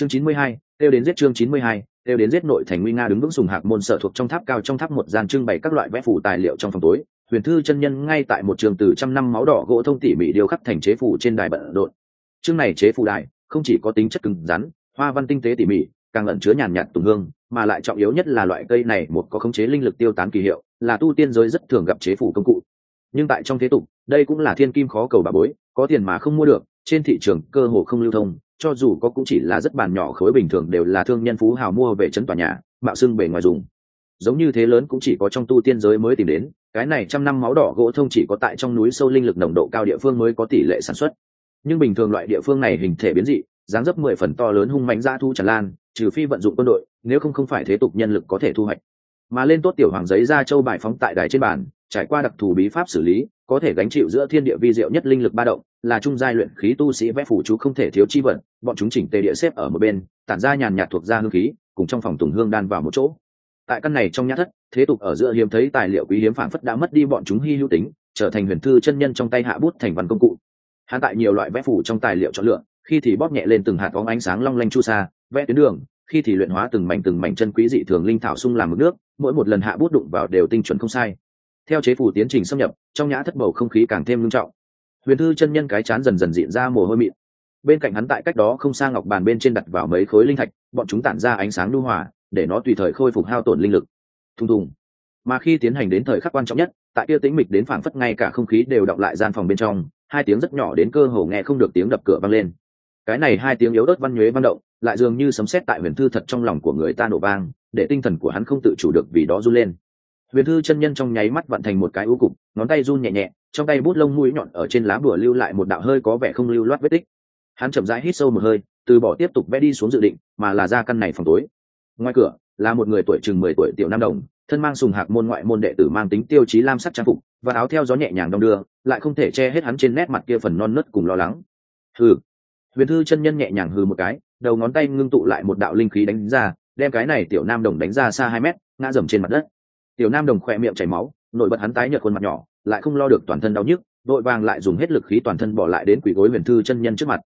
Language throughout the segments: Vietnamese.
chương chín mươi hai, kêu đến giết chương chín mươi hai, kêu đến giết nội thành nguy nga đứng vững sùng hạc môn sở thuộc trong tháp cao trong tháp một gian trưng bày các loại vẽ phủ tài liệu trong phòng tối. Huyền thư chân nhân ngay tại một trường từ trăm năm máu đỏ gỗ thông tỉ mỉ điêu khắc thành chế phủ trên đài bận rộn. Chương này chế phủ đài, không chỉ có tính chất cứng rắn, hoa văn tinh tế tỉ mỉ, càng ẩn chứa nhàn nhạt tùng hương, mà lại trọng yếu nhất là loại cây này một có khống chế linh lực tiêu tán kỳ hiệu, là tu tiên giới rất thường gặp chế phủ công cụ. Nhưng tại trong thế tục, đây cũng là thiên kim khó cầu bà bối, có tiền mà không mua được trên thị trường cơ hồ không lưu thông, cho dù có cũng chỉ là rất bàn nhỏ khối bình thường đều là thương nhân phú hào mua về chấn tòa nhà, mạo xưng bề ngoài dùng. Giống như thế lớn cũng chỉ có trong tu tiên giới mới tìm đến, cái này trăm năm máu đỏ gỗ thông chỉ có tại trong núi sâu linh lực nồng độ cao địa phương mới có tỷ lệ sản xuất. Nhưng bình thường loại địa phương này hình thể biến dị, dáng dấp mười phần to lớn hung mạnh ra thu tràn lan, trừ phi vận dụng quân đội, nếu không không phải thế tục nhân lực có thể thu hoạch. Mà lên tốt tiểu hoàng giấy ra châu bài phóng tại đài trên bàn trải qua đặc thù bí pháp xử lý, có thể gánh chịu giữa thiên địa vi diệu nhất linh lực ba động, là trung giai luyện khí tu sĩ vẽ phủ chú không thể thiếu chi vận bọn chúng chỉnh tề địa xếp ở một bên, tản ra nhàn nhạt thuộc ra hương khí, cùng trong phòng tùng hương đan vào một chỗ. Tại căn này trong nhã thất, thế tục ở giữa hiếm thấy tài liệu quý hiếm phản phất đã mất đi bọn chúng hy hữu tính, trở thành huyền thư chân nhân trong tay hạ bút thành văn công cụ. Hắn tại nhiều loại vẽ phủ trong tài liệu chọn lựa, khi thì bóp nhẹ lên từng hạt bóng ánh sáng long lanh chu sa, vẽ tuyến đường, khi thì luyện hóa từng mảnh từng mảnh chân quý dị thường linh thảo sung làm mực nước, mỗi một lần hạ bút đụng vào đều tinh chuẩn không sai theo chế phủ tiến trình xâm nhập, trong nhã thất bầu không khí càng thêm nghiêm trọng. Huyền thư chân nhân cái chán dần dần diện ra mồ hôi mịn. Bên cạnh hắn tại cách đó không xa ngọc bàn bên trên đặt vào mấy khối linh thạch, bọn chúng tản ra ánh sáng lưu hòa, để nó tùy thời khôi phục hao tổn linh lực. Thùng thùng. Mà khi tiến hành đến thời khắc quan trọng nhất, tại kia tĩnh mịch đến phảng phất ngay cả không khí đều đọng lại gian phòng bên trong, hai tiếng rất nhỏ đến cơ hồ nghe không được tiếng đập cửa vang lên. Cái này hai tiếng yếu ớt văn nhuế văn động, lại dường như sấm sét tại huyền thư thật trong lòng của người ta nổ vang, để tinh thần của hắn không tự chủ được vì đó run lên huyền thư chân nhân trong nháy mắt vận thành một cái ưu cục, ngón tay run nhẹ nhẹ, trong tay bút lông mũi nhọn ở trên lá bùa lưu lại một đạo hơi có vẻ không lưu loát vết tích. Hắn chậm rãi hít sâu một hơi, từ bỏ tiếp tục vẽ đi xuống dự định, mà là ra căn này phòng tối. Ngoài cửa, là một người tuổi chừng mười tuổi tiểu nam đồng, thân mang sùng hạc môn ngoại môn đệ tử mang tính tiêu chí lam sắc trang phục, và áo theo gió nhẹ nhàng đong đưa, lại không thể che hết hắn trên nét mặt kia phần non nớt cùng lo lắng. Hừ. Huyền thư chân nhân nhẹ nhàng hừ một cái, đầu ngón tay ngưng tụ lại một đạo linh khí đánh ra, đem cái này tiểu nam đồng đánh ra xa hai mét, ngã dầm trên mặt đất tiểu nam đồng khỏe miệng chảy máu, nổi bật hắn tái nhợt khuôn mặt nhỏ, lại không lo được toàn thân đau nhức vội vàng lại dùng hết lực khí toàn thân bỏ lại đến quỷ gối huyền thư chân nhân trước mặt.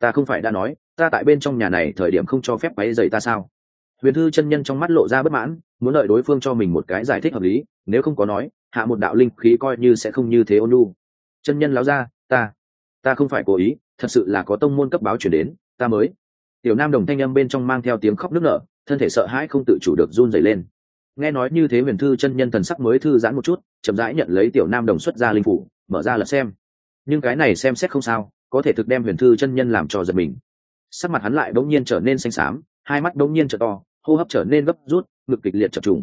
Ta không phải đã nói, ta tại bên trong nhà này thời điểm không cho phép quấy dày ta sao? Huyền thư chân nhân trong mắt lộ ra bất mãn, muốn đợi đối phương cho mình một cái giải thích hợp lý, nếu không có nói, hạ một đạo linh khí coi như sẽ không như thế ôn lu chân nhân láo ra, ta ta không phải cố ý, thật sự là có tông môn cấp báo chuyển đến, ta mới. Tiểu nam đồng thanh âm bên trong mang theo tiếng khóc nức nở, thân thể sợ hãi không tự chủ được run dày lên nghe nói như thế huyền thư chân nhân thần sắc mới thư giãn một chút, chậm rãi nhận lấy tiểu nam đồng xuất ra linh phủ, mở ra lật xem. Nhưng cái này xem xét không sao, có thể thực đem huyền thư chân nhân làm cho giật mình. Sắc mặt hắn lại đ ỗ n g nhiên trở nên xanh xám, hai mắt đ ỗ n g nhiên trở to, hô hấp trở nên gấp rút, ngực kịch liệt chập trùng.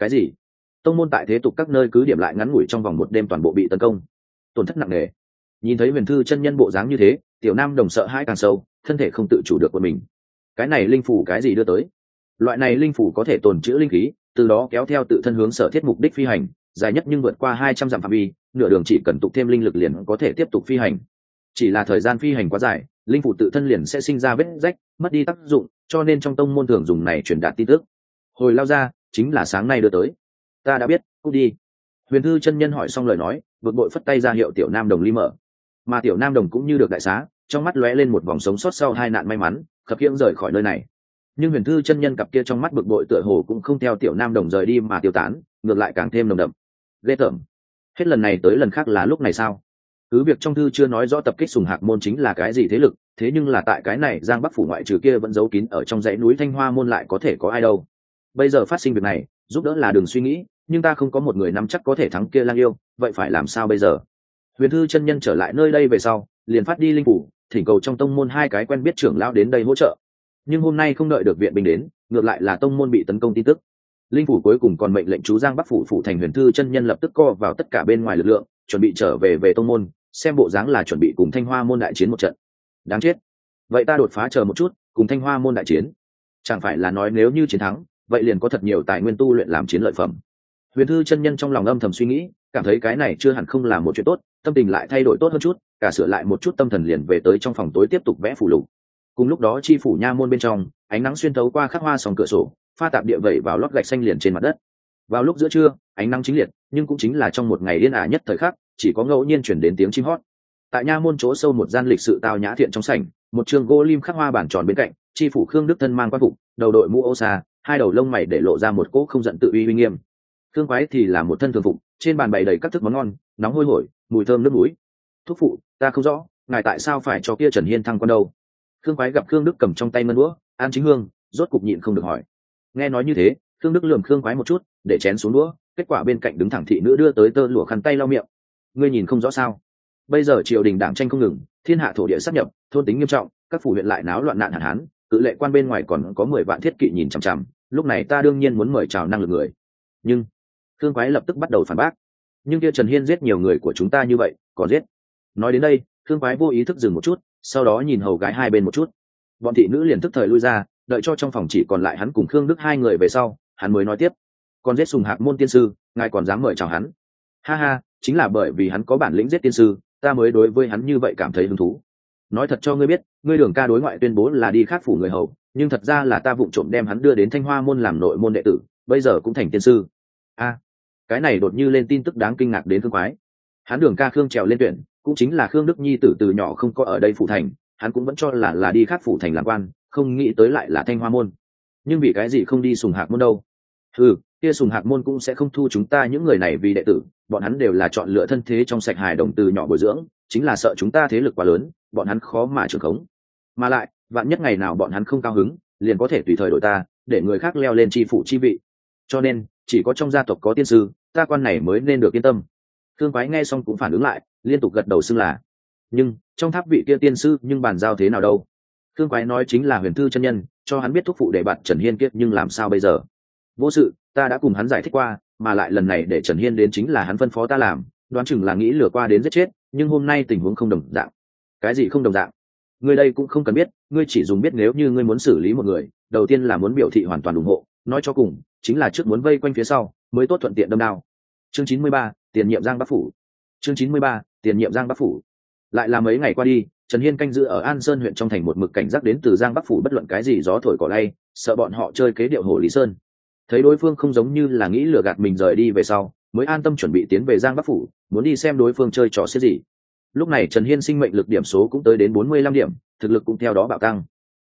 Cái gì? Tông môn tại thế tục các nơi cứ điểm lại ngắn ngủi trong vòng một đêm toàn bộ bị tấn công. Tổn thất nặng nề. Nhìn thấy huyền thư chân nhân bộ dáng như thế, tiểu nam đồng sợ hai càng sâu, thân thể không tự chủ được của mình. Cái này linh phủ cái gì đưa tới? Loại này linh phủ có thể tồn chữ linh khí từ đó kéo theo tự thân hướng sở thiết mục đích phi hành, dài nhất nhưng vượt qua hai trăm dặm phạm vi, nửa đường chỉ cần tục thêm linh lực liền có thể tiếp tục phi hành. Chỉ là thời gian phi hành quá dài, linh phủ tự thân liền sẽ sinh ra vết rách, mất đi tác dụng, cho nên trong tông môn thường dùng này truyền đạt tin tức. Hồi lao ra, chính là sáng nay đưa tới. Ta đã biết, cút đi. Huyền thư chân nhân hỏi xong lời nói, vượt bội phất tay ra hiệu tiểu nam đồng ly mở. Mà tiểu nam đồng cũng như được đại xá, trong mắt lóe lên một vòng sống sót sau hai nạn may mắn, khập khiễng rời khỏi nơi này nhưng huyền thư chân nhân cặp kia trong mắt bực bội tựa hồ cũng không theo tiểu nam đồng rời đi mà tiêu tán, ngược lại càng thêm nồng đậm. Ghê tởm. Hết lần này tới lần khác là lúc này sao? Cứ việc trong thư chưa nói rõ tập kích sùng hạc môn chính là cái gì thế lực, thế nhưng là tại cái này, giang bắc phủ ngoại trừ kia vẫn giấu kín ở trong dãy núi thanh hoa môn lại có thể có ai đâu. Bây giờ phát sinh việc này, giúp đỡ là đừng suy nghĩ, nhưng ta không có một người nắm chắc có thể thắng kia lang yêu, vậy phải làm sao bây giờ? Huyền thư chân nhân trở lại nơi đây về sau, liền phát đi linh phủ, thỉnh cầu trong tông môn hai cái quen biết trưởng lao đến đây hỗ trợ nhưng hôm nay không đợi được viện binh đến, ngược lại là tông môn bị tấn công tin tức. Linh phủ cuối cùng còn mệnh lệnh chú giang bắc phủ phủ thành huyền thư chân nhân lập tức co vào tất cả bên ngoài lực lượng, chuẩn bị trở về về tông môn, xem bộ dáng là chuẩn bị cùng thanh hoa môn đại chiến một trận. Đáng chết. Vậy ta đột phá chờ một chút, cùng thanh hoa môn đại chiến. Chẳng phải là nói nếu như chiến thắng, vậy liền có thật nhiều tài nguyên tu luyện làm chiến lợi phẩm. Huyền thư chân nhân trong lòng âm thầm suy nghĩ, cảm thấy cái này chưa hẳn không là một chuyện tốt, tâm tình lại thay đổi tốt hơn chút, cả sửa lại một chút tâm thần liền về tới trong phòng tối tiếp tục vẽ phủ lục cùng lúc đó chi phủ nha môn bên trong, ánh nắng xuyên thấu qua khắc hoa sòng cửa sổ, pha tạp địa vẩy vào lót gạch xanh liền trên mặt đất. Vào lúc giữa trưa, ánh nắng chính liệt, nhưng cũng chính là trong một ngày yên ả nhất thời khắc, chỉ có ngẫu nhiên chuyển đến tiếng chim hót. Tại nha môn chỗ sâu một gian lịch sự tao nhã thiện trong sảnh, một trường gỗ lim khắc hoa bản tròn bên cạnh, chi phủ khương đức thân mang quan phục, đầu đội mũ ô xa, hai đầu lông mày để lộ ra một cỗ không giận tự uy uy nghiêm. Khương quái thì là một thân thường phục, trên bàn bày đầy các thức món ngon, nóng hôi hổi, mùi thơm nước mũi thúc phụ, ta không rõ, ngài tại sao phải cho kia trần hiên thăng con đâu? Khương quái gặp khương đức cầm trong tay ngân đũa, an chính hương, rốt cục nhịn không được hỏi. Nghe nói như thế, khương đức lườm khương quái một chút, để chén xuống đũa, kết quả bên cạnh đứng thẳng thị nữ đưa tới tơ lụa khăn tay lau miệng. Ngươi nhìn không rõ sao? Bây giờ triều đình đảng tranh không ngừng, thiên hạ thổ địa sắp nhập, thôn tính nghiêm trọng, các phủ huyện lại náo loạn nạn hạn hán, cự lệ quan bên ngoài còn có mười vạn thiết kỵ nhìn chằm chằm, lúc này ta đương nhiên muốn mời chào năng lực người. Nhưng thương quái lập tức bắt đầu phản bác. Nhưng kia trần hiên giết nhiều người của chúng ta như vậy còn giết. Nói đến đây thương quái vô ý thức dừng một chút sau đó nhìn hầu gái hai bên một chút. Bọn thị nữ liền tức thời lui ra, đợi cho trong phòng chỉ còn lại hắn cùng khương đức hai người về sau, hắn mới nói tiếp. Còn giết sùng hạc môn tiên sư, ngài còn dám mời chào hắn? Ha ha, chính là bởi vì hắn có bản lĩnh giết tiên sư, ta mới đối với hắn như vậy cảm thấy hứng thú. Nói thật cho ngươi biết, ngươi đường ca đối ngoại tuyên bố là đi khát phủ người hầu, nhưng thật ra là ta vụng trộm đem hắn đưa đến thanh hoa môn làm nội môn đệ tử, bây giờ cũng thành tiên sư. A, cái này đột như lên tin tức đáng kinh ngạc đến thương quái. Hắn đường ca khương trèo lên tuyển cũng chính là khương đức nhi tử từ nhỏ không có ở đây phủ thành, hắn cũng vẫn cho là là đi khác phủ thành làm quan, không nghĩ tới lại là thanh hoa môn. Nhưng vì cái gì không đi sùng hạc môn đâu? Ừ kia sùng hạc môn cũng sẽ không thu chúng ta những người này vì đệ tử, bọn hắn đều là chọn lựa thân thế trong sạch hài đồng từ nhỏ bồi dưỡng, chính là sợ chúng ta thế lực quá lớn, bọn hắn khó mà trưởng khống. Mà lại, vạn nhất ngày nào bọn hắn không cao hứng, liền có thể tùy thời đổi ta, để người khác leo lên tri phủ chi vị. Cho nên, chỉ có trong gia tộc có tiên sư, ta quan này mới nên được yên tâm. Thương quái nghe xong cũng phản ứng lại liên tục gật đầu xưng là. Nhưng, trong tháp vị kia tiên sư nhưng bàn giao thế nào đâu? Thương quái nói chính là huyền thư chân nhân, cho hắn biết thúc phụ để bạn trần hiên kiết nhưng làm sao bây giờ? Vô sự, ta đã cùng hắn giải thích qua, mà lại lần này để trần hiên đến chính là hắn phân phó ta làm, đoán chừng là nghĩ lừa qua đến giết chết, nhưng hôm nay tình huống không đồng dạng. Cái gì không đồng dạng? Ngươi đây cũng không cần biết, ngươi chỉ dùng biết nếu như ngươi muốn xử lý một người, đầu tiên là muốn biểu thị hoàn toàn ủng hộ, nói cho cùng, chính là trước muốn vây quanh phía sau, mới tốt thuận tiện đâm đao. Chương chín mươi ba, tiền nhiệm giang bắc phủ. Chương chín mươi ba tiền nhiệm giang bắc phủ. Lại là mấy ngày qua đi, trần hiên canh giữ ở an sơn huyện trong thành một mực cảnh giác đến từ giang bắc phủ bất luận cái gì gió thổi cỏ lay, sợ bọn họ chơi kế điệu hồ lý sơn. Thấy đối phương không giống như là nghĩ lừa gạt mình rời đi về sau, mới an tâm chuẩn bị tiến về giang bắc phủ, muốn đi xem đối phương chơi trò xếp gì. Lúc này trần hiên sinh mệnh lực điểm số cũng tới đến bốn mươi lăm điểm, thực lực cũng theo đó bạo tăng.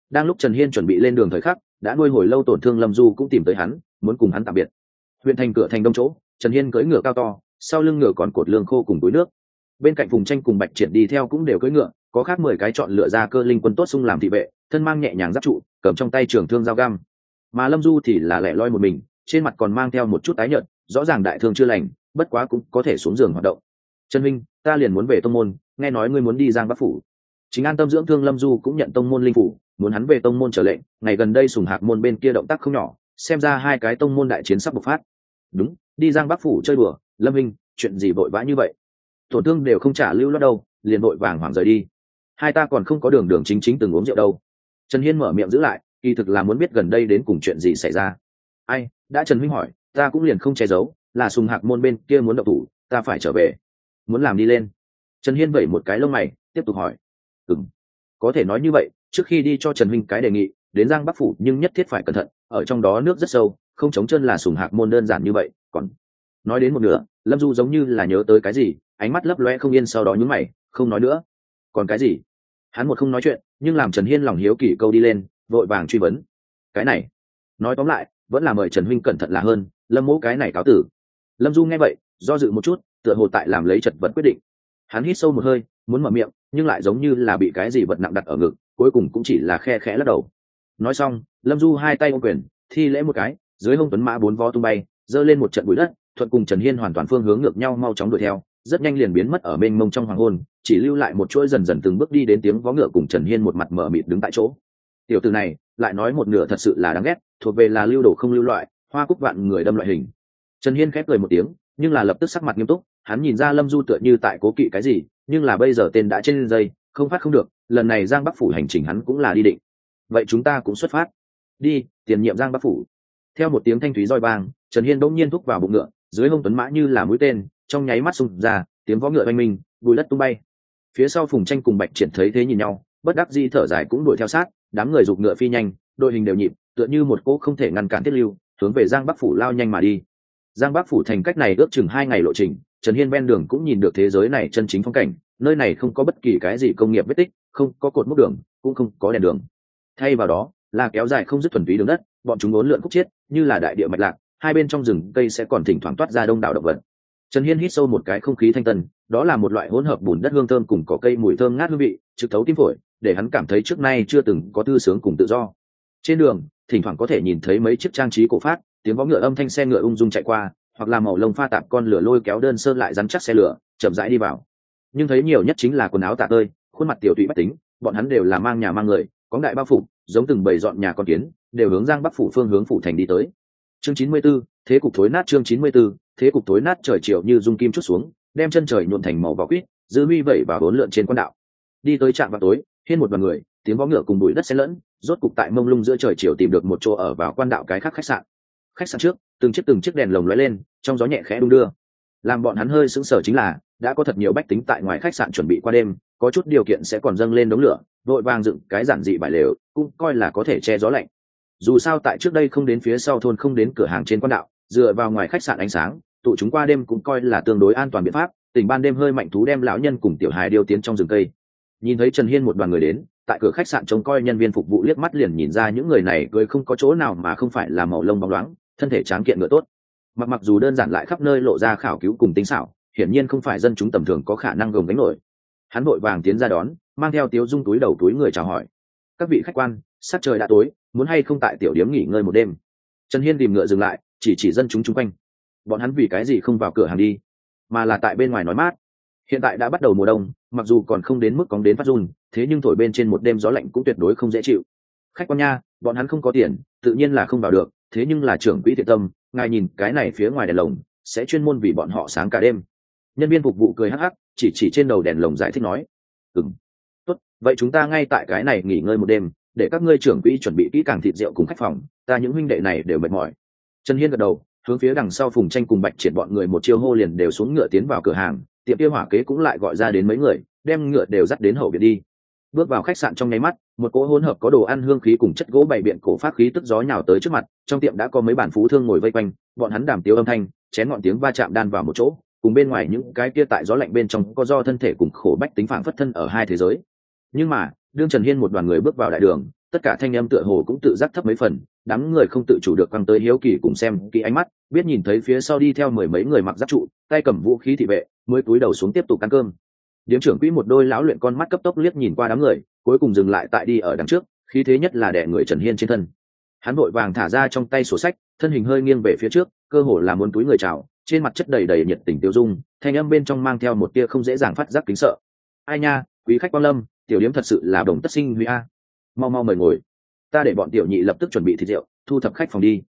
Đang lúc trần hiên chuẩn bị lên đường thời khắc, đã nuôi hồi lâu tổn thương lâm du cũng tìm tới hắn, muốn cùng hắn tạm biệt. Huyện thành cửa thành đông chỗ, trần hiên cưỡi ngựa cao to, sau lưng ngựa còn cột lương khô cùng túi nước bên cạnh vùng tranh cùng bạch triển đi theo cũng đều cưỡi ngựa, có khác mười cái chọn lựa ra cơ linh quân tốt xung làm thị vệ, thân mang nhẹ nhàng giáp trụ, cầm trong tay trường thương dao găm. Mà lâm du thì là lẻ loi một mình, trên mặt còn mang theo một chút tái nhợt, rõ ràng đại thương chưa lành, bất quá cũng có thể xuống giường hoạt động. Trần minh ta liền muốn về tông môn, nghe nói ngươi muốn đi giang bắc phủ. Chính an tâm dưỡng thương lâm du cũng nhận tông môn linh phủ, muốn hắn về tông môn trở lệnh, ngày gần đây sùng hạc môn bên kia động tác không nhỏ, xem ra hai cái tông môn đại chiến sắp bộc phát. Đúng, đi giang bắc phủ chơi bừa lâm minh chuyện gì vội vã như vậy? Tổn thương đều không trả lưu lót đâu, liền vội vàng hoảng rời đi. Hai ta còn không có đường đường chính chính từng uống rượu đâu. Trần hiên mở miệng giữ lại, kỳ thực là muốn biết gần đây đến cùng chuyện gì xảy ra. Ai, đã trần huynh hỏi, ta cũng liền không che giấu, là sùng hạc môn bên kia muốn đậu thủ, ta phải trở về. Muốn làm đi lên. Trần hiên vẩy một cái lông mày, tiếp tục hỏi. Ừng có thể nói như vậy, trước khi đi cho trần huynh cái đề nghị, đến giang bắc phủ nhưng nhất thiết phải cẩn thận, ở trong đó nước rất sâu, không chống chân là sùng hạc môn đơn giản như vậy, còn nói đến một nửa, lâm du giống như là nhớ tới cái gì ánh mắt lấp loe không yên sau đó nhúng mày, không nói nữa. Còn cái gì? Hắn một không nói chuyện, nhưng làm trần hiên lòng hiếu kỳ câu đi lên, vội vàng truy vấn. Cái này, nói tóm lại, vẫn là mời trần huynh cẩn thận là hơn, lâm mỗ cái này cáo tử. Lâm du nghe vậy, do dự một chút, tựa hồ tại làm lấy chật vật quyết định. Hắn hít sâu một hơi, muốn mở miệng, nhưng lại giống như là bị cái gì vật nặng đặt ở ngực, cuối cùng cũng chỉ là khe khẽ lắc đầu. Nói xong, lâm du hai tay ô quyền, thi lễ một cái, dưới hông tuấn mã bốn vó tung bay, giơ lên một trận bụi đất, thuận cùng trần hiên hoàn toàn phương hướng ngược nhau mau chóng đuổi theo rất nhanh liền biến mất ở mênh mông trong hoàng hôn, chỉ lưu lại một chuỗi dần dần từng bước đi đến tiếng vó ngựa cùng trần hiên một mặt mở mịt đứng tại chỗ. Tiểu từ này, lại nói một nửa thật sự là đáng ghét, thuộc về là lưu đồ không lưu loại, hoa cúc vạn người đâm loại hình. Trần hiên khép cười một tiếng, nhưng là lập tức sắc mặt nghiêm túc, hắn nhìn ra lâm du tựa như tại cố kỵ cái gì, nhưng là bây giờ tên đã trên dây, không phát không được, lần này giang bắc phủ hành trình hắn cũng là đi định. Vậy chúng ta cũng xuất phát. Đi, tiền nhiệm giang bắc phủ. Theo một tiếng thanh thúy roi vang, trần hiên bỗng nhiên thúc vào bụng ngựa, dưới hông tuấn mã như là mũi tên trong nháy mắt xung ra, tiếng võ ngựa oanh minh, bùi đất tung bay. Phía sau phùng tranh cùng bạch triển thấy thế nhìn nhau, bất đắc di thở dài cũng đuổi theo sát, đám người giục ngựa phi nhanh, đội hình đều nhịp, tựa như một cỗ không thể ngăn cản tiết lưu, hướng về giang bắc phủ lao nhanh mà đi. Giang bắc phủ thành cách này ước chừng hai ngày lộ trình, trần hiên ven đường cũng nhìn được thế giới này chân chính phong cảnh, nơi này không có bất kỳ cái gì công nghiệp vết tích, không có cột mốc đường, cũng không có đèn đường. Thay vào đó, là kéo dài không dứt thuần túy đường đất, bọn chúng ốn lượn khúc chiết, như là đại địa mạch lạc, hai bên trong rừng cây sẽ còn thỉnh thoảng toát ra đông đảo động vật trần hiên hít sâu một cái không khí thanh tân đó là một loại hỗn hợp bùn đất hương thơm cùng cỏ cây mùi thơm ngát hương vị trực thấu tim phổi để hắn cảm thấy trước nay chưa từng có tư sướng cùng tự do. Trên đường thỉnh thoảng có thể nhìn thấy mấy chiếc trang trí cổ phát tiếng vó ngựa âm thanh xe ngựa ung dung chạy qua hoặc là màu lông pha tạp con lửa lôi kéo đơn sơn lại rắn chắc xe lửa chậm rãi đi vào. Nhưng thấy nhiều nhất chính là quần áo tạ tơi khuôn mặt tiểu tụy bách tính bọn hắn đều là mang nhà mang người có đại bao phủ giống từng bầy dọn nhà con kiến đều hướng giang bắc phủ phương hướng phủ thành đi tới. Chương chín mươi 94, thế cục thối nát chương chín mươi 94, thế cục tối nát trời chiều như dung kim chút xuống, đem chân trời nhuộn thành màu vỏ quýt dư huy vẩy và bốn lượn trên quan đạo. Đi tới trạm vào tối, hiên một đoàn người, tiếng vó ngựa cùng bụi đất xen lẫn, rốt cục tại mông lung giữa trời chiều tìm được một chỗ ở vào quan đạo cái khác khách sạn. Khách sạn trước, từng chiếc từng chiếc đèn lồng lóe lên, trong gió nhẹ khẽ đung đưa. Làm bọn hắn hơi sững sờ chính là, đã có thật nhiều bách tính tại ngoài khách sạn chuẩn bị qua đêm, có chút điều kiện sẽ còn dâng lên đống lửa, vội vàng dựng cái giản dị bài lều, cũng coi là có thể che gió lạnh. Dù sao tại trước đây không đến phía sau thôn không đến cửa hàng trên quan đạo dựa vào ngoài khách sạn ánh sáng, tụ chúng qua đêm cũng coi là tương đối an toàn biện pháp, tỉnh ban đêm hơi mạnh thú đem lão nhân cùng tiểu hài điêu tiến trong rừng cây. Nhìn thấy trần hiên một đoàn người đến, tại cửa khách sạn trông coi nhân viên phục vụ liếc mắt liền nhìn ra những người này cười không có chỗ nào mà không phải là màu lông bóng loáng, thân thể tráng kiện ngựa tốt. Mặc mặc dù đơn giản lại khắp nơi lộ ra khảo cứu cùng tính xảo, hiển nhiên không phải dân chúng tầm thường có khả năng gồng gánh nổi. Hắn vội vàng tiến ra đón, mang theo tiếu dung túi đầu túi người chào hỏi. Các vị khách quan sắc trời đã tối, muốn hay không tại tiểu điếm nghỉ ngơi một đêm? Trần hiên tìm ngựa dừng lại chỉ chỉ dân chúng chung quanh. Bọn hắn vì cái gì không vào cửa hàng đi, mà là tại bên ngoài nói mát. Hiện tại đã bắt đầu mùa đông, mặc dù còn không đến mức cóng đến phát run, thế nhưng thổi bên trên một đêm gió lạnh cũng tuyệt đối không dễ chịu. Khách quan nha, bọn hắn không có tiền, tự nhiên là không vào được, thế nhưng là trưởng quỹ thiện tâm, ngài nhìn cái này phía ngoài đèn lồng, sẽ chuyên môn vì bọn họ sáng cả đêm. Nhân viên phục vụ cười hắc hắc, chỉ chỉ trên đầu đèn lồng giải thích nói ừng tốt, vậy chúng ta ngay tại cái này nghỉ ngơi một đêm, để các ngươi trưởng quỹ chuẩn bị kỹ càng thịt rượu cùng khách phòng, ta những huynh đệ này đều mệt mỏi trần hiên gật đầu, hướng phía đằng sau phùng tranh cùng bạch triển bọn người một chiêu hô liền đều xuống ngựa tiến vào cửa hàng, tiệm kia hỏa kế cũng lại gọi ra đến mấy người, đem ngựa đều dắt đến hậu viện đi. Bước vào khách sạn trong nháy mắt, một cỗ hỗn hợp có đồ ăn hương khí cùng chất gỗ bày biện cổ phát khí tức gió nhào tới trước mặt, trong tiệm đã có mấy bản phú thương ngồi vây quanh, bọn hắn đàm tiếu âm thanh, chén ngọn tiếng va chạm đan vào một chỗ, cùng bên ngoài những cái kia tại gió lạnh bên trong có do thân thể cùng khổ bách tính phản phất thân ở hai thế giới. Nhưng mà, đương trần hiên một đoàn người bước vào đại đường, tất cả thanh em tựa hồ cũng tự giác thấp mấy phần đám người không tự chủ được quăng tới hiếu kỳ cùng xem kỹ ánh mắt, biết nhìn thấy phía sau đi theo mười mấy người mặc giáp trụ, tay cầm vũ khí thị vệ, mới cúi đầu xuống tiếp tục ăn cơm. Điếm trưởng quỹ một đôi lão luyện con mắt cấp tốc liếc nhìn qua đám người, cuối cùng dừng lại tại đi ở đằng trước, khí thế nhất là đẻ người trần hiên trên thân. Hắn vội vàng thả ra trong tay sổ sách, thân hình hơi nghiêng về phía trước, cơ hồ là muốn túi người chào, trên mặt chất đầy đầy nhiệt tình tiêu dung, thanh âm bên trong mang theo một tia không dễ dàng phát giác kính sợ. Ai nha, quý khách quan lâm, tiểu điếm thật sự là đồng tất sinh huy a. Mau mau mời ngồi ta để bọn tiểu nhị lập tức chuẩn bị thịt rượu, thu thập khách phòng đi.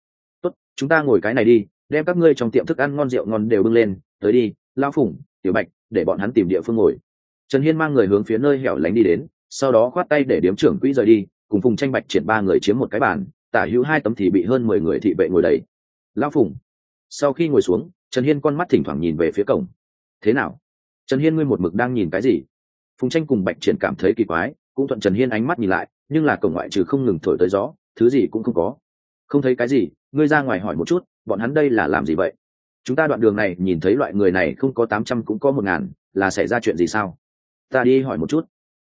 Tốt, chúng ta ngồi cái này đi, đem các ngươi trong tiệm thức ăn ngon rượu ngon đều bưng lên, tới đi lao phủng tiểu bạch, để bọn hắn tìm địa phương ngồi. Trần hiên mang người hướng phía nơi hẻo lánh đi đến, sau đó khoát tay để điếm trưởng quỹ rời đi, cùng phùng tranh bạch triển ba người chiếm một cái bàn, tả hữu hai tấm thì bị hơn mười người thị vệ ngồi đầy. Lao phủng sau khi ngồi xuống, trần hiên con mắt thỉnh thoảng nhìn về phía cổng. Thế nào? Trần hiên ngươi một mực đang nhìn cái gì? Phùng tranh cùng bạch triển cảm thấy kỳ quái, cũng thuận trần hiên ánh mắt nhìn lại nhưng là cổng ngoại trừ không ngừng thổi tới gió, thứ gì cũng không có. Không thấy cái gì, ngươi ra ngoài hỏi một chút, bọn hắn đây là làm gì vậy? Chúng ta đoạn đường này, nhìn thấy loại người này không có tám trăm cũng có một ngàn, là xảy ra chuyện gì sao? Ta đi hỏi một chút.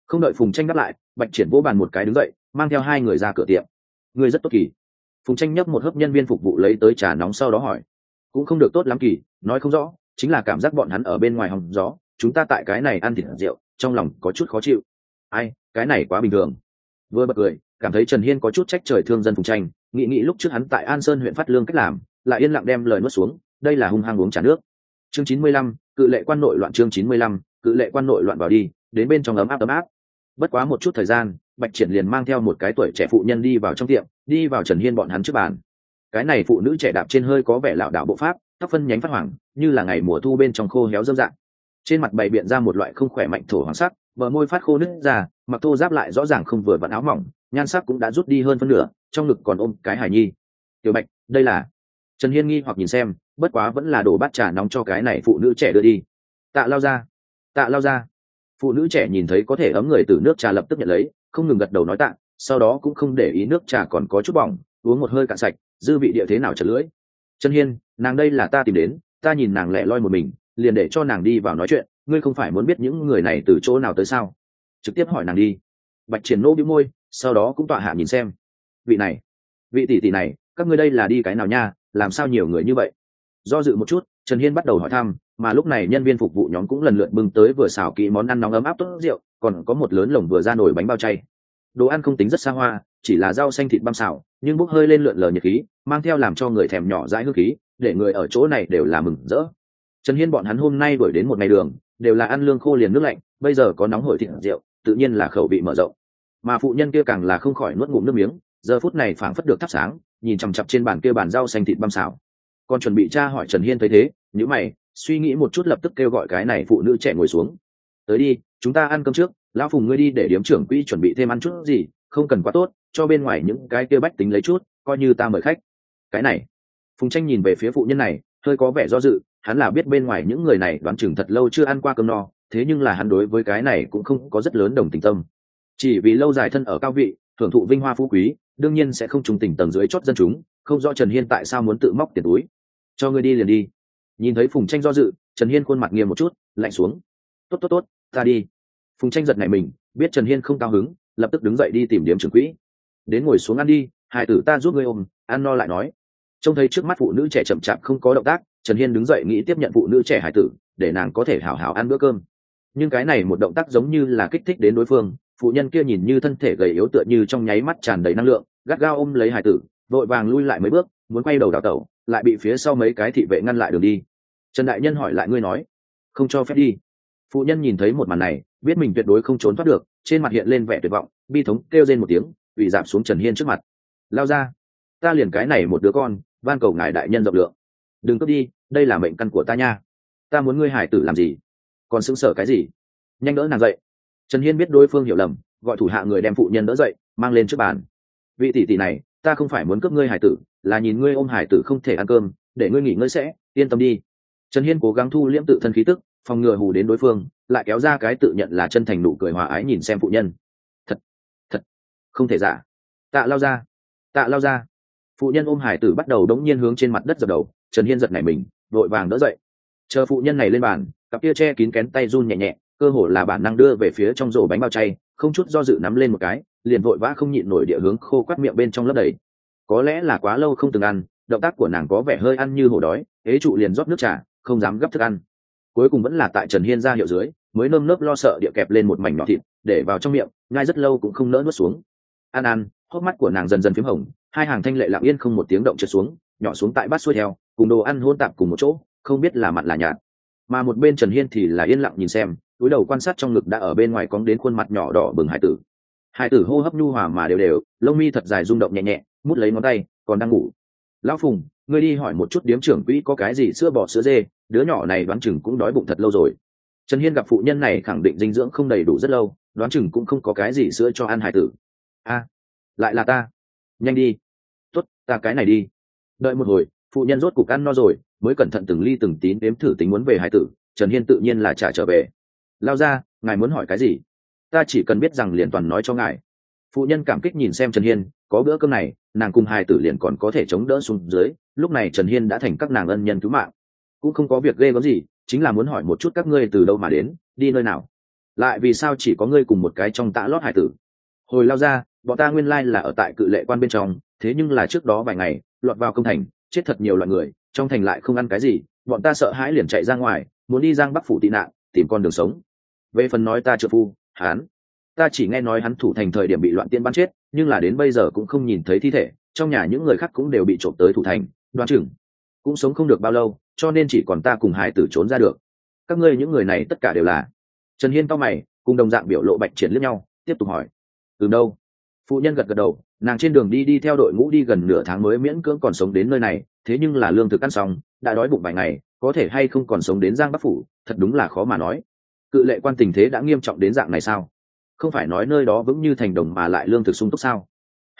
Không đợi phùng tranh đáp lại, bạch triển vỗ bàn một cái đứng dậy, mang theo hai người ra cửa tiệm. Ngươi rất tốt kỳ. Phùng tranh nhấp một hớp nhân viên phục vụ lấy tới trà nóng sau đó hỏi. Cũng không được tốt lắm kỳ, nói không rõ, chính là cảm giác bọn hắn ở bên ngoài hòng gió, chúng ta tại cái này ăn thịt rượu, trong lòng có chút khó chịu. Ai, cái này quá bình thường vừa bật cười, cảm thấy trần hiên có chút trách trời thương dân phùng tranh, nghĩ nghĩ lúc trước hắn tại an sơn huyện phát lương cách làm, lại yên lặng đem lời nuốt xuống, đây là hung hăng uống trả nước. Chương chín mươi lăm, cự lệ quan nội loạn chương chín mươi lăm, cự lệ quan nội loạn vào đi, đến bên trong ấm áp ấm áp. Bất quá một chút thời gian, bạch triển liền mang theo một cái tuổi trẻ phụ nhân đi vào trong tiệm, đi vào trần hiên bọn hắn trước bàn. Cái này phụ nữ trẻ đạp trên hơi có vẻ lạo đạo bộ pháp, tóc phân nhánh phát hoàng như là ngày mùa thu bên trong khô héo dâm dạng trên mặt bày biện ra một loại không khỏe mạnh thổ hoàng sắc, bờ môi phát khô nứt ra mặc thô giáp lại rõ ràng không vừa vặn áo mỏng, nhan sắc cũng đã rút đi hơn phân nửa, trong ngực còn ôm cái hải nhi. Tiểu bạch, đây là. Trần hiên nghi hoặc nhìn xem, bất quá vẫn là đổ bát trà nóng cho cái này phụ nữ trẻ đưa đi. Tạ lao ra tạ lao ra phụ nữ trẻ nhìn thấy có thể ấm người từ nước trà lập tức nhận lấy, không ngừng gật đầu nói tạ, sau đó cũng không để ý nước trà còn có chút bỏng, uống một hơi cạn sạch, dư vị địa thế nào chật lưỡi. Trần hiên, nàng đây là ta tìm đến, ta nhìn nàng lẻ loi một mình, liền để cho nàng đi vào nói chuyện, ngươi không phải muốn biết những người này từ chỗ nào tới sao? Trực tiếp hỏi nàng đi. Bạch triển nô bĩu môi, sau đó cũng tọa hạ nhìn xem. Vị này, vị tỷ tỷ này, các ngươi đây là đi cái nào nha, làm sao nhiều người như vậy? Do dự một chút, trần hiên bắt đầu hỏi thăm, mà lúc này nhân viên phục vụ nhóm cũng lần lượt bưng tới vừa xào kỹ món ăn nóng ấm áp tốt rượu, còn có một lớn lồng vừa ra nổi bánh bao chay. Đồ ăn không tính rất xa hoa, chỉ là rau xanh thịt băm xào, nhưng bốc hơi lên lượn lờ nhiệt khí, mang theo làm cho người thèm nhỏ dãi hương khí, để người ở chỗ này đều là mừng rỡ. Trần hiên bọn hắn hôm nay đuổi đến một ngày đường, đều là ăn lương khô liền nước lạnh, bây giờ có nóng hổi thịt rượu tự nhiên là khẩu vị mở rộng. Mà phụ nhân kia càng là không khỏi nuốt ngụm nước miếng, giờ phút này phảng phất được thắp sáng, nhìn chằm chặp trên bàn kia bàn rau xanh thịt băm xào. Còn chuẩn bị tra hỏi trần hiên thấy thế nhữ mày, suy nghĩ một chút lập tức kêu gọi cái này phụ nữ trẻ ngồi xuống. Tới đi, chúng ta ăn cơm trước, lão phùng ngươi đi để điếm trưởng quỹ chuẩn bị thêm ăn chút gì, không cần quá tốt, cho bên ngoài những cái kia bách tính lấy chút, coi như ta mời khách. Cái này, phùng tranh nhìn về phía phụ nhân này, hơi có vẻ do dự, hắn là biết bên ngoài những người này đoán chừng thật lâu chưa ăn qua cơm no thế nhưng là hắn đối với cái này cũng không có rất lớn đồng tình tâm. Chỉ vì lâu dài thân ở cao vị, thưởng thụ vinh hoa phú quý, đương nhiên sẽ không trùng tình tầng dưới chót dân chúng, không rõ trần hiên tại sao muốn tự móc tiền túi. Cho ngươi đi liền đi. Nhìn thấy phùng tranh do dự, trần hiên khuôn mặt nghiêm một chút, lạnh xuống. Tốt tốt tốt, ta đi. Phùng tranh giật này mình, biết trần hiên không cao hứng, lập tức đứng dậy đi tìm điểm trưởng quỹ. Đến ngồi xuống ăn đi hải tử ta giúp ngươi ôm. Ăn no lại nói. Trông thấy trước mắt phụ nữ trẻ chậm chạp không có động tác, trần hiên đứng dậy nghĩ tiếp nhận phụ nữ trẻ hải tử, để nàng có thể hào hào ăn bữa cơm nhưng cái này một động tác giống như là kích thích đến đối phương, phụ nhân kia nhìn như thân thể gầy yếu tựa như trong nháy mắt tràn đầy năng lượng, gắt gao ôm lấy hải tử, vội vàng lui lại mấy bước, muốn quay đầu đào tẩu, lại bị phía sau mấy cái thị vệ ngăn lại đường đi. Trần đại nhân hỏi lại ngươi nói, không cho phép đi. Phụ nhân nhìn thấy một màn này, biết mình tuyệt đối không trốn thoát được, trên mặt hiện lên vẻ tuyệt vọng, bi thống kêu lên một tiếng ủy giảm xuống trần hiên trước mặt. Lao ra, ta liền cái này một đứa con, van cầu ngài đại nhân rộng lượng. Đừng cướp đi, đây là mệnh căn của ta nha. Ta muốn ngươi hải tử làm gì? Còn xứng sở cái gì? Nhanh đỡ nàng dậy. Trần hiên biết đối phương hiểu lầm, gọi thủ hạ người đem phụ nhân đỡ dậy, mang lên trước bàn. Vị tỷ tỷ này, ta không phải muốn cướp ngươi hải tử, là nhìn ngươi ôm hải tử không thể ăn cơm, để ngươi nghỉ ngơi sẽ, yên tâm đi. Trần hiên cố gắng thu liễm tự thân khí tức, phòng ngừa hù đến đối phương, lại kéo ra cái tự nhận là chân thành nụ cười hòa ái nhìn xem phụ nhân. Thật thật, không thể giả. Tạ lao ra, tạ lao ra. Phụ nhân ôm hải tử bắt đầu đống nhiên hướng trên mặt đất dập đầu, trần hiên giật nảy mình, vội vàng đỡ dậy. Chờ phụ nhân này lên bàn cặp kia che kín kén tay run nhẹ nhẹ, cơ hồ là bản năng đưa về phía trong rổ bánh bao chay, không chút do dự nắm lên một cái, liền vội vã không nhịn nổi địa hướng khô quắt miệng bên trong lớp đầy. Có lẽ là quá lâu không từng ăn, động tác của nàng có vẻ hơi ăn như hổ đói ế trụ liền rót nước trà, không dám gấp thức ăn. Cuối cùng vẫn là tại trần hiên ra hiệu dưới, mới nơm nớp lo sợ địa kẹp lên một mảnh nhỏ thịt, để vào trong miệng, ngay rất lâu cũng không nỡ nuốt xuống. Ăn ăn hốc mắt của nàng dần dần p h í m hồng, hai hàng thanh lệ lặng yên không một tiếng động trượt xuống, nhỏ xuống tại bát xuôi theo cùng đồ ăn hôn tạp cùng một chỗ, không biết là mặn là nhạt mà một bên trần hiên thì là yên lặng nhìn xem, túi đầu quan sát trong ngực đã ở bên ngoài cóng đến khuôn mặt nhỏ đỏ bừng hải tử. Hải tử hô hấp nhu hòa mà đều đều, lông mi thật dài rung động nhẹ nhẹ, mút lấy ngón tay, còn đang ngủ. Lão phùng, ngươi đi hỏi một chút điếm trưởng quỹ có cái gì sữa bò sữa dê, đứa nhỏ này đoán chừng cũng đói bụng thật lâu rồi. Trần hiên gặp phụ nhân này khẳng định dinh dưỡng không đầy đủ rất lâu, đoán chừng cũng không có cái gì sữa cho ăn hải tử. A, lại là ta. Nhanh đi. Tuất ta cái này đi. Đợi một hồi, phụ nhân rốt cục ăn no rồi mới cẩn thận từng ly từng tín đếm thử tính muốn về hải tử, trần hiên tự nhiên là trả trở về. Lao ra, ngài muốn hỏi cái gì? Ta chỉ cần biết rằng liền toàn nói cho ngài. Phụ nhân cảm kích nhìn xem trần hiên, có bữa cơm này, nàng cùng hai tử liền còn có thể chống đỡ xuống dưới, lúc này trần hiên đã thành các nàng ân nhân cứu mạng. Cũng không có việc ghê gớm gì, chính là muốn hỏi một chút các ngươi từ đâu mà đến, đi nơi nào? Lại vì sao chỉ có ngươi cùng một cái trong tã lót hải tử? Hồi lao ra, bọn ta nguyên lai là ở tại cự lệ quan bên trong, thế nhưng là trước đó vài ngày, lọt vào công thành chết thật nhiều loại người, trong thành lại không ăn cái gì, bọn ta sợ hãi liền chạy ra ngoài, muốn đi giang bắc phủ tị nạn, tìm con đường sống. Về phần nói ta trợ phu hán ta chỉ nghe nói hắn thủ thành thời điểm bị loạn tiên bắn chết, nhưng là đến bây giờ cũng không nhìn thấy thi thể, trong nhà những người khác cũng đều bị trộm tới thủ thành đoán chừng cũng sống không được bao lâu, cho nên chỉ còn ta cùng hải tử trốn ra được. Các ngươi những người này tất cả đều là. Trần hiên to mày, cùng đồng dạng biểu lộ bạch triển lướt nhau, tiếp tục hỏi, từ đâu? Phụ nhân gật gật đầu, nàng trên đường đi đi theo đội ngũ đi gần nửa tháng mới miễn cưỡng còn sống đến nơi này, thế nhưng là lương thực ăn xong, đã đói bụng vài ngày, có thể hay không còn sống đến giang bắc phủ, thật đúng là khó mà nói. Cự lệ quan tình thế đã nghiêm trọng đến dạng này sao? Không phải nói nơi đó vững như thành đồng mà lại lương thực sung túc sao?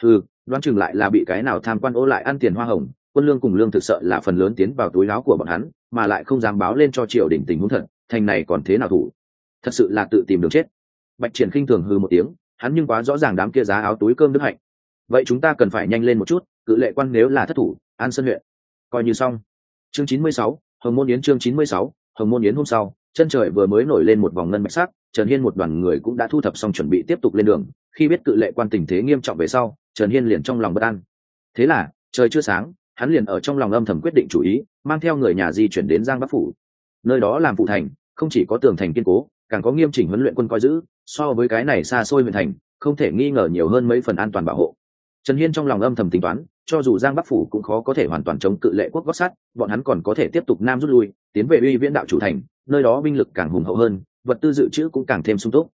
Ừ đoán chừng lại là bị cái nào tham quan ô lại ăn tiền hoa hồng, quân lương cùng lương thực sợ là phần lớn tiến vào túi áo của bọn hắn, mà lại không dám báo lên cho triều đình tình huống thật, thành này còn thế nào thủ? Thật sự là tự tìm đường chết. Bạch triển khinh thường hư một tiếng hắn nhưng quá rõ ràng đám kia giá áo túi cơm đức hạnh. Vậy chúng ta cần phải nhanh lên một chút, cự lệ quan nếu là thất thủ, an sân huyện. Coi như xong. Chương chín mươi sáu, hồng môn yến chương chín mươi sáu, hồng môn yến hôm sau, chân trời vừa mới nổi lên một vòng ngân bạch sắc, trần hiên một đoàn người cũng đã thu thập xong chuẩn bị tiếp tục lên đường. Khi biết cự lệ quan tình thế nghiêm trọng về sau, trần hiên liền trong lòng bất an. Thế là, trời chưa sáng, hắn liền ở trong lòng âm thầm quyết định chủ ý, mang theo người nhà di chuyển đến giang bắc phủ. Nơi đó làm phụ thành, không chỉ có tường thành kiên cố càng có nghiêm chỉnh huấn luyện quân coi giữ, so với cái này xa xôi huyện thành, không thể nghi ngờ nhiều hơn mấy phần an toàn bảo hộ. Trần hiên trong lòng âm thầm tính toán, cho dù giang bắc phủ cũng khó có thể hoàn toàn chống cự lệ quốc gót sắt, bọn hắn còn có thể tiếp tục nam rút lui, tiến về uy viễn đạo chủ thành, nơi đó binh lực càng hùng hậu hơn, vật tư dự trữ cũng càng thêm sung túc.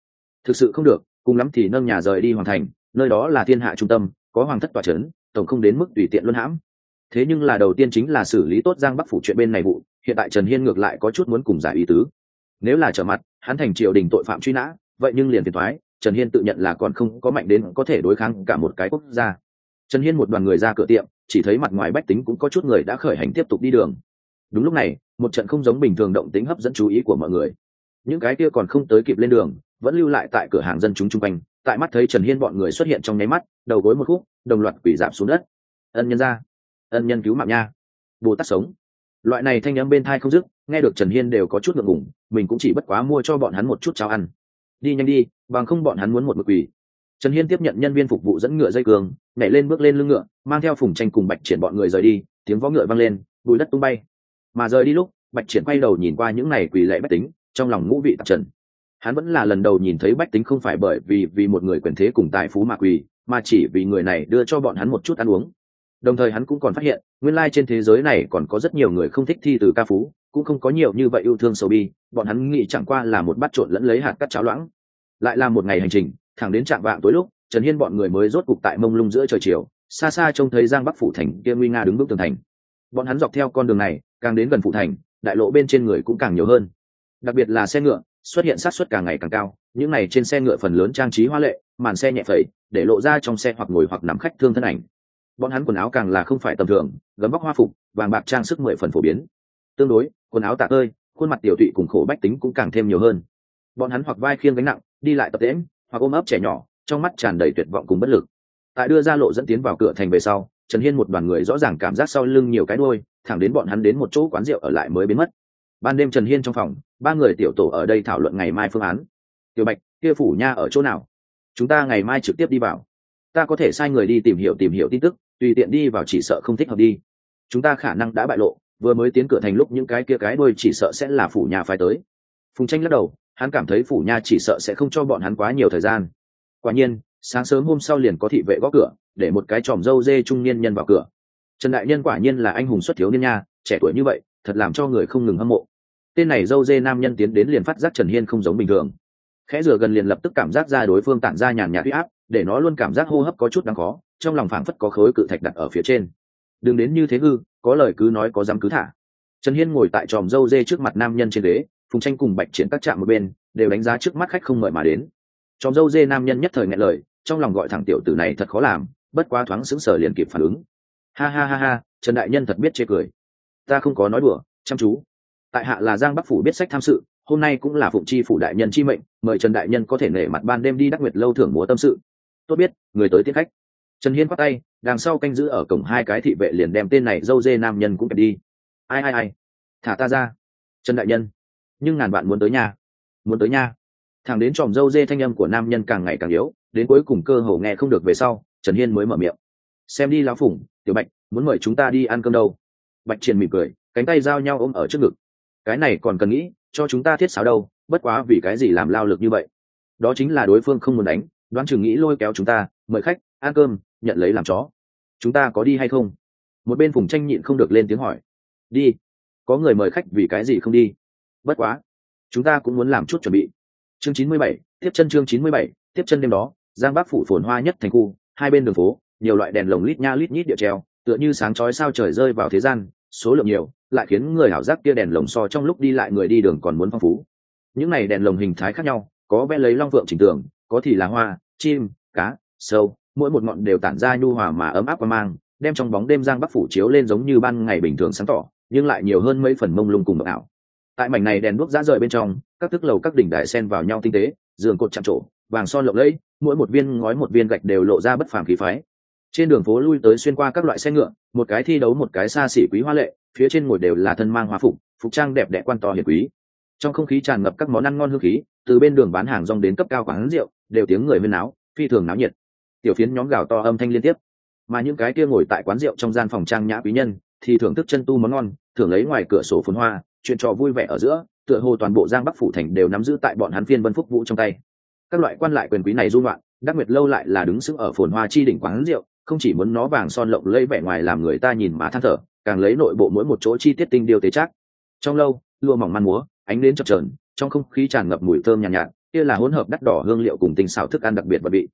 Thực sự không được, cùng lắm thì nâng nhà rời đi hoàng thành, nơi đó là thiên hạ trung tâm, có hoàng thất tòa c h ấ n tổng không đến mức tùy tiện luân hãm. Thế nhưng là đầu tiên chính là xử lý tốt giang bắc phủ chuyện bên này vụ, hiện tại trần hiên ngược lại có chút muốn cùng giải ý tứ nếu là trở mặt, hắn thành triều đình tội phạm truy nã, vậy nhưng liền phiền thoái, trần hiên tự nhận là còn không có mạnh đến có thể đối kháng cả một cái quốc gia. Trần hiên một đoàn người ra cửa tiệm, chỉ thấy mặt ngoài bách tính cũng có chút người đã khởi hành tiếp tục đi đường. Đúng lúc này, một trận không giống bình thường động tính hấp dẫn chú ý của mọi người. Những cái kia còn không tới kịp lên đường, vẫn lưu lại tại cửa hàng dân chúng chung quanh, tại mắt thấy trần hiên bọn người xuất hiện trong nháy mắt, đầu gối một khúc, đồng loạt quỷ giảm xuống đất. Ân nhân ra, ân nhân cứu mạng nha. Bồ tát sống. Loại này thanh n m bên thai không dứt nghe được trần hiên đều có chút ngượng ngủng mình cũng chỉ bất quá mua cho bọn hắn một chút cháo ăn. Đi nhanh đi, bằng không bọn hắn muốn một mực quỳ. trần hiên tiếp nhận nhân viên phục vụ dẫn ngựa dây cường, nhảy lên bước lên lưng ngựa, mang theo phùng tranh cùng bạch triển bọn người rời đi, tiếng vó ngựa vang lên, bùi đất tung bay. Mà rời đi lúc, bạch triển quay đầu nhìn qua những n à y quỳ lệ bách tính, trong lòng ngũ vị tạp trần. Hắn vẫn là lần đầu nhìn thấy bách tính không phải bởi vì vì một người quyền thế cùng tài phú mà quỳ, mà chỉ vì người này đưa cho bọn hắn một chút ăn uống. Đồng thời hắn cũng còn phát hiện, nguyên lai trên thế giới này còn có rất nhiều người không thích thi từ ca phú cũng không có nhiều như vậy yêu thương sầu bi, bọn hắn nghĩ chẳng qua là một bát trộn lẫn lấy hạt cắt cháo loãng. Lại là một ngày hành trình, thẳng đến trạm vạng tối lúc, trần hiên bọn người mới rốt cục tại mông lung giữa trời chiều, xa xa trông thấy giang bắc phủ thành kia nguy nga đứng bước tường thành. Bọn hắn dọc theo con đường này, càng đến gần phủ thành, đại lộ bên trên người cũng càng nhiều hơn. Đặc biệt là xe ngựa, xuất hiện sát xuất càng ngày càng cao, những này trên xe ngựa phần lớn trang trí hoa lệ, màn xe nhẹ phẩy, để lộ ra trong xe hoặc ngồi hoặc nằm khách thương thân ảnh. Bọn hắn quần áo càng là không phải tầm thường, gấm bóc hoa phục, vàng bạc trang sức mười phần phổ biến. Tương đối quần áo tạ tơi, khuôn mặt tiểu thụy cùng khổ bách tính cũng càng thêm nhiều hơn. Bọn hắn hoặc vai khiêng gánh nặng, đi lại tập tễm hoặc ôm ấp trẻ nhỏ, trong mắt tràn đầy tuyệt vọng cùng bất lực. Tại đưa ra lộ dẫn tiến vào cửa thành về sau, trần hiên một đoàn người rõ ràng cảm giác sau lưng nhiều cái đôi thẳng đến bọn hắn đến một chỗ quán rượu ở lại mới biến mất. Ban đêm trần hiên trong phòng, ba người tiểu tổ ở đây thảo luận ngày mai phương án. Tiểu bạch, kia phủ nha ở chỗ nào? Chúng ta ngày mai trực tiếp đi vào. Ta có thể sai người đi tìm hiểu tìm hiểu tin tức, tùy tiện đi vào chỉ sợ không thích hợp đi. Chúng ta khả năng đã bại lộ vừa mới tiến cửa thành lúc những cái kia cái đôi chỉ sợ sẽ là phủ nhà phải tới. Phùng tranh lắc đầu, hắn cảm thấy phủ nhà chỉ sợ sẽ không cho bọn hắn quá nhiều thời gian. Quả nhiên, sáng sớm hôm sau liền có thị vệ gõ cửa, để một cái tròm dâu dê trung niên nhân vào cửa. Trần đại nhân quả nhiên là anh hùng xuất thiếu niên nha, trẻ tuổi như vậy, thật làm cho người không ngừng hâm mộ. Tên này dâu dê nam nhân tiến đến liền phát giác trần hiên không giống bình thường. Khẽ rửa gần liền lập tức cảm giác ra đối phương tản ra nhàn nhạt huy áp, để nó luôn cảm giác hô hấp có chút đáng khó, trong lòng phảng phất có khối cự thạch đặt ở phía trên. Đừng đến như thế hư có lời cứ nói có dám cứ thả. Trần hiên ngồi tại tròm dâu dê trước mặt nam nhân trên ghế, phùng tranh cùng bạch triển các trạm một bên, đều đánh giá trước mắt khách không mời mà đến. Tròm dâu dê nam nhân nhất thời ngại lời, trong lòng gọi thẳng tiểu tử này thật khó làm, bất quá thoáng xứng sở liền kịp phản ứng. Ha ha ha ha, trần đại nhân thật biết chê cười. Ta không có nói đùa, chăm chú. Tại hạ là giang bắc phủ biết sách tham sự, hôm nay cũng là phụng chi phủ đại nhân chi mệnh, mời trần đại nhân có thể nể mặt ban đêm đi đắc nguyệt lâu thưởng múa tâm sự. Tốt biết, người tới tiết khách trần hiên khoác tay, đằng sau canh giữ ở cổng hai cái thị vệ liền đem tên này dâu dê nam nhân cũng kẹp đi. Ai ai ai? Thả ta ra. Trần đại nhân. Nhưng ngàn bạn muốn tới nhà. Muốn tới nhà. Thằng đến tròm dâu dê thanh âm của nam nhân càng ngày càng yếu, đến cuối cùng cơ hồ nghe không được về sau, trần hiên mới mở miệng. Xem đi lão phủng, tiểu bạch, muốn mời chúng ta đi ăn cơm đâu? Bạch Triền mỉm cười, cánh tay giao nhau ôm ở trước ngực. Cái này còn cần nghĩ, cho chúng ta thiết sáo đâu, bất quá vì cái gì làm lao lực như vậy? Đó chính là đối phương không muốn đánh, đoán chừng nghĩ lôi kéo chúng ta, mời khách, ăn cơm nhận lấy làm chó. Chúng ta có đi hay không? Một bên phùng tranh nhịn không được lên tiếng hỏi. Đi. Có người mời khách vì cái gì không đi? Bất quá. Chúng ta cũng muốn làm chút chuẩn bị. Chương chín mươi bảy, tiếp chân chương chín mươi bảy, tiếp chân đêm đó, giang bắc phủ phồn hoa nhất thành khu, hai bên đường phố, nhiều loại đèn lồng lít nha lít nhít địa treo, tựa như sáng chói sao trời rơi vào thế gian, số lượng nhiều, lại khiến người hảo giác kia đèn lồng so trong lúc đi lại người đi đường còn muốn phong phú. Những này đèn lồng hình thái khác nhau, có vẽ lấy long vượng chỉnh tường, có thì là hoa, chim, cá, sâu mỗi một ngọn đều tản ra nhu hòa mà ấm áp và mang, đem trong bóng đêm giang bắc phủ chiếu lên giống như ban ngày bình thường sáng tỏ, nhưng lại nhiều hơn mấy phần mông lung cùng mộng ảo. Tại mảnh này đèn đuốc ra rời bên trong, các tức lầu các đỉnh đại sen vào nhau tinh tế, giường cột chạm trổ, vàng son lộng lẫy, mỗi một viên ngói một viên gạch đều lộ ra bất phàm khí phái. Trên đường phố lui tới xuyên qua các loại xe ngựa, một cái thi đấu một cái xa xỉ quý hoa lệ, phía trên ngồi đều là thân mang hóa phục phục trang đẹp đẽ quan to hiền quý. Trong không khí tràn ngập các món ăn ngon hương khí, từ bên đường bán hàng rong đến cấp cao quán rượu, đều tiếng người huyên náo, phi thường náo nhiệt tiểu phiến nhóm gào to âm thanh liên tiếp. Mà những cái kia ngồi tại quán rượu trong gian phòng trang nhã quý nhân thì thưởng thức chân tu món ngon thường lấy ngoài cửa sổ phun hoa chuyện trò vui vẻ ở giữa tựa hồ toàn bộ giang bắc phủ thành đều nắm giữ tại bọn hắn phiên vân phúc vũ trong tay. Các loại quan lại quyền quý này dung loạn đắc nguyệt lâu lại là đứng sững ở phồn hoa chi đỉnh quán rượu không chỉ muốn nó vàng son lộng lấy vẻ ngoài làm người ta nhìn má than thở càng lấy nội bộ mỗi một chỗ chi tiết tinh điều tế chắc trong lâu lụa mỏng man múa ánh đến chập trờn trong không khí tràn ngập mùi thơm nhàn nhạt, nhạt kia là hỗn hợp đắt đỏ hương liệu cùng tinh xào thức ăn đặc biệt và vị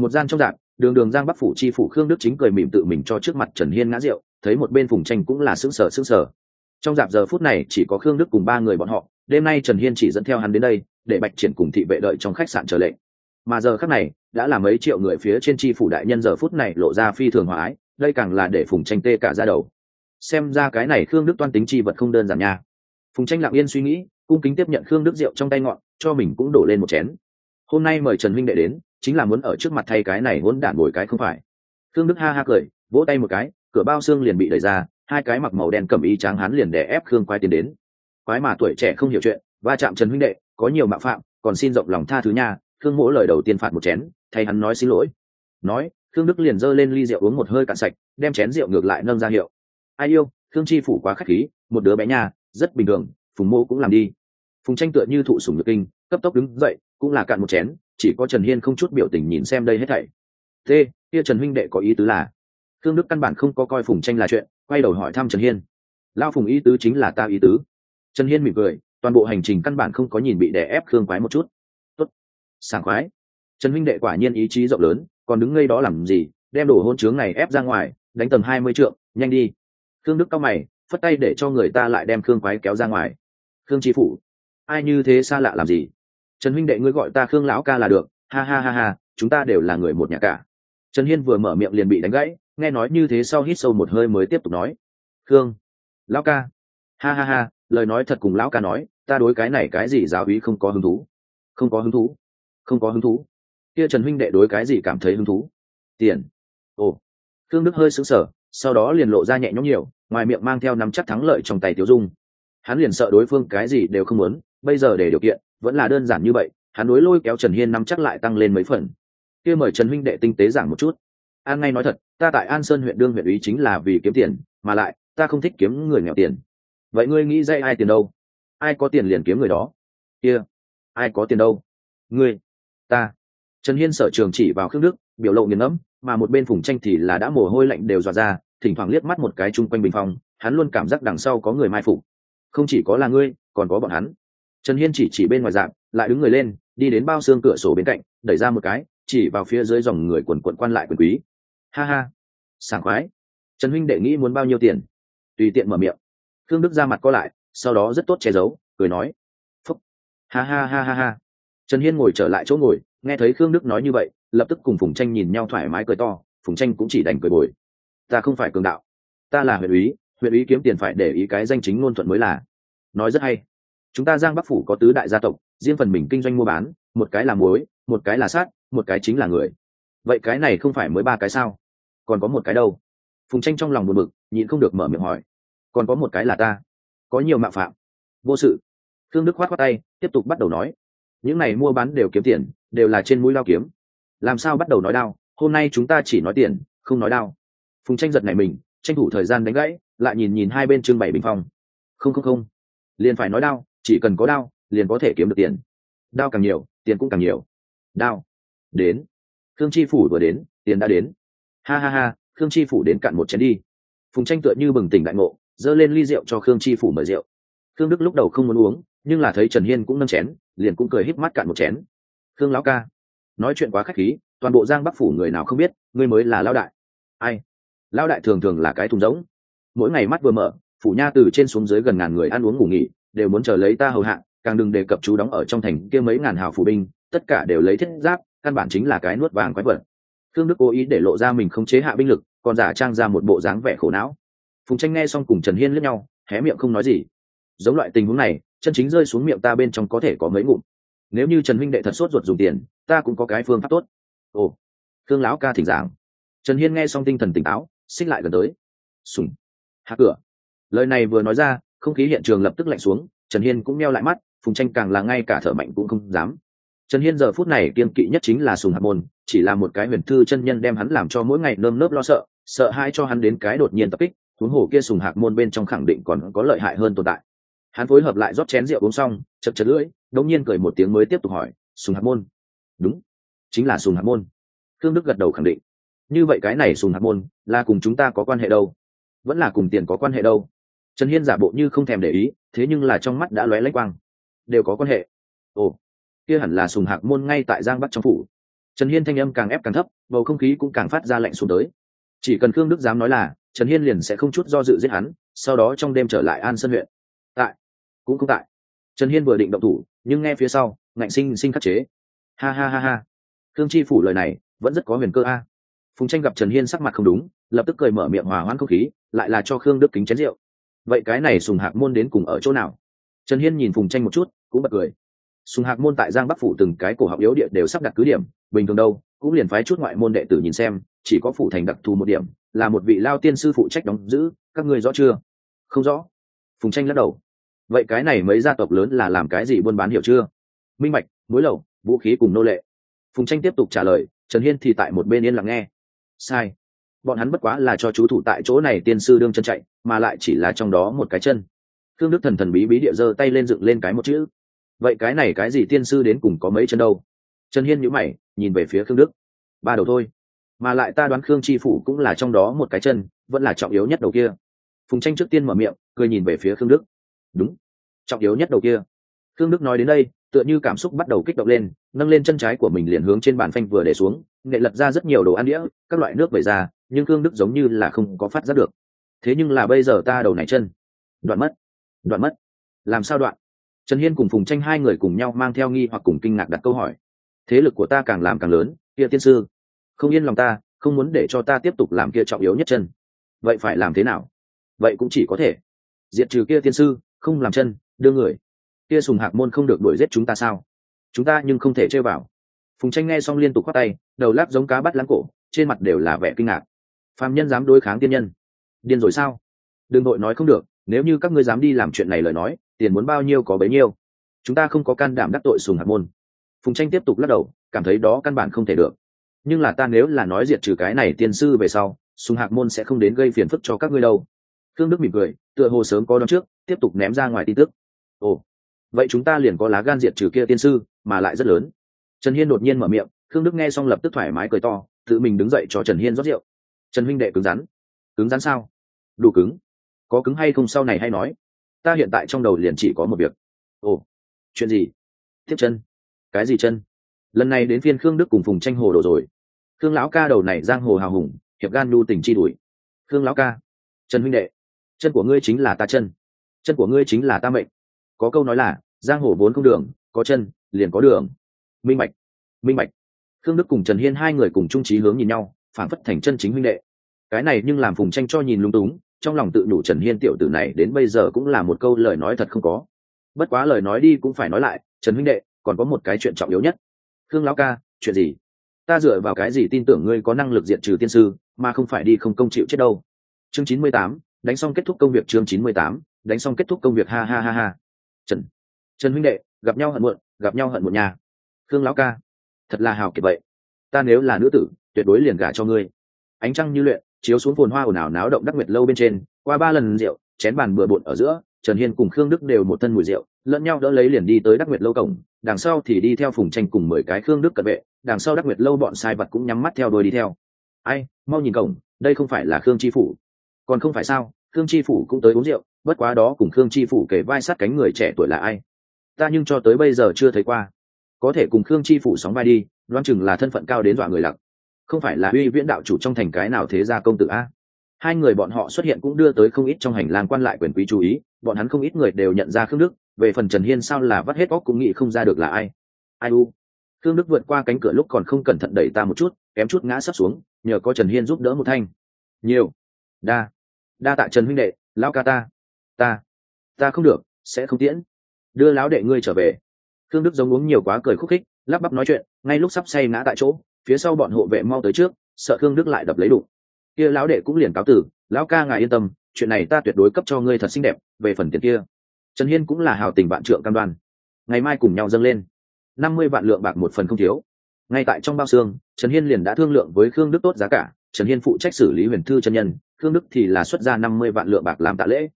một gian trong dạng, đường đường giang bắc phủ chi phủ khương đức chính cười mỉm tự mình cho trước mặt trần hiên ngã rượu, thấy một bên phùng tranh cũng là sững sờ sững sờ. Trong dạp giờ phút này chỉ có khương đức cùng ba người bọn họ, đêm nay trần hiên chỉ dẫn theo hắn đến đây, để bạch triển cùng thị vệ đợi trong khách sạn chờ lệnh. Mà giờ khác này, đã là mấy triệu người phía trên tri phủ đại nhân giờ phút này lộ ra phi thường hòa ái, đây càng là để phùng tranh tê cả ra đầu. Xem ra cái này khương đức toan tính chi vật không đơn giản nha. Phùng tranh lặng yên suy nghĩ, cung kính tiếp nhận khương đức rượu trong tay ngọn, cho mình cũng đổ lên một chén. Hôm nay mời trần huynh đệ đến chính là muốn ở trước mặt thay cái này hỗn đản bồi cái không phải. Khương đức ha ha cười, vỗ tay một cái, cửa bao xương liền bị đẩy ra, hai cái mặc màu đen cầm y tráng hắn liền đè ép khương quái tiến đến. Quái mà tuổi trẻ không hiểu chuyện, va chạm trần huynh đệ, có nhiều mạo phạm, còn xin rộng lòng tha thứ nha, khương mỗ lời đầu tiên phạt một chén, thay hắn nói xin lỗi. Nói, khương đức liền giơ lên ly rượu uống một hơi cạn sạch, đem chén rượu ngược lại nâng ra hiệu. Ai yêu, khương chi phủ quá k h á c h khí, một đứa bé nha, rất bình thường, phùng mô cũng làm đi. Phùng tranh tựa như thụ sủng nhược kinh, cấp tốc đứng dậy, cũng là cạn một chén chỉ có trần hiên không chút biểu tình nhìn xem đây hết thảy. T kia trần huynh đệ có ý tứ là, khương đức căn bản không có coi phùng tranh là chuyện, quay đầu hỏi thăm trần hiên. Lao phùng ý tứ chính là ta ý tứ. Trần hiên mỉm cười, toàn bộ hành trình căn bản không có nhìn bị đè ép khương quái một chút. Tốt, sảng khoái. Trần huynh đệ quả nhiên ý chí rộng lớn, còn đứng ngây đó làm gì, đem đổ hôn chướng này ép ra ngoài, đánh tầm hai mươi trượng, nhanh đi. Khương đức cao mày, phất tay để cho người ta lại đem khương quái kéo ra ngoài. Khương tri phủ, ai như thế xa lạ làm gì? Trần huynh đệ ngươi gọi ta khương lão ca là được, ha ha ha ha, chúng ta đều là người một nhà cả. Trần hiên vừa mở miệng liền bị đánh gãy, nghe nói như thế sau hít sâu một hơi mới tiếp tục nói. Khương, lão ca. Ha ha ha, lời nói thật cùng lão ca nói, ta đối cái này cái gì giáo úy không có hứng thú. Không có hứng thú. Không có hứng thú. Kia trần huynh đệ đối cái gì cảm thấy hứng thú? Tiền. Ồ. Khương đức hơi sững sờ, sau đó liền lộ ra nhẹ nhõm nhiều, ngoài miệng mang theo nắm chắc thắng lợi trong tay tiêu dung. Hắn liền sợ đối phương cái gì đều không muốn, bây giờ để điều kiện vẫn là đơn giản như vậy, hắn đối lôi kéo trần hiên nắm chắc lại tăng lên mấy phần. Kia mời trần huynh đệ tinh tế giảng một chút. An ngay nói thật, ta tại an sơn huyện đương huyện ý chính là vì kiếm tiền, mà lại, ta không thích kiếm người nghèo tiền. Vậy ngươi nghĩ dạy ai tiền đâu? Ai có tiền liền kiếm người đó. Kia, ai có tiền đâu? Ngươi, ta. Trần hiên sở trường chỉ vào khước đức, biểu lộ nghiền ngẫm, mà một bên phùng tranh thì là đã mồ hôi lạnh đều dọa ra, thỉnh thoảng liếc mắt một cái chung quanh bình phong, hắn luôn cảm giác đằng sau có người mai phục. Không chỉ có là ngươi, còn có bọn hắn trần hiên chỉ chỉ bên ngoài dạng lại đứng người lên, đi đến bao xương cửa sổ bên cạnh, đẩy ra một cái, chỉ vào phía dưới dòng người quần quận quan lại quyền quý. Ha ha, sảng khoái. Trần huynh đệ nghĩ muốn bao nhiêu tiền? Tùy tiện mở miệng. Thương đức ra mặt co lại, sau đó rất tốt che giấu, cười nói. Phúc. Ha ha ha ha ha. Trần hiên ngồi trở lại chỗ ngồi, nghe thấy khương đức nói như vậy, lập tức cùng phùng tranh nhìn nhau thoải mái cười to, phùng tranh cũng chỉ đành cười bồi. Ta không phải cường đạo. Ta là huyện úy huyện úy kiếm tiền phải để ý cái danh chính ngôn thuận mới là. Nói rất hay chúng ta giang bắc phủ có tứ đại gia tộc, riêng phần mình kinh doanh mua bán, một cái là muối, một cái là sát một cái chính là người. Vậy cái này không phải mới ba cái sao? Còn có một cái đâu? Phùng tranh trong lòng buồn bực, nhịn không được mở miệng hỏi. Còn có một cái là ta. Có nhiều mạo phạm. Vô sự. Thương đức khoát khoát tay, tiếp tục bắt đầu nói. Những này mua bán đều kiếm tiền, đều là trên mũi lao kiếm. Làm sao bắt đầu nói đao? Hôm nay chúng ta chỉ nói tiền, không nói đao. Phùng tranh giật này mình, tranh thủ thời gian đánh gãy, lại nhìn nhìn hai bên trưng bày bình phong. Không không không. Liền phải nói đao chỉ cần có đao, liền có thể kiếm được tiền. Đao càng nhiều, tiền cũng càng nhiều. Đao. Đến. Khương chi phủ vừa đến, tiền đã đến. Ha ha ha, khương chi phủ đến cạn một chén đi. Phùng tranh tựa như bừng tỉnh đại ngộ, giơ lên ly rượu cho khương chi phủ mời rượu. Khương đức lúc đầu không muốn uống, nhưng là thấy trần hiên cũng nâng chén, liền cũng cười híp mắt cạn một chén. Khương lão ca, nói chuyện quá khách khí, toàn bộ giang bắc phủ người nào không biết, ngươi mới là lao đại. Ai? Lao đại thường thường là cái thùng rỗng. Mỗi ngày mắt vừa mở, phủ nha từ trên xuống dưới gần ngàn người ăn uống ngủ nghỉ đều muốn chờ lấy ta hầu hạ, càng đừng đề cập chú đóng ở trong thành kia mấy ngàn hào phủ binh, tất cả đều lấy thiết giáp, căn bản chính là cái nuốt vàng quái vật. Khương đức cố ý để lộ ra mình không chế hạ binh lực, còn giả trang ra một bộ dáng vẻ khổ não. Phùng tranh nghe xong cùng trần hiên lướt nhau, hé miệng không nói gì. Giống loại tình huống này, chân chính rơi xuống miệng ta bên trong có thể có mấy ngụm. Nếu như trần huynh đệ thật sốt ruột dùng tiền, ta cũng có cái phương pháp tốt. Ồ, khương lão ca thỉnh giảng. Trần hiên nghe xong tinh thần tỉnh táo, xích lại gần tới. Sùng, hạ cửa. Lời này vừa nói ra không khí hiện trường lập tức lạnh xuống, trần hiên cũng meo lại mắt, phùng tranh càng là ngay cả thở mạnh cũng không dám. Trần hiên giờ phút này kiên kỵ nhất chính là sùng hạt môn, chỉ là một cái huyền thư chân nhân đem hắn làm cho mỗi ngày nơm nớp lo sợ sợ hai cho hắn đến cái đột nhiên tập kích, huống hồ kia sùng hạc môn bên trong khẳng định còn có lợi hại hơn tồn tại. Hắn phối hợp lại rót chén rượu uống xong, chật chật lưỡi, đống nhiên cười một tiếng mới tiếp tục hỏi, sùng hạc môn? Đúng, chính là sùng hạc môn. Thương đức gật đầu khẳng định. Như vậy cái này sùng hạc môn là cùng chúng ta có quan hệ đâu? Vẫn là cùng tiền có quan hệ đâu? Trần hiên giả bộ như không thèm để ý, thế nhưng là trong mắt đã lóe lách quang. Đều có quan hệ. Ồ, kia hẳn là sùng hạc môn ngay tại giang bắc trong phủ. Trần hiên thanh âm càng ép càng thấp, bầu không khí cũng càng phát ra lạnh xuống tới. Chỉ cần khương đức dám nói là, trần hiên liền sẽ không chút do dự giết hắn, sau đó trong đêm trở lại an sơn huyện. Tại, cũng không tại. Trần hiên vừa định động thủ, nhưng nghe phía sau, ngạnh sinh sinh khắc chế. Ha ha ha ha. Khương chi phủ lời này, vẫn rất có huyền cơ a. Phùng tranh gặp trần hiên sắc mặt không đúng, lập tức cười mở miệng hòa hoãn không khí, lại là cho khương đức kính chén rượu vậy cái này sùng hạc môn đến cùng ở chỗ nào? Trần hiên nhìn phùng tranh một chút, cũng bật cười. Sùng hạc môn tại giang bắc phủ từng cái cổ học yếu địa đều sắp đặt cứ điểm, bình thường đâu, cũng liền phái chút ngoại môn đệ tử nhìn xem, chỉ có phủ thành đặc thù một điểm, là một vị lao tiên sư phụ trách đóng giữ, các ngươi rõ chưa? Không rõ. Phùng tranh lắc đầu. Vậy cái này mấy gia tộc lớn là làm cái gì buôn bán hiểu chưa? Minh mạch mối lầu, vũ khí cùng nô lệ. Phùng tranh tiếp tục trả lời, trần hiên thì tại một bên yên lặng nghe. Sai bọn hắn bất quá là cho chú thủ tại chỗ này tiên sư đương chân chạy, mà lại chỉ là trong đó một cái chân. Thương đức thần thần bí bí địa giơ tay lên dựng lên cái một chữ. Vậy cái này cái gì tiên sư đến cùng có mấy chân đâu? Trần hiên nhữ mày, nhìn về phía khương đức. Ba đầu thôi. Mà lại ta đoán khương tri phủ cũng là trong đó một cái chân, vẫn là trọng yếu nhất đầu kia. Phùng tranh trước tiên mở miệng, cười nhìn về phía khương đức. Đúng. Trọng yếu nhất đầu kia. Khương đức nói đến đây, tựa như cảm xúc bắt đầu kích động lên, nâng lên chân trái của mình liền hướng trên bàn phanh vừa để xuống, nghệ lật ra rất nhiều đồ ăn đĩa, các loại nước về ra nhưng khương đức giống như là không có phát giác được. Thế nhưng là bây giờ ta đầu này chân. Đoạn mất. Đoạn mất. Làm sao đoạn? Trần hiên cùng phùng tranh hai người cùng nhau mang theo nghi hoặc cùng kinh ngạc đặt câu hỏi. Thế lực của ta càng làm càng lớn, kia tiên sư. Không yên lòng ta, không muốn để cho ta tiếp tục làm kia trọng yếu nhất chân. Vậy phải làm thế nào? Vậy cũng chỉ có thể diệt trừ kia tiên sư, không làm chân, đưa người. Kia sùng hạc môn không được đuổi giết chúng ta sao? Chúng ta nhưng không thể chơi vào. Phùng tranh nghe xong liên tục khoác tay, đầu lắc giống cá bắt lãng cổ, trên mặt đều là vẻ kinh ngạc phàm nhân dám đối kháng tiên nhân. Điên rồi sao? Đừng đội nói không được, nếu như các ngươi dám đi làm chuyện này lời nói, tiền muốn bao nhiêu có bấy nhiêu. Chúng ta không có can đảm đắc tội sùng hạt môn. Phùng tranh tiếp tục lắc đầu, cảm thấy đó căn bản không thể được. Nhưng là ta nếu là nói diệt trừ cái này tiên sư về sau, sùng hạc môn sẽ không đến gây phiền phức cho các ngươi đâu. Khương đức mỉm cười, tựa hồ sớm có đón trước, tiếp tục ném ra ngoài tin tức. Ồ, vậy chúng ta liền có lá gan diệt trừ kia tiên sư, mà lại rất lớn. Trần hiên đột nhiên mở miệng, khương đức nghe xong lập tức thoải mái cười to, tự mình đứng dậy cho trần hiên rót rượu trần huynh đệ cứng rắn. Cứng rắn sao? Đủ cứng. Có cứng hay không sau này hay nói. Ta hiện tại trong đầu liền chỉ có một việc. Ồ, chuyện gì? Tiếp chân. Cái gì chân? Lần này đến phiên khương đức cùng phùng tranh hồ đồ rồi. Khương lão ca đầu này giang hồ hào hùng, hiệp gan nhu tình chi đuổi. Khương lão ca. Trần huynh đệ, chân của ngươi chính là ta chân. Chân của ngươi chính là ta mệnh. Có câu nói là, giang hồ vốn không đường, có chân, liền có đường. Minh mạch minh mạch khương đức cùng trần hiên hai người cùng trung trí hướng nhìn nhau phản phất thành chân chính huynh đệ. Cái này nhưng làm phùng tranh cho nhìn lung túng, trong lòng tự đủ trần hiên tiểu tử này đến bây giờ cũng là một câu lời nói thật không có. Bất quá lời nói đi cũng phải nói lại, trần huynh đệ, còn có một cái chuyện trọng yếu nhất. Khương lão ca, chuyện gì? Ta dựa vào cái gì tin tưởng ngươi có năng lực diện trừ tiên sư, mà không phải đi không công chịu chết đâu? Chương chín mươi tám, đánh xong kết thúc công việc chương chín mươi tám, đánh xong kết thúc công việc, ha ha ha ha. Trần trần huynh đệ, gặp nhau hận muộn, gặp nhau hận muộn nhà khương lão ca, thật là hào kiệt vậy. Ta nếu là nữ tử tuyệt đối liền gả cho ngươi. Ánh trăng như luyện, chiếu xuống phồn hoa ồn ào náo động đắc nguyệt lâu bên trên, qua ba lần rượu, chén bàn bừa bộn ở giữa, trần hiên cùng khương đức đều một thân mùi rượu, lẫn nhau đỡ lấy liền đi tới đắc nguyệt lâu cổng, đằng sau thì đi theo phùng tranh cùng mười cái khương đức cận vệ, đằng sau đắc nguyệt lâu bọn sai vật cũng nhắm mắt theo đôi đi theo. Ai, mau nhìn cổng, đây không phải là khương tri phủ. Còn không phải sao, khương tri phủ cũng tới uống rượu, bất quá đó cùng khương tri phủ kể vai sát cánh người trẻ tuổi là ai. Ta nhưng cho tới bây giờ chưa thấy qua. Có thể cùng khương tri phủ sóng vai đi, đoán chừng là thân phận cao đến dọa người lặc không phải là uy viễn đạo chủ trong thành cái nào thế gia công tử a? Hai người bọn họ xuất hiện cũng đưa tới không ít trong hành lang quan lại quyền quý chú ý, bọn hắn không ít người đều nhận ra khương đức, về phần trần hiên sao là vắt hết óc cũng nghĩ không ra được là ai. Ai u? Khương đức vượt qua cánh cửa lúc còn không cẩn thận đẩy ta một chút, kém chút ngã sắp xuống, nhờ có trần hiên giúp đỡ một thanh. Nhiều. Đa. Đa tạ trần huynh đệ, lão ca ta. Ta. Ta không được, sẽ không tiễn. Đưa lão đệ ngươi trở về. Khương đức giống uống nhiều quá cười khúc khích, lắp bắp nói chuyện, ngay lúc sắp say ngã tại chỗ phía sau bọn hộ vệ mau tới trước, sợ khương đức lại đập lấy đủ. kia lão đệ cũng liền cáo tử lão ca ngài yên tâm, chuyện này ta tuyệt đối cấp cho ngươi thật xinh đẹp, về phần tiền kia. Trần hiên cũng là hào tình bạn trượng cam đoan. Ngày mai cùng nhau dâng lên. Năm mươi vạn lượng bạc một phần không thiếu. Ngay tại trong bao xương, trần hiên liền đã thương lượng với khương đức tốt giá cả. Trần hiên phụ trách xử lý huyền thư chân nhân, khương đức thì là xuất ra năm mươi vạn lượng bạc làm tạ lễ.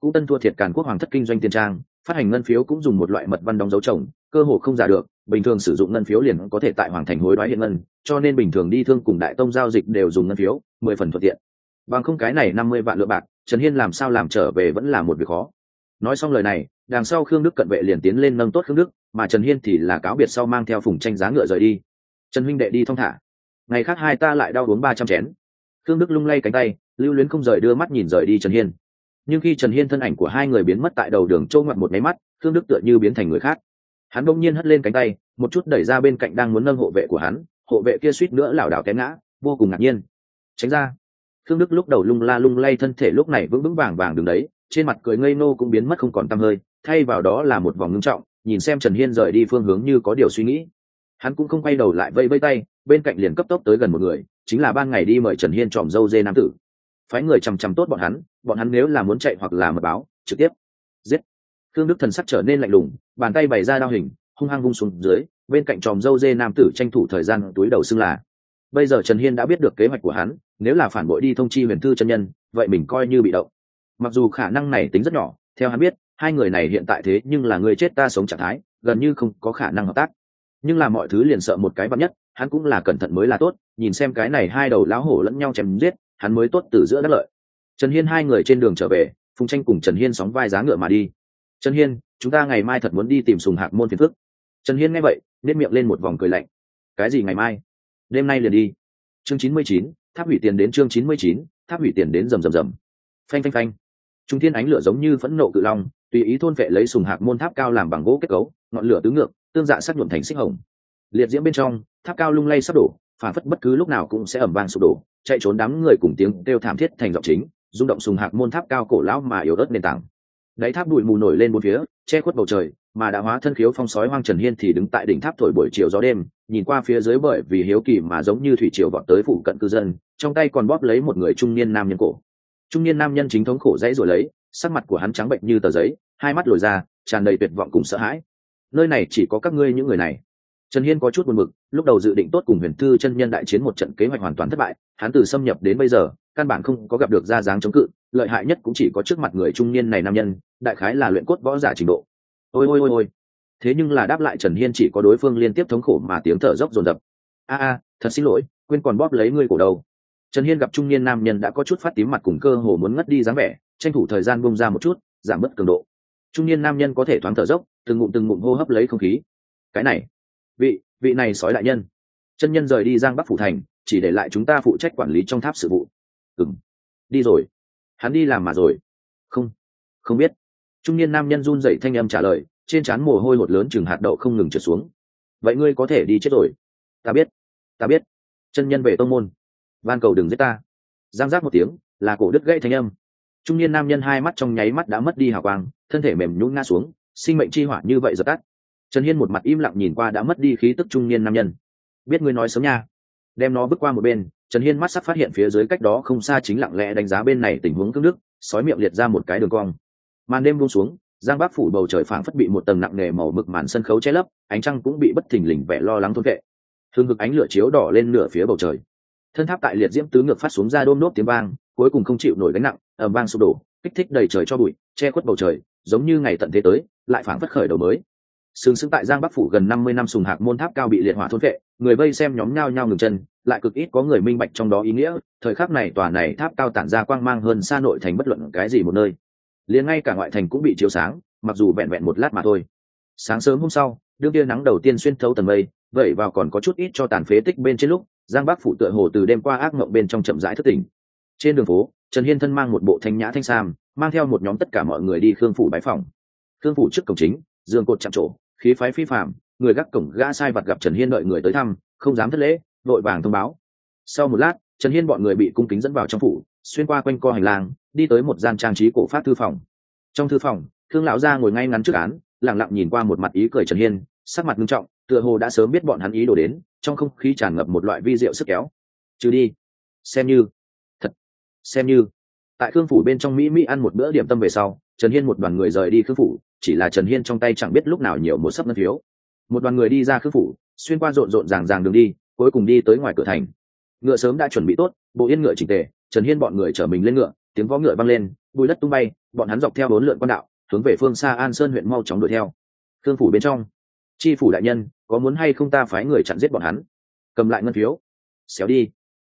Cũng tân thua thiệt càn quốc hoàng thất kinh doanh tiền trang, phát hành ngân phiếu cũng dùng một loại mật văn đóng dấu chồng cơ hội không giả được, bình thường sử dụng ngân phiếu liền có thể tại hoàng thành hối đoái hiện ngân, cho nên bình thường đi thương cùng đại tông giao dịch đều dùng ngân phiếu, mười phần thuận tiện. Bằng không cái này năm mươi vạn lượng bạc, trần hiên làm sao làm trở về vẫn là một việc khó. Nói xong lời này, đằng sau khương đức cận vệ liền tiến lên nâng tốt khương đức, mà trần hiên thì là cáo biệt sau mang theo phùng tranh giá ngựa rời đi. Trần huynh đệ đi thong thả. Ngày khác hai ta lại đau uống ba trăm chén. Khương đức lung lay cánh tay, lưu luyến không rời đưa mắt nhìn rời đi trần hiên. Nhưng khi trần hiên thân ảnh của hai người biến mất tại đầu đường trâu ngoặt một máy mắt, khương đức tựa như biến thành người khác hắn bỗng nhiên hất lên cánh tay, một chút đẩy ra bên cạnh đang muốn nâng hộ vệ của hắn, hộ vệ kia suýt nữa lảo đảo té ngã, vô cùng ngạc nhiên. Tránh ra. Thương đức lúc đầu lung la lung lay thân thể lúc này vững vững vàng vàng đứng đấy, trên mặt cười ngây nô cũng biến mất không còn t hơi, thay vào đó là một vòng ngưng trọng, nhìn xem trần hiên rời đi phương hướng như có điều suy nghĩ. Hắn cũng không quay đầu lại vây vây tay, bên cạnh liền cấp tốc tới gần một người, chính là ban ngày đi mời trần hiên tròm dâu dê nam tử. Phái người chằm chằm tốt bọn hắn bọn hắn nếu là muốn chạy hoặc là mật báo, trực tiếp. Giết thương đức thần sắc trở nên lạnh lùng, bàn tay bày ra đao hình, hung hăng vung xuống dưới, bên cạnh tròm dâu dê nam tử tranh thủ thời gian túi đầu xưng là. Bây giờ trần hiên đã biết được kế hoạch của hắn, nếu là phản bội đi thông chi huyền thư chân nhân, vậy mình coi như bị động. Mặc dù khả năng này tính rất nhỏ, theo hắn biết, hai người này hiện tại thế nhưng là người chết ta sống trạng thái, gần như không có khả năng hợp tác. Nhưng là mọi thứ liền sợ một cái vắn nhất, hắn cũng là cẩn thận mới là tốt, nhìn xem cái này hai đầu lão hổ lẫn nhau chém giết, hắn mới tốt từ giữa đất lợi. Trần hiên hai người trên đường trở về, phùng tranh cùng trần hiên sóng vai giá ngựa mà đi trần hiên, chúng ta ngày mai thật muốn đi tìm sùng hạc môn phiền phức. Trần hiên nghe vậy, nếp miệng lên một vòng cười lạnh. Cái gì ngày mai? Đêm nay liền đi. Chương chín mươi chín, tháp hủy tiền đến chương chín mươi chín, tháp hủy tiền đến rầm rầm rầm. Phanh phanh phanh. Trung thiên ánh lửa giống như phẫn nộ cự long, tùy ý thôn vệ lấy sùng hạc môn tháp cao làm bằng gỗ kết cấu, ngọn lửa tứ ngược, tương dạ sắc nhuộm thành xích hồng. Liệt diễm bên trong, tháp cao lung lay sắp đổ phản phất bất cứ lúc nào cũng sẽ ẩm vang sụp đổ, chạy trốn đám người cùng tiếng kêu thảm thiết thành giọng chính, rung động sùng hạc môn tháp cao cổ lão mà yếu ớt nền tảng đáy tháp bụi mù nổi lên bốn phía, che khuất bầu trời, mà đã hóa thân khiếu phong sói hoang trần hiên thì đứng tại đỉnh tháp thổi buổi chiều gió đêm, nhìn qua phía dưới bởi vì hiếu kỳ mà giống như thủy triều vọt tới phụ cận cư dân, trong tay còn bóp lấy một người trung niên nam nhân cổ. Trung niên nam nhân chính thống khổ dãy rồi lấy, sắc mặt của hắn trắng bệnh như tờ giấy, hai mắt lồi ra, tràn đầy tuyệt vọng cùng sợ hãi. Nơi này chỉ có các ngươi những người này trần hiên có chút buồn bực, lúc đầu dự định tốt cùng huyền thư chân nhân đại chiến một trận kế hoạch hoàn toàn thất bại, hắn từ xâm nhập đến bây giờ, căn bản không có gặp được ra dáng chống cự, lợi hại nhất cũng chỉ có trước mặt người trung niên này nam nhân, đại khái là luyện cốt võ giả trình độ. Ôi ôi ôi ôi. Thế nhưng là đáp lại trần hiên chỉ có đối phương liên tiếp thống khổ mà tiếng thở dốc dồn dập. A a, thật xin lỗi, quên còn bóp lấy ngươi cổ đầu. Trần hiên gặp trung niên nam nhân đã có chút phát tím mặt cùng cơ hồ muốn ngất đi dáng vẻ, tranh thủ thời gian bông ra một chút, giảm bớt cường độ. Trung niên nam nhân có thể thoáng thở dốc, từng ngụm từng ngụm hô hấp lấy không khí. Cái này vị vị này sói đại nhân. Chân nhân rời đi giang bắc phủ thành, chỉ để lại chúng ta phụ trách quản lý trong tháp sự vụ. Ừng đi rồi. Hắn đi làm mà rồi. Không. Không biết. Trung niên nam nhân run dậy thanh âm trả lời, trên trán mồ hôi hột lớn chừng hạt đậu không ngừng trượt xuống. Vậy ngươi có thể đi chết rồi. Ta biết. Ta biết. Chân nhân về tông môn. Van cầu đừng giết ta. Giang giác một tiếng, là cổ đứt gãy thanh âm. Trung niên nam nhân hai mắt trong nháy mắt đã mất đi hào quang, thân thể mềm nhún ngã xuống, sinh mệnh chi hỏa như vậy giật tắt trần hiên một mặt im lặng nhìn qua đã mất đi khí tức trung niên nam nhân. Biết ngươi nói sớm nha. Đem nó bước qua một bên, trần hiên mắt sắp phát hiện phía dưới cách đó không xa chính lặng lẽ đánh giá bên này tình huống cước nước sói miệng liệt ra một cái đường cong. Màn đêm buông xuống, giang Bác phủ bầu trời phảng phất bị một tầng nặng nề màu mực màn sân khấu che lấp, ánh trăng cũng bị bất thình lình vẻ lo lắng thôn vệ. Thương ngực ánh lửa chiếu đỏ lên nửa phía bầu trời. Thân tháp tại liệt diễm tứ ngược phát xuống ra đôm nốt tiếng vang, cuối cùng không chịu nổi gánh nặng ẩm vang sụp đổ, kích thích đầy trời cho bụi, che khuất bầu trời, giống như ngày tận thế tới, lại phảng phất khởi đầu mới sừng sững tại giang bắc phủ gần năm mươi năm sùng hạc môn tháp cao bị liệt hỏa thôn vệ, người vây xem nhóm nhao nhao ngừng chân, lại cực ít có người minh bạch trong đó ý nghĩa, thời khắc này tòa này tháp cao tản ra quang mang hơn xa nội thành bất luận cái gì một nơi. Liền ngay cả ngoại thành cũng bị chiếu sáng, mặc dù vẹn vẹn một lát mà thôi. Sáng sớm hôm sau, đương kia nắng đầu tiên xuyên thấu tầng mây, vậy vào còn có chút ít cho tàn phế tích bên trên lúc, giang bắc phủ tựa hồ từ đêm qua ác mộng bên trong chậm rãi thất tỉnh. Trên đường phố, trần hiên thân mang một bộ thanh nhã thanh sam, mang theo một nhóm tất cả mọi người đi khương phủ bái phòng. Khương phủ trước cổng chính giường cột chạm trổ, khí phái phi phạm người gác cổng gã sai vặt gặp trần hiên đợi người tới thăm, không dám thất lễ, vội vàng thông báo. Sau một lát, trần hiên bọn người bị cung kính dẫn vào trong phủ, xuyên qua quanh co hành lang, đi tới một gian trang trí cổ phát thư phòng. Trong thư phòng, thương lão gia ngồi ngay ngắn trước án lẳng lặng nhìn qua một mặt ý cười trần hiên, sắc mặt nghiêm trọng, tựa hồ đã sớm biết bọn hắn ý đồ đến, trong không khí tràn ngập một loại vi rượu sức kéo. Trừ đi. Xem như. Thật. Xem như. Tại thương phủ bên trong mỹ mỹ ăn một bữa điểm tâm về sau trần hiên một đoàn người rời đi khương phủ, chỉ là trần hiên trong tay chẳng biết lúc nào nhiều một sấp ngân phiếu. Một đoàn người đi ra khương phủ, xuyên qua rộn rộn ràng ràng đường đi, cuối cùng đi tới ngoài cửa thành. Ngựa sớm đã chuẩn bị tốt, bộ yên ngựa chỉnh tề, trần hiên bọn người chở mình lên ngựa, tiếng vó ngựa văng lên, bùi đất tung bay, bọn hắn dọc theo bốn lượn quan đạo, hướng về phương xa an sơn huyện mau chóng đuổi theo. Khương phủ bên trong tri phủ đại nhân, có muốn hay không ta phái người chặn giết bọn hắn? Cầm lại ngân phiếu. Xéo đi.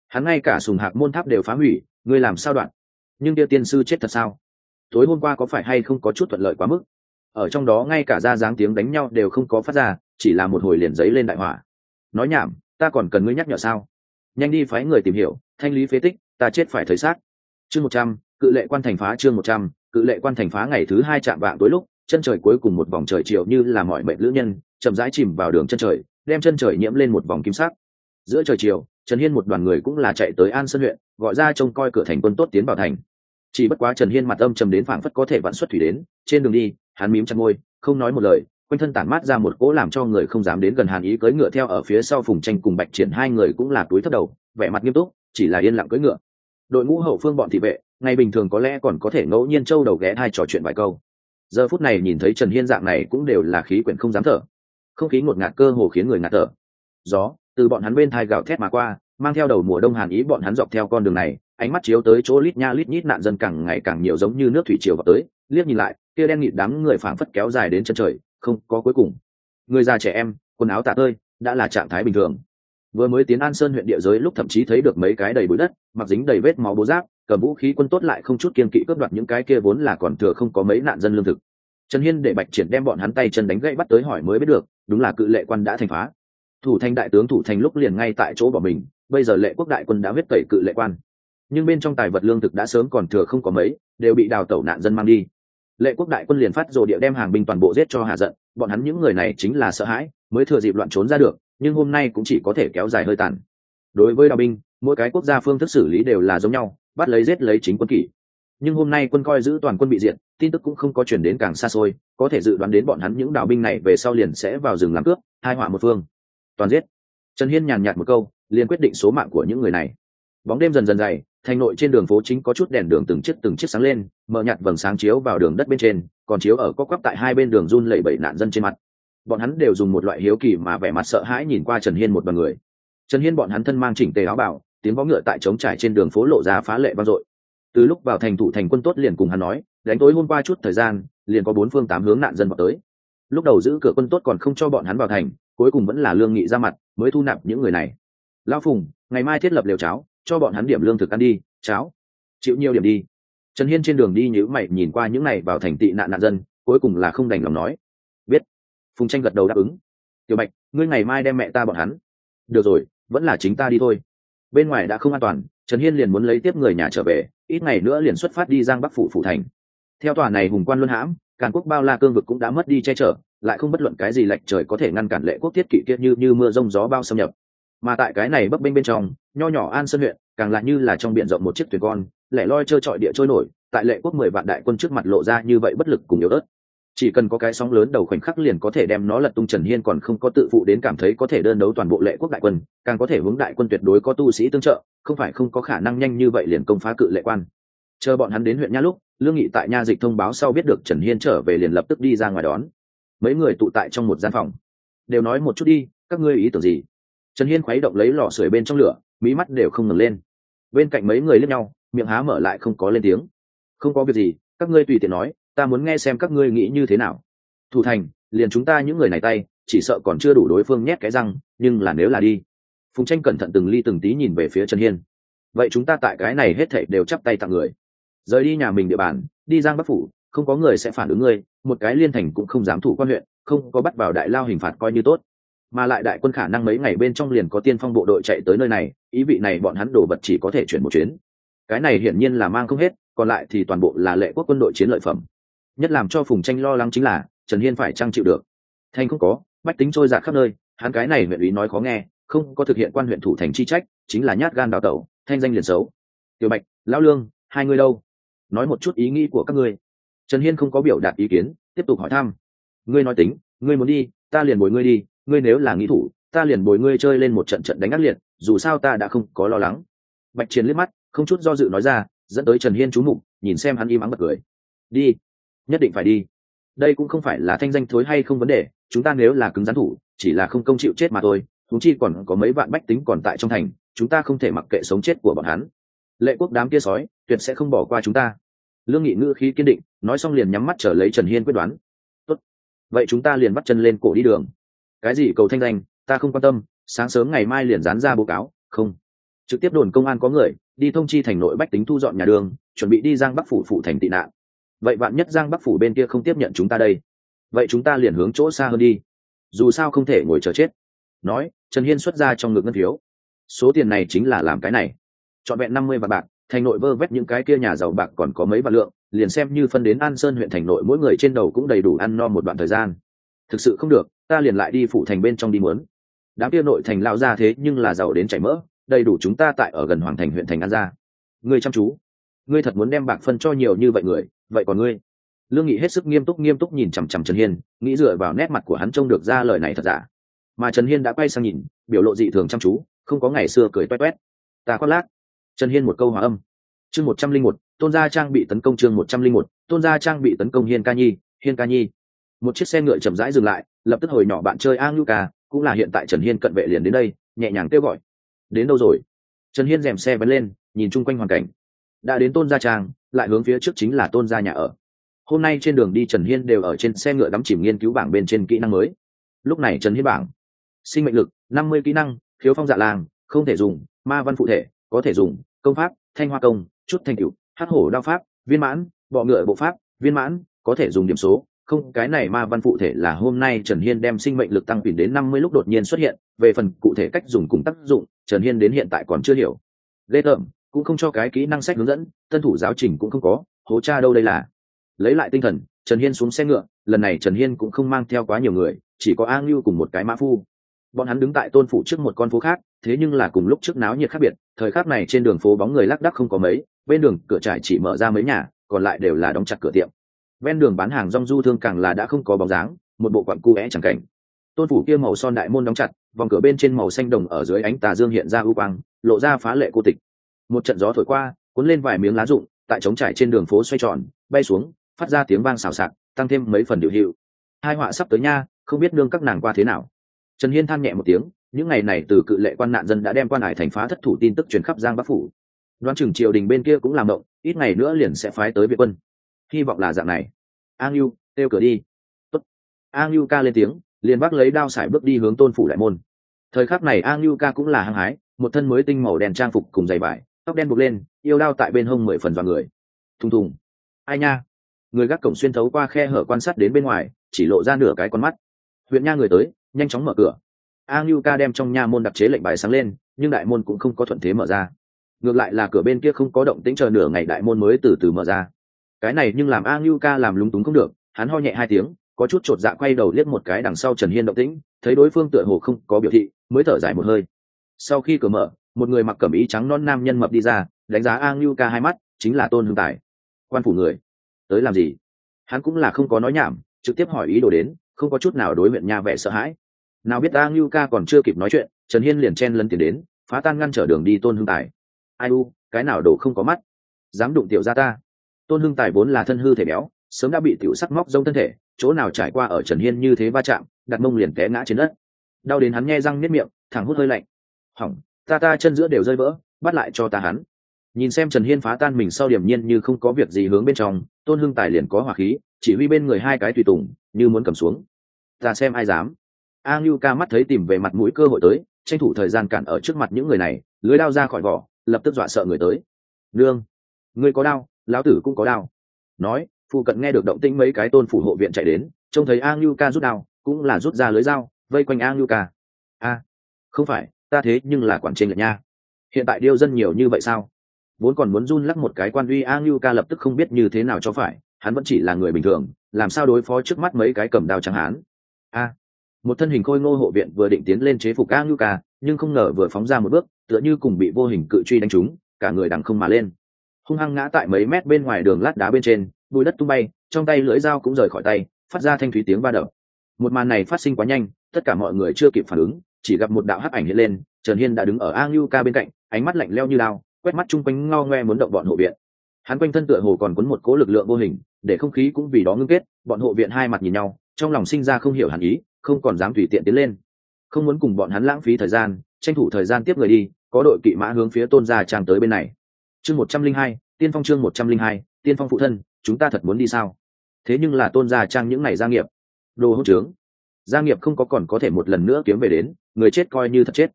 Hắn ngay cả sùng hạc môn tháp đều phá hủy, ngươi làm sao đoạn? Nhưng tiêu tiên sư chết thật sao? Tối hôm qua có phải hay không có chút thuận lợi quá mức? Ở trong đó ngay cả ra dáng tiếng đánh nhau đều không có phát ra, chỉ là một hồi liền giấy lên đại hỏa nói nhảm, ta còn cần ngươi nhắc nhở sao? Nhanh đi phái người tìm hiểu, thanh lý phế tích, ta chết phải thấy xác. Chương một trăm, cự lệ quan thành phá chương một trăm, cự lệ quan thành phá ngày thứ hai chạm vạng tối lúc, chân trời cuối cùng một vòng trời chiều như là mọi mệnh lữ nhân, chậm rãi chìm vào đường chân trời, đem chân trời nhiễm lên một vòng kim sắc. Giữa trời chiều, trần hiên một đoàn người cũng là chạy tới an sơn huyện, gọi ra trông coi cửa thành quân tốt tiến vào thành chỉ bất quá trần hiên mặt âm trầm đến phảng phất có thể vạn xuất thủy đến, trên đường đi, hắn mím chặt môi, không nói một lời, quanh thân tản mát ra một cỗ làm cho người không dám đến gần hàn ý cưỡi ngựa theo ở phía sau phùng tranh cùng bạch triển, hai người cũng là túi thấp đầu, vẻ mặt nghiêm túc, chỉ là yên lặng cưỡi ngựa. Đội ngũ hậu phương bọn thị vệ, ngày bình thường có lẽ còn có thể ngẫu nhiên trâu đầu ghé hai trò chuyện vài câu. Giờ phút này nhìn thấy trần hiên dạng này cũng đều là khí quyển không dám thở. Không khí ngột ngạt cơ hồ khiến người ngạt thở. Gió, từ bọn hắn bên thai gạo thét mà qua, mang theo đầu mùa đông hàn ý bọn hắn dọc theo con đường này ánh mắt chiếu tới chỗ lít nha lít nhít nạn dân càng ngày càng nhiều giống như nước thủy triều vào tới, liếc nhìn lại, kia đen nghịt đám người phảng phất kéo dài đến chân trời, không có cuối cùng. Người già trẻ em, quần áo tạ tơi, đã là trạng thái bình thường. Vừa mới tiến an sơn huyện địa giới lúc thậm chí thấy được mấy cái đầy bụi đất, mặc dính đầy vết máu bố giáp, cầm vũ khí quân tốt lại không chút kiên kỵ cướp đoạt những cái kia vốn là còn thừa không có mấy nạn dân lương thực. Trần hiên để bạch triển đem bọn hắn tay chân đánh gãy bắt tới hỏi mới biết được, đúng là cự lệ quan đã thành phá. Thủ thành đại tướng thủ thành lúc liền ngay tại chỗ bỏ mình, bây giờ lệ quốc đại quân đã huyết tẩy cự lệ quan nhưng bên trong tài vật lương thực đã sớm còn thừa không có mấy, đều bị đào tẩu nạn dân mang đi. Lệ quốc đại quân liền phát rồ địa đem hàng binh toàn bộ giết cho hạ giận, bọn hắn những người này chính là sợ hãi, mới thừa dịp loạn trốn ra được, nhưng hôm nay cũng chỉ có thể kéo dài hơi tàn. Đối với đào binh, mỗi cái quốc gia phương thức xử lý đều là giống nhau, bắt lấy giết lấy chính quân kỷ. Nhưng hôm nay quân coi giữ toàn quân bị diệt, tin tức cũng không có chuyển đến càng xa xôi, có thể dự đoán đến bọn hắn những đào binh này về sau liền sẽ vào rừng làm cướp, hai họa một phương. Toàn giết. Trần hiên nhàn nhạt một câu, liền quyết định số mạng của những người này bóng đêm dần dần dày, thành nội trên đường phố chính có chút đèn đường từng chiếc từng chiếc sáng lên mở nhạt vầng sáng chiếu vào đường đất bên trên, còn chiếu ở có quắp tại hai bên đường run lẩy bẩy nạn dân trên mặt. Bọn hắn đều dùng một loại hiếu kỳ mà vẻ mặt sợ hãi nhìn qua trần hiên một đoàn người. Trần hiên bọn hắn thân mang chỉnh tề áo bảo tiếng võ ngựa tại trống trải trên đường phố lộ ra phá lệ vang dội. Từ lúc vào thành thủ thành quân tốt liền cùng hắn nói, đánh tối hôm qua chút thời gian, liền có bốn phương tám hướng nạn dân vào tới. Lúc đầu giữ cửa quân tốt còn không cho bọn hắn vào thành, cuối cùng vẫn là lương nghị ra mặt, mới thu nạp những người này. Lao phùng, ngày mai thiết lập liều cháo cho bọn hắn điểm lương thực ăn đi, cháo. Chịu nhiều điểm đi. Trần hiên trên đường đi nhữ mày nhìn qua những này vào thành tị nạn nạn dân, cuối cùng là không đành lòng nói. Biết. Phùng tranh gật đầu đáp ứng. Tiểu bạch, ngươi ngày mai đem mẹ ta bọn hắn. Được rồi, vẫn là chính ta đi thôi. Bên ngoài đã không an toàn, trần hiên liền muốn lấy tiếp người nhà trở về, ít ngày nữa liền xuất phát đi giang bắc phủ phủ thành. Theo tòa này hùng quan luân hãm, càn quốc bao la cương vực cũng đã mất đi che chở, lại không bất luận cái gì lệch trời có thể ngăn cản lệ quốc thiết kỵ kiệt như như mưa rông gió bao xâm nhập mà tại cái này bấp bênh bên trong, nho nhỏ an sơn huyện, càng lại như là trong biển rộng một chiếc thuyền con, lẻ loi trơ trọi địa trôi nổi, tại lệ quốc mười vạn đại quân trước mặt lộ ra như vậy bất lực cùng yếu ớt. Chỉ cần có cái sóng lớn đầu khoảnh khắc liền có thể đem nó lật tung trần hiên còn không có tự phụ đến cảm thấy có thể đơn đấu toàn bộ lệ quốc đại quân, càng có thể hướng đại quân tuyệt đối có tu sĩ tương trợ, không phải không có khả năng nhanh như vậy liền công phá cự lệ quan. Chờ bọn hắn đến huyện nha lúc, lương nghị tại nha dịch thông báo sau biết được trần hiên trở về liền lập tức đi ra ngoài đón. Mấy người tụ tại trong một gian phòng. Đều nói một chút đi, các ngươi ý tưởng gì? Trần hiên khuấy động lấy lò sưởi bên trong lửa, mí mắt đều không ngừng lên. Bên cạnh mấy người lướt nhau, miệng há mở lại không có lên tiếng. Không có việc gì, các ngươi tùy tiện nói, ta muốn nghe xem các ngươi nghĩ như thế nào. Thủ thành, liền chúng ta những người này tay, chỉ sợ còn chưa đủ đối phương nhét cái răng, nhưng là nếu là đi. Phùng tranh cẩn thận từng ly từng tí nhìn về phía trần hiên. Vậy chúng ta tại cái này hết thảy đều chắp tay tặng người. Rời đi nhà mình địa bàn, đi giang bắc phủ, không có người sẽ phản ứng ngươi, một cái liên thành cũng không dám thủ quan huyện, không có bắt vào đại lao hình phạt coi như tốt mà lại đại quân khả năng mấy ngày bên trong liền có tiên phong bộ đội chạy tới nơi này, ý vị này bọn hắn đổ vật chỉ có thể chuyển một chuyến. Cái này hiển nhiên là mang không hết, còn lại thì toàn bộ là lệ quốc quân đội chiến lợi phẩm. Nhất làm cho phùng tranh lo lắng chính là, trần hiên phải trang chịu được? Thanh không có, bách tính trôi dạt khắp nơi, hắn cái này huyện ý nói khó nghe, không có thực hiện quan huyện thủ thành chi trách, chính là nhát gan đào tẩu, thanh danh liền xấu. Tiểu bạch, lão lương, hai người đâu? Nói một chút ý nghĩ của các ngươi. Trần hiên không có biểu đạt ý kiến, tiếp tục hỏi thăm. Ngươi nói tính, ngươi muốn đi, ta liền bồi ngươi đi ngươi nếu là nghĩ thủ, ta liền bồi ngươi chơi lên một trận trận đánh ác liệt, dù sao ta đã không có lo lắng. Bạch chiến liếc mắt, không chút do dự nói ra, dẫn tới trần hiên chú mục, nhìn xem hắn im ắng bật cười. Đi, nhất định phải đi. Đây cũng không phải là thanh danh thối hay không vấn đề, chúng ta nếu là cứng rắn thủ, chỉ là không công chịu chết mà thôi thú chi còn có mấy vạn bách tính còn tại trong thành, chúng ta không thể mặc kệ sống chết của bọn hắn. Lệ quốc đám kia sói, tuyệt sẽ không bỏ qua chúng ta. Lương nghị ngữ khí kiên định, nói xong liền nhắm mắt trở lấy trần hiên quyết đoán. Tốt. vậy chúng ta liền bắt chân lên cổ đi đường cái gì cầu thanh danh, ta không quan tâm, sáng sớm ngày mai liền dán ra báo cáo, không. Trực tiếp đồn công an có người, đi thông chi thành nội bách tính thu dọn nhà đường, chuẩn bị đi giang bắc phủ phụ thành tị nạn. Vậy bạn nhất giang bắc phủ bên kia không tiếp nhận chúng ta đây? Vậy chúng ta liền hướng chỗ xa hơn đi. Dù sao không thể ngồi chờ chết. Nói, trần hiên xuất ra trong ngực ngân phiếu. Số tiền này chính là làm cái này. Trọn vẹn năm mươi vạn bạc, thành nội vơ vét những cái kia nhà giàu bạc còn có mấy vạn lượng, liền xem như phân đến an sơn huyện thành nội mỗi người trên đầu cũng đầy đủ ăn no một đoạn thời gian thực sự không được, ta liền lại đi phủ thành bên trong đi muốn. Đám kia nội thành lao ra thế nhưng là giàu đến chảy mỡ, đầy đủ chúng ta tại ở gần hoàng thành huyện thành an gia. Ngươi chăm chú. Ngươi thật muốn đem bạc phân cho nhiều như vậy người, vậy còn ngươi? Lương nghị hết sức nghiêm túc nghiêm túc nhìn chằm chằm trần hiên, nghĩ dựa vào nét mặt của hắn trông được ra lời này thật giả. Mà trần hiên đã quay sang nhìn, biểu lộ dị thường chăm chú, không có ngày xưa cười toét toét. Ta khoác lác. Trần hiên một câu hòa âm. Chương một trăm linh một, tôn gia trang bị tấn công chương một trăm linh một, tôn gia trang bị tấn công hiên ca nhi, hiên ca nhi một chiếc xe ngựa chậm rãi dừng lại, lập tức hồi nhỏ bạn chơi a ngưu ca cũng là hiện tại trần hiên cận vệ liền đến đây, nhẹ nhàng kêu gọi. Đến đâu rồi? Trần hiên rèm xe vẫn lên, nhìn chung quanh hoàn cảnh. Đã đến tôn gia trang, lại hướng phía trước chính là tôn gia nhà ở. Hôm nay trên đường đi trần hiên đều ở trên xe ngựa đắm chìm nghiên cứu bảng bên trên kỹ năng mới. Lúc này trần hiên bảng. Sinh mệnh lực, năm mươi kỹ năng, khiếu phong dạ làng, không thể dùng, ma văn phụ thể, có thể dùng, công pháp, thanh hoa công, chút thanh cựu hát hổ đao pháp, viên mãn, bọ ngựa bộ pháp, viên mãn, có thể dùng điểm số không, cái này ma văn phụ thể là hôm nay trần hiên đem sinh mệnh lực tăng quyền đến năm mươi lúc đột nhiên xuất hiện, về phần cụ thể cách dùng cùng tác dụng, trần hiên đến hiện tại còn chưa hiểu. Ghê tởm, cũng không cho cái kỹ năng sách hướng dẫn tân thủ giáo trình cũng không có, hố cha đâu đây là. Lấy lại tinh thần, trần hiên xuống xe ngựa, lần này trần hiên cũng không mang theo quá nhiều người, chỉ có a ngưu cùng một cái mã phu. Bọn hắn đứng tại tôn phủ trước một con phố khác, thế nhưng là cùng lúc trước náo nhiệt khác biệt, thời khắc này trên đường phố bóng người lác đắc không có mấy, bên đường cửa trải chỉ mở ra mấy nhà, còn lại đều là đóng chặt cửa tiệm ven đường bán hàng rong du thương càng là đã không có bóng dáng, một bộ quặn cu vẽ chẳng cảnh. Tôn phủ kia màu son đại môn đóng chặt, vòng cửa bên trên màu xanh đồng ở dưới ánh tà dương hiện ra ưu quang, lộ ra phá lệ cô tịch. Một trận gió thổi qua, cuốn lên vài miếng lá rụng, tại trống trải trên đường phố xoay tròn, bay xuống, phát ra tiếng vang xào xạc, tăng thêm mấy phần điều hiệu. Hai họa sắp tới nha, không biết nương các nàng qua thế nào. Trần hiên than nhẹ một tiếng, những ngày này từ cự lệ quan nạn dân đã đem quan hải thành phá thất thủ tin tức truyền khắp giang bắc phủ. Đoán chừng triều đình bên kia cũng làm động ít ngày nữa liền sẽ phái tới việt quân hy vọng là dạng này. A ngưu têu cửa đi. Tốt. a ngưu ca lên tiếng, liền bác lấy đao sải bước đi hướng tôn phủ đại môn. Thời khắc này a ngưu ca cũng là hăng hái, một thân mới tinh màu đen trang phục cùng giày vải, tóc đen buộc lên, yêu đao tại bên hông mười phần vào người. Thùng thùng. Ai nha? Người gác cổng xuyên thấu qua khe hở quan sát đến bên ngoài, chỉ lộ ra nửa cái con mắt. Huyện nha người tới, nhanh chóng mở cửa. A ngưu ca đem trong nha môn đặc chế lệnh bài sáng lên, nhưng đại môn cũng không có thuận thế mở ra. Ngược lại là cửa bên kia không có động tĩnh chờ nửa ngày đại môn mới từ từ mở ra cái này nhưng làm a ngưu ca làm lúng túng không được, hắn ho nhẹ hai tiếng, có chút chột dạ quay đầu liếc một cái đằng sau trần hiên động tĩnh, thấy đối phương tựa hồ không có biểu thị, mới thở dài một hơi. Sau khi cửa mở, một người mặc cẩm ý trắng non nam nhân mập đi ra, đánh giá a ngưu ca hai mắt, chính là tôn hương tài. Quan phủ người, tới làm gì? Hắn cũng là không có nói nhảm, trực tiếp hỏi ý đồ đến, không có chút nào đối huyện nha vẻ sợ hãi. Nào biết a ngưu ca còn chưa kịp nói chuyện, trần hiên liền chen lấn tiền đến, phá tan ngăn trở đường đi tôn hương tài. Ai u, cái nào đồ không có mắt? Dám đụng tiểu ra ta tôn Hưng tài vốn là thân hư thể béo, sớm đã bị tiểu sắc móc rông thân thể, chỗ nào trải qua ở trần hiên như thế va chạm, đặt mông liền té ngã trên đất. Đau đến hắn nghe răng nếp miệng, thẳng hút hơi lạnh. Hỏng, ta ta chân giữa đều rơi vỡ, bắt lại cho ta hắn. Nhìn xem trần hiên phá tan mình sau điểm nhiên như không có việc gì hướng bên trong, tôn hưng tài liền có hỏa khí, chỉ huy bên người hai cái tùy tùng, như muốn cầm xuống. Ta xem ai dám. A ngưu ca mắt thấy tìm về mặt mũi cơ hội tới, tranh thủ thời gian cản ở trước mặt những người này, lưới đao ra khỏi vỏ, lập tức dọa sợ người tới. Nương, ngươi có đao lão tử cũng có đao. Nói phụ cận nghe được động tĩnh mấy cái tôn phủ hộ viện chạy đến, trông thấy a ngưu ca rút đao, cũng là rút ra lưới dao, vây quanh a ngưu ca. A, không phải, ta thế nhưng là quản trên lệch nha. Hiện tại điêu dân nhiều như vậy sao? Vốn còn muốn run lắc một cái quan uy a ngưu ca lập tức không biết như thế nào cho phải, hắn vẫn chỉ là người bình thường, làm sao đối phó trước mắt mấy cái cầm đao chẳng hán? A, một thân hình khôi ngô hộ viện vừa định tiến lên chế phục a ngưu ca, nhưng không ngờ vừa phóng ra một bước, tựa như cùng bị vô hình cự truy đánh trúng, cả người đằng không mà lên hung hăng ngã tại mấy mét bên ngoài đường lát đá bên trên bùi đất tung bay, trong tay lưỡi dao cũng rời khỏi tay, phát ra thanh thúy tiếng ba đập. Một màn này phát sinh quá nhanh, tất cả mọi người chưa kịp phản ứng, chỉ gặp một đạo hắc ảnh hiện lên, trần hiên đã đứng ở a ngưu ca bên cạnh, ánh mắt lạnh leo như lao quét mắt chung quanh ngao ngoe muốn động bọn hộ viện. Hắn quanh thân tựa hồ còn cuốn một cố lực lượng vô hình, để không khí cũng vì đó ngưng kết, bọn hộ viện hai mặt nhìn nhau, trong lòng sinh ra không hiểu hẳn ý, không còn dám tùy tiện tiến lên. Không muốn cùng bọn hắn lãng phí thời gian, tranh thủ thời gian tiếp người đi, có đội kỵ mã hướng phía tôn gia trang tới bên này chương một trăm linh hai, tiên phong chương một trăm linh hai, tiên phong phụ thân, chúng ta thật muốn đi sao? Thế nhưng là tôn gia trang những ngày gia nghiệp. Đồ hỗn trướng. Gia nghiệp không có còn có thể một lần nữa kiếm về đến, người chết coi như thật chết.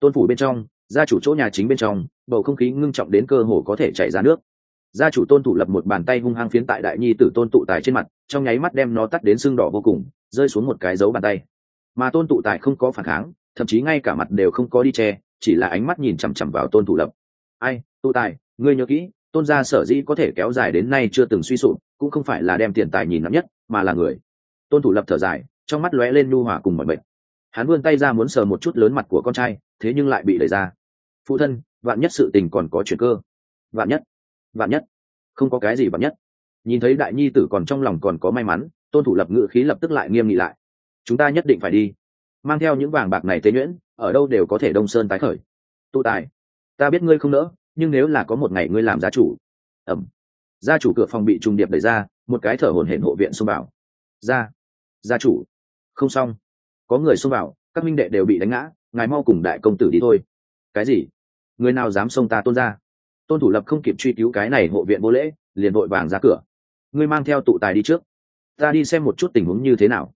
Tôn phủ bên trong, gia chủ chỗ nhà chính bên trong, bầu không khí ngưng trọng đến cơ hồ có thể chảy ra nước. Gia chủ tôn thủ lập một bàn tay hung hăng phiến tại đại nhi tử tôn tụ tài trên mặt, trong nháy mắt đem nó tắt đến sưng đỏ vô cùng, rơi xuống một cái dấu bàn tay. Mà tôn tụ tài không có phản kháng, thậm chí ngay cả mặt đều không có đi che, chỉ là ánh mắt nhìn chằm chằm vào tôn thủ lập. Ai, tụ tài ngươi nhớ kỹ, tôn gia sở dĩ có thể kéo dài đến nay chưa từng suy sụp, cũng không phải là đem tiền tài nhìn nắm nhất, mà là người. Tôn thủ lập thở dài, trong mắt lóe lên nhu hòa cùng mọi bệnh hắn vươn tay ra muốn sờ một chút lớn mặt của con trai, thế nhưng lại bị đẩy ra. Phụ thân, vạn nhất sự tình còn có chuyện cơ. Vạn nhất vạn nhất. Không có cái gì vạn nhất. Nhìn thấy đại nhi tử còn trong lòng còn có may mắn, tôn thủ lập ngự khí lập tức lại nghiêm nghị lại. Chúng ta nhất định phải đi. Mang theo những vàng bạc này tế nhuyễn, ở đâu đều có thể đông sơn tái khởi. Tụ tài, ta biết ngươi không nỡ nhưng nếu là có một ngày ngươi làm gia chủ, ẩm, gia chủ cửa phòng bị trùng điệp đẩy ra, một cái thở hổn hển hộ viện xông vào. Gia gia chủ, không xong. Có người xông vào, các minh đệ đều bị đánh ngã, ngài mau cùng đại công tử đi thôi. Cái gì? Người nào dám xông ta tôn ra? Tôn thủ lập không kịp truy cứu cái này hộ viện vô lễ, liền vội vàng ra cửa. Ngươi mang theo tụ tài đi trước. Ta đi xem một chút tình huống như thế nào.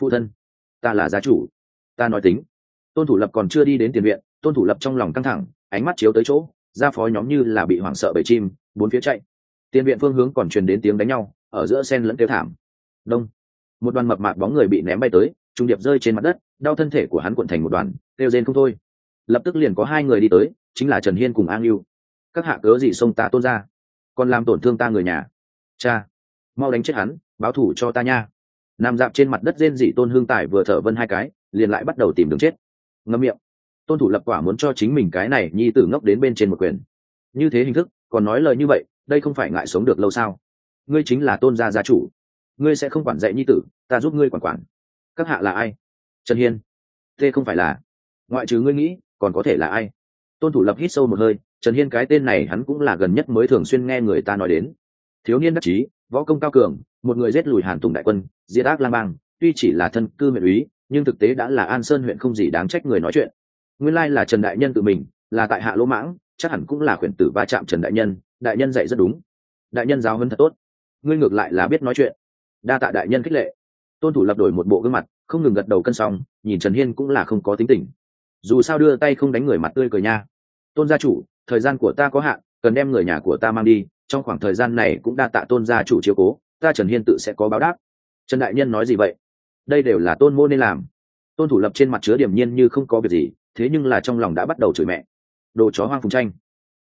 Phụ thân, ta là gia chủ. Ta nói tính. Tôn thủ lập còn chưa đi đến tiền viện, tôn thủ lập trong lòng căng thẳng, ánh mắt chiếu tới chỗ gia phó nhóm như là bị hoảng sợ bởi chim, bốn phía chạy. Tiền viện phương hướng còn truyền đến tiếng đánh nhau, ở giữa sen lẫn tiêu thảm. Đông. Một đoàn mập mạp bóng người bị ném bay tới, trung điệp rơi trên mặt đất, đau thân thể của hắn cuộn thành một đoàn, kêu rên không thôi. Lập tức liền có hai người đi tới, chính là trần hiên cùng an yêu các hạ cớ gì xông ta tôn ra? Còn làm tổn thương ta người nhà. Cha, mau đánh chết hắn, báo thủ cho ta nha. Nằm dạp trên mặt đất rên dị tôn hương tài vừa thở vân hai cái, liền lại bắt đầu tìm đường chết. Ngâm miệng tôn thủ lập quả muốn cho chính mình cái này nhi tử ngốc đến bên trên một quyền. Như thế hình thức, còn nói lời như vậy, đây không phải ngại sống được lâu sao? Ngươi chính là tôn gia gia chủ. Ngươi sẽ không quản dạy nhi tử, ta giúp ngươi quản quản. Các hạ là ai? Trần hiên. Tê không phải là. Ngoại trừ ngươi nghĩ, còn có thể là ai? Tôn thủ lập hít sâu một hơi, trần hiên cái tên này hắn cũng là gần nhất mới thường xuyên nghe người ta nói đến. Thiếu niên đắc chí, võ công cao cường, một người giết lùi hàn tùng đại quân, diệt ác lang bang, tuy chỉ là thân cư huyện úy, nhưng thực tế đã là an sơn huyện không gì đáng trách người nói chuyện nguyên lai là trần đại nhân tự mình, là tại hạ lỗ mãng, chắc hẳn cũng là khuyển tử va chạm trần đại nhân đại nhân dạy rất đúng. Đại nhân giáo hơn thật tốt. Ngươi ngược lại là biết nói chuyện. Đa tạ đại nhân khích lệ. Tôn thủ lập đổi một bộ gương mặt, không ngừng gật đầu cân xong nhìn trần hiên cũng là không có tính tình. Dù sao đưa tay không đánh người mặt tươi cười nha. Tôn gia chủ, thời gian của ta có hạn, cần đem người nhà của ta mang đi, trong khoảng thời gian này cũng đa tạ tôn gia chủ chiếu cố, ta trần hiên tự sẽ có báo đáp. Trần đại nhân nói gì vậy? Đây đều là tôn mô nên làm. Tôn thủ lập trên mặt chứa điểm nhiên như không có việc gì thế nhưng là trong lòng đã bắt đầu chửi mẹ. Đồ chó hoang phùng tranh.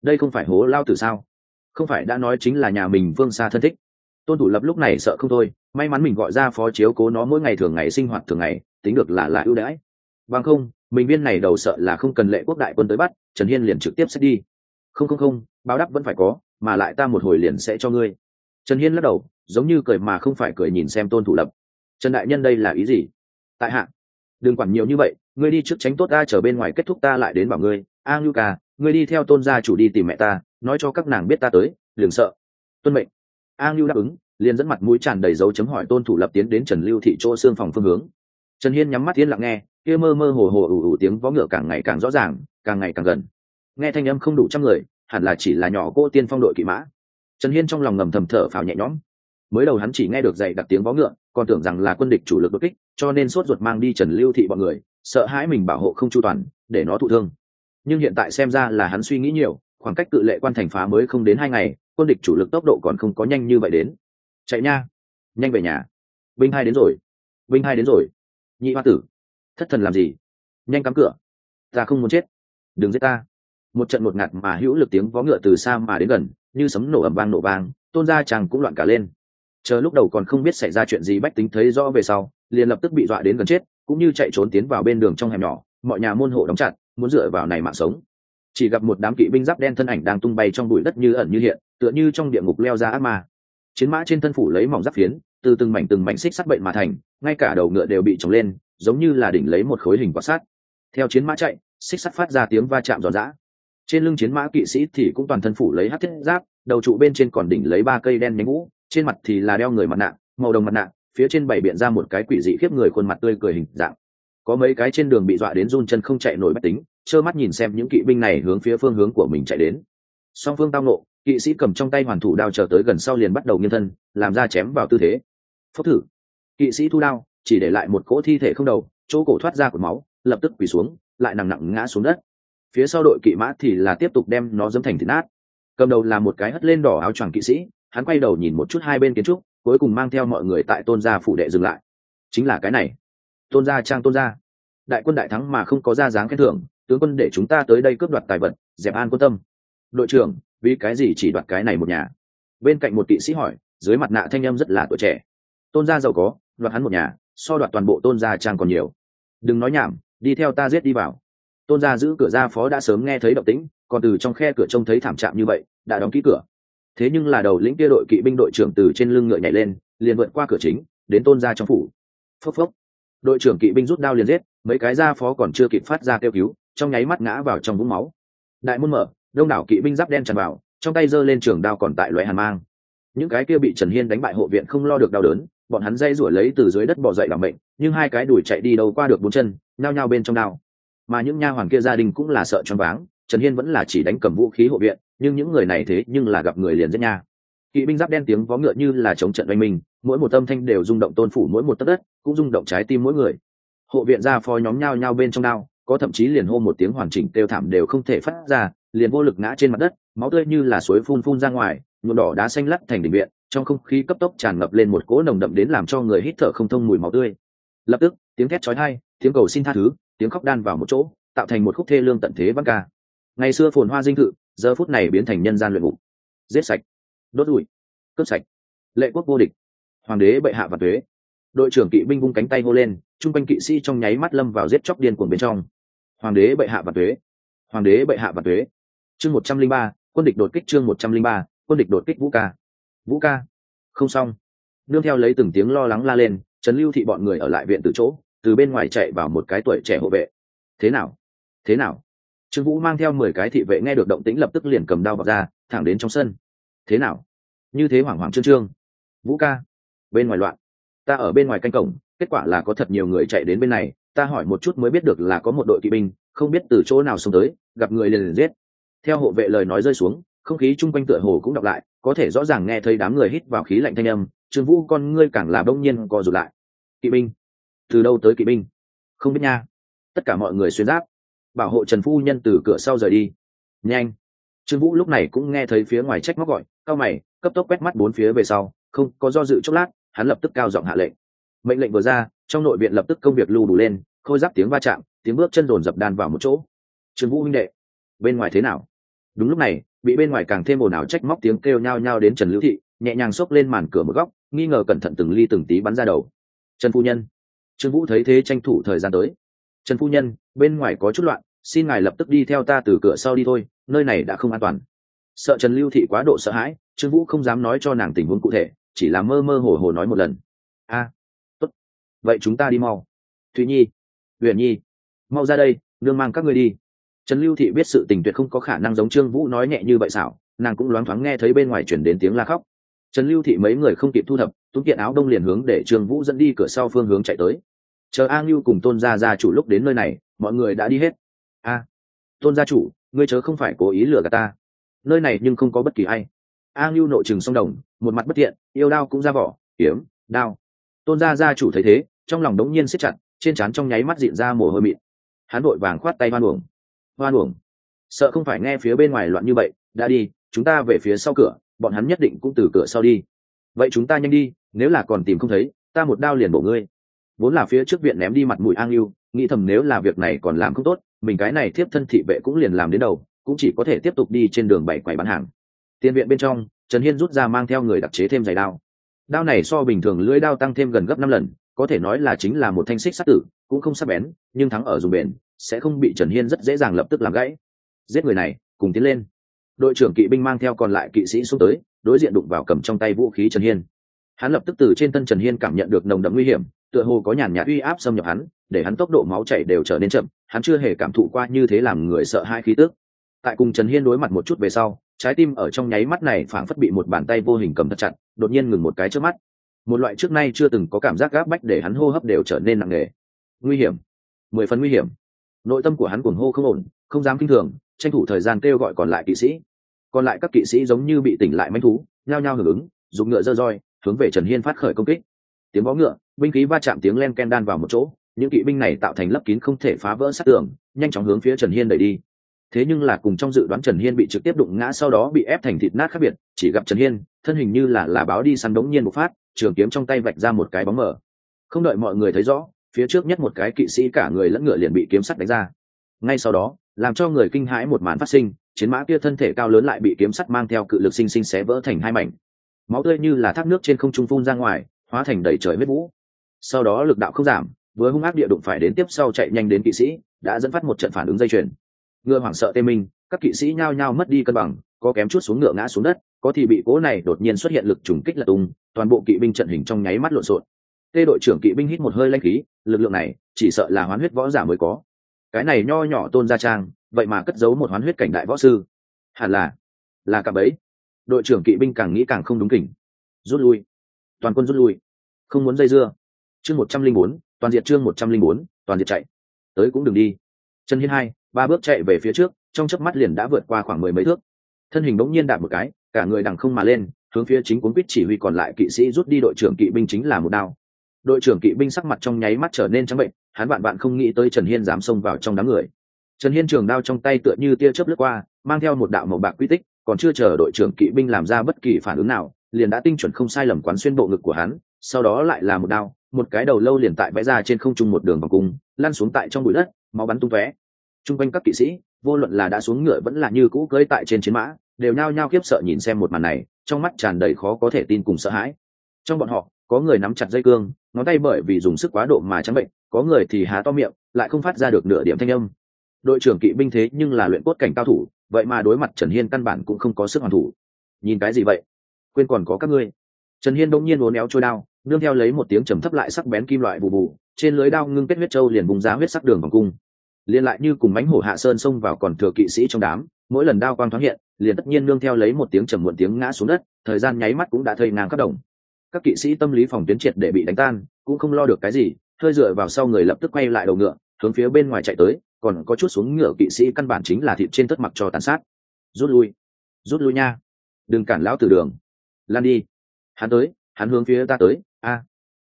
Đây không phải hố lao tử sao? Không phải đã nói chính là nhà mình vương xa thân thích. Tôn thủ lập lúc này sợ không thôi, may mắn mình gọi ra phó chiếu cố nó mỗi ngày thường ngày, sinh hoạt thường ngày, tính được là là ưu đãi. Bằng không, mình viên này đầu sợ là không cần lệ quốc đại quân tới bắt, trần hiên liền trực tiếp sẽ đi. Không không không, báo đáp vẫn phải có, mà lại ta một hồi liền sẽ cho ngươi. Trần hiên lắc đầu, giống như cười mà không phải cười nhìn xem tôn thủ lập. Trần đại nhân đây là ý gì? Tại hạ. Đừng quản nhiều như vậy ngươi đi trước tránh tốt ta trở bên ngoài kết thúc ta lại đến bảo ngươi. A ngưu ca ngươi đi theo tôn gia chủ đi tìm mẹ ta, nói cho các nàng biết ta tới, Liền sợ. Tuân mệnh. A ngưu đáp ứng, liền dẫn mặt mũi tràn đầy dấu chấm hỏi tôn thủ lập tiến đến trần lưu thị chỗ xương phòng phương hướng. Trần hiên nhắm mắt yên lặng nghe, kia mơ mơ hồ hồ ủ ủ tiếng vó ngựa càng ngày càng rõ ràng, càng ngày càng gần. Nghe thanh âm không đủ trăm người, hẳn là chỉ là nhỏ cô tiên phong đội kỵ mã. Trần hiên trong lòng ngầm thầm thở phào nhẹ nhõm. Mới đầu hắn chỉ nghe được dạy đặt tiếng vó ngựa, còn tưởng rằng là quân địch chủ lực đột kích, cho nên sốt ruột mang đi trần lưu thị bọn người sợ hãi mình bảo hộ không chu toàn, để nó thụ thương. Nhưng hiện tại xem ra là hắn suy nghĩ nhiều, khoảng cách cự lệ quan thành phá mới không đến hai ngày, quân địch chủ lực tốc độ còn không có nhanh như vậy đến. Chạy nha, nhanh về nhà. Binh hai đến rồi, binh hai đến rồi. Nhị hoa tử, thất thần làm gì? Nhanh cắm cửa. Ta không muốn chết. Đừng giết ta. Một trận một ngạt mà hữu lực tiếng vó ngựa từ xa mà đến gần, như sấm nổ ẩm vang nổ vang, tôn gia chàng cũng loạn cả lên. Chờ lúc đầu còn không biết xảy ra chuyện gì bách tính thấy rõ về sau, liền lập tức bị dọa đến gần chết cũng như chạy trốn tiến vào bên đường trong hẻm nhỏ, mọi nhà môn hộ đóng chặt, muốn dựa vào này mạng sống. Chỉ gặp một đám kỵ binh giáp đen thân ảnh đang tung bay trong bụi đất như ẩn như hiện, tựa như trong địa ngục leo ra ác ma. Chiến mã trên thân phủ lấy mỏng giáp phiến, từ từng mảnh từng mảnh xích sắt bệnh mà thành, ngay cả đầu ngựa đều bị trồng lên, giống như là đỉnh lấy một khối hình quả sát theo chiến mã chạy, xích sắt phát ra tiếng va chạm giòn giã. Trên lưng chiến mã kỵ sĩ thì cũng toàn thân phủ lấy hát thiết giáp, đầu trụ bên trên còn đỉnh lấy ba cây đen nhánh ngũ, trên mặt thì là đeo người mặt nạ, màu đồng mặt nạ phía trên bảy biện ra một cái quỷ dị khiếp người khuôn mặt tươi cười hình dạng. Có mấy cái trên đường bị dọa đến run chân không chạy nổi bách tính, trơ mắt nhìn xem những kỵ binh này hướng phía phương hướng của mình chạy đến. Song phương tao nộ kỵ sĩ cầm trong tay hoàn thủ đao chờ tới gần sau liền bắt đầu nghiêng thân, làm ra chém vào tư thế. Phốc thử. Kỵ sĩ thu đao, chỉ để lại một cỗ thi thể không đầu, chỗ cổ thoát ra của máu, lập tức quỳ xuống, lại nặng nặng ngã xuống đất. Phía sau đội kỵ mã thì là tiếp tục đem nó dẫm thành thịt nát. Cầm đầu là một cái hất lên đỏ áo choàng kỵ sĩ, hắn quay đầu nhìn một chút hai bên kiến trúc cuối cùng mang theo mọi người tại tôn gia phủ đệ dừng lại. Chính là cái này. Tôn gia trang tôn gia. Đại quân đại thắng mà không có ra dáng khen thưởng, tướng quân để chúng ta tới đây cướp đoạt tài vật, dẹp an quân tâm. Đội trưởng, vì cái gì chỉ đoạt cái này một nhà? Bên cạnh một kỵ sĩ hỏi, dưới mặt nạ thanh em rất là tuổi trẻ. Tôn gia giàu có, đoạt hắn một nhà, so đoạt toàn bộ tôn gia trang còn nhiều. Đừng nói nhảm, đi theo ta giết đi vào. Tôn gia giữ cửa ra phó đã sớm nghe thấy động tĩnh, còn từ trong khe cửa trông thấy thảm trạng như vậy, đã đóng ký cửa thế nhưng là đầu lĩnh kia đội kỵ binh đội trưởng từ trên lưng ngựa nhảy lên, liền vượt qua cửa chính, đến tôn gia trong phủ. Phốc phốc. Đội trưởng kỵ binh rút đao liền giết, mấy cái gia phó còn chưa kịp phát ra kêu cứu, trong nháy mắt ngã vào trong vũng máu. Đại môn mở, đông đảo kỵ binh giáp đen tràn vào, trong tay giơ lên trường đao còn tại loại hàn mang. Những cái kia bị trần hiên đánh bại hộ viện không lo được đau đớn, bọn hắn dây rủa lấy từ dưới đất bỏ dậy làm bệnh nhưng hai cái đùi chạy đi đâu qua được bốn chân, nhao nhao bên trong đao. Mà những nha hoàn kia gia đình cũng là sợ choáng váng, trần hiên vẫn là chỉ đánh cầm vũ khí hộ viện nhưng những người này thế nhưng là gặp người liền giết nha. Kỵ binh giáp đen tiếng vó ngựa như là chống trận oanh minh, mỗi một âm thanh đều rung động tôn phủ mỗi một tấc đất, cũng rung động trái tim mỗi người. Hộ viện ra phó nhóm nhao nhao bên trong đao, có thậm chí liền hô một tiếng hoàn chỉnh kêu thảm đều không thể phát ra, liền vô lực ngã trên mặt đất, máu tươi như là suối phun phun ra ngoài, nhuộm đỏ đá xanh lắt thành đỉnh viện, trong không khí cấp tốc tràn ngập lên một cỗ nồng đậm đến làm cho người hít thở không thông mùi máu tươi. Lập tức, tiếng thét chói tai, tiếng cầu xin tha thứ, tiếng khóc đan vào một chỗ, tạo thành một khúc thê lương tận thế văn ca. Ngày xưa phồn hoa dinh thự giờ phút này biến thành nhân gian luyện ngục. Giết sạch. Đốt rụi cướp sạch. Lệ quốc vô địch. Hoàng đế bệ hạ và thuế. Đội trưởng kỵ binh vung cánh tay hô lên, chung quanh kỵ sĩ trong nháy mắt lâm vào giết chóc điên cuồng bên trong. Hoàng đế bệ hạ và thuế. Hoàng đế bệ hạ và thuế. Chương một trăm linh ba, quân địch đột kích chương một trăm linh ba, quân địch đột kích vũ ca. Vũ ca. Không xong. Nương theo lấy từng tiếng lo lắng la lên trấn lưu thị bọn người ở lại viện từ chỗ, từ bên ngoài chạy vào một cái tuổi trẻ hộ vệ. Thế nào? Thế nào? Trương vũ mang theo mười cái thị vệ nghe được động tĩnh lập tức liền cầm đao vào ra, thẳng đến trong sân. Thế nào? Như thế hoảng hoảng trương trương. Vũ ca, bên ngoài loạn. Ta ở bên ngoài canh cổng, kết quả là có thật nhiều người chạy đến bên này. Ta hỏi một chút mới biết được là có một đội kỵ binh, không biết từ chỗ nào xông tới, gặp người liền liền giết. Theo hộ vệ lời nói rơi xuống, không khí chung quanh tựa hồ cũng đọc lại, có thể rõ ràng nghe thấy đám người hít vào khí lạnh thanh âm. Trương vũ, con ngươi càng là bỗng nhiên co rụt lại. Kỵ binh, từ đâu tới kỵ binh? Không biết nha. Tất cả mọi người xuyên giáp bảo hộ trần phu nhân từ cửa sau rời đi. Nhanh. Trương vũ lúc này cũng nghe thấy phía ngoài trách móc gọi, cao mày, cấp tốc quét mắt bốn phía về sau, không có do dự chốc lát, hắn lập tức cao giọng hạ lệnh. Mệnh lệnh vừa ra, trong nội viện lập tức công việc lưu đủ lên, khôi giáp tiếng va chạm, tiếng bước chân rồn dập đan vào một chỗ. Trương vũ huynh đệ, bên ngoài thế nào? Đúng lúc này, bị bên ngoài càng thêm ồn ào trách móc tiếng kêu nhao nhao đến trần lưu thị, nhẹ nhàng xốc lên màn cửa một góc, nghi ngờ cẩn thận từng ly từng tí bắn ra đầu. Trần phu nhân, trương vũ thấy thế tranh thủ thời gian tới trần phu nhân, bên ngoài có chút loạn, xin ngài lập tức đi theo ta từ cửa sau đi thôi, nơi này đã không an toàn. Sợ trần lưu thị quá độ sợ hãi, trương vũ không dám nói cho nàng tình huống cụ thể, chỉ là mơ mơ hồ hồ nói một lần. A, tốt. Vậy chúng ta đi mau. Thụy nhi huyền nhi, mau ra đây, nương mang các ngươi đi. Trần lưu thị biết sự tình tuyệt không có khả năng giống trương vũ nói nhẹ như vậy xảo, nàng cũng loáng thoáng nghe thấy bên ngoài chuyển đến tiếng la khóc. Trần lưu thị mấy người không kịp thu thập túng kiện áo đông liền hướng để trương vũ dẫn đi cửa sau phương hướng chạy tới chờ a ngưu cùng tôn gia gia chủ lúc đến nơi này, mọi người đã đi hết. A, tôn gia chủ, ngươi chớ không phải cố ý lừa gạt ta. Nơi này nhưng không có bất kỳ ai. A ngưu nội trừng sông đồng, một mặt bất thiện, yêu đao cũng ra vỏ hiếm đao. Tôn gia gia chủ thấy thế, trong lòng đống nhiên siết chặt, trên trán trong nháy mắt diện ra mồ hôi mịn. Hắn vội vàng khoát tay hoan uổng. Hoan uổng. Sợ không phải nghe phía bên ngoài loạn như vậy, đã đi, chúng ta về phía sau cửa, bọn hắn nhất định cũng từ cửa sau đi. Vậy chúng ta nhanh đi, nếu là còn tìm không thấy, ta một đao liền bổ ngươi vốn là phía trước viện ném đi mặt mũi an yêu nghĩ thầm nếu là việc này còn làm không tốt, mình cái này tiếp thân thị vệ cũng liền làm đến đầu, cũng chỉ có thể tiếp tục đi trên đường bảy quầy bán hàng. Tiền viện bên trong, trần hiên rút ra mang theo người đặc chế thêm giày đao. Đao này so bình thường lưỡi đao tăng thêm gần gấp năm lần, có thể nói là chính là một thanh xích sát tử, cũng không sắc bén, nhưng thắng ở dùng bền, sẽ không bị trần hiên rất dễ dàng lập tức làm gãy. Giết người này, cùng tiến lên. Đội trưởng kỵ binh mang theo còn lại kỵ sĩ xuống tới, đối diện đụng vào cầm trong tay vũ khí trần hiên. Hắn lập tức từ trên thân trần hiên cảm nhận được nồng đậm nguy hiểm tựa hồ có nhàn nhạt uy áp xâm nhập hắn, để hắn tốc độ máu chảy đều trở nên chậm, hắn chưa hề cảm thụ qua như thế làm người sợ hai khí tước tại cùng trần hiên đối mặt một chút về sau, trái tim ở trong nháy mắt này phảng phất bị một bàn tay vô hình cầm thật chặt, đột nhiên ngừng một cái trước mắt. Một loại trước nay chưa từng có cảm giác gáp bách để hắn hô hấp đều trở nên nặng nề. Nguy hiểm. Mười phần nguy hiểm. Nội tâm của hắn cuồng hô không ổn, không dám kinh thường, tranh thủ thời gian kêu gọi còn lại kỵ sĩ. Còn lại các kỵ sĩ giống như bị tỉnh lại manh thú, nhao nhao hưởng ứng, dùng ngựa dơ roi, hướng về trần hiên phát khởi công kích tiếng vó ngựa, binh khí va chạm tiếng len ken đan vào một chỗ, những kỵ binh này tạo thành lấp kín không thể phá vỡ sát tường, nhanh chóng hướng phía trần hiên đẩy đi. Thế nhưng là cùng trong dự đoán trần hiên bị trực tiếp đụng ngã sau đó bị ép thành thịt nát khác biệt, chỉ gặp trần hiên, thân hình như là là báo đi săn đống nhiên một phát, trường kiếm trong tay vạch ra một cái bóng mở không đợi mọi người thấy rõ, phía trước nhất một cái kỵ sĩ cả người lẫn ngựa liền bị kiếm sắt đánh ra. Ngay sau đó, làm cho người kinh hãi một màn phát sinh, chiến mã kia thân thể cao lớn lại bị kiếm sắt mang theo cự lực sinh sinh xé vỡ thành hai mảnh. Máu tươi như là thác nước trên không trung phun ra ngoài hóa thành đầy trời huyết vũ. Sau đó lực đạo không giảm, vừa hung ác địa đụng phải đến tiếp sau chạy nhanh đến kỵ sĩ, đã dẫn phát một trận phản ứng dây chuyền. Ngựa hoảng sợ tê minh, các kỵ sĩ nhao nhao mất đi cân bằng, có kém chút xuống ngựa ngã xuống đất, có thì bị cố này đột nhiên xuất hiện lực trùng kích lật tung, toàn bộ kỵ binh trận hình trong nháy mắt lộn xộn. Tê đội trưởng kỵ binh hít một hơi lanh khí, lực lượng này, chỉ sợ là hoán huyết võ giả mới có. Cái này nho nhỏ tôn gia trang, vậy mà cất giấu một hoán huyết cảnh đại võ sư. Hẳn là là cả bấy đội trưởng kỵ binh càng nghĩ càng không đúng kỉnh. Rút lui toàn quân rút lui. Không muốn dây dưa. Chương một trăm linh bốn, toàn diện chương một trăm linh bốn, toàn diện chạy. Tới cũng đừng đi. Trần hiên hai, ba bước chạy về phía trước, trong chớp mắt liền đã vượt qua khoảng mười mấy thước. Thân hình bỗng nhiên đạp một cái, cả người đằng không mà lên, hướng phía chính cuốn quýt chỉ huy còn lại kỵ sĩ rút đi đội trưởng kỵ binh chính là một đao. Đội trưởng kỵ binh sắc mặt trong nháy mắt trở nên trắng bệnh, hắn bạn bạn không nghĩ tới trần hiên dám xông vào trong đám người. Trần hiên trường đao trong tay tựa như tia chớp lướt qua, mang theo một đạo màu bạc quy tích, còn chưa chờ đội trưởng kỵ binh làm ra bất kỳ phản ứng nào liền đã tinh chuẩn không sai lầm quán xuyên bộ ngực của hắn, sau đó lại là một đao, một cái đầu lâu liền tại vẽ ra trên không trung một đường vòng cung, lăn xuống tại trong bụi đất, máu bắn tung tóe. Chung quanh các kỵ sĩ, vô luận là đã xuống ngựa vẫn là như cũ cưỡi tại trên chiến mã, đều nhao nhao khiếp sợ nhìn xem một màn này, trong mắt tràn đầy khó có thể tin cùng sợ hãi. Trong bọn họ, có người nắm chặt dây cương, ngón tay bởi vì dùng sức quá độ mà trắng bệnh, có người thì há to miệng, lại không phát ra được nửa điểm thanh âm. Đội trưởng kỵ binh thế nhưng là luyện cốt cảnh cao thủ, vậy mà đối mặt trần hiên căn bản cũng không có sức hoàn thủ. Nhìn cái gì vậy? Quên còn có các ngươi. Trần hiên đông nhiên uốn éo trôi đao, nương theo lấy một tiếng trầm thấp lại sắc bén kim loại bù bù, trên lưới đao ngưng kết huyết trâu liền bùng giá huyết sắc đường vòng cung. Liền lại như cùng bánh hổ hạ sơn xông vào còn thừa kỵ sĩ trong đám, mỗi lần đao quang thoáng hiện, liền tất nhiên nương theo lấy một tiếng trầm muộn tiếng ngã xuống đất, thời gian nháy mắt cũng đã thây ngang các đồng. Các kỵ sĩ tâm lý phòng tuyến triệt để bị đánh tan, cũng không lo được cái gì, hơi dựa vào sau người lập tức quay lại đầu ngựa, hướng phía bên ngoài chạy tới, còn có chút xuống ngựa kỵ sĩ căn bản chính là thịt trên tất mặc cho tàn sát. Rút lui. Rút lui nha. Đừng cản lão từ đường lan đi. Hắn tới, hắn hướng phía ta tới. A.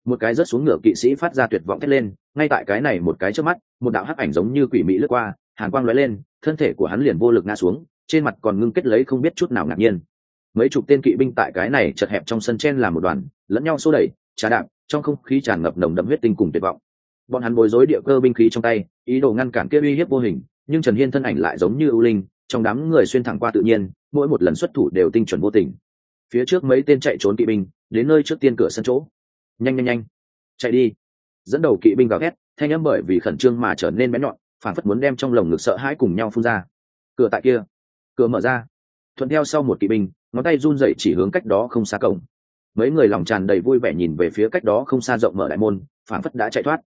Một cái rớt xuống ngựa kỵ sĩ phát ra tuyệt vọng thét lên, ngay tại cái này một cái trước mắt, một đạo hắc ảnh giống như quỷ mỹ lướt qua, hàn quang lóe lên, thân thể của hắn liền vô lực ngã xuống, trên mặt còn ngưng kết lấy không biết chút nào ngạc nhiên. Mấy chục tên kỵ binh tại cái này chật hẹp trong sân chen làm một đoàn, lẫn nhau xô đẩy, trà đạp, trong không khí tràn ngập nồng đậm huyết tinh cùng tuyệt vọng. Bọn hắn bối rối địa cơ binh khí trong tay, ý đồ ngăn cản kia uy hiếp vô hình, nhưng trần hiên thân ảnh lại giống như ưu linh, trong đám người xuyên thẳng qua tự nhiên, mỗi một lần xuất thủ đều tinh chuẩn vô tình phía trước mấy tên chạy trốn kỵ binh, đến nơi trước tiên cửa sân chỗ. Nhanh nhanh nhanh. Chạy đi. Dẫn đầu kỵ binh gào ghét thanh âm bởi vì khẩn trương mà trở nên bén nhọn, phản phất muốn đem trong lồng ngực sợ hãi cùng nhau phun ra. Cửa tại kia. Cửa mở ra. Thuận theo sau một kỵ binh, ngón tay run dậy chỉ hướng cách đó không xa cổng. Mấy người lòng tràn đầy vui vẻ nhìn về phía cách đó không xa rộng mở đại môn, phản phất đã chạy thoát.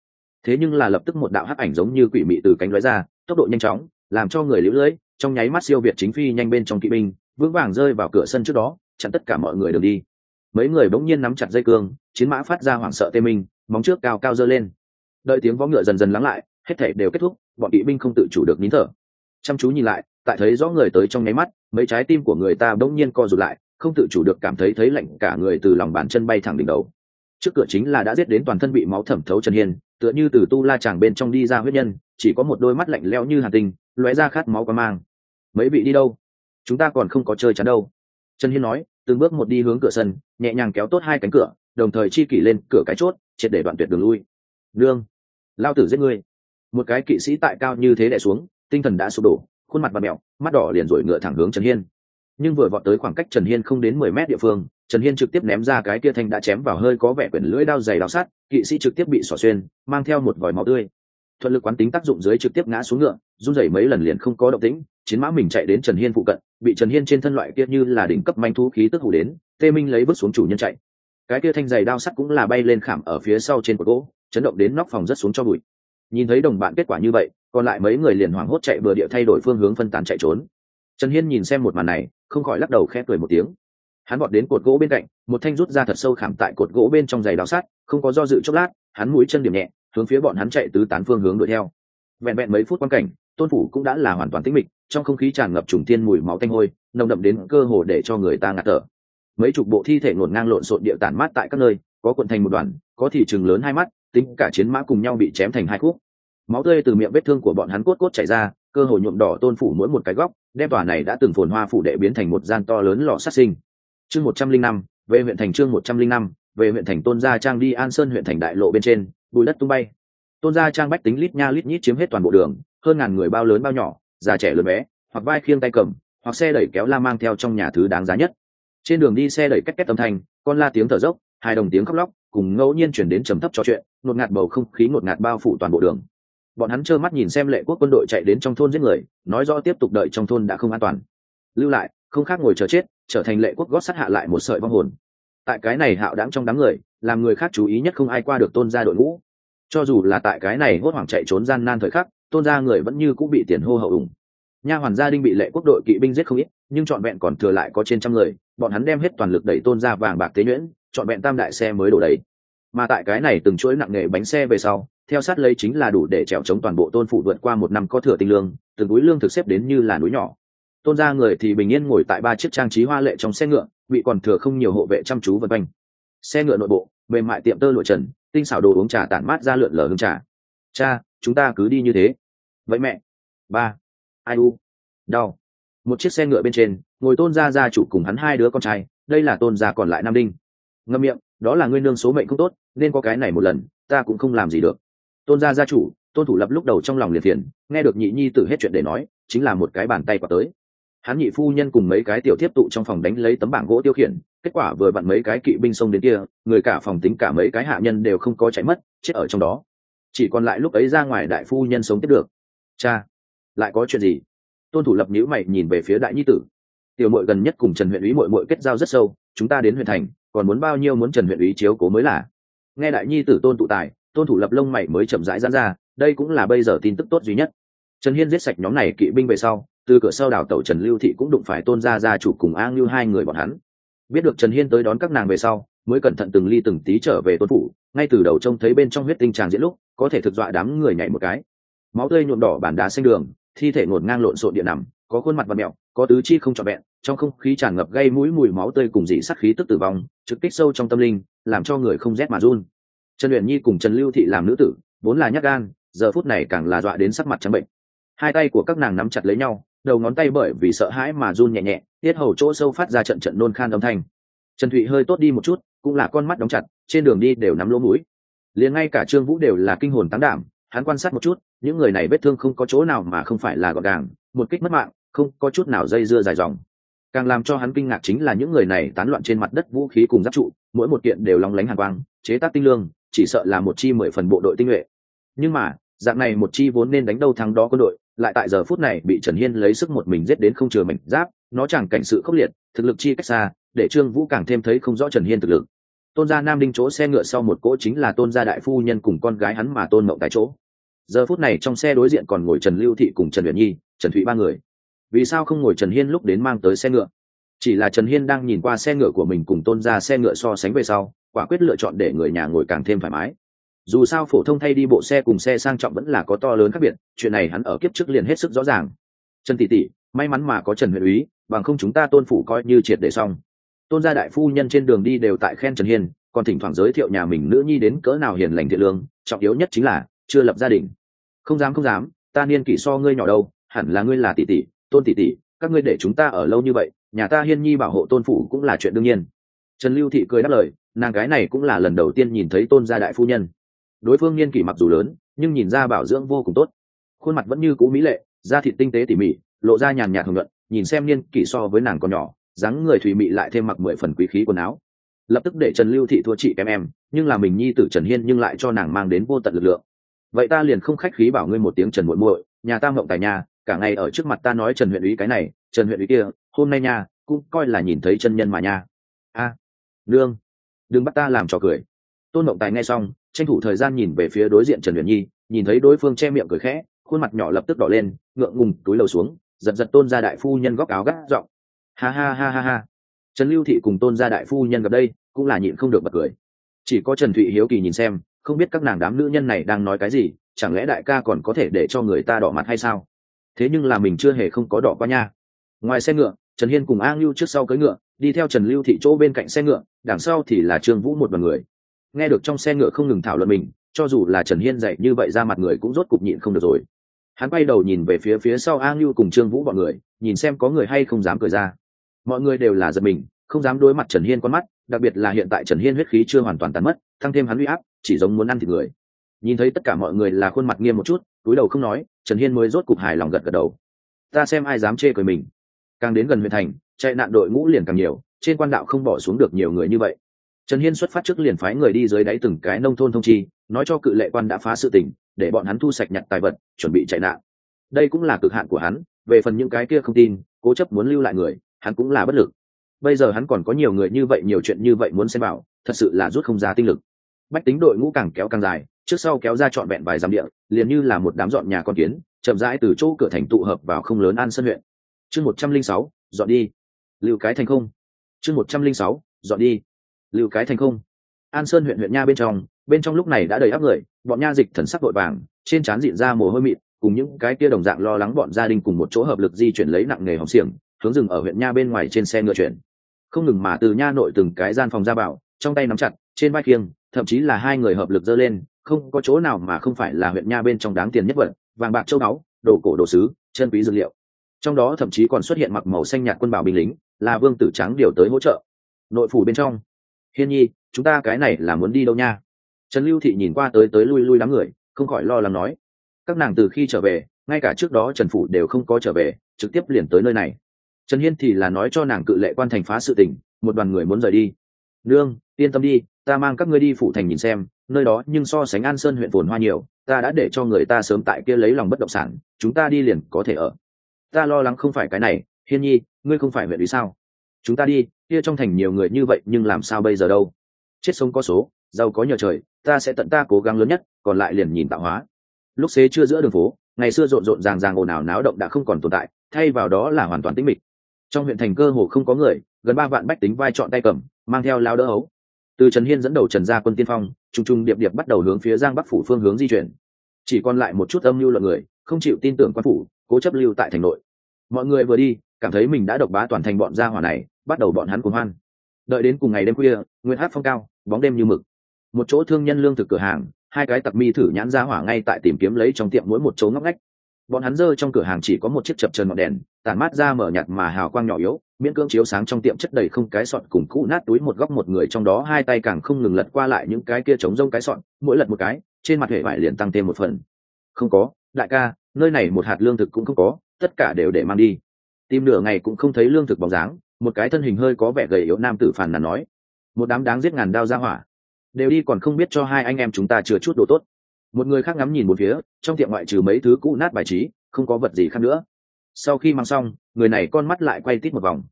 Thế nhưng là lập tức một đạo hắc ảnh giống như quỷ mị từ cánh lóe ra, tốc độ nhanh chóng, làm cho người lũ lưỡi trong nháy mắt siêu việt chính phi nhanh bên trong kỵ binh, vững vàng rơi vào cửa sân trước đó chặn tất cả mọi người đường đi. Mấy người bỗng nhiên nắm chặt dây cương, chiến mã phát ra hoảng sợ tê minh, móng trước cao cao dơ lên. Đợi tiếng vó ngựa dần dần lắng lại, hết thể đều kết thúc, bọn kỵ binh không tự chủ được nín thở. Chăm chú nhìn lại, tại thấy rõ người tới trong nháy mắt, mấy trái tim của người ta bỗng nhiên co rụt lại, không tự chủ được cảm thấy thấy lạnh cả người từ lòng bàn chân bay thẳng đỉnh đầu. Trước cửa chính là đã giết đến toàn thân bị máu thẩm thấu trần hiên, tựa như từ tu la chàng bên trong đi ra huyết nhân, chỉ có một đôi mắt lạnh lẽo như hàn tinh, lóe ra khát máu có mang. Mấy vị đi đâu? Chúng ta còn không có chơi chắn đâu. Trần hiên nói từng bước một đi hướng cửa sân, nhẹ nhàng kéo tốt hai cánh cửa, đồng thời chi kỷ lên cửa cái chốt, triệt để đoạn tuyệt đường lui. Nương, lao tử giết ngươi. Một cái kỵ sĩ tại cao như thế đẻ xuống, tinh thần đã sụp đổ, khuôn mặt bà mẹo mắt đỏ liền rồi ngựa thẳng hướng trần hiên. Nhưng vừa vọt tới khoảng cách trần hiên không đến mười mét địa phương, trần hiên trực tiếp ném ra cái kia thanh đã chém vào hơi có vẻ quyển lưỡi đao dày đao sắt, kỵ sĩ trực tiếp bị xỏ xuyên, mang theo một vòi máu tươi thuận lực quán tính tác dụng dưới trực tiếp ngã xuống ngựa, run rẩy mấy lần liền không có động tĩnh, chiến mã mình chạy đến trần hiên phụ cận, bị trần hiên trên thân loại kia như là đỉnh cấp manh thu khí tức hủ đến, tê minh lấy bước xuống chủ nhân chạy. Cái kia thanh dày đao sắt cũng là bay lên khảm ở phía sau trên cột gỗ, chấn động đến nóc phòng rất xuống cho bụi. Nhìn thấy đồng bạn kết quả như vậy, còn lại mấy người liền hoảng hốt chạy bừa địa thay đổi phương hướng phân tán chạy trốn. Trần hiên nhìn xem một màn này, không khỏi lắc đầu khẽ cười một tiếng. Hắn bọt đến cột gỗ bên cạnh, một thanh rút ra thật sâu khảm tại cột gỗ bên trong giày đào sát không có do dự chốc lát, hắn mũi chân điểm nhẹ hướng phía bọn hắn chạy tứ tán phương hướng đuổi theo. Vẹn vẹn mấy phút quan cảnh, tôn phủ cũng đã là hoàn toàn tĩnh mịch, trong không khí tràn ngập trùng tiên mùi máu tanh hôi, nồng đậm đến cơ hồ để cho người ta ngạt thở. Mấy chục bộ thi thể ngổn ngang lộn xộn địa tản mát tại các nơi, có cuộn thành một đoàn, có thị trường lớn hai mắt, tính cả chiến mã cùng nhau bị chém thành hai khúc. Máu tươi từ miệng vết thương của bọn hắn cốt cốt chảy ra, cơ hồ nhuộm đỏ tôn phủ mỗi một cái góc, đem tòa này đã từng phồn hoa phủ đệ biến thành một gian to lớn lò sát sinh. Chương một trăm linh năm, về huyện thành chương một trăm linh năm, về huyện thành tôn gia trang đi an sơn huyện thành đại lộ bên trên bùi đất tung bay. Tôn gia trang bách tính lít nha lít nhít chiếm hết toàn bộ đường, hơn ngàn người bao lớn bao nhỏ, già trẻ lớn bé, hoặc vai khiêng tay cầm, hoặc xe đẩy kéo la mang theo trong nhà thứ đáng giá nhất. Trên đường đi xe đẩy cách cách âm thanh, con la tiếng thở dốc, hai đồng tiếng khóc lóc, cùng ngẫu nhiên chuyển đến trầm thấp trò chuyện, ngột ngạt bầu không khí ngột ngạt bao phủ toàn bộ đường. Bọn hắn trơ mắt nhìn xem lệ quốc quân đội chạy đến trong thôn giết người, nói rõ tiếp tục đợi trong thôn đã không an toàn. Lưu lại, không khác ngồi chờ chết, trở thành lệ quốc gót sát hạ lại một sợi vong hồn tại cái này hạo đáng trong đám người, làm người khác chú ý nhất không ai qua được tôn gia đội ngũ. Cho dù là tại cái này hốt hoảng chạy trốn gian nan thời khắc, tôn gia người vẫn như cũng bị tiền hô hậu ủng nha hoàn gia đình bị lệ quốc đội kỵ binh giết không ít, nhưng trọn vẹn còn thừa lại có trên trăm người, bọn hắn đem hết toàn lực đẩy tôn gia vàng bạc tế nhuyễn, trọn vẹn tam đại xe mới đổ đầy. Mà tại cái này từng chuỗi nặng nề bánh xe về sau, theo sát lấy chính là đủ để trèo chống toàn bộ tôn phủ vượt qua một năm có thừa tinh lương, từng núi lương thực xếp đến như là núi nhỏ tôn gia người thì bình yên ngồi tại ba chiếc trang trí hoa lệ trong xe ngựa bị còn thừa không nhiều hộ vệ chăm chú vân quanh. Xe ngựa nội bộ mềm mại tiệm tơ lụa trần tinh xảo đồ uống trà tản mát ra lượn lờ hương trà. Cha chúng ta cứ đi như thế. Vậy mẹ. Ba. Ai u? Đau. Một chiếc xe ngựa bên trên ngồi tôn gia gia chủ cùng hắn hai đứa con trai đây là tôn gia còn lại nam đinh. Ngâm miệng đó là nguyên lương số mệnh không tốt nên có cái này một lần ta cũng không làm gì được. Tôn gia gia chủ tôn thủ lập lúc đầu trong lòng liền thiền, nghe được nhị nhi tử hết chuyện để nói chính là một cái bàn tay quả tới hắn nhị phu nhân cùng mấy cái tiểu tiếp tụ trong phòng đánh lấy tấm bảng gỗ tiêu khiển, kết quả vừa vặn mấy cái kỵ binh xông đến kia, người cả phòng tính cả mấy cái hạ nhân đều không có chạy mất, chết ở trong đó. Chỉ còn lại lúc ấy ra ngoài đại phu nhân sống tiếp được. Cha, lại có chuyện gì? Tôn thủ lập nhữ mày nhìn về phía đại nhi tử. Tiểu mội gần nhất cùng trần huyện ủy mội mội kết giao rất sâu, chúng ta đến huyện thành, còn muốn bao nhiêu muốn trần huyện ủy chiếu cố mới là. Nghe đại nhi tử tôn tụ tài, tôn thủ lập lông mày mới chậm rãi dán ra, đây cũng là bây giờ tin tức tốt duy nhất. Trần hiên giết sạch nhóm này kỵ binh về sau từ cửa sau đảo tẩu trần lưu thị cũng đụng phải tôn gia gia chủ cùng a ngưu hai người bọn hắn. Biết được trần hiên tới đón các nàng về sau, mới cẩn thận từng ly từng tí trở về tôn phủ, ngay từ đầu trông thấy bên trong huyết tinh tràng diễn lúc, có thể thực dọa đám người nhảy một cái. Máu tươi nhuộm đỏ bàn đá xanh đường, thi thể ngổn ngang lộn xộn địa nằm, có khuôn mặt và mẹo, có tứ chi không trọn vẹn, trong không khí tràn ngập gây mũi mùi máu tươi cùng dị sắc khí tức tử vong, trực kích sâu trong tâm linh, làm cho người không rét mà run. Trần luyện nhi cùng trần lưu thị làm nữ tử, vốn là nhát gan, giờ phút này càng là dọa đến sắc mặt trắng bệnh. Hai tay của các nàng nắm chặt lấy nhau đầu ngón tay bởi vì sợ hãi mà run nhẹ nhẹ, tiết hầu chỗ sâu phát ra trận trận nôn khan âm thanh. Trần thụy hơi tốt đi một chút, cũng là con mắt đóng chặt, trên đường đi đều nắm lỗ mũi. Liền ngay cả trương vũ đều là kinh hồn tán đảm, hắn quan sát một chút, những người này vết thương không có chỗ nào mà không phải là gọn gàng, một kích mất mạng, không có chút nào dây dưa dài dòng. Càng làm cho hắn kinh ngạc chính là những người này tán loạn trên mặt đất vũ khí cùng giáp trụ, mỗi một kiện đều lóng lánh hàng quang, chế tác tinh lương, chỉ sợ là một chi mười phần bộ đội tinh nhuệ. Nhưng mà, dạng này một chi vốn nên đánh đâu thắng đó quân đội lại tại giờ phút này bị trần hiên lấy sức một mình giết đến không chừa mảnh giáp, nó chẳng cảnh sự khốc liệt, thực lực chi cách xa, để trương vũ càng thêm thấy không rõ trần hiên thực lực. Tôn gia nam đinh chỗ xe ngựa sau một cỗ chính là tôn gia đại phu nhân cùng con gái hắn mà tôn mộng tại chỗ. Giờ phút này trong xe đối diện còn ngồi trần lưu thị cùng trần uyển nhi, trần thụy ba người. Vì sao không ngồi trần hiên lúc đến mang tới xe ngựa? Chỉ là trần hiên đang nhìn qua xe ngựa của mình cùng tôn ra xe ngựa so sánh về sau, quả quyết lựa chọn để người nhà ngồi càng thêm thoải mái dù sao phổ thông thay đi bộ xe cùng xe sang trọng vẫn là có to lớn khác biệt, chuyện này hắn ở kiếp trước liền hết sức rõ ràng. Trần tỷ tỷ, may mắn mà có trần huyện úy, bằng không chúng ta tôn phủ coi như triệt để xong. Tôn gia đại phu nhân trên đường đi đều tại khen trần hiên, còn thỉnh thoảng giới thiệu nhà mình nữ nhi đến cỡ nào hiền lành thiện lương, trọng yếu nhất chính là chưa lập gia đình. Không dám không dám, ta niên kỷ so ngươi nhỏ đâu, hẳn là ngươi là tỷ tỷ, tôn tỷ tỷ, các ngươi để chúng ta ở lâu như vậy, nhà ta hiên nhi bảo hộ tôn phủ cũng là chuyện đương nhiên. Trần lưu thị cười đáp lời, nàng gái này cũng là lần đầu tiên nhìn thấy tôn gia đại phu nhân đối phương niên kỷ mặc dù lớn nhưng nhìn ra bảo dưỡng vô cùng tốt. Khuôn mặt vẫn như cũ mỹ lệ da thịt tinh tế tỉ mỉ lộ ra nhàn nhạt hưởng luận nhìn xem niên kỷ so với nàng còn nhỏ dáng người thùy mị lại thêm mặc mười phần quý khí quần áo. Lập tức để trần lưu thị thua chị em em nhưng là mình nhi tử trần hiên nhưng lại cho nàng mang đến vô tận lực lượng. Vậy ta liền không khách khí bảo ngươi một tiếng trần muội muội nhà ta mộng tài nhà cả ngày ở trước mặt ta nói trần huyện úy cái này trần huyện úy kia hôm nay nha cũng coi là nhìn thấy chân nhân mà nha. A à, nương đừng bắt ta làm trò cười. Tôn mộng tài nghe xong tranh thủ thời gian nhìn về phía đối diện trần huyền nhi, nhìn thấy đối phương che miệng cười khẽ, khuôn mặt nhỏ lập tức đỏ lên, ngượng ngùng túi lầu xuống, giật giật tôn gia đại phu nhân góc áo gác giọng. Ha ha ha ha ha. Trần lưu thị cùng tôn gia đại phu nhân gặp đây, cũng là nhịn không được bật cười. Chỉ có trần thụy hiếu kỳ nhìn xem, không biết các nàng đám nữ nhân này đang nói cái gì, chẳng lẽ đại ca còn có thể để cho người ta đỏ mặt hay sao? Thế nhưng là mình chưa hề không có đỏ qua nha. Ngoài xe ngựa, trần hiên cùng a ngưu trước sau cưỡi ngựa, đi theo trần lưu thị chỗ bên cạnh xe ngựa, đằng sau thì là trương vũ một đ o à n người nghe được trong xe ngựa không ngừng thảo luận mình, cho dù là trần hiên dạy như vậy ra mặt người cũng rốt cục nhịn không được rồi. Hắn quay đầu nhìn về phía phía sau a ngưu cùng trương vũ bọn người, nhìn xem có người hay không dám cười ra. Mọi người đều là giật mình, không dám đối mặt trần hiên con mắt, đặc biệt là hiện tại trần hiên huyết khí chưa hoàn toàn tàn mất, thăng thêm hắn huy áp, chỉ giống muốn ăn thịt người. Nhìn thấy tất cả mọi người là khuôn mặt nghiêm một chút, túi đầu không nói, trần hiên mới rốt cục hài lòng gật gật đầu. Ta xem ai dám chê cười mình. Càng đến gần huyện thành, chạy nạn đội ngũ liền càng nhiều, trên quan đạo không bỏ xuống được nhiều người như vậy trần hiên xuất phát trước liền phái người đi dưới đáy từng cái nông thôn thông chi, nói cho cự lệ quan đã phá sự tình, để bọn hắn thu sạch nhặt tài vật, chuẩn bị chạy nạn. Đây cũng là cực hạn của hắn, về phần những cái kia không tin, cố chấp muốn lưu lại người, hắn cũng là bất lực. Bây giờ hắn còn có nhiều người như vậy, nhiều chuyện như vậy muốn xem bảo thật sự là rút không ra tinh lực. Bách tính đội ngũ càng kéo càng dài, trước sau kéo ra trọn vẹn vài dặm địa, liền như là một đám dọn nhà con kiến, chậm rãi từ chỗ cửa thành tụ hợp vào không lớn an sân huyện. Chương một trăm linh sáu, dọn đi. Lưu cái thành không. Chương một trăm linh sáu, dọn đi lưu cái thành không. An sơn huyện huyện nha bên trong bên trong lúc này đã đầy áp người bọn nha dịch thần sắc vội vàng trên trán diện ra mồ hôi mịt, cùng những cái kia đồng dạng lo lắng bọn gia đình cùng một chỗ hợp lực di chuyển lấy nặng nghề hồng xiềng hướng rừng ở huyện nha bên ngoài trên xe ngựa chuyển. Không ngừng mà từ nha nội từng cái gian phòng ra bảo trong tay nắm chặt trên vai khiêng thậm chí là hai người hợp lực dơ lên không có chỗ nào mà không phải là huyện nha bên trong đáng tiền nhất vật vàng bạc châu báu đồ cổ đồ sứ chân quý dược liệu. Trong đó thậm chí còn xuất hiện mặc màu xanh nhạt quân bảo binh lính là vương tử trắng điều tới hỗ trợ. Nội phủ bên trong hiên nhi, chúng ta cái này là muốn đi đâu nha? Trần lưu thị nhìn qua tới tới lui lui đám người, không khỏi lo lắng nói. Các nàng từ khi trở về, ngay cả trước đó trần phủ đều không có trở về, trực tiếp liền tới nơi này. Trần hiên thì là nói cho nàng cự lệ quan thành phá sự tình, một đoàn người muốn rời đi. Nương, yên tâm đi, ta mang các ngươi đi phủ thành nhìn xem, nơi đó nhưng so sánh an sơn huyện phồn hoa nhiều, ta đã để cho người ta sớm tại kia lấy lòng bất động sản, chúng ta đi liền có thể ở. Ta lo lắng không phải cái này, hiên nhi, ngươi không phải huyện ý sao? Chúng ta đi kia trong thành nhiều người như vậy, nhưng làm sao bây giờ đâu? Chết sống có số, giàu có nhờ trời, ta sẽ tận ta cố gắng lớn nhất, còn lại liền nhìn tạo hóa. Lúc xế chưa giữa đường phố, ngày xưa rộn rộn ràng ràng ồn ào náo động đã không còn tồn tại, thay vào đó là hoàn toàn tĩnh mịch. Trong huyện thành cơ hồ không có người, gần ba vạn bách tính vai chọn tay cầm, mang theo lao đỡ ấu từ trần hiên dẫn đầu trần gia quân tiên phong t r u n g t r u n g điệp điệp bắt đầu hướng phía giang bắc phủ phương hướng di chuyển. Chỉ còn lại một chút âm mưu luận người, không chịu tin tưởng quan phủ, cố chấp lưu tại thành nội. Mọi người vừa đi, cảm thấy mình đã độc bá toàn thành bọn gia hỏa này bắt đầu bọn hắn cuồng hoan. Đợi đến cùng ngày đêm khuya nguyên hát phong cao, bóng đêm như mực. Một chỗ thương nhân lương thực cửa hàng, hai cái tặc mi thử nhãn ra hỏa ngay tại tìm kiếm lấy trong tiệm mỗi một chỗ ngóc ngách. Bọn hắn dơ trong cửa hàng chỉ có một chiếc chập trần ngọn đèn, tản mát ra mở nhạt mà hào quang nhỏ yếu, miễn cưỡng chiếu sáng trong tiệm chất đầy không cái sọt cùng cũ nát túi một góc một người trong đó hai tay càng không ngừng lật qua lại những cái kia trống rông cái sọt, mỗi lật một cái, trên mặt hệ vải liền tăng thêm một phần. Không có, đại ca, nơi này một hạt lương thực cũng không có, tất cả đều để mang đi. Tìm nửa ngày cũng không thấy lương thực bóng dáng một cái thân hình hơi có vẻ gầy yếu nam tử phàn nàn nói, một đám đáng giết ngàn đao ra hỏa, đều đi còn không biết cho hai anh em chúng ta chừa chút đồ tốt. Một người khác ngắm nhìn một phía, trong tiệm ngoại trừ mấy thứ cũ nát bài trí, không có vật gì khác nữa. Sau khi mang xong, người này con mắt lại quay tít một vòng.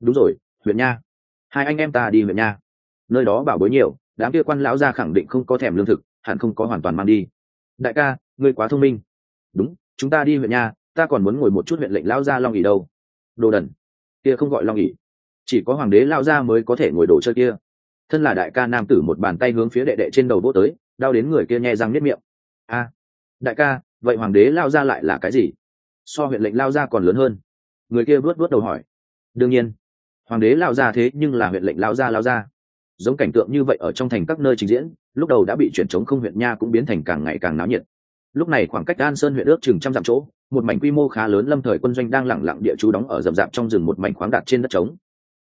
Đúng rồi, huyện nha. Hai anh em ta đi huyện nha. Nơi đó bảo bối nhiều, đám kia quan lão ra khẳng định không có thèm lương thực, hẳn không có hoàn toàn mang đi. Đại ca, ngươi quá thông minh. Đúng, chúng ta đi huyện nha, ta còn muốn ngồi một chút huyện lệnh lão ra long ỉ đâu. Đồ đần kia không gọi long ỉ chỉ có hoàng đế lao ra mới có thể ngồi đồ chơi kia. Thân là đại ca nam tử một bàn tay hướng phía đệ đệ trên đầu vô tới, đau đến người kia nhẹ răng nếp miệng. A, đại ca, vậy hoàng đế lao ra lại là cái gì? So huyện lệnh lao ra còn lớn hơn. Người kia vớt vớt đầu hỏi. Đương nhiên, hoàng đế lao ra thế nhưng là huyện lệnh lao ra lao ra. Giống cảnh tượng như vậy ở trong thành các nơi trình diễn, lúc đầu đã bị chuyển chống không huyện nha cũng biến thành càng ngày càng náo nhiệt lúc này khoảng cách an sơn huyện ước chừng trăm dặm chỗ, một mảnh quy mô khá lớn lâm thời quân doanh đang lẳng lặng địa chú đóng ở rậm rạp trong rừng một mảnh khoáng đạt trên đất trống.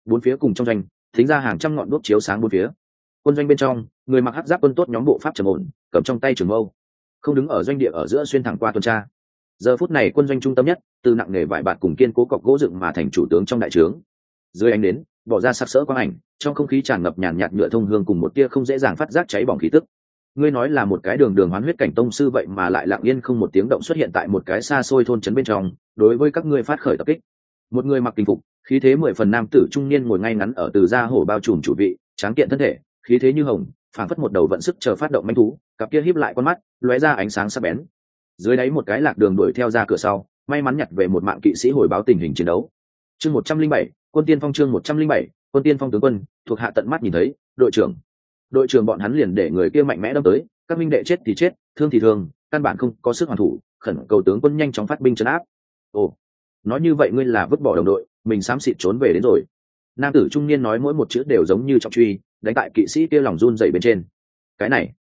Bốn phía cùng trong doanh, thính ra hàng trăm ngọn đuốc chiếu sáng bốn phía. Quân doanh bên trong, người mặc hát giáp quân tốt nhóm bộ pháp trầm ổn, cầm trong tay trường mâu. Không đứng ở doanh địa ở giữa xuyên thẳng qua tuần tra. Giờ phút này quân doanh trung tâm nhất, từ nặng nghề vải bạt cùng kiên cố cọc gỗ dựng mà thành chủ tướng trong đại trướng. Dưới ánh đến bỏ ra sắc sỡ quang ảnh, trong không khí tràn ngập nhàn nhạt nhựa thông hương cùng một tia không dễ dàng phát giác cháy bỏng khí tức ngươi nói là một cái đường đường hoán huyết cảnh tông sư vậy mà lại lặng yên không một tiếng động xuất hiện tại một cái xa xôi thôn trấn bên trong, đối với các ngươi phát khởi tập kích. Một người mặc kinh phục, khí thế mười phần nam tử trung niên ngồi ngay ngắn ở từ da hổ bao trùm chủ vị, tráng kiện thân thể, khí thế như hồng, phảng phất một đầu vận sức chờ phát động manh thú, cặp kia híp lại con mắt, lóe ra ánh sáng sắc bén. Dưới đáy một cái lạc đường đuổi theo ra cửa sau, may mắn nhặt về một mạng kỵ sĩ hồi báo tình hình chiến đấu. Chương một trăm linh bảy, quân tiên phong chương một trăm linh bảy, quân tiên phong tướng quân, thuộc hạ tận mắt nhìn thấy, đội trưởng đội trưởng bọn hắn liền để người kia mạnh mẽ đâm tới, các minh đệ chết thì chết, thương thì thương, căn bản không có sức hoàn thủ, khẩn cầu tướng quân nhanh chóng phát binh chấn áp. Ồ, nói như vậy ngươi là vứt bỏ đồng đội, mình xám xịt trốn về đến rồi. Nam tử trung niên nói mỗi một chữ đều giống như trọng truy, đánh tại kỵ sĩ kia lòng run dậy bên trên. Cái này,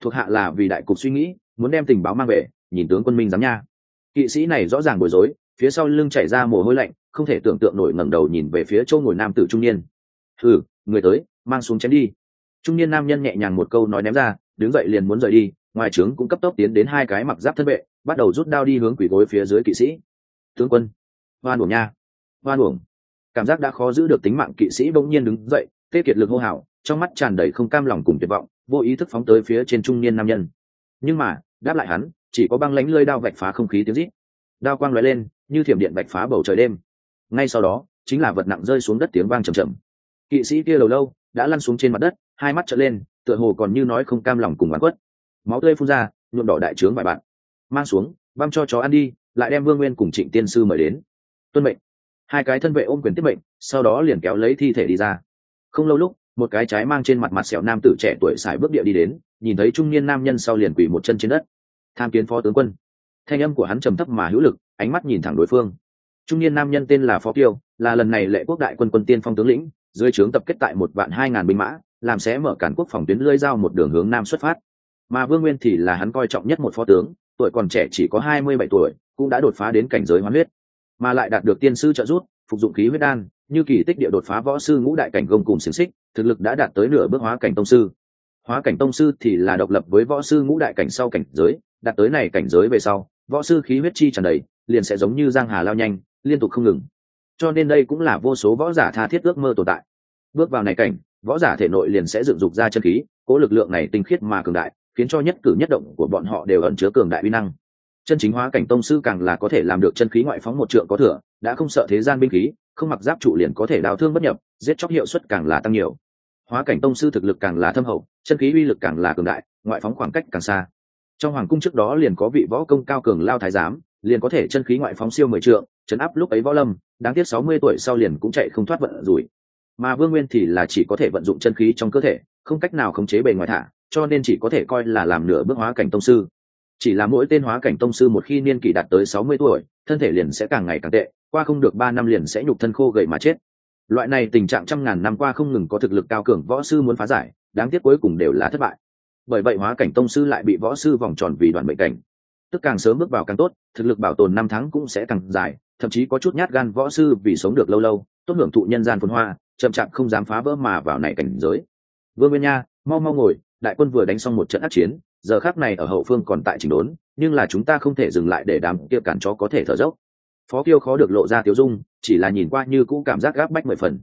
thuộc hạ là vì đại cục suy nghĩ, muốn đem tình báo mang về, nhìn tướng quân minh giám nha. Kỵ sĩ này rõ ràng bối rối, phía sau lưng chảy ra mồ hôi lạnh, không thể tưởng tượng nổi ngẩng đầu nhìn về phía châu ngồi nam tử trung niên. Thử người tới, mang xuống chém đi trung niên nam nhân nhẹ nhàng một câu nói ném ra, đứng dậy liền muốn rời đi, ngoài trướng cũng cấp tốc tiến đến hai cái mặc giáp thân vệ, bắt đầu rút đao đi hướng quỷ gối phía dưới kỵ sĩ. Tướng quân, hoan uổng nha, hoan uổng. Cảm giác đã khó giữ được tính mạng kỵ sĩ bỗng nhiên đứng dậy, tê kiệt lực hô hào, trong mắt tràn đầy không cam lòng cùng tuyệt vọng, vô ý thức phóng tới phía trên trung niên nam nhân. Nhưng mà, đáp lại hắn, chỉ có băng lánh lơi đao vạch phá không khí tiếng rít. Đao quang lóe lên, như thiểm điện vạch phá bầu trời đêm. Ngay sau đó, chính là vật nặng rơi xuống đất tiếng vang trầm trầm kỵ sĩ kia lâu lâu, đã lăn xuống trên mặt đất hai mắt trở lên, tựa hồ còn như nói không cam lòng cùng bán quất máu tươi phun ra, nhuộm đỏ đại trướng vài bạn. Mang xuống, băm cho chó ăn đi, lại đem vương nguyên cùng trịnh tiên sư mời đến. Tuân mệnh. Hai cái thân vệ ôm quyền tiếp mệnh, sau đó liền kéo lấy thi thể đi ra. Không lâu lúc, một cái trái mang trên mặt mặt sẹo nam tử trẻ tuổi xài bước địa đi đến, nhìn thấy trung niên nam nhân sau liền quỳ một chân trên đất. Tham kiến phó tướng quân. Thanh âm của hắn trầm thấp mà hữu lực, ánh mắt nhìn thẳng đối phương. Trung niên nam nhân tên là phó kiêu, là lần này lệ quốc đại quân quân tiên phong tướng lĩnh, dưới trướng tập kết tại một vạn hai ngàn binh mã làm sẽ mở cản quốc phòng tuyến lưỡi dao một đường hướng nam xuất phát. Mà vương nguyên thì là hắn coi trọng nhất một phó tướng, tuổi còn trẻ chỉ có hai mươi bảy tuổi, cũng đã đột phá đến cảnh giới hoán huyết. Mà lại đạt được tiên sư trợ giúp, phục dụng khí huyết đan, như kỳ tích địa đột phá võ sư ngũ đại cảnh gông cùng xiềng xích, thực lực đã đạt tới nửa bước hóa cảnh tông sư. Hóa cảnh tông sư thì là độc lập với võ sư ngũ đại cảnh sau cảnh giới, đạt tới này cảnh giới về sau, võ sư khí huyết chi tràn đầy, liền sẽ giống như giang hà lao nhanh, liên tục không ngừng. Cho nên đây cũng là vô số võ giả tha thiết ước mơ tồn tại. Bước vào này cảnh võ giả thể nội liền sẽ dựng dục ra chân khí, cố lực lượng này tinh khiết mà cường đại, khiến cho nhất cử nhất động của bọn họ đều ẩn chứa cường đại uy năng. Chân chính hóa cảnh tông sư càng là có thể làm được chân khí ngoại phóng một trượng có thừa, đã không sợ thế gian binh khí, không mặc giáp trụ liền có thể đào thương bất nhập, giết chóc hiệu suất càng là tăng nhiều. Hóa cảnh tông sư thực lực càng là thâm hậu, chân khí uy lực càng là cường đại, ngoại phóng khoảng cách càng xa. Trong hoàng cung trước đó liền có vị võ công cao cường lao thái giám, liền có thể chân khí ngoại phóng siêu mười trượng chấn áp lúc ấy võ lâm, đáng tiếc sáu mươi tuổi sau liền cũng chạy không thoát vận rủi mà vương nguyên thì là chỉ có thể vận dụng chân khí trong cơ thể, không cách nào khống chế bề ngoài thả, cho nên chỉ có thể coi là làm nửa bước hóa cảnh tông sư. Chỉ là mỗi tên hóa cảnh tông sư một khi niên kỷ đạt tới sáu mươi tuổi, thân thể liền sẽ càng ngày càng tệ, qua không được ba năm liền sẽ nhục thân khô gầy mà chết. Loại này tình trạng trăm ngàn năm qua không ngừng có thực lực cao cường võ sư muốn phá giải, đáng tiếc cuối cùng đều là thất bại. Bởi vậy hóa cảnh tông sư lại bị võ sư vòng tròn vì đoàn bệnh cảnh. Tức càng sớm bước vào càng tốt, thực lực bảo tồn năm tháng cũng sẽ càng dài, thậm chí có chút nhát gan võ sư vì sống được lâu lâu, tốt hưởng thụ nhân gian phồn hoa chậm chạp không dám phá vỡ mà vào này cảnh giới. Vương nguyên nha, mau mau ngồi, đại quân vừa đánh xong một trận ác chiến, giờ khác này ở hậu phương còn tại chỉnh đốn, nhưng là chúng ta không thể dừng lại để đám kia cản chó có thể thở dốc. Phó kiêu khó được lộ ra tiêu dung, chỉ là nhìn qua như cũ cảm giác gáp bách mười phần.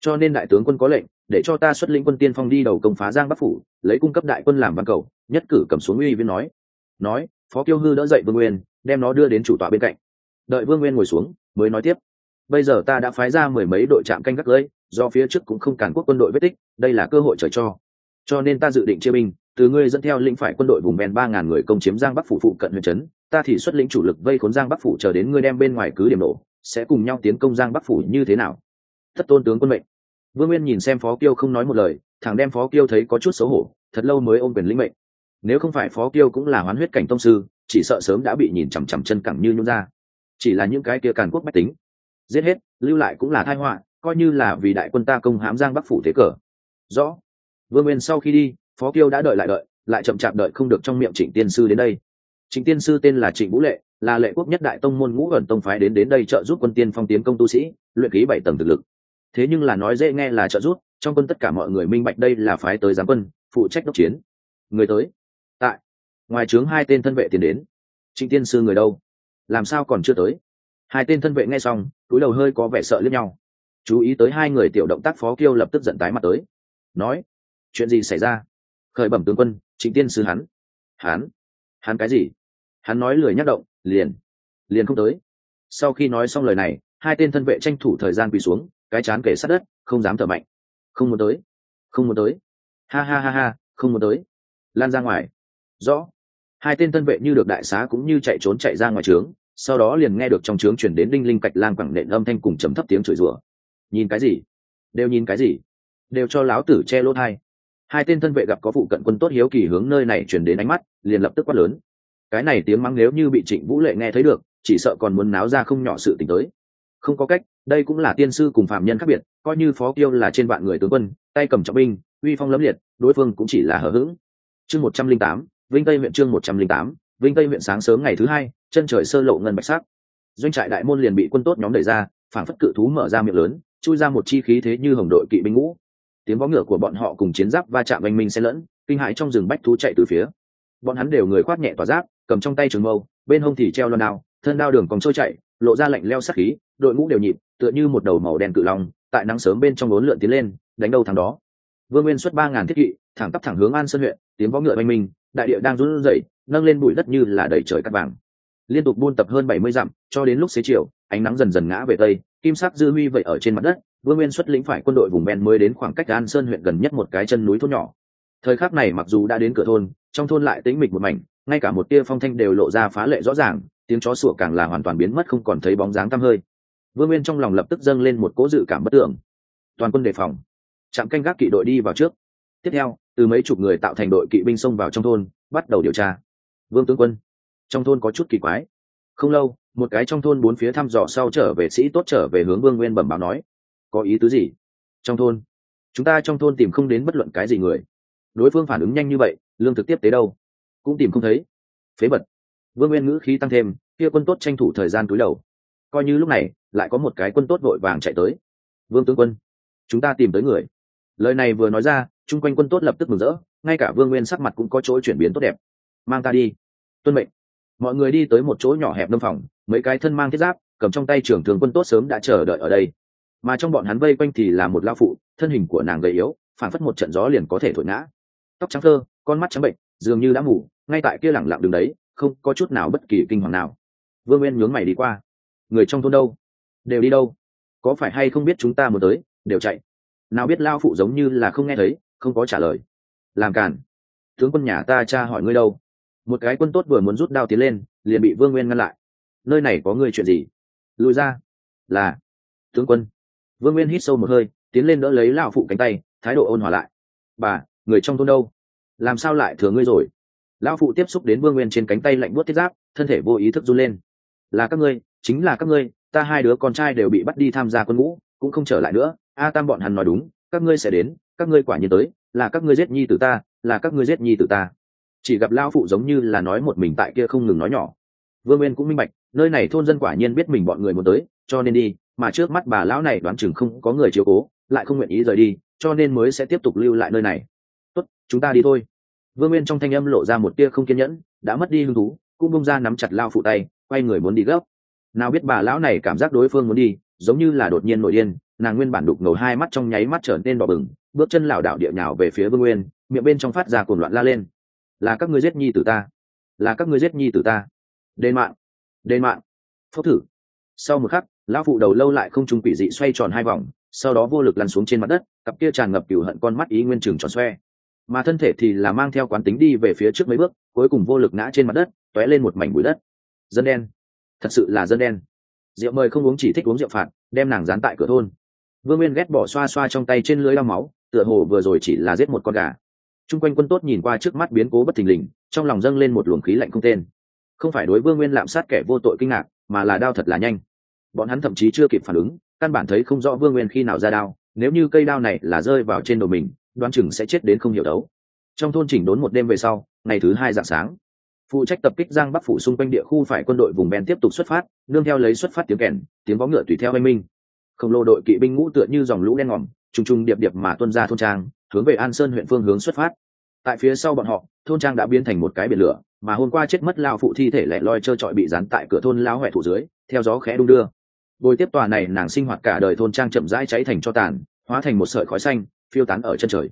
Cho nên đại tướng quân có lệnh, để cho ta xuất lĩnh quân tiên phong đi đầu công phá giang bắc phủ, lấy cung cấp đại quân làm văn cầu, nhất cử cầm xuống uy viên nói. Nói, phó kiêu hư đỡ dậy vương nguyên, đem nó đưa đến chủ tọa bên cạnh. Đợi vương nguyên ngồi xuống, mới nói tiếp. Bây giờ ta đã phái ra mười mấy đội trạm canh gác lưới do phía trước cũng không cản quốc quân đội vết tích, đây là cơ hội trời cho. Cho nên ta dự định chia binh, từ ngươi dẫn theo lĩnh phải quân đội vùng ven ba ngàn người công chiếm giang bắc phủ phụ cận huyện trấn, ta thì xuất lĩnh chủ lực vây khốn giang bắc phủ chờ đến ngươi đem bên ngoài cứ điểm nổ, sẽ cùng nhau tiến công giang bắc phủ như thế nào. Thất tôn tướng quân mệnh. Vương nguyên nhìn xem phó kiêu không nói một lời thằng đem phó kiêu thấy có chút xấu hổ, thật lâu mới ôm quyền lĩnh mệnh. Nếu không phải phó kiêu cũng là hoán huyết cảnh tông sư, chỉ sợ sớm đã bị nhìn chằm chằm chân cẳng như nhún ra. Chỉ là những cái kia càn quốc bách tính. Giết hết, lưu lại cũng là thai họa coi như là vì đại quân ta công hãm giang bắc phủ thế cờ. Rõ. Vương nguyên sau khi đi, phó kiêu đã đợi lại đợi, lại chậm chạp đợi không được trong miệng trịnh tiên sư đến đây. Trịnh tiên sư tên là trịnh vũ lệ, là lệ quốc nhất đại tông môn ngũ ẩn tông phái đến đến đây trợ giúp quân tiên phong tiến công tu sĩ, luyện ký bảy tầng thực lực. Thế nhưng là nói dễ nghe là trợ giúp, trong quân tất cả mọi người minh bạch đây là phái tới giám quân, phụ trách đốc chiến. Người tới. Tại. Ngoài trướng hai tên thân vệ tiến đến. Trịnh tiên sư người đâu? Làm sao còn chưa tới? Hai tên thân vệ nghe xong, túi đầu hơi có vẻ sợ lẫn nhau chú ý tới hai người tiểu động tác phó kiêu lập tức giận tái mặt tới. Nói, chuyện gì xảy ra? Khởi bẩm tướng quân, trịnh tiên sư hắn. Hắn? Hắn cái gì? Hắn nói lười nhắc động, liền liền không tới. Sau khi nói xong lời này, hai tên thân vệ tranh thủ thời gian quỳ xuống, cái chán kể sát đất, không dám thở mạnh. Không muốn tới, không muốn tới. Ha ha ha ha, không muốn tới. Lan ra ngoài. Rõ. Hai tên thân vệ như được đại xá cũng như chạy trốn chạy ra ngoài trướng, sau đó liền nghe được trong trướng chuyển đến đinh linh cạch lang quẳng nện âm thanh cùng chấm thấp tiếng chửi rủa nhìn cái gì? Đều nhìn cái gì? Đều cho láo tử che lỗ thai. Hai tên thân vệ gặp có phụ cận quân tốt hiếu kỳ hướng nơi này chuyển đến ánh mắt, liền lập tức quát lớn. Cái này tiếng mắng nếu như bị trịnh vũ lệ nghe thấy được, chỉ sợ còn muốn náo ra không nhỏ sự t tới. Không có cách, đây cũng là tiên sư cùng phạm nhân khác biệt, coi như phó kiêu là trên vạn người tướng quân, tay cầm trọng binh, uy phong lấm liệt, đối phương cũng chỉ là hờ hững. Chương một trăm linh tám, vinh tây huyện chương một trăm linh tám, vinh tây huyện sáng sớm ngày thứ hai, chân trời sơ lộ ngân bạch sắc. Doanh trại đại môn liền bị quân tốt nhóm đẩy ra phản phất cự thú mở ra miệng lớn chui ra một chi khí thế như hồng đội kỵ binh ngũ. Tiếng vó ngựa của bọn họ cùng chiến giáp va chạm oanh minh xen lẫn, kinh hãi trong rừng bách thú chạy từ phía. Bọn hắn đều người khoát nhẹ tỏa giáp, cầm trong tay trường mâu, bên hông thì treo loan đao, thân đao đường còn trôi chạy, lộ ra lạnh leo sắc khí, đội ngũ đều nhịp, tựa như một đầu màu đen cự long, tại nắng sớm bên trong bốn lượn tiến lên, đánh đâu thằng đó. Vương nguyên xuất ba ngàn thiết kỵ, thẳng tắp thẳng hướng an sơn huyện, tiếng võ ngựa oanh minh, đại địa đang run rẩy, nâng lên bụi đất như là đầy trời cắt vàng. Liên tục buôn tập hơn bảy mươi dặm, cho đến lúc xế chiều, ánh nắng dần dần ngã về tây kim sắc dư huy vậy ở trên mặt đất, vương nguyên xuất lĩnh phải quân đội vùng ven mới đến khoảng cách an sơn huyện gần nhất một cái chân núi thôn nhỏ. Thời khắc này mặc dù đã đến cửa thôn, trong thôn lại tĩnh mịch một mảnh, ngay cả một tia phong thanh đều lộ ra phá lệ rõ ràng, tiếng chó sủa càng là hoàn toàn biến mất không còn thấy bóng dáng tăm hơi. Vương nguyên trong lòng lập tức dâng lên một cố dự cảm bất tưởng toàn quân đề phòng. Trạm canh gác kỵ đội đi vào trước. Tiếp theo, từ mấy chục người tạo thành đội kỵ binh xông vào trong thôn, bắt đầu điều tra. Vương tướng quân, trong thôn có chút kỳ quái. Không lâu một cái trong thôn bốn phía thăm dò sau trở về sĩ tốt trở về hướng vương nguyên bẩm báo nói, có ý tứ gì? Trong thôn, chúng ta trong thôn tìm không đến bất luận cái gì người. Đối phương phản ứng nhanh như vậy, lương thực tiếp tế đâu? Cũng tìm không thấy. Phế bật vương nguyên ngữ khí tăng thêm, kia quân tốt tranh thủ thời gian túi đầu. Coi như lúc này, lại có một cái quân tốt vội vàng chạy tới. Vương tướng quân, chúng ta tìm tới người. Lời này vừa nói ra, chung quanh quân tốt lập tức mừng rỡ, ngay cả vương nguyên sắc mặt cũng có chỗ chuyển biến tốt đẹp. Mang ta đi. Tuân mệnh mọi người đi tới một chỗ nhỏ hẹp lâm phòng, mấy cái thân mang thiết giáp, cầm trong tay trưởng thường quân tốt sớm đã chờ đợi ở đây. Mà trong bọn hắn vây quanh thì là một lao phụ, thân hình của nàng gầy yếu phản phất một trận gió liền có thể thổi ngã. Tóc trắng thơ, con mắt trắng bệnh, dường như đã ngủ, ngay tại kia lẳng lặng đứng đấy, không có chút nào bất kỳ kinh hoàng nào. Vương nguyên nhướng mày đi qua. Người trong thôn đâu? Đều đi đâu? Có phải hay không biết chúng ta muốn tới? Đều chạy. Nào biết lao phụ giống như là không nghe thấy, không có trả lời. Làm cản tướng quân nhà ta cha hỏi ngươi đâu? Một cái quân tốt vừa muốn rút đao tiến lên, liền bị vương nguyên ngăn lại. Nơi này có người chuyện gì? Lùi ra. Là, tướng quân. Vương nguyên hít sâu một hơi, tiến lên đỡ lấy lão phụ cánh tay, thái độ ôn hòa lại. Bà, người trong thôn đâu? Làm sao lại thừa ngươi rồi? Lão phụ tiếp xúc đến vương nguyên trên cánh tay lạnh buốt thiết giáp, thân thể vô ý thức run lên. Là các ngươi, chính là các ngươi, ta hai đứa con trai đều bị bắt đi tham gia quân ngũ, cũng không trở lại nữa. A tam bọn hắn nói đúng, các ngươi sẽ đến, các ngươi quả nhiên tới, là các ngươi giết nhi tử ta, là các ngươi giết nhi tử ta chỉ gặp lão phụ giống như là nói một mình tại kia không ngừng nói nhỏ. Vương nguyên cũng minh bạch, nơi này thôn dân quả nhiên biết mình bọn người muốn tới, cho nên đi, mà trước mắt bà lão này đoán chừng không có người chiếu cố, lại không nguyện ý rời đi, cho nên mới sẽ tiếp tục lưu lại nơi này. Tốt, chúng ta đi thôi. Vương nguyên trong thanh âm lộ ra một tia không kiên nhẫn, đã mất đi hứng thú, cũng bông ra nắm chặt lao phụ tay, quay người muốn đi gấp. Nào biết bà lão này cảm giác đối phương muốn đi, giống như là đột nhiên nổi điên, nàng nguyên bản đục ngầu hai mắt trong nháy mắt trở nên đỏ bừng, bước chân lảo đảo địa nhào về phía vương nguyên, miệng bên trong phát ra cuồng loạn la lên là các ngươi giết nhi tử ta, là các ngươi giết nhi tử ta. Đền mạng đền mạng. Phốc thử. Sau một khắc, lão phụ đầu lâu lại không trung quỷ dị xoay tròn hai vòng, sau đó vô lực lăn xuống trên mặt đất, cặp kia tràn ngập cửu hận con mắt ý nguyên trừng tròn xoe. Mà thân thể thì là mang theo quán tính đi về phía trước mấy bước, cuối cùng vô lực ngã trên mặt đất t ó é lên một mảnh bụi đất. Dân đen. Thật sự là dân đen. Rượu mời không uống chỉ thích uống rượu phạt, đem nàng dán tại cửa thôn. Vương nguyên ghét bỏ xoa xoa trong tay trên lưới đau máu, tựa hồ vừa rồi chỉ là giết một con gà t quanh quân tốt nhìn qua trước mắt biến cố bất thình lình, trong lòng dâng lên một luồng khí lạnh không tên. Không phải đối vương nguyên lạm sát kẻ vô tội kinh ngạc, mà là đao thật là nhanh. Bọn hắn thậm chí chưa kịp phản ứng, căn bản thấy không rõ vương nguyên khi nào ra đao, nếu như cây đao này là rơi vào trên đầu mình, đoán chừng sẽ chết đến không hiểu đấu. Trong thôn chỉnh đốn một đêm về sau, ngày thứ hai dạng sáng, phụ trách tập kích giang bắc phủ xung quanh địa khu phải quân đội vùng ven tiếp tục xuất phát, nương theo lấy xuất phát tiếng kèn, tiếng vó ngựa tùy theo anh minh. Khổng lồ đội kỵ binh ngũ tựa như dòng lũ đen ngòm, trùng trùng điệp điệp mà tuân ra thôn trang hướng về an sơn huyện phương hướng xuất phát. Tại phía sau bọn họ, thôn trang đã biến thành một cái biển lửa, mà hôm qua chết mất lao phụ thi thể lẻ loi trơ trọi bị dán tại cửa thôn lao huệ thủ dưới, theo gió khẽ đung đưa. Bồi tiếp tòa này nàng sinh hoạt cả đời thôn trang chậm rãi cháy thành cho tàn, hóa thành một sợi khói xanh, phiêu tán ở chân trời.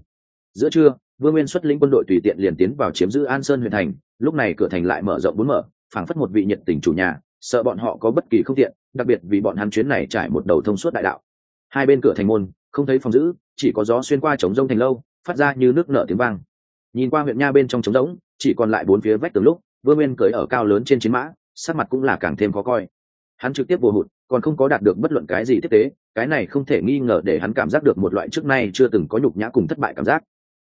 Giữa trưa, vương nguyên xuất lĩnh quân đội tùy tiện liền tiến vào chiếm giữ an sơn huyện thành, lúc này cửa thành lại mở rộng bốn mở, phảng phất một vị nhiệt tình chủ nhà, sợ bọn họ có bất kỳ không tiện, đặc biệt vì bọn hắn chuyến này trải một đầu thông suốt đại đạo. Hai bên cửa thành môn, không thấy phòng giữ chỉ có gió xuyên qua trống rông thành lâu, phát ra như nước nở tiếng vang. Nhìn qua huyện nha bên trong trống rỗng, chỉ còn lại bốn phía vách tường lúc, vương nguyên cưỡi ở cao lớn trên chiến mã, sắc mặt cũng là càng thêm khó coi. Hắn trực tiếp vô hụt, còn không có đạt được bất luận cái gì tiếp tế, cái này không thể nghi ngờ để hắn cảm giác được một loại trước nay chưa từng có nhục nhã cùng thất bại cảm giác.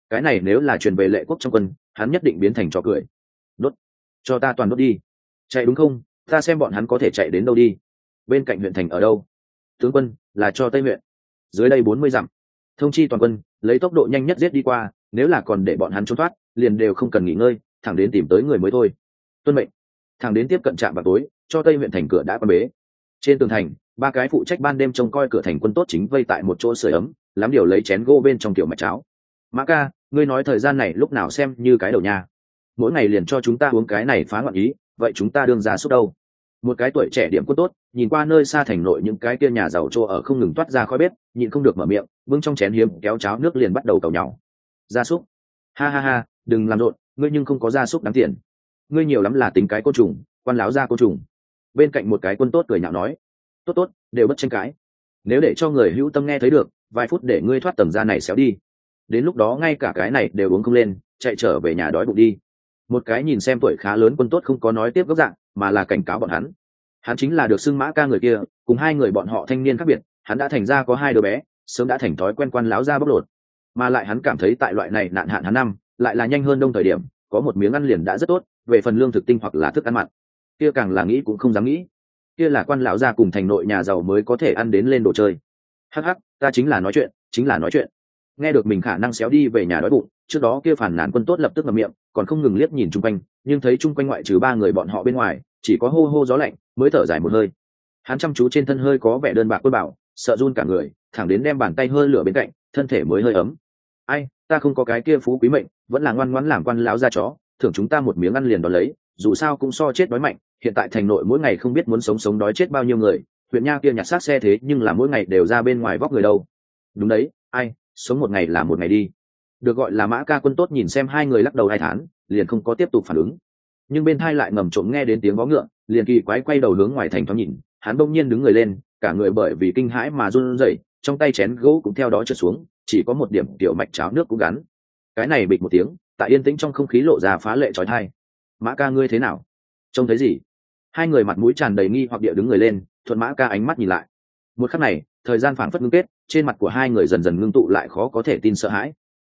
Cái này nếu là truyền về lệ quốc trong quân, hắn nhất định biến thành trò cười. Đốt, cho ta toàn đốt đi. Chạy đúng không? Ta xem bọn hắn có thể chạy đến đâu đi. Bên cạnh huyện thành ở đâu? Tướng quân, là cho tây huyện. Dưới đây bốn mươi dặm thông chi toàn quân, lấy tốc độ nhanh nhất giết đi qua, nếu là còn để bọn hắn trốn thoát, liền đều không cần nghỉ ngơi, thẳng đến tìm tới người mới thôi. Tuân mệnh. Thẳng đến tiếp cận trạm vào tối, cho tây huyện thành cửa đã quan bế. Trên tường thành, ba cái phụ trách ban đêm trông coi cửa thành quân tốt chính vây tại một chỗ sưởi ấm, lắm điều lấy chén gỗ bên trong tiểu mạch cháo. Mã ca, ngươi nói thời gian này lúc nào xem như cái đầu nhà mỗi ngày liền cho chúng ta uống cái này phá loạn ý, vậy chúng ta đương ra xúc đâu? Một cái tuổi trẻ điểm quân tốt, nhìn qua nơi xa thành nội những cái kia nhà giàu trô ở không ngừng toát ra khói bếp, nhịn không được mở miệng, bưng trong chén hiếm, kéo cháo nước liền bắt đầu cầu nhau. Gia súc. Ha ha ha, đừng làm rộn, ngươi nhưng không có gia súc đáng tiền. Ngươi nhiều lắm là tính cái côn trùng, quan láo ra côn trùng. Bên cạnh một cái quân tốt cười nhạo nói, tốt tốt, đều bất tranh cãi. Nếu để cho người hữu tâm nghe thấy được, vài phút để ngươi thoát tầng ra này xéo đi. Đến lúc đó ngay cả cái này đều uống không lên, chạy trở về nhà đói bụng đi. Một cái nhìn xem tuổi khá lớn quân tốt không có nói tiếp gốc dạng mà là cảnh cáo bọn hắn. Hắn chính là được xưng mã ca người kia, cùng hai người bọn họ thanh niên khác biệt, hắn đã thành ra có hai đứa bé, sớm đã thành thói quen quan láo ra bóc lột. Mà lại hắn cảm thấy tại loại này nạn hạn hắn năm, lại là nhanh hơn đông thời điểm, có một miếng ăn liền đã rất tốt, về phần lương thực tinh hoặc là thức ăn mặn. Kia càng là nghĩ cũng không dám nghĩ. Kia là quan lão gia cùng thành nội nhà giàu mới có thể ăn đến lên đồ chơi. Hắc hắc, ta chính là nói chuyện, chính là nói chuyện. Nghe được mình khả năng xéo đi về nhà đói bụng, trước đó kia phản nàn quân tốt lập tức ngậm miệng, còn không ngừng liếc nhìn chung quanh nhưng thấy chung quanh ngoại trừ ba người bọn họ bên ngoài, chỉ có hô hô gió lạnh mới thở dài một hơi. Hắn chăm chú trên thân hơi có vẻ đơn bạc quân bảo, sợ run cả người, thẳng đến đem bàn tay hơi lửa bên cạnh, thân thể mới hơi ấm. Ai, ta không có cái kia phú quý mệnh, vẫn là ngoan ngoãn làm quan lão ra chó, thưởng chúng ta một miếng ăn liền đón lấy, dù sao cũng so chết đói mạnh, hiện tại thành nội mỗi ngày không biết muốn sống sống đói chết bao nhiêu người, huyện nha kia nhặt xác xe thế nhưng là mỗi ngày đều ra bên ngoài vóc người đâu. Đúng đấy, ai, sống một ngày là một ngày đi. Được gọi là mã ca quân tốt nhìn xem hai người lắc đầu hai tháng liền không có tiếp tục phản ứng. Nhưng bên thai lại ngầm trộm nghe đến tiếng vó ngựa, liền kỳ quái quay đầu hướng ngoài thành thoáng nhìn, hắn bỗng nhiên đứng người lên, cả người bởi vì kinh hãi mà run rẩy, trong tay chén gỗ cũng theo đó trượt xuống, chỉ có một điểm tiểu mạch cháo nước cũng gắn. Cái này bịch một tiếng, tại yên tĩnh trong không khí lộ ra phá lệ trói thai. Mã ca ngươi thế nào? Trông thấy gì? Hai người mặt mũi tràn đầy nghi hoặc địa đứng người lên, thuận mã ca ánh mắt nhìn lại. Một khắc này, thời gian phảng phất ngưng kết, trên mặt của hai người dần dần ngưng tụ lại khó có thể tin sợ hãi.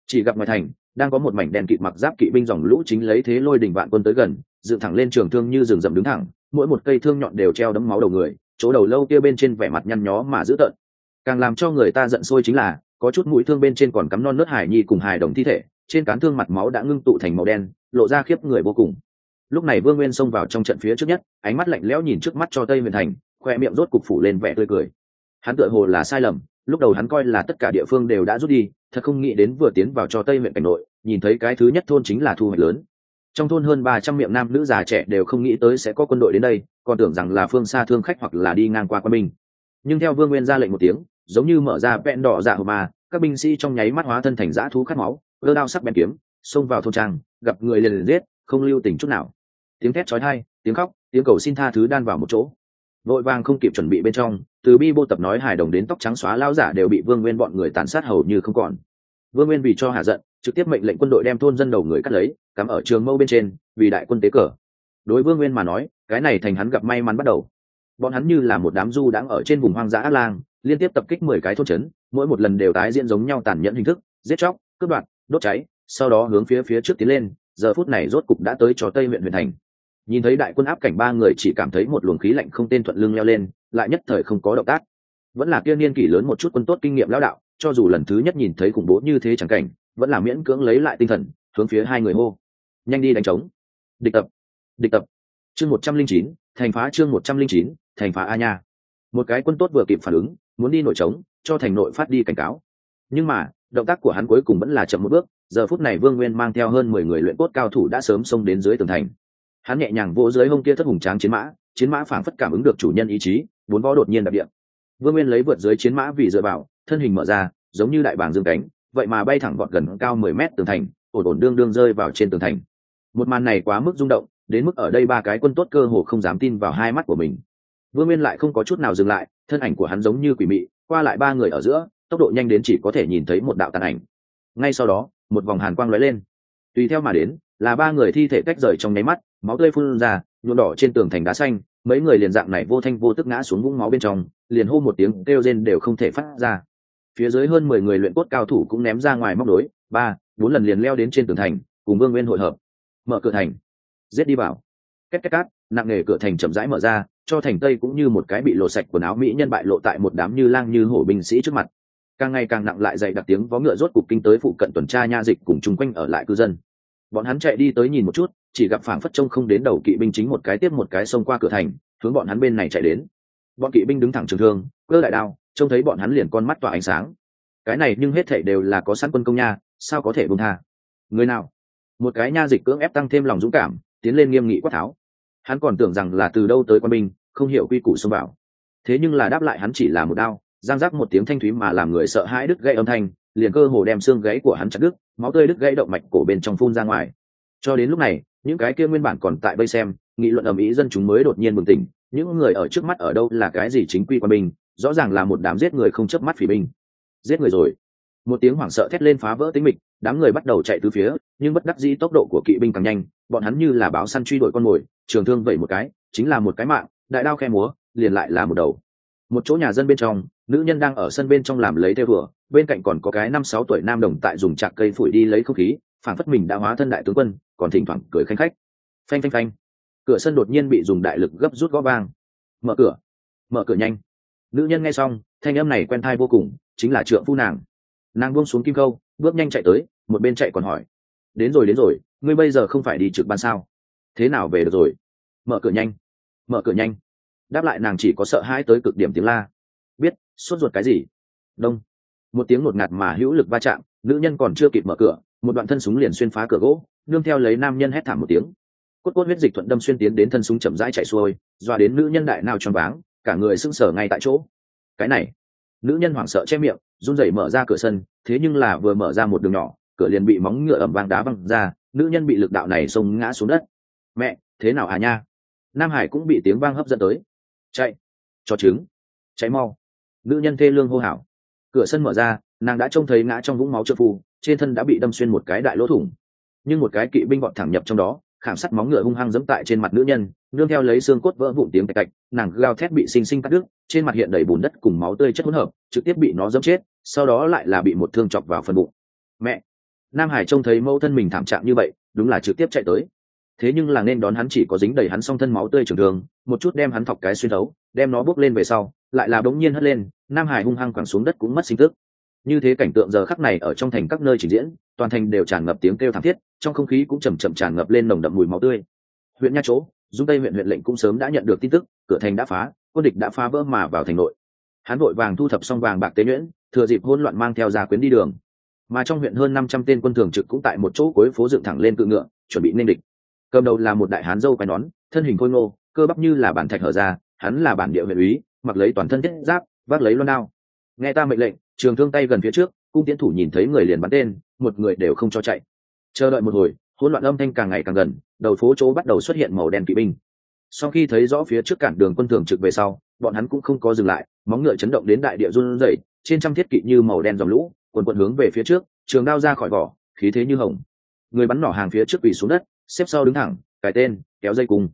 Chỉ gặp ngoài thành đang có một mảnh đèn kịt mặc giáp kỵ binh dòng lũ chính lấy thế lôi đình vạn quân tới gần, dựng thẳng lên trường thương như rừng rậm đứng thẳng, mỗi một cây thương nhọn đều treo đấm máu đầu người, chỗ đầu lâu kia bên trên vẻ mặt nhăn nhó mà dữ tợn. Càng làm cho người ta giận sôi chính là, có chút mũi thương bên trên còn cắm non nớt hải nhi cùng hài đồng thi thể, trên cán thương mặt máu đã ngưng tụ thành màu đen, lộ ra khiếp người vô cùng. Lúc này vương nguyên xông vào trong trận phía trước nhất, ánh mắt lạnh lẽo nhìn trước mắt cho tây huyền thành, khoe miệng rốt cục phủ lên vẻ tươi cười. Hắn tựa hồ là sai lầm lúc đầu hắn coi là tất cả địa phương đều đã rút đi, thật không nghĩ đến vừa tiến vào cho tây huyện cảnh nội, nhìn thấy cái thứ nhất thôn chính là thu hoạch lớn. Trong thôn hơn ba trăm miệng nam nữ già trẻ đều không nghĩ tới sẽ có quân đội đến đây, còn tưởng rằng là phương xa thương khách hoặc là đi ngang qua quân binh. Nhưng theo vương nguyên ra lệnh một tiếng, giống như mở ra vẹn đỏ dạ hồ mà, các binh sĩ trong nháy mắt hóa thân thành dã thú khát máu ơ đao sắc bèn kiếm, xông vào thôn trang, gặp người liền liền giết, không lưu tình chút nào. Tiếng thét chói tai, tiếng khóc, tiếng cầu xin tha thứ đan vào một chỗ vội vàng không kịp chuẩn bị bên trong, từ bi bô tập nói hài đồng đến tóc trắng xóa lao giả đều bị vương nguyên bọn người tàn sát hầu như không còn. Vương nguyên vì cho hạ giận, trực tiếp mệnh lệnh quân đội đem thôn dân đầu người cắt lấy, cắm ở trường mâu bên trên, vì đại quân tế cờ. Đối vương nguyên mà nói, cái này thành hắn gặp may mắn bắt đầu. Bọn hắn như là một đám du đãng ở trên vùng hoang dã ác lang, liên tiếp tập kích mười cái thôn trấn, mỗi một lần đều tái diễn giống nhau tàn nhẫn hình thức, giết chóc, cướp đoạt, đốt cháy, sau đó hướng phía phía trước tiến lên, giờ phút này rốt cục đã tới cho tây huyện huyện thành nhìn thấy đại quân áp cảnh ba người chỉ cảm thấy một luồng khí lạnh không tên thuận lưng leo lên, lại nhất thời không có động tác. Vẫn là kia niên kỷ lớn một chút quân tốt kinh nghiệm lão đạo, cho dù lần thứ nhất nhìn thấy khủng bố như thế chẳng cảnh, vẫn là miễn cưỡng lấy lại tinh thần, hướng phía hai người hô. Nhanh đi đánh trống. Địch tập. Địch tập. Chương một trăm linh chín, thành phá chương một trăm linh chín, thành phá a nha. Một cái quân tốt vừa kịp phản ứng, muốn đi nội trống, cho thành nội phát đi cảnh cáo. Nhưng mà, động tác của hắn cuối cùng vẫn là chậm một bước, giờ phút này vương nguyên mang theo hơn mười người luyện cốt cao thủ đã sớm xông đến dưới tường thành hắn nhẹ nhàng vỗ dưới hông kia thất hùng tráng chiến mã chiến mã phảng phất cảm ứng được chủ nhân ý chí, bốn võ đột nhiên đặc điện. Vương nguyên lấy vượt dưới chiến mã vì dựa vào, thân hình mở ra, giống như đại bàng dương cánh, vậy mà bay thẳng vọt gần cao mười mét tường thành, ổn ổn đương đương rơi vào trên tường thành. Một màn này quá mức rung động, đến mức ở đây ba cái quân tốt cơ hồ không dám tin vào hai mắt của mình. Vương nguyên lại không có chút nào dừng lại, thân ảnh của hắn giống như quỷ mị, qua lại ba người ở giữa, tốc độ nhanh đến chỉ có thể nhìn thấy một đạo tàn ảnh. Ngay sau đó, một vòng hàn quang lóe lên. Tùy theo mà đến, là ba người thi thể cách rời trong nháy mắt máu tươi phun ra, nhuộm đỏ trên tường thành đá xanh, mấy người liền dạng này vô thanh vô tức ngã xuống vũng máu bên trong, liền hô một tiếng kêu rên đều không thể phát ra. Phía dưới hơn mười người luyện cốt cao thủ cũng ném ra ngoài móc đối ba, bốn lần liền leo đến trên tường thành, cùng vương nguyên hội hợp. Mở cửa thành. Giết đi vào. Két két cát nặng nề cửa thành chậm rãi mở ra, cho thành tây cũng như một cái bị lộ sạch quần áo mỹ nhân bại lộ tại một đám như lang như hổ binh sĩ trước mặt. Càng ngày càng nặng lại dày đặc tiếng vó ngựa rốt cục kinh tới phụ cận tuần tra nha dịch cùng chung quanh ở lại cư dân. Bọn hắn chạy đi tới nhìn một chút chỉ gặp phảng phất trông không đến đầu kỵ binh chính một cái tiếp một cái xông qua cửa thành, hướng bọn hắn bên này chạy đến. Bọn kỵ binh đứng thẳng trường thương, cơ đại đao, trông thấy bọn hắn liền con mắt tỏa ánh sáng. Cái này nhưng hết thảy đều là có sẵn quân công nha, sao có thể buông tha? Người nào? Một cái nha dịch cưỡng ép tăng thêm lòng dũng cảm, tiến lên nghiêm nghị quát tháo. Hắn còn tưởng rằng là từ đâu tới quân binh, không hiểu quy củ xông vào. Thế nhưng là đáp lại hắn chỉ là một đao, giang giác một tiếng thanh thúy mà làm người sợ hãi đứt gãy âm thanh, liền cơ hồ đem xương gãy của hắn chặt đứt, máu tươi đứt gãy động mạch cổ bên trong phun ra ngoài. Cho đến lúc này những cái kia nguyên bản còn tại bây xem, nghị luận ầm ĩ dân chúng mới đột nhiên bừng tỉnh. Những người ở trước mắt ở đâu là cái gì chính quy quân binh, rõ ràng là một đám giết người không chớp mắt phỉ binh. Giết người rồi. Một tiếng hoảng sợ thét lên phá vỡ tính mịch, đám người bắt đầu chạy từ phía, nhưng bất đắc dĩ tốc độ của kỵ binh càng nhanh, bọn hắn như là báo săn truy đuổi con mồi, trường thương vẩy một cái, chính là một cái mạng, đại đao khe múa, liền lại là một đầu. Một chỗ nhà dân bên trong, nữ nhân đang ở sân bên trong làm lấy theo vừa bên cạnh còn có cái năm sáu tuổi nam đồng tại dùng chạc cây phủi đi lấy không khí phản phất mình đã hóa thân đại tướng quân, còn thỉnh thoảng cười khanh khách. Phanh phanh phanh. Cửa sân đột nhiên bị dùng đại lực gấp rút gõ vang. Mở cửa. Mở cửa nhanh. Nữ nhân nghe xong, thanh âm này quen thai vô cùng, chính là trượng phu nàng. Nàng buông xuống kim câu, bước nhanh chạy tới, một bên chạy còn hỏi. Đến rồi đến rồi, ngươi bây giờ không phải đi trực ban sao? Thế nào về được rồi? Mở cửa nhanh. Mở cửa nhanh. Đáp lại nàng chỉ có sợ hãi tới cực điểm tiếng la. Biết, sốt ruột cái gì? Đông. Một tiếng ngột ngạt mà hữu lực va chạm, nữ nhân còn chưa kịp mở cửa một đoạn thân súng liền xuyên phá cửa gỗ, nương theo lấy nam nhân hét thảm một tiếng. Cốt cốt huyết dịch thuận đâm xuyên tiến đến thân súng chậm rãi chạy xuôi doa đến nữ nhân đại nào tròn váng, cả người sưng sờ ngay tại chỗ. Cái này, nữ nhân hoảng sợ che miệng, run rẩy mở ra cửa sân, thế nhưng là vừa mở ra một đường nhỏ, cửa liền bị móng ngựa ẩm vang đá văng ra, nữ nhân bị lực đạo này xông ngã xuống đất. Mẹ, thế nào à nha? Nam hải cũng bị tiếng vang hấp dẫn tới. Chạy, cho trứng cháy mau. Nữ nhân thê lương hô hào. Cửa sân mở ra, nàng đã trông thấy ngã trong vũng máu trợ phu trên thân đã bị đâm xuyên một cái đại lỗ thủng. Nhưng một cái kỵ binh bọn thẳng nhập trong đó khảm sắt móng ngựa hung hăng dẫm tại trên mặt nữ nhân nương theo lấy xương cốt vỡ vụn tiếng cạch cạch nàng gào thét bị xinh xinh cắt đứt trên mặt hiện đầy bùn đất cùng máu tươi chất hỗn hợp trực tiếp bị nó dẫm chết sau đó lại là bị một thương chọc vào phần bụng. Mẹ! Nam hải trông thấy mẫu thân mình thảm trạng như vậy đúng là trực tiếp chạy tới. Thế nhưng là nên đón hắn chỉ có dính đầy hắn song thân máu tươi trường đường, một chút đem hắn thọc cái xuyên thấu đem nó bước lên về sau lại là đống nhiên hất lên nam hải hung hăng quẳng xuống đất cũng mất sinh tức như thế cảnh tượng giờ khắc này ở trong thành các nơi trình diễn, toàn thành đều tràn ngập tiếng kêu thảm thiết, trong không khí cũng chầm chậm tràn ngập lên nồng đậm mùi máu tươi. Huyện nha chỗ, dung tây huyện huyện lệnh cũng sớm đã nhận được tin tức, cửa thành đã phá, quân địch đã phá vỡ mà vào thành nội. Hắn vội vàng thu thập xong vàng bạc tế nhuyễn, thừa dịp hỗn loạn mang theo gia quyến đi đường. Mà trong huyện hơn năm trăm tên quân thường trực cũng tại một chỗ cuối phố dựng thẳng lên cự ngựa, chuẩn bị nên địch. Cầm đầu là một đại hán dâu quai nón, thân hình khôi ngô, cơ bắp như là bản thạch hở ra, hắn là bản địa huyện úy, mặc lấy toàn thân thiết giáp, vác lấy loan đao. Nghe ta mệnh lệnh trường thương tay gần phía trước, cung tiến thủ nhìn thấy người liền bắn tên, một người đều không cho chạy. Chờ đợi một hồi, hỗn loạn âm thanh càng ngày càng gần, đầu phố chỗ bắt đầu xuất hiện màu đen kỵ binh. Sau khi thấy rõ phía trước cản đường quân thường trực về sau, bọn hắn cũng không có dừng lại, móng ngựa chấn động đến đại địa run rẩy, trên trăm thiết kỵ như màu đen dòng lũ, quần quần hướng về phía trước, trường đao ra khỏi vỏ, khí thế như hồng. Người bắn nỏ hàng phía trước quỳ xuống đất, xếp sau đứng thẳng cải tên, kéo dây cùng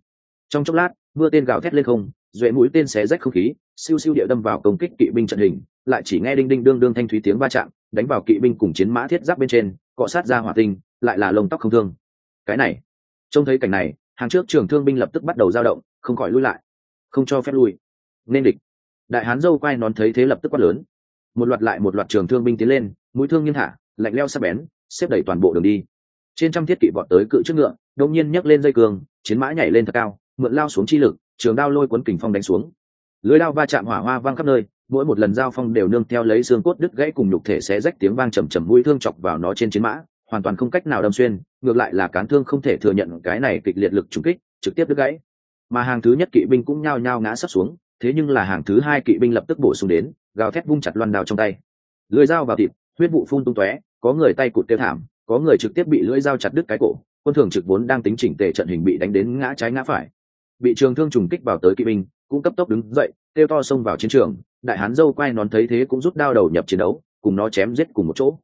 trong chốc lát mưa tên gào thét lên không duệ mũi tên xé rách không khí, siêu siêu địa đâm vào công kích kỵ binh trận hình, lại chỉ nghe đinh đinh đương đương thanh thúy tiếng va chạm, đánh vào kỵ binh cùng chiến mã thiết giáp bên trên, cọ sát ra hỏa tinh, lại là lông tóc không thương. Cái này, trông thấy cảnh này, hàng trước trường thương binh lập tức bắt đầu dao động, không khỏi lui lại. Không cho phép lui. Nên địch. Đại hán dâu quay nón thấy thế lập tức quát lớn. Một loạt lại một loạt trường thương binh tiến lên, mũi thương nghiêng thả, lạnh leo sắc bén, xếp đẩy toàn bộ đường đi. Trên trăm thiết kỵ vọt tới cự trước ngựa, đột nhiên nhấc lên dây cường, chiến mã nhảy lên thật cao, mượn lao xuống chi lực trường đao lôi cuốn kình phong đánh xuống. Lưới đao va chạm hỏa hoa vang khắp nơi, mỗi một lần giao phong đều nương theo lấy xương cốt đứt gãy cùng nhục thể xé rách tiếng vang trầm trầm mũi thương chọc vào nó trên chiến mã, hoàn toàn không cách nào đâm xuyên, ngược lại là cán thương không thể thừa nhận cái này kịch liệt lực trúng kích, trực tiếp đứt gãy. Mà hàng thứ nhất kỵ binh cũng nhao nhao ngã sắp xuống, thế nhưng là hàng thứ hai kỵ binh lập tức bổ sung đến, gào thét vung chặt loan đào trong tay. Lưỡi dao vào thịt, huyết vụ phun tung tóe, có người tay cụt tiêu thảm, có người trực tiếp bị lưỡi dao chặt đứt cái cổ, quân thường trực vốn đang tính chỉnh tề trận hình bị đánh đến ngã trái ngã phải bị trường thương trùng kích vào tới kỵ binh, cũng cấp tốc đứng dậy, kêu to xông vào chiến trường, đại hán dâu quay nón thấy thế cũng rút đao đầu nhập chiến đấu, cùng nó chém giết cùng một chỗ.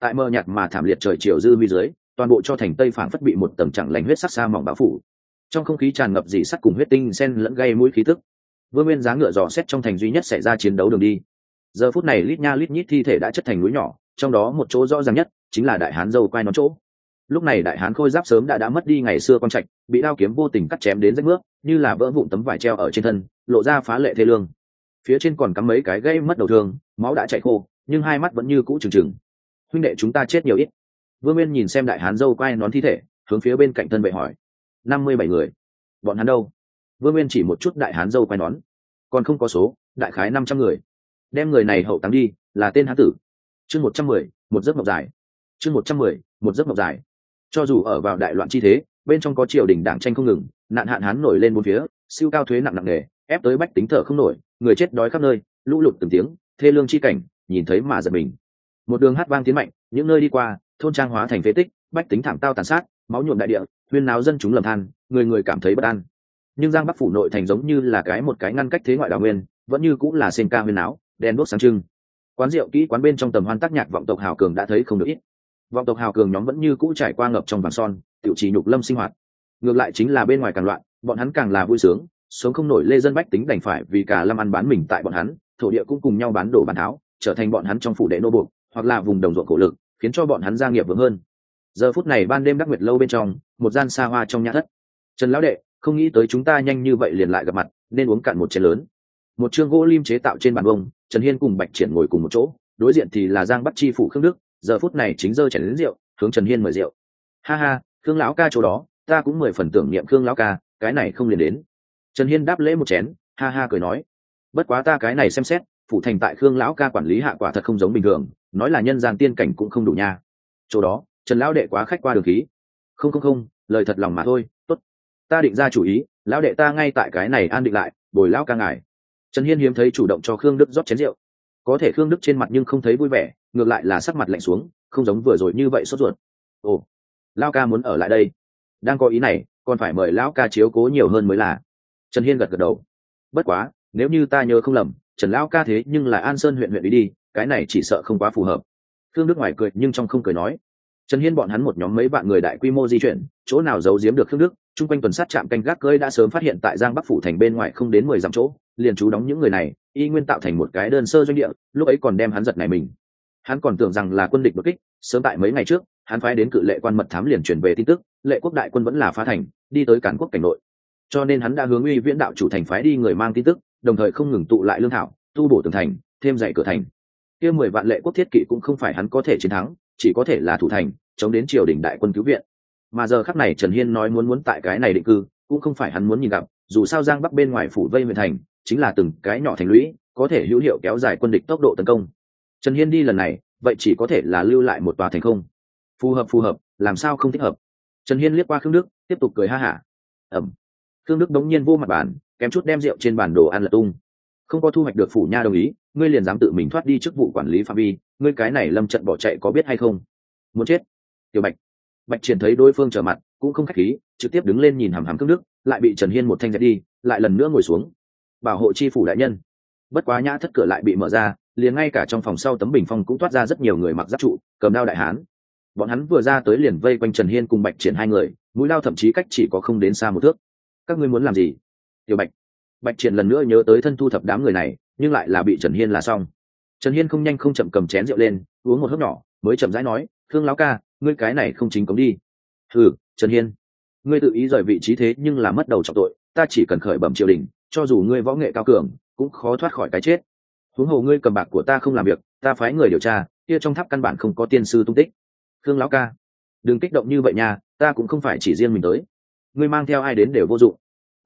Tại mơ nhạt mà thảm liệt trời chiều dư vi dưới, toàn bộ cho thành tây phảng phất bị một tầng chẳng lành huyết sắc xa mỏng bao phủ. Trong không khí tràn ngập dị sắt cùng huyết tinh sen lẫn gây mũi khí tức. Vương nguyên giá ngựa dò xét trong thành duy nhất xảy ra chiến đấu đường đi. Giờ phút này lít nha lít nhít thi thể đã chất thành núi nhỏ, trong đó một chỗ rõ ràng nhất chính là đại hán dâu quay nón chỗ lúc này đại hán khôi giáp sớm đã đã mất đi ngày xưa con trạch, bị đao kiếm vô tình cắt chém đến rách nước, như là vỡ vụn tấm vải treo ở trên thân, lộ ra phá lệ thê lương. Phía trên còn cắm mấy cái gây mất đầu thương, máu đã chạy khô, nhưng hai mắt vẫn như cũ trừng trừng. Huynh đệ, chúng ta chết nhiều ít. Vương nguyên nhìn xem đại hán dâu quai nón thi thể, hướng phía bên cạnh thân vệ hỏi. Năm mươi bảy người. Bọn hắn đâu? Vương nguyên chỉ một chút đại hán dâu quai nón. Còn không có số, đại khái năm trăm người. Đem người này hậu táng đi, là tên hán tử. Chương một trăm mười, một giấc mộng dài. Chương một trăm mười, một giấc mộng dài cho dù ở vào đại loạn chi thế, bên trong có triều đình đảng tranh không ngừng, nạn hạn hán nổi lên bốn phía, siêu cao thuế nặng nặng nề, ép tới bách tính thở không nổi, người chết đói khắp nơi, lũ lụt từng tiếng, thê lương chi cảnh, nhìn thấy mà giật mình. Một đường hát vang tiến mạnh, những nơi đi qua, thôn trang hóa thành phế tích, bách tính thảm tao tàn sát, máu nhuộm đại địa, huyên náo dân chúng lầm than, người người cảm thấy bất an. Nhưng giang bắc phủ nội thành giống như là cái một cái ngăn cách thế ngoại đào nguyên, vẫn như cũng là sen ca huyên náo đen đốt sáng trưng. Quán rượu kỹ quán bên trong tầm hoan tác nhạc vọng tộc hào cường đã thấy không được ít vọng tộc hào cường nhóm vẫn như cũ trải qua ngập trong vàng son, tiểu trì nhục lâm sinh hoạt. Ngược lại chính là bên ngoài càng loạn, bọn hắn càng là vui sướng, sống không nổi lê dân bách tính đành phải vì cả lâm ăn bán mình tại bọn hắn, thổ địa cũng cùng nhau bán đổ bán tháo, trở thành bọn hắn trong phủ đệ nô buộc, hoặc là vùng đồng ruộng cổ lực, khiến cho bọn hắn gia nghiệp vững hơn. Giờ phút này ban đêm đắc nguyệt lâu bên trong, một gian xa hoa trong nhà thất. Trần lão đệ, không nghĩ tới chúng ta nhanh như vậy liền lại gặp mặt, nên uống cạn một chén lớn. Một chương gỗ lim chế tạo trên bàn bông, trần hiên cùng bạch triển ngồi cùng một chỗ, đối diện thì là giang bắt chi phủ khương đức giờ phút này chính giơ chén đến rượu, hướng trần hiên mời rượu. Ha ha, khương lão ca chỗ đó, ta cũng mười phần tưởng niệm khương lão ca, cái này không liền đến. Trần hiên đáp lễ một chén, ha ha cười nói. Bất quá ta cái này xem xét, phủ thành tại khương lão ca quản lý hạ quả thật không giống bình thường, nói là nhân gian tiên cảnh cũng không đủ nha. Chỗ đó, trần lão đệ quá khách qua đường khí. Không không không, lời thật lòng mà thôi, tốt. Ta định ra chủ ý, lão đệ ta ngay tại cái này an định lại, bồi lão ca ngài. Trần hiên hiếm thấy chủ động cho khương đức rót chén rượu. Có thể khương đức trên mặt nhưng không thấy vui vẻ ngược lại là sắc mặt lạnh xuống, không giống vừa rồi như vậy sốt ruột. Ồ lao ca muốn ở lại đây. Đang có ý này, còn phải mời lão ca chiếu cố nhiều hơn mới là. Trần hiên gật gật đầu. Bất quá, nếu như ta nhớ không lầm, trần lão ca thế nhưng là an sơn huyện huyện ý đi, cái này chỉ sợ không quá phù hợp. Thương đức ngoài cười, nhưng trong không cười nói. Trần hiên bọn hắn một nhóm mấy bạn người đại quy mô di chuyển, chỗ nào giấu giếm được thương đức, chung quanh tuần sát trạm canh gác cơi đã sớm phát hiện tại giang bắc phủ thành bên ngoài không đến mười dặm chỗ, liền chú đóng những người này, y nguyên tạo thành một cái đơn sơ doanh địa, lúc ấy còn đem hắn giật này mình hắn còn tưởng rằng là quân địch bất kích, sớm tại mấy ngày trước, hắn phái đến cự lệ quan mật thám liền truyền về tin tức, lệ quốc đại quân vẫn là phá thành, đi tới cản quốc cảnh nội. Cho nên hắn đã hướng uy viễn đạo chủ thành phái đi người mang tin tức, đồng thời không ngừng tụ lại lương thảo, tu bổ tường thành, thêm dạy cửa thành. Kia mười vạn lệ quốc thiết kỵ cũng không phải hắn có thể chiến thắng, chỉ có thể là thủ thành, chống đến triều đình đại quân cứu viện. Mà giờ khắc này trần hiên nói muốn muốn tại cái này định cư, cũng không phải hắn muốn nhìn gặp, dù sao giang bắc bên ngoài phủ vây huyện thành, chính là từng cái nhỏ thành lũy, có thể hữu hiệu kéo dài quân địch tốc độ tấn công trần hiên đi lần này, vậy chỉ có thể là lưu lại một tòa thành không. Phù hợp phù hợp, làm sao không thích hợp? Trần hiên liếc qua khương đức, tiếp tục cười ha hả. Ẩm. Khương đức đống nhiên vô mặt bàn, kém chút đem rượu trên bản đồ ăn lật tung. Không có thu hoạch được phủ nha đồng ý, ngươi liền dám tự mình thoát đi chức vụ quản lý phạm vi, ngươi cái này lâm trận bỏ chạy có biết hay không? Muốn chết. Tiểu bạch. Bạch triển thấy đối phương trở mặt, cũng không khách khí, trực tiếp đứng lên nhìn hàm hàm khương đức, lại bị trần hiên một thanh dẹp đi, lại lần nữa ngồi xuống. Bảo hộ chi phủ đại nhân. Bất quá nhã thất cửa lại bị mở ra liền ngay cả trong phòng sau tấm bình phong cũng toát ra rất nhiều người mặc giáp trụ, cầm đao đại hán. Bọn hắn vừa ra tới liền vây quanh trần hiên cùng bạch triển hai người, mũi lao thậm chí cách chỉ có không đến xa một thước. Các ngươi muốn làm gì? Tiểu bạch. Bạch triển lần nữa nhớ tới thân thu thập đám người này, nhưng lại là bị trần hiên là xong. Trần hiên không nhanh không chậm cầm chén rượu lên, uống một hớp nhỏ, mới chậm rãi nói thương lão ca, ngươi cái này không chính cống đi. Ừ trần hiên. Ngươi tự ý rời vị trí thế nhưng là mất đầu trọng tội, ta chỉ cần khởi bẩm triều đình, cho dù ngươi võ nghệ cao cường, cũng khó thoát khỏi cái chết huống hồ ngươi cầm bạc của ta không làm việc, ta phái người điều tra, kia trong tháp căn bản không có tiên sư tung tích. Khương lão ca, đừng kích động như vậy nha, ta cũng không phải chỉ riêng mình tới. Ngươi mang theo ai đến đều vô dụng.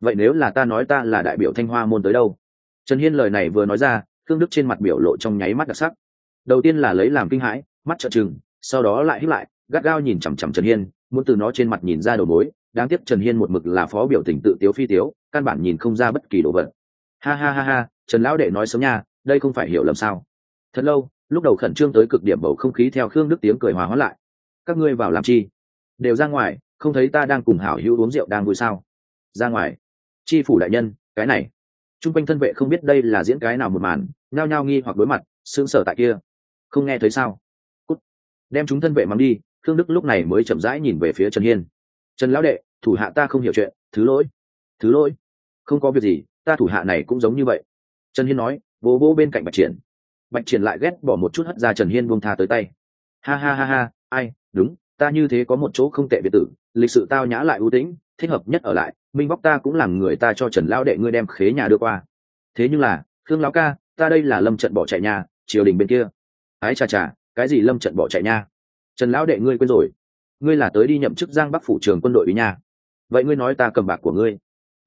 Vậy nếu là ta nói ta là đại biểu thanh hoa môn tới đâu? Trần hiên lời này vừa nói ra, khương đức trên mặt biểu lộ trong nháy mắt đặc sắc. Đầu tiên là lấy làm kinh hãi, mắt trợn trừng, sau đó lại hít lại, gắt gao nhìn chằm chằm trần hiên, muốn từ nó trên mặt nhìn ra đầu mối. Đáng tiếc trần hiên một mực là phó biểu tình tự tiếu phi tiếu, căn bản nhìn không ra bất kỳ đồ vật. Ha ha ha ha, trần lão đệ nói sớm nha đây không phải hiểu lầm sao? Thật lâu, lúc đầu khẩn trương tới cực điểm bầu không khí theo khương đức tiếng cười hòa hóa lại. Các ngươi vào làm chi? Đều ra ngoài, không thấy ta đang cùng hảo hữu uống rượu đang vui sao? Ra ngoài. Chi phủ đại nhân, cái này. T r u n g quanh thân vệ không biết đây là diễn cái nào một màn, nhao nhao nghi hoặc đối mặt, sững sở tại kia. Không nghe thấy sao? Cút. Đem chúng thân vệ mắng đi, khương đức lúc này mới chậm rãi nhìn về phía trần hiên. Trần lão đệ, thủ hạ ta không hiểu chuyện, thứ lỗi. Thứ lỗi? Không có việc gì, ta thủ hạ này cũng giống như vậy. Trần hiên nói bố bố bên cạnh bạch triển. Bạch triển lại ghét bỏ một chút hất ra trần hiên buông tha tới tay. Ha ha ha ha, ai, đúng, ta như thế có một chỗ không tệ biệt tử, lịch sự tao nhã lại ưu tĩnh, thích hợp nhất ở lại, minh bóc ta cũng làm người ta cho trần lao đệ ngươi đem khế nhà đưa qua. Thế nhưng là, khương lão ca, ta đây là lâm trận bỏ chạy nhà, triều đình bên kia. Ái chà chà cái gì lâm trận bỏ chạy nha trần lão đệ ngươi quên rồi. Ngươi là tới đi nhậm chức giang bắc phủ trường quân đội ý nha vậy ngươi nói ta cầm bạc của ngươi.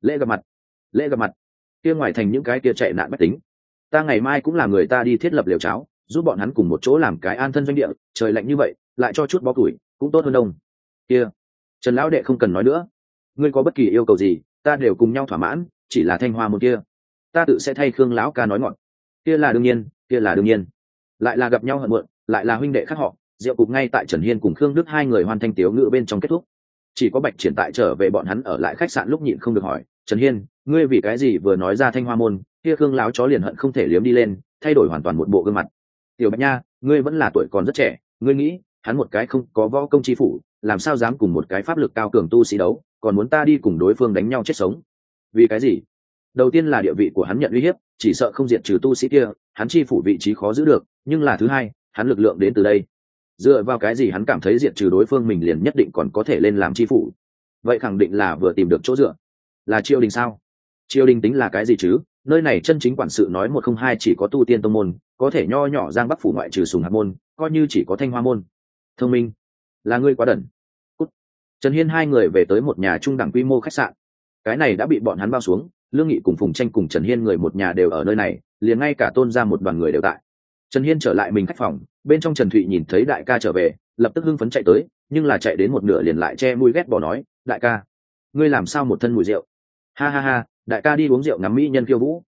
Lễ gặp mặt. Lễ gặp mặt. Kia ngoài thành những cái kia chạy nạn bách tính ta ngày mai cũng là người ta đi thiết lập liều cháo, giúp bọn hắn cùng một chỗ làm cái an thân doanh địa, trời lạnh như vậy, lại cho chút bó củi, cũng tốt hơn đông. Kia, trần lão đệ không cần nói nữa. Ngươi có bất kỳ yêu cầu gì, ta đều cùng nhau thỏa mãn, chỉ là thanh hoa một kia. Ta tự sẽ thay khương lão ca nói ngọn. Kia là đương nhiên, kia là đương nhiên. Lại là gặp nhau hận muộn, lại là huynh đệ khác họ, rượu cục ngay tại trần hiên cùng khương đức hai người hoàn thành tiếu ngữ bên trong kết thúc. Chỉ có bạch triển tại trở về bọn hắn ở lại khách sạn lúc nhịn không được hỏi, trần hiên, ngươi vì cái gì vừa nói ra thanh hoa môn kia khương láo chó liền hận không thể liếm đi lên, thay đổi hoàn toàn một bộ gương mặt. Tiểu bạch nha, ngươi vẫn là tuổi còn rất trẻ, ngươi nghĩ, hắn một cái không có võ công chi phủ, làm sao dám cùng một cái pháp lực cao cường tu sĩ đấu, còn muốn ta đi cùng đối phương đánh nhau chết sống? Vì cái gì? Đầu tiên là địa vị của hắn nhận uy hiếp, chỉ sợ không diệt trừ tu sĩ kia, hắn chi phủ vị trí khó giữ được, nhưng là thứ hai, hắn lực lượng đến từ đây. Dựa vào cái gì hắn cảm thấy diệt trừ đối phương mình liền nhất định còn có thể lên làm chi phủ? Vậy khẳng định là vừa tìm được chỗ dựa. Là triều đình sao? Triều đình tính là cái gì chứ? Nơi này chân chính quản sự nói một không hai chỉ có tu tiên tông môn, có thể nho nhỏ giang bắc phủ ngoại trừ sùng hạt môn, coi như chỉ có thanh hoa môn. Thông minh. Là ngươi quá đần. Cút. trần hiên hai người về tới một nhà trung đẳng quy mô khách sạn. Cái này đã bị bọn hắn bao xuống, lương nghị cùng phùng tranh cùng trần hiên người một nhà đều ở nơi này, liền ngay cả tôn ra một đoàn người đều tại. Trần hiên trở lại mình khách phòng, bên trong trần thụy nhìn thấy đại ca trở về, lập tức hưng phấn chạy tới, nhưng là chạy đến một nửa liền lại che mũi ghét bỏ nói, đại ca, ngươi làm sao một thân mùi rượu? Ha ha ha đại ca đi uống rượu ngắm mỹ nhân khiêu vũ.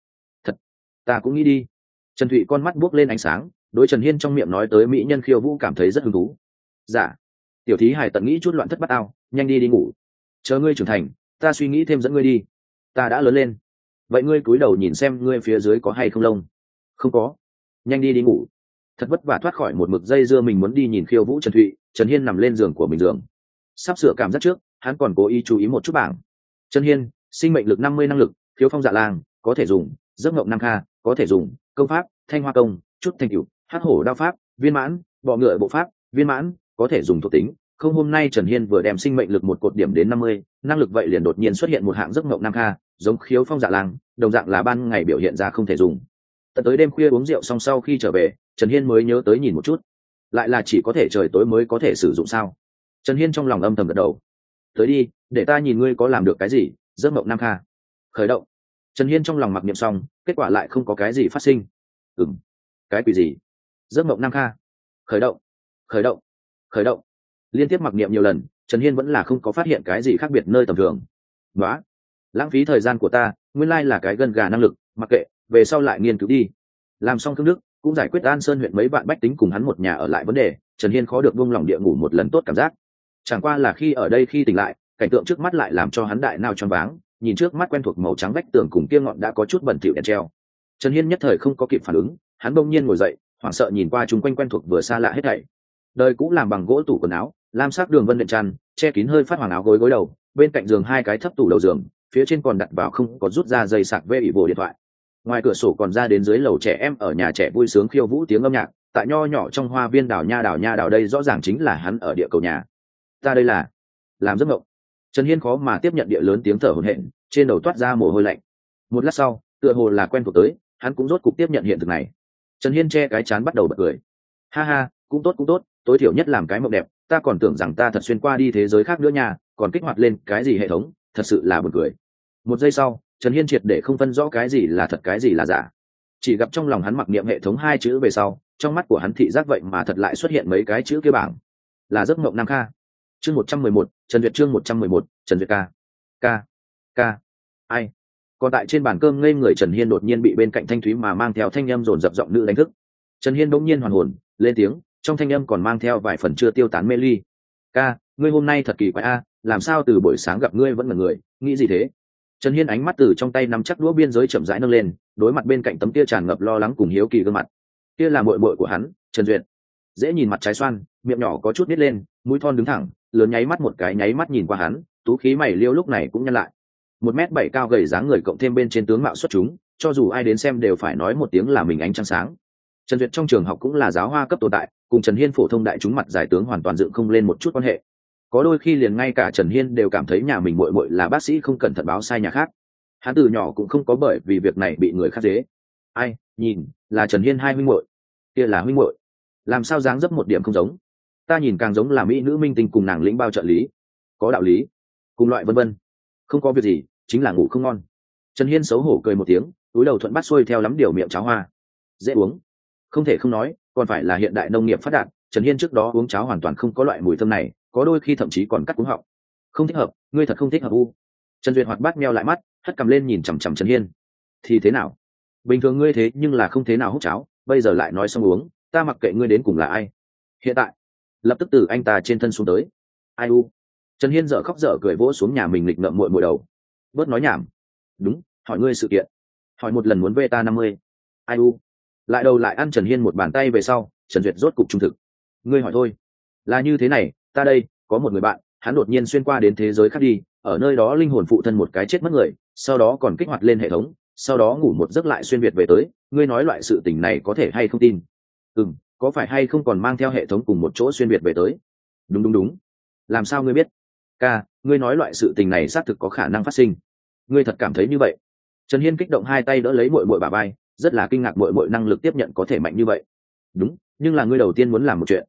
Thật, ta cũng nghĩ đi. Trần thụy con mắt buốc lên ánh sáng, đối trần hiên trong miệng nói tới mỹ nhân khiêu vũ cảm thấy rất hứng thú. Dạ. Tiểu thí hải tận nghĩ chút loạn thất bát ao, nhanh đi đi ngủ. Chờ ngươi trưởng thành, ta suy nghĩ thêm dẫn ngươi đi. Ta đã lớn lên. Vậy ngươi cúi đầu nhìn xem ngươi phía dưới có hay không lông? Không có. Nhanh đi đi ngủ. Thật vất vả thoát khỏi một mực dây dưa mình muốn đi nhìn khiêu vũ trần thụy, trần hiên nằm lên giường của mình giường. Sắp sửa cảm giác trước, hắn còn cố ý chú ý một chút bảng. Trần hiên sinh mệnh lực năm mươi năng lực thiếu phong dạ lang, có thể dùng, giấc ngộng nam kha, có thể dùng, công pháp, thanh hoa công, chút thanh cửu hát hổ đao pháp, viên mãn, bọ ngựa bộ pháp, viên mãn, có thể dùng thuộc tính. Không, hôm nay trần hiên vừa đem sinh mệnh lực một cột điểm đến năm mươi, năng lực vậy liền đột nhiên xuất hiện một hạng giấc ngộng nam kha, giống khiếu phong dạ lang, đồng dạng là ban ngày biểu hiện ra không thể dùng. Tận tới đêm khuya uống rượu xong sau khi trở về, trần hiên mới nhớ tới nhìn một chút. Lại là chỉ có thể trời tối mới có thể sử dụng sao? Trần hiên trong lòng âm thầm gật đầu. Tới đi, để ta nhìn ngươi có làm được cái gì giấc mộng nam kha. Khởi động. Trần hiên trong lòng mặc niệm xong, kết quả lại không có cái gì phát sinh. Ừng cái quỷ gì? Giấc mộng nam kha. Khởi động. Khởi động. Khởi động. Liên tiếp mặc niệm nhiều lần, trần hiên vẫn là không có phát hiện cái gì khác biệt nơi tầm thường. Nói lãng phí thời gian của ta, nguyên lai là cái gần gà năng lực, mặc kệ, về sau lại nghiên cứu đi. Làm xong thương đức cũng giải quyết an sơn huyện mấy bạn bách tính cùng hắn một nhà ở lại vấn đề, trần hiên khó được vung lòng địa ngủ một lần tốt cảm giác. Chẳng qua là khi ở đây khi tỉnh lại cảnh tượng trước mắt lại làm cho hắn đại nao choáng váng, nhìn trước mắt quen thuộc màu trắng vách tường cùng kia ngọn đã có chút bẩn thỉu đèn treo. Trần hiên nhất thời không có kịp phản ứng, hắn bỗng nhiên ngồi dậy, hoảng sợ nhìn qua chung quanh quen thuộc vừa xa lạ hết thảy. Đời cũng làm bằng gỗ tủ quần áo, lam sắc đường vân đệm chăn, che kín hơi phát hoàng áo gối gối đầu, bên cạnh giường hai cái thấp tủ đầu giường, phía trên còn đặt vào không có rút ra dây sạc vê ỉ bộ điện thoại. Ngoài cửa sổ còn ra đến dưới lầu trẻ em ở nhà trẻ vui sướng khiêu vũ tiếng âm nhạc, tại nho nhỏ trong hoa viên đảo nha đảo nha đảo đây rõ ràng chính là hắn ở địa cầu nhà. Ta đây là, làm giấc mộng trần hiên khó mà tiếp nhận địa lớn tiếng thở hổn hển, trên đầu toát ra mồ hôi lạnh. Một lát sau, tựa hồ là quen thuộc tới, hắn cũng rốt cục tiếp nhận hiện thực này. Trần hiên che cái chán bắt đầu bật cười. Ha ha, cũng tốt cũng tốt, tối thiểu nhất làm cái mộng đẹp, ta còn tưởng rằng ta thật xuyên qua đi thế giới khác nữa nha, còn kích hoạt lên cái gì hệ thống, thật sự là buồn cười. Một giây sau, trần hiên triệt để không phân rõ cái gì là thật, cái gì là giả. Chỉ gặp trong lòng hắn mặc niệm hệ thống hai chữ về sau, trong mắt của hắn thị giác vậy mà thật lại xuất hiện mấy cái chữ kia bảng. Là giấc mộng nam kha chương một trăm mười một, trần duyệt chương một trăm mười một, trần duyệt ca. Ca ca. Ai? Còn tại trên bàn cơm ngây người trần hiên đột nhiên bị bên cạnh thanh thúy mà mang theo thanh âm dồn dập giọng nữ đánh thức. Trần hiên bỗng nhiên hoàn hồn, lên tiếng, trong thanh âm còn mang theo vài phần chưa tiêu tán mê ly. Ca, ngươi hôm nay thật kỳ quái a, làm sao từ buổi sáng gặp ngươi vẫn là người, nghĩ gì thế? Trần hiên ánh mắt từ trong tay nắm chắc đũa biên giới chậm rãi nâng lên, đối mặt bên cạnh tấm tia tràn ngập lo lắng cùng hiếu kỳ gương mặt. Kia là mội mội của hắn, trần duyệt. Dễ nhìn mặt trái xoan, miệng nhỏ có chút nít lên, mũi thon đứng thẳng lớn nháy mắt một cái nháy mắt nhìn qua hắn, tú khí mày liêu lúc này cũng nhăn lại. Một m bảy cao gầy dáng người cộng thêm bên trên tướng mạo xuất chúng, cho dù ai đến xem đều phải nói một tiếng là mình ánh trăng sáng. Trần duyệt trong trường học cũng là giáo hoa cấp tồn tại, cùng trần hiên phổ thông đại chúng mặt giải tướng hoàn toàn dựng không lên một chút quan hệ. Có đôi khi liền ngay cả trần hiên đều cảm thấy nhà mình muội muội là bác sĩ không cẩn thận báo sai nhà khác. Hắn từ nhỏ cũng không có bởi vì việc này bị người khác dế. Ai, nhìn, là trần hiên hai huynh muội. Kia là huynh muội. Làm sao dáng dấp một điểm không giống? Ta nhìn càng giống là mỹ nữ minh tinh cùng nàng lĩnh bao trợ lý. Có đạo lý. Cùng loại vân vân. Không có việc gì, chính là ngủ không ngon. Trần hiên xấu hổ cười một tiếng, túi đầu thuận bắt xuôi theo lắm điều miệng cháo hoa. Dễ uống. Không thể không nói, còn phải là hiện đại nông nghiệp phát đạt, trần hiên trước đó uống cháo hoàn toàn không có loại mùi thơm này, có đôi khi thậm chí còn cắt cúng họng. Không thích hợp, ngươi thật không thích hợp u. Trần duyệt hoạt bát meo lại mắt, hất cầm lên nhìn chằm chằm trần hiên. Thì thế nào? Bình thường ngươi thế nhưng là không thế nào hút cháo, bây giờ lại nói xong uống, ta mặc kệ ngươi đến cùng là ai. Hiện tại lập tức từ anh ta trên thân xuống tới. Ai u? Trần hiên dở khóc dở cười vỗ xuống nhà mình lịch ngậm mội mội đầu. Bớt nói nhảm. Đúng, hỏi ngươi sự kiện. Hỏi một lần muốn về ta năm mươi. Ai u? Lại đầu lại ăn trần hiên một bàn tay về sau, trần duyệt rốt cục trung thực. Ngươi hỏi thôi. Là như thế này, ta đây, có một người bạn, hắn đột nhiên xuyên qua đến thế giới khác đi, ở nơi đó linh hồn phụ thân một cái chết mất người, sau đó còn kích hoạt lên hệ thống, sau đó ngủ một giấc lại xuyên việt về tới, ngươi nói loại sự tình này có thể hay không tin? Ừ m có phải hay không còn mang theo hệ thống cùng một chỗ xuyên việt về tới? Đúng đúng đúng. Làm sao ngươi biết? Ca, ngươi nói loại sự tình này xác thực có khả năng phát sinh. Ngươi thật cảm thấy như vậy? Trần hiên kích động hai tay đỡ lấy mội mội bà bay rất là kinh ngạc mội mội năng lực tiếp nhận có thể mạnh như vậy. Đúng, nhưng là ngươi đầu tiên muốn làm một chuyện.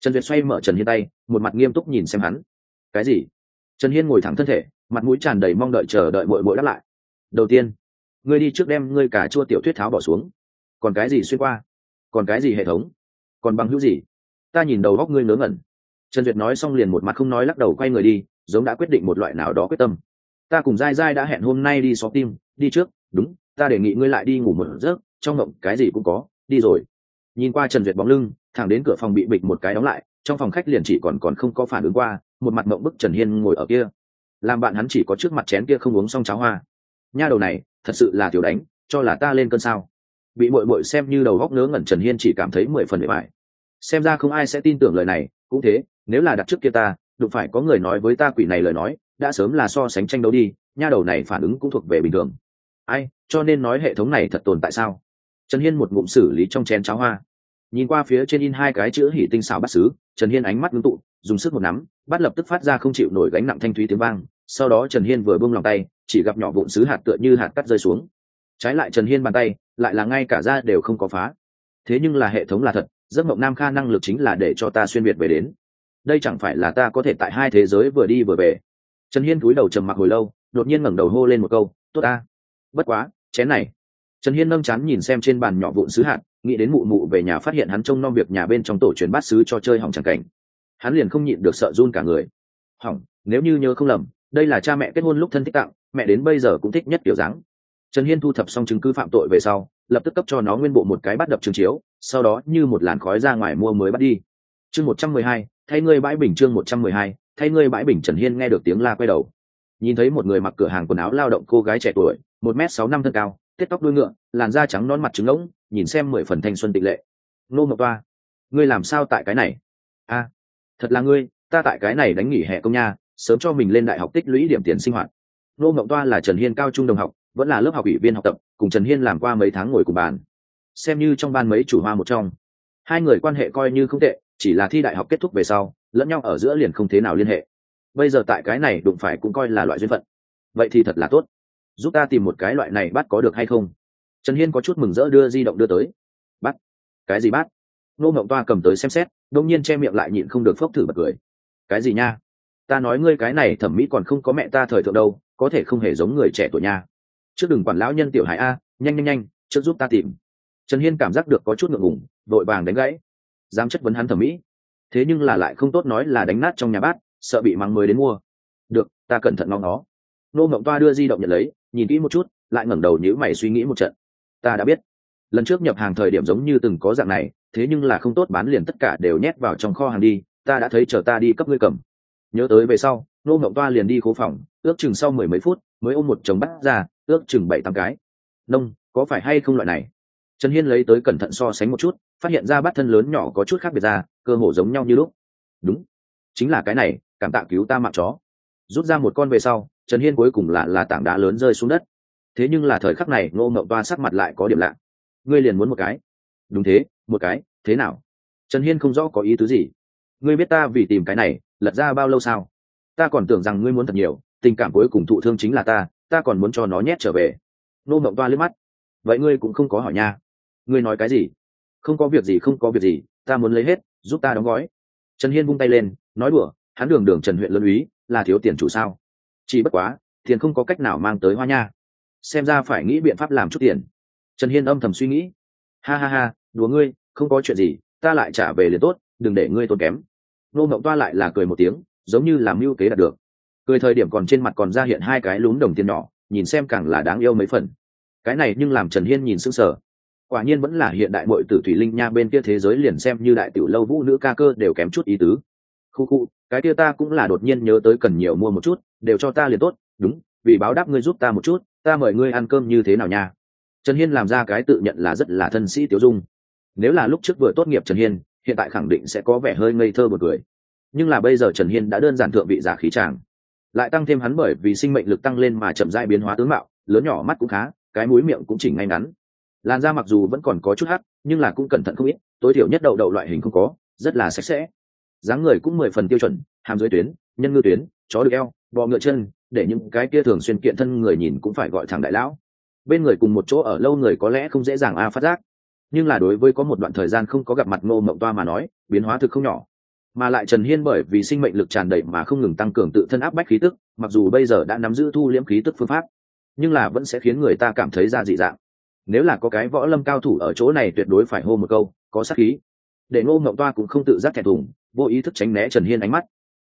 Trần duyệt xoay mở trần hiên tay, một mặt nghiêm túc nhìn xem hắn. Cái gì? Trần hiên ngồi thẳng thân thể, mặt mũi tràn đầy mong đợi chờ đợi mội mội đáp lại. Đầu tiên, ngươi đi trước đem ngươi cả chua tiểu thuyết tháo bỏ xuống. Còn cái gì xuyên qua? Còn cái gì hệ thống? Còn bằng hữu gì? Ta nhìn đầu góc ngươi ngớ ngẩn. Trần duyệt nói xong liền một mặt không nói lắc đầu quay người đi, giống đã quyết định một loại nào đó quyết tâm. Ta cùng dai dai đã hẹn hôm nay đi xó tim đi trước. Đúng, ta đề nghị ngươi lại đi ngủ một giấc, trong mộng cái gì cũng có, đi rồi. Nhìn qua trần duyệt bóng lưng, thẳng đến cửa phòng bị bịch một cái đóng lại, trong phòng khách liền chỉ còn còn không có phản ứng qua, một mặt mộng bức trần hiên ngồi ở kia. Làm bạn hắn chỉ có trước mặt chén kia không uống xong cháo hoa. Nha đầu này, thật sự là tiểu đánh, cho là ta lên cơn sao. Bị mội mội xem như đầu góc ngớ ngẩn trần hiên chỉ cảm thấy mười phần bề mại xem ra không ai sẽ tin tưởng lời này, cũng thế, nếu là đặt trước kia ta, đụng phải có người nói với ta quỷ này lời nói, đã sớm là so sánh tranh đấu đi, nha đầu này phản ứng cũng thuộc về bình thường. Ai, cho nên nói hệ thống này thật tồn tại sao? Trần hiên một ngụm xử lý trong chén cháo hoa. Nhìn qua phía trên in hai cái chữ hỉ tinh xảo bắt xứ, trần hiên ánh mắt ngưng tụ, dùng sức một nắm, bắt lập tức phát ra không chịu nổi gánh nặng thanh thúy tiếng vang, sau đó trần hiên vừa buông lòng tay, chỉ gặp nhỏ vụn xứ hạt tựa như hạt cắt rơi xuống. Trái lại trần hiên bàn tay, lại là ngay cả ra đều không có phá. Thế nhưng là hệ thống là thật giấc mộng nam kha năng lực chính là để cho ta xuyên việt về đến. Đây chẳng phải là ta có thể tại hai thế giới vừa đi vừa về. Trần hiên cúi đầu trầm mặc hồi lâu, đột nhiên ngẩng đầu hô lên một câu, tốt ta. Bất quá, chén này. Trần hiên nâng chán nhìn xem trên bàn nhỏ vụn xứ hạt, nghĩ đến mụ mụ về nhà phát hiện hắn trông nom việc nhà bên trong tổ truyền bát xứ cho chơi hỏng chẳng cảnh. Hắn liền không nhịn được sợ run cả người. Hỏng, nếu như nhớ không lầm, đây là cha mẹ kết hôn lúc thân thích tặng, mẹ đến bây giờ cũng thích nhất kiểu dáng trần hiên thu thập xong chứng cứ phạm tội về sau, lập tức cấp cho nó nguyên bộ một cái bắt đập trường chiếu, sau đó như một làn khói ra ngoài mua mới bắt đi. Chương một trăm mười hai, thay ngươi bãi bình chương một trăm mười hai, thay ngươi bãi bình trần hiên nghe được tiếng la quay đầu. Nhìn thấy một người mặc cửa hàng quần áo lao động cô gái trẻ tuổi, một m sáu năm thân cao tết tóc đuôi ngựa, làn da trắng non mặt trứng ngỗng nhìn xem mười phần thanh xuân tịch lệ. Nô mộc toa, ngươi làm sao tại cái này? A, thật là ngươi, ta tại cái này đánh nghỉ hè công nha, sớm cho mình lên đại học tích lũy điểm tiền sinh hoạt. Nô mộc toa là trần hiên cao trung đồng học vẫn là lớp học ủy viên học tập, cùng trần hiên làm qua mấy tháng ngồi cùng bàn. Xem như trong ban mấy chủ hoa một trong. Hai người quan hệ coi như không tệ, chỉ là thi đại học kết thúc về sau, lẫn nhau ở giữa liền không thế nào liên hệ. Bây giờ tại cái này đụng phải cũng coi là loại duyên phận. Vậy thì thật là tốt. Giúp ta tìm một cái loại này bắt có được hay không? Trần hiên có chút mừng rỡ đưa di động đưa tới. Bắt. Cái gì bắt? Nô ngộng toa cầm tới xem xét, đông nhiên che miệng lại nhịn không được phốc thử bật cười. Cái gì nha? Ta nói ngươi cái này thẩm mỹ còn không có mẹ ta thời thượng đâu, có thể không hề giống người trẻ tuổi nha trước đừng quản lão nhân tiểu hải a, nhanh nhanh nhanh, trước giúp ta tìm. Trần hiên cảm giác được có chút ngượng ngùng, vội vàng đánh gãy. Dám chất vấn hắn thẩm mỹ. Thế nhưng là lại không tốt nói là đánh nát trong nhà bát, sợ bị mắng mới đến mua. Được, ta cẩn thận ngóng nó nô mộng toa đưa di động nhận lấy, nhìn kỹ một chút, lại ngẩng đầu nhữ mày suy nghĩ một trận. Ta đã biết. Lần trước nhập hàng thời điểm giống như từng có dạng này, thế nhưng là không tốt bán liền tất cả đều nhét vào trong kho hàng đi, ta đã thấy chờ ta đi cấp ngươi cầm. Nhớ tới về sau, nô mộng toa liền đi khố phòng, ước chừng sau mười mấy phút, mới ôm một chồng bắt ra ước chừng bảy tám cái. Nông, có phải hay không loại này? Trần hiên lấy tới cẩn thận so sánh một chút, phát hiện ra bát thân lớn nhỏ có chút khác biệt ra, cơ hồ giống nhau như lúc. Đúng, chính là cái này, cảm tạ cứu ta mạng chó. Rút ra một con về sau, trần hiên cuối cùng là là tảng đá lớn rơi xuống đất. Thế nhưng là thời khắc này, ngô Mậu toa sắc mặt lại có điểm lạ. Ngươi liền muốn một cái? Đúng thế, một cái, thế nào? Trần hiên không rõ có ý tứ gì. Ngươi biết ta vì tìm cái này, lật ra bao lâu sao? Ta còn tưởng rằng ngươi muốn thật nhiều, tình cảm cuối cùng thụ thương chính là ta ta còn muốn cho nó nhét trở về. Nô mộng toa liếc mắt. Vậy ngươi cũng không có hỏi nha. Ngươi nói cái gì? Không có việc gì, không có việc gì, ta muốn lấy hết, giúp ta đóng gói. Trần hiên vung tay lên, nói đùa, hắn đường đường trần huyện lân úy, là thiếu tiền chủ sao? Chỉ bất quá, tiền không có cách nào mang tới hoa nha. Xem ra phải nghĩ biện pháp làm chút tiền. Trần hiên âm thầm suy nghĩ. Ha ha ha, đùa ngươi, không có chuyện gì, ta lại trả về liền tốt, đừng để ngươi tốn kém. Nô mộng toa lại là cười một tiếng, giống như làm mưu kế đạt được cười thời điểm còn trên mặt còn ra hiện hai cái lún đồng tiền nhỏ, nhìn xem càng là đáng yêu mấy phần. Cái này nhưng làm trần hiên nhìn sững sờ. Quả nhiên vẫn là hiện đại mội tử thủy linh nha, bên kia thế giới liền xem như đại tiểu lâu vũ nữ ca cơ đều kém chút ý tứ. Khu khu, cái kia ta cũng là đột nhiên nhớ tới cần nhiều mua một chút, đều cho ta liền tốt, đúng, vì báo đáp ngươi giúp ta một chút, ta mời ngươi ăn cơm như thế nào nha? Trần hiên làm ra cái tự nhận là rất là thân sĩ tiểu dung. Nếu là lúc trước vừa tốt nghiệp trần hiên, hiện tại khẳng định sẽ có vẻ hơi ngây thơ một người nhưng là bây giờ trần hiên đã đơn giản thượng vị giả khí tràng lại tăng thêm hắn bởi vì sinh mệnh lực tăng lên mà chậm dại biến hóa tướng mạo, lớn nhỏ mắt cũng khá, cái mũi miệng cũng chỉnh ngay ngắn. Làn da mặc dù vẫn còn có chút hắc, nhưng là cũng cẩn thận không ít, tối thiểu nhất đậu đậu loại hình không có, rất là sạch sẽ. Dáng người cũng mười phần tiêu chuẩn, hàm dưới tuyến, nhân ngư tuyến, chó được eo bò ngựa chân, để những cái kia thường xuyên kiện thân người nhìn cũng phải gọi thẳng đại lão. Bên người cùng một chỗ ở lâu người có lẽ không dễ dàng a phát giác. Nhưng là đối với có một đoạn thời gian không có gặp mặt ngô mộng toa mà nói, biến hóa thực không nhỏ mà lại trần hiên bởi vì sinh mệnh lực tràn đầy mà không ngừng tăng cường tự thân áp bách khí tức, mặc dù bây giờ đã nắm giữ thu liễm khí tức phương pháp, nhưng là vẫn sẽ khiến người ta cảm thấy ra dị dạng. Nếu là có cái võ lâm cao thủ ở chỗ này tuyệt đối phải hô một câu, có sát khí. Để ngô Ngậu toa cũng không tự giác thẹn thùng, vô ý thức tránh né trần hiên ánh mắt.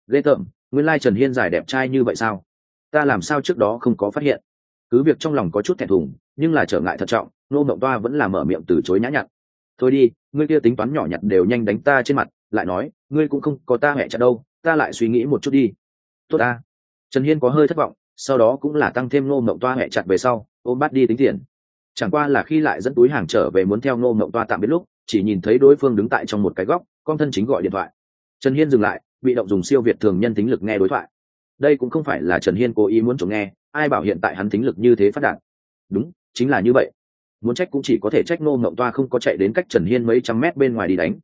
Ghê tởm, nguyên lai trần hiên dài đẹp trai như vậy sao? Ta làm sao trước đó không có phát hiện? Cứ việc trong lòng có chút thẹn thùng, nhưng là trở ngại thận trọng, ngô Ngậu toa vẫn là mở miệng từ chối nhã nhặn. Thôi đi, ngươi kia tính toán nhỏ nhặt đều nhanh đánh ta trên mặt lại nói, ngươi cũng không có ta hẹ chặt đâu, ta lại suy nghĩ một chút đi. Tốt ta. Trần hiên có hơi thất vọng, sau đó cũng là tăng thêm ngô mộng toa hẹ chặt về sau, ôm bắt đi tính tiền. Chẳng qua là khi lại dẫn túi hàng trở về muốn theo ngô mộng toa tạm biết lúc, chỉ nhìn thấy đối phương đứng tại trong một cái góc, con thân chính gọi điện thoại. Trần hiên dừng lại, bị động dùng siêu việt thường nhân tính lực nghe đối thoại. Đây cũng không phải là trần hiên cố ý muốn chống nghe, ai bảo hiện tại hắn tính lực như thế phát đạt. Đúng, chính là như vậy. Muốn trách cũng chỉ có thể trách ngô mộng toa không có chạy đến cách trần hiên mấy trăm mét bên ngoài đi đánh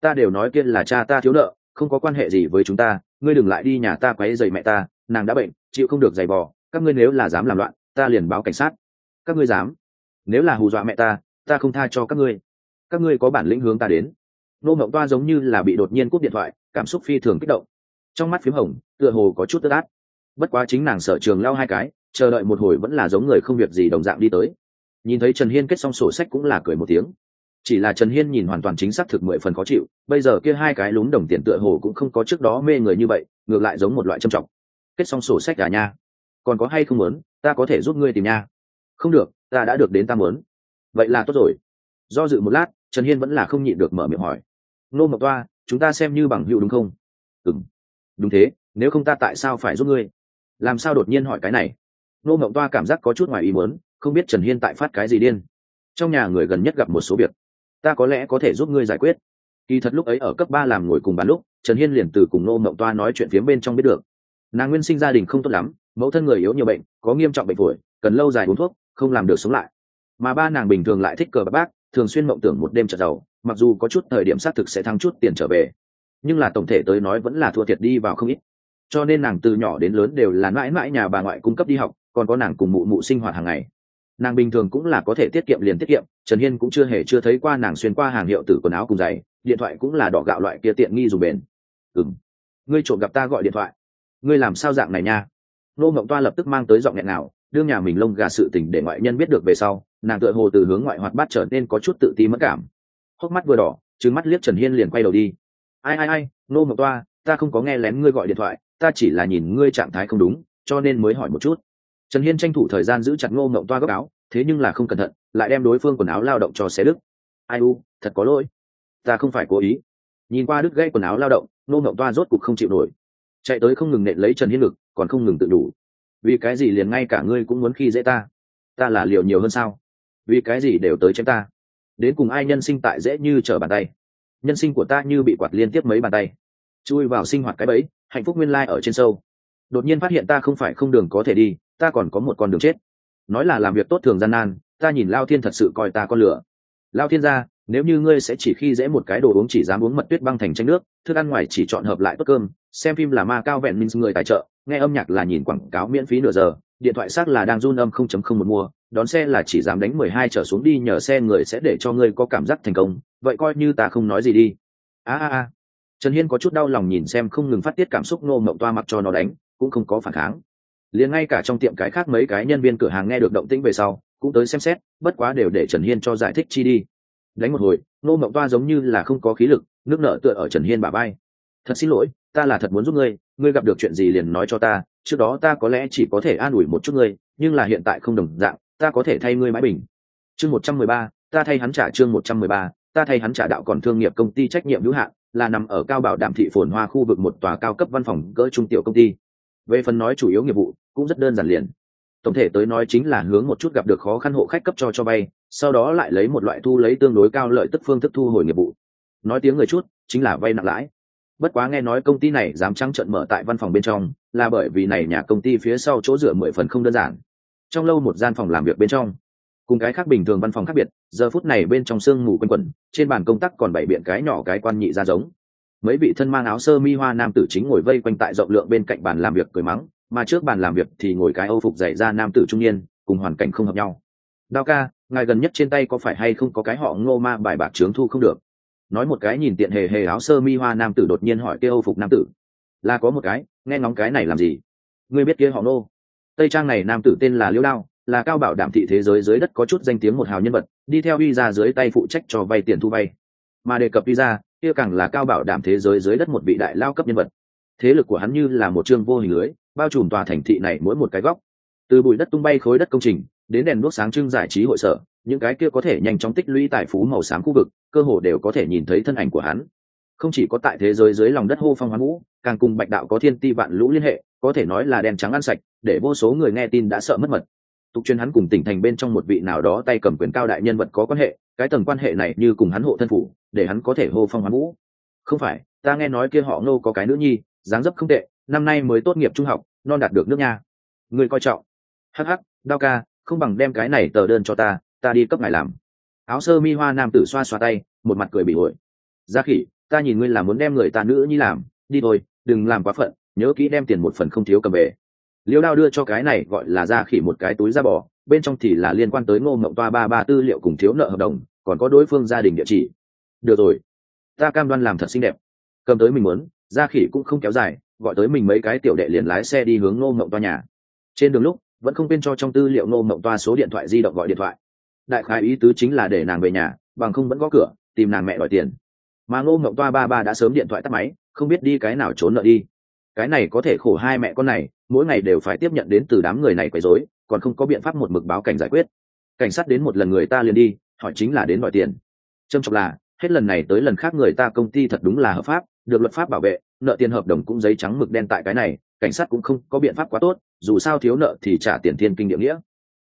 ta đều nói kia là cha ta thiếu nợ, không có quan hệ gì với chúng ta, ngươi đừng lại đi nhà ta quấy dậy mẹ ta, nàng đã bệnh, chịu không được giày bò, các ngươi nếu là dám làm loạn, ta liền báo cảnh sát. Các ngươi dám? Nếu là hù dọa mẹ ta ta không tha cho các ngươi. Các ngươi có bản lĩnh hướng ta đến. Nô mộng toa giống như là bị đột nhiên cúp điện thoại, cảm xúc phi thường kích động. Trong mắt p h í m hồng, tựa hồ có chút tức át bất quá chính nàng sở trường lao hai cái, chờ đợi một hồi vẫn là giống người không việc gì đồng dạng đi tới. Nhìn thấy trần hiên kết xong sổ sách cũng là cười một tiếng chỉ là trần hiên nhìn hoàn toàn chính xác thực mười phần khó chịu, bây giờ kia hai cái lún đồng tiền tựa hồ cũng không có trước đó mê người như vậy, ngược lại giống một loại trầm trọng. Kết xong sổ sách cả nha còn có hay không muốn, ta có thể giúp ngươi tìm nha. Không được, ta đã được đến ta muốn. Vậy là tốt rồi. Do dự một lát, trần hiên vẫn là không nhịn được mở miệng hỏi. Nô mộc toa, chúng ta xem như bằng hữu đúng không? Ừ m đúng thế, nếu không ta tại sao phải giúp ngươi? Làm sao đột nhiên hỏi cái này? Nô mộc toa cảm giác có chút ngoài ý muốn, không biết trần hiên tại phát cái gì điên. Trong nhà người gần nhất gặp một số việc ta có lẽ có thể giúp ngươi giải quyết. Kỳ thật lúc ấy ở cấp ba làm ngồi cùng bàn lúc, trần hiên liền từ cùng nô mộng toa nói chuyện phía bên trong biết được. Nàng nguyên sinh gia đình không tốt lắm, mẫu thân người yếu nhiều bệnh, có nghiêm trọng bệnh phổi, cần lâu dài uống thuốc, không làm được sống lại. Mà ba nàng bình thường lại thích cờ bác, thường xuyên mộng tưởng một đêm trận giàu, mặc dù có chút thời điểm xác thực sẽ thăng chút tiền trở về, nhưng là tổng thể tới nói vẫn là thua thiệt đi vào không ít. Cho nên nàng từ nhỏ đến lớn đều là mãi mãi nhà bà ngoại cung cấp đi học, còn có nàng cùng mụ mụ sinh hoạt hàng ngày nàng bình thường cũng là có thể tiết kiệm liền tiết kiệm, trần hiên cũng chưa hề chưa thấy qua nàng xuyên qua hàng hiệu tử quần áo cùng giày, điện thoại cũng là đỏ gạo loại kia tiện nghi dùng bền. Ừng ngươi trộm gặp ta gọi điện thoại. Ngươi làm sao dạng này nha? Nô mộng toa lập tức mang tới giọng nghẹn nào đương nhà mình lông gà sự tình để ngoại nhân biết được về sau, nàng tựa hồ từ hướng ngoại hoạt bát trở nên có chút tự ti mất cảm. Hốc mắt vừa đỏ trứng mắt liếc trần hiên liền quay đầu đi. Ai ai ai, nô mộng toa, ta không có nghe lén ngươi gọi điện thoại, ta chỉ là nhìn ngươi trạng thái không đúng, cho nên mới hỏi một chút trần hiên tranh thủ thời gian giữ chặt ngô ngộng toa góc áo, thế nhưng là không cẩn thận, lại đem đối phương quần áo lao động cho xé đứt. Ai u, thật có lỗi. Ta không phải cố ý. Nhìn qua đứt gây quần áo lao động, ngô ngộng toa rốt cục không chịu nổi. Chạy tới không ngừng nện lấy trần hiên ngực, còn không ngừng tự đủ vì cái gì liền ngay cả ngươi cũng muốn khi dễ ta? Ta là liều nhiều hơn sao? Vì cái gì đều tới chém ta? Đến cùng ai nhân sinh tại dễ như trở bàn tay? Nhân sinh của ta như bị quạt liên tiếp mấy bàn tay. Chui vào sinh hoạt cái bẫy, hạnh phúc nguyên lai ở trên sâu. Đột nhiên phát hiện ta không phải không đường có thể đi ta còn có một con đường chết. Nói là làm việc tốt thường gian nan, ta nhìn lao thiên thật sự coi ta con lửa. Lao thiên ra, nếu như ngươi sẽ chỉ khi dễ một cái đồ uống chỉ dám uống mật tuyết băng thành tranh nước, thức ăn ngoài chỉ chọn hợp lại tốt cơm, xem phim là ma cao vẹn minh người tài trợ, nghe âm nhạc là nhìn quảng cáo miễn phí nửa giờ, điện thoại xác là đang run âm không chấm không một mua, đón xe là chỉ dám đánh mười hai trở xuống đi nhờ xe người sẽ để cho ngươi có cảm giác thành công, vậy coi như ta không nói gì đi. A a a. Trần hiên có chút đau lòng nhìn xem không ngừng phát tiết cảm xúc nô mộng toa mặc cho nó đánh, cũng không có phản kháng liền ngay cả trong tiệm cái khác mấy cái nhân viên cửa hàng nghe được động tĩnh về sau, cũng tới xem xét, bất quá đều để trần hiên cho giải thích chi đi. Đánh một hồi nô mộng toa giống như là không có khí lực, nước nợ tựa ở trần hiên bà bay thật xin lỗi, ta là thật muốn giúp ngươi ngươi gặp được chuyện gì liền nói cho ta, trước đó ta có lẽ chỉ có thể an ủi một chút ngươi, nhưng là hiện tại không đồng dạng, ta có thể thay ngươi mãi bình. Chương một trăm mười ba, ta thay hắn trả chương một trăm mười ba, ta thay hắn trả đạo còn thương nghiệp công ty trách nhiệm hữu hạn, là nằm ở cao bảo đảm thị phồn hoa khu vực một tòa cao cấp văn phòng cỡ trung tiểu công ty về phần nói chủ yếu nghiệp vụ, cũng rất đơn giản liền. Tổng thể tới nói chính là hướng một chút gặp được khó khăn hộ khách cấp cho cho vay sau đó lại lấy một loại thu lấy tương đối cao lợi tức phương thức thu hồi nghiệp vụ. Nói tiếng người chút, chính là vay nặng lãi. Bất quá nghe nói công ty này dám trắng trợn mở tại văn phòng bên trong, là bởi vì này nhà công ty phía sau chỗ dựa mười phần không đơn giản. Trong lâu một gian phòng làm việc bên trong, cùng cái khác bình thường văn phòng khác biệt, giờ phút này bên trong sương mù quanh quẩn, trên bàn công tác còn bảy biện cái nhỏ cái quan nhị ra giống mấy vị thân mang áo sơ mi hoa nam tử chính ngồi vây quanh tại rộng lượng bên cạnh bàn làm việc cười mắng mà trước bàn làm việc thì ngồi cái âu phục dày ra nam tử trung niên cùng hoàn cảnh không hợp nhau. Đao ca ngài gần nhất trên tay có phải hay không có cái họ ngô ma bài bạc trướng thu không được? Nói một cái nhìn tiện hề hề áo sơ mi hoa nam tử đột nhiên hỏi kia âu phục nam tử. Là có một cái nghe ngóng cái này làm gì? Ngươi biết kia họ Ngô, tây trang này nam tử tên là liễu đao là cao bảo đảm thị thế giới dưới đất có chút danh tiếng một hào nhân vật đi theo visa dưới tay phụ trách cho vay tiền thu vay. Mà đề cập visa kia càng là cao bảo đảm thế giới dưới đất một vị đại lao cấp nhân vật. Thế lực của hắn như là một chương vô hình lưới, bao trùm tòa thành thị này mỗi một cái góc. Từ bụi đất tung bay khối đất công trình, đến đèn đuốc sáng trưng giải trí hội sở, những cái kia có thể nhanh chóng tích lũy tài phú màu sáng khu vực, cơ hồ đều có thể nhìn thấy thân ảnh của hắn. Không chỉ có tại thế giới dưới lòng đất hô phong hoán vũ, càng cùng bạch đạo có thiên ti vạn lũ liên hệ, có thể nói là đèn trắng ăn sạch, để vô số người nghe tin đã sợ mất mật. Tục chuyên hắn cùng tỉnh thành bên trong một vị nào đó tay cầm quyền cao đại nhân vật có quan hệ, cái tầng quan hệ này như cùng hắn hộ thân phủ để hắn có thể hô phong hoán vũ. Không phải, ta nghe nói kia họ ngô có cái nữ nhi, dáng dấp không tệ, năm nay mới tốt nghiệp trung học, non đạt được nước nha người coi trọng. Hh đao ca, không bằng đem cái này tờ đơn cho ta ta đi cấp ngài làm. Áo sơ mi hoa nam tử xoa xoa tay, một mặt cười bị ổi gia khỉ, ta nhìn ngươi là muốn đem người ta nữ nhi làm, đi thôi, đừng làm quá phận, nhớ kỹ đem tiền một phần không thiếu cầm về. Liêu đao đưa cho cái này gọi là gia khỉ một cái túi da bò, bên trong thì là liên quan tới ngô mộng toa ba ba tư liệu cùng thiếu nợ hợp đồng, còn có đối phương gia đình địa chỉ được rồi. Ta cam đoan làm thật xinh đẹp. Cầm tới mình muốn ra khỉ cũng không kéo dài, gọi tới mình mấy cái tiểu đệ liền lái xe đi hướng ngô mộng toa nhà. Trên đường lúc, vẫn không quên cho trong tư liệu ngô mộng toa số điện thoại di động gọi điện thoại. Đại khái ý tứ chính là để nàng về nhà, bằng không vẫn gõ cửa, tìm nàng mẹ đòi tiền. Mà ngô mộng toa ba ba đã sớm điện thoại tắt máy, không biết đi cái nào trốn nợ đi. Cái này có thể khổ hai mẹ con này, mỗi ngày đều phải tiếp nhận đến từ đám người này quấy rối, còn không có biện pháp một mực báo cảnh giải quyết. Cảnh sát đến một lần người ta liền đi, hỏi chính là đến đòi tiền. Trâm trọng là hết lần này tới lần khác người ta công ty thật đúng là hợp pháp, được luật pháp bảo vệ, nợ tiền hợp đồng cũng giấy trắng mực đen tại cái này, cảnh sát cũng không có biện pháp quá tốt, dù sao thiếu nợ thì trả tiền thiên kinh địa nghĩa.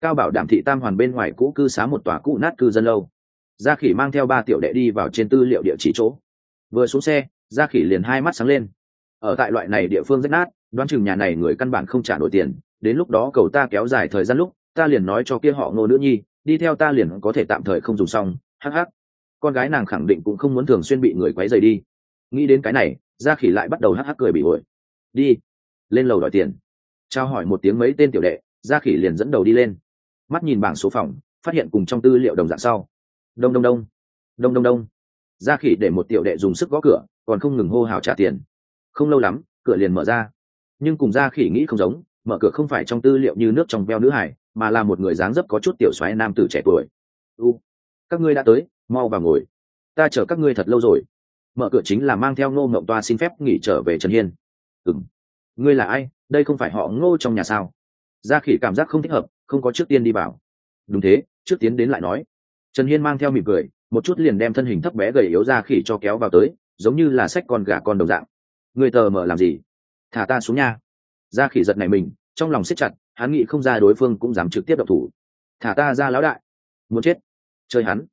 Cao bảo đảm thị tam hoàn bên ngoài cũ cư xá một tòa cũ nát cư dân lâu. Gia khỉ mang theo ba tiểu đệ đi vào trên tư liệu địa chỉ chỗ. Vừa xuống xe, gia khỉ liền hai mắt sáng lên. Ở tại loại này địa phương rất nát, đoán chừng nhà này người căn bản không trả nổi tiền, đến lúc đó cầu ta kéo dài thời gian lúc, ta liền nói cho kia họ ngô nữ nhi, đi theo ta liền có thể tạm thời không dùng xong, hắc hắc con gái nàng khẳng định cũng không muốn thường xuyên bị người quấy rầy đi. Nghĩ đến cái này, gia khỉ lại bắt đầu hắc hắc cười bị ổi. Đi, lên lầu đòi tiền. Trao hỏi một tiếng mấy tên tiểu đệ, gia khỉ liền dẫn đầu đi lên. Mắt nhìn bảng số phòng, phát hiện cùng trong tư liệu đồng dạng sau. Đông đông đông đông đông đông. Gia khỉ để một tiểu đệ dùng sức gõ cửa, còn không ngừng hô hào trả tiền. Không lâu lắm, cửa liền mở ra. Nhưng cùng gia khỉ nghĩ không giống, mở cửa không phải trong tư liệu như nước trong veo nữ hải, mà là một người dáng dấp có chút tiểu xoáy nam tử trẻ tuổi. U các ngươi đã tới mau vào ngồi. Ta chờ các ngươi thật lâu rồi. Mở cửa chính là mang theo ngô ngộng toa xin phép nghỉ trở về trần hiên. Ừng ngươi là ai? Đây không phải họ ngô trong nhà sao? Gia khỉ cảm giác không thích hợp, không có trước tiên đi vào. Đúng thế, trước tiến đến lại nói. Trần hiên mang theo mỉm cười, một chút liền đem thân hình thấp bé gầy yếu gia khỉ cho kéo vào tới, giống như là sách con gà con đồng dạng. Người tờ mở làm gì? Thả ta xuống nha. Gia khỉ giật này mình, trong lòng siết chặt, hắn nghĩ không ra đối phương cũng dám trực tiếp độc thủ. Thả ta ra lão đại. Muốn chết. Chơi hắn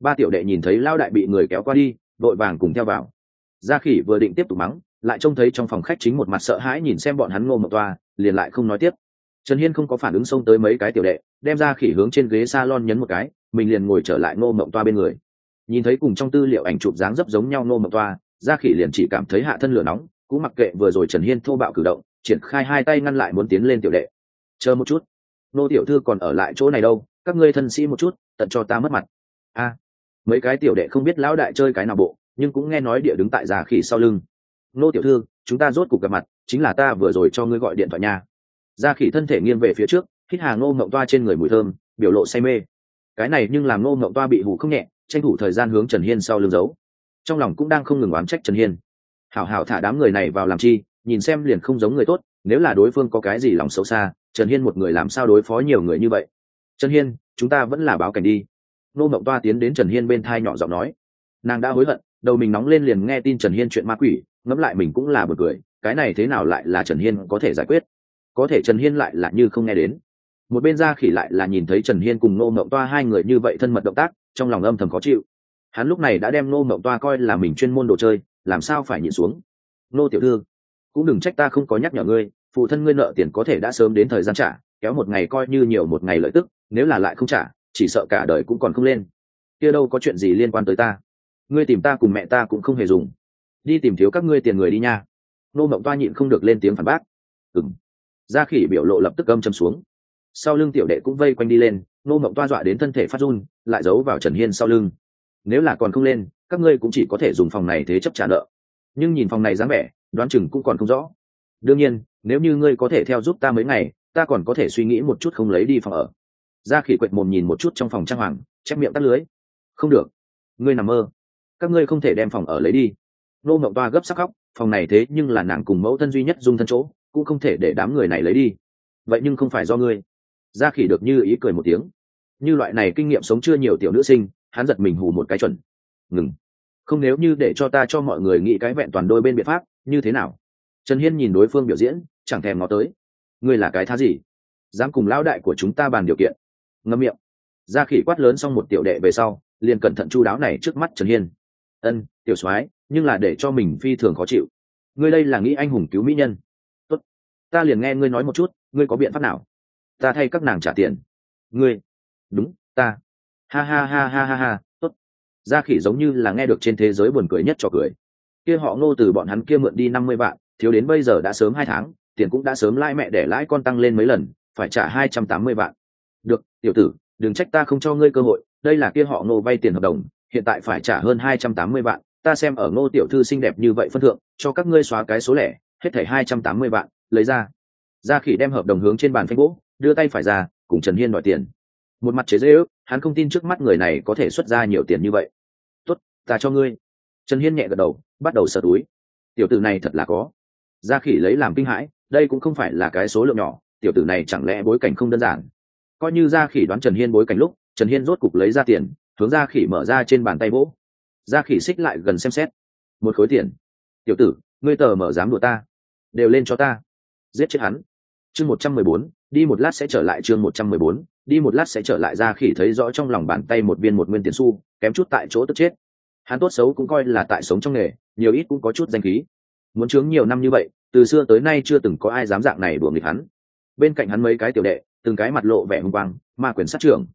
ba tiểu đệ nhìn thấy lao đại bị người kéo qua đi, vội vàng cùng theo vào. Gia khỉ vừa định tiếp tục mắng, lại trông thấy trong phòng khách chính một mặt sợ hãi nhìn xem bọn hắn ngô mộng toa, liền lại không nói tiếp. Trần hiên không có phản ứng xông tới mấy cái tiểu đệ, đem ra khỉ hướng trên ghế s a lon nhấn một cái, mình liền ngồi trở lại ngô mộng toa bên người. Nhìn thấy cùng trong tư liệu ảnh chụp dáng dấp giống nhau ngô mộng toa ra khỉ liền chỉ cảm thấy hạ thân lửa nóng, cũng mặc kệ vừa rồi trần hiên thô bạo cử động, triển khai hai tay ngăn lại muốn tiến lên tiểu đệ. Chờ một chút, nô tiểu thư còn ở lại chỗ này đâu, các ngươi thân sĩ một chút, tận cho ta mất mặt. A mấy cái tiểu đệ không biết lão đại chơi cái nào bộ, nhưng cũng nghe nói địa đứng tại già khỉ sau lưng. Nô tiểu thư, chúng ta rốt cuộc gặp mặt, chính là ta vừa rồi cho ngươi gọi điện thoại nha. Gia khỉ thân thể nghiêng về phía trước, hít hà ngô ngộng toa trên người mùi thơm, biểu lộ say mê. Cái này nhưng làm ngô ngộng toa bị hủ không nhẹ, tranh thủ thời gian hướng trần hiên sau lưng giấu. Trong lòng cũng đang không ngừng oán trách trần hiên. Hảo hảo thả đám người này vào làm chi, nhìn xem liền không giống người tốt, nếu là đối phương có cái gì lòng xấu xa, trần hiên một người làm sao đối phó nhiều người như vậy? Trần hiên, chúng ta vẫn là báo cảnh đi nô mộng toa tiến đến trần hiên bên thai nhỏ giọng nói. Nàng đã hối hận, đầu mình nóng lên liền nghe tin trần hiên chuyện ma quỷ, ngẫm lại mình cũng là bực cười, cái này thế nào lại là trần hiên có thể giải quyết? Có thể trần hiên lại là như không nghe đến. Một bên ra khỉ lại là nhìn thấy trần hiên cùng nô mộng toa hai người như vậy thân mật động tác, trong lòng âm thầm khó chịu. Hắn lúc này đã đem nô mộng toa coi là mình chuyên môn đồ chơi, làm sao phải nhịn xuống? Nô tiểu thư, cũng đừng trách ta không có nhắc nhở ngươi, phụ thân ngươi nợ tiền có thể đã sớm đến thời gian trả, kéo một ngày coi như nhiều một ngày lợi tức, nếu là lại không trả chỉ sợ cả đời cũng còn không lên. Kia đâu có chuyện gì liên quan tới ta. Ngươi tìm ta cùng mẹ ta cũng không hề dùng. Đi tìm thiếu các ngươi tiền người đi nha. Nô mộng toa nhịn không được lên tiếng phản bác. Ừng gia khỉ biểu lộ lập tức âm châm xuống. Sau lưng tiểu đệ cũng vây quanh đi lên, nô mộng toa dọa đến thân thể phát run, lại giấu vào trần hiên sau lưng. Nếu là còn không lên, các ngươi cũng chỉ có thể dùng phòng này thế chấp trả nợ. Nhưng nhìn phòng này dáng vẻ, đoán chừng cũng còn không rõ. Đương nhiên, nếu như ngươi có thể theo giúp ta mấy ngày, ta còn có thể suy nghĩ một chút không lấy đi phòng ở gia khỉ quệt mồm nhìn một chút trong phòng trang hoàng, chép miệng tắt lưới. Không được. Ngươi nằm mơ. Các ngươi không thể đem phòng ở lấy đi. Nô mộng toa gấp sắc khóc, phòng này thế nhưng là nàng cùng mẫu thân duy nhất dung thân chỗ, cũng không thể để đám người này lấy đi. Vậy nhưng không phải do ngươi. Gia khỉ được như ý cười một tiếng. Như loại này kinh nghiệm sống chưa nhiều tiểu nữ sinh, hắn giật mình hù một cái chuẩn. Ngừng. Không nếu như để cho ta cho mọi người nghĩ cái vẹn toàn đôi bên biện pháp, như thế nào? Trần hiên nhìn đối phương biểu diễn, chẳng thèm ngó tới. Ngươi là cái thá gì? Dám cùng lão đại của chúng ta bàn điều kiện ngâm miệng. Gia khỉ quát lớn xong một tiểu đệ về sau, liền cẩn thận chu đáo này trước mắt trần hiên. Ân, tiểu soái, nhưng là để cho mình phi thường khó chịu. Ngươi đây là nghĩ anh hùng cứu mỹ nhân. Tốt, ta liền nghe ngươi nói một chút, ngươi có biện pháp nào? Ta thay các nàng trả tiền. Ngươi? Đúng, ta. Ha ha ha ha ha ha, tốt. Gia khỉ giống như là nghe được trên thế giới buồn cười nhất cho cười. Kia họ ngô từ bọn hắn kia mượn đi năm mươi vạn, thiếu đến bây giờ đã sớm hai tháng, tiền cũng đã sớm lãi mẹ để lãi con tăng lên mấy lần, phải trả hai trăm tám mươi vạn được, tiểu tử, đừng trách ta không cho ngươi cơ hội, đây là kia họ ngô vay tiền hợp đồng, hiện tại phải trả hơn hai trăm tám mươi vạn, ta xem ở ngô tiểu thư xinh đẹp như vậy phân thượng, cho các ngươi xóa cái số lẻ, hết thảy hai trăm tám mươi vạn, lấy ra. Gia khỉ đem hợp đồng hướng trên bàn phanh gỗ, đưa tay phải ra, cùng trần hiên đòi tiền. Một mặt chế dễ ước hắn không tin trước mắt người này có thể xuất ra nhiều tiền như vậy. Tốt, ta cho ngươi. Trần hiên nhẹ gật đầu, bắt đầu sờ túi. Tiểu tử này thật là có. Gia khỉ lấy làm kinh hãi, đây cũng không phải là cái số lượng nhỏ, tiểu tử này chẳng lẽ bối cảnh không đơn giản? Coi như gia khỉ đoán trần hiên bối cảnh lúc, trần hiên rốt cục lấy ra tiền, hướng gia khỉ mở ra trên bàn tay vỗ gia khỉ xích lại gần xem xét. Một khối tiền. Tiểu tử, ngươi tờ mở dám đùa ta. Đều lên cho ta. Giết chết hắn. Chương một trăm mười bốn, đi một lát sẽ trở lại chương một trăm mười bốn, đi một lát sẽ trở lại gia khỉ thấy rõ trong lòng bàn tay một viên một nguyên tiền xu, kém chút tại chỗ tức chết. Hắn tốt xấu cũng coi là tại sống trong nghề, nhiều ít cũng có chút danh khí. Muốn chướng nhiều năm như vậy, từ xưa tới nay chưa từng có ai dám dạng này đùa nghịch hắn. Bên cạnh hắn mấy cái tiểu đệ từng cái mặt lộ vẻ hung quang, ma quyền sát trưởng.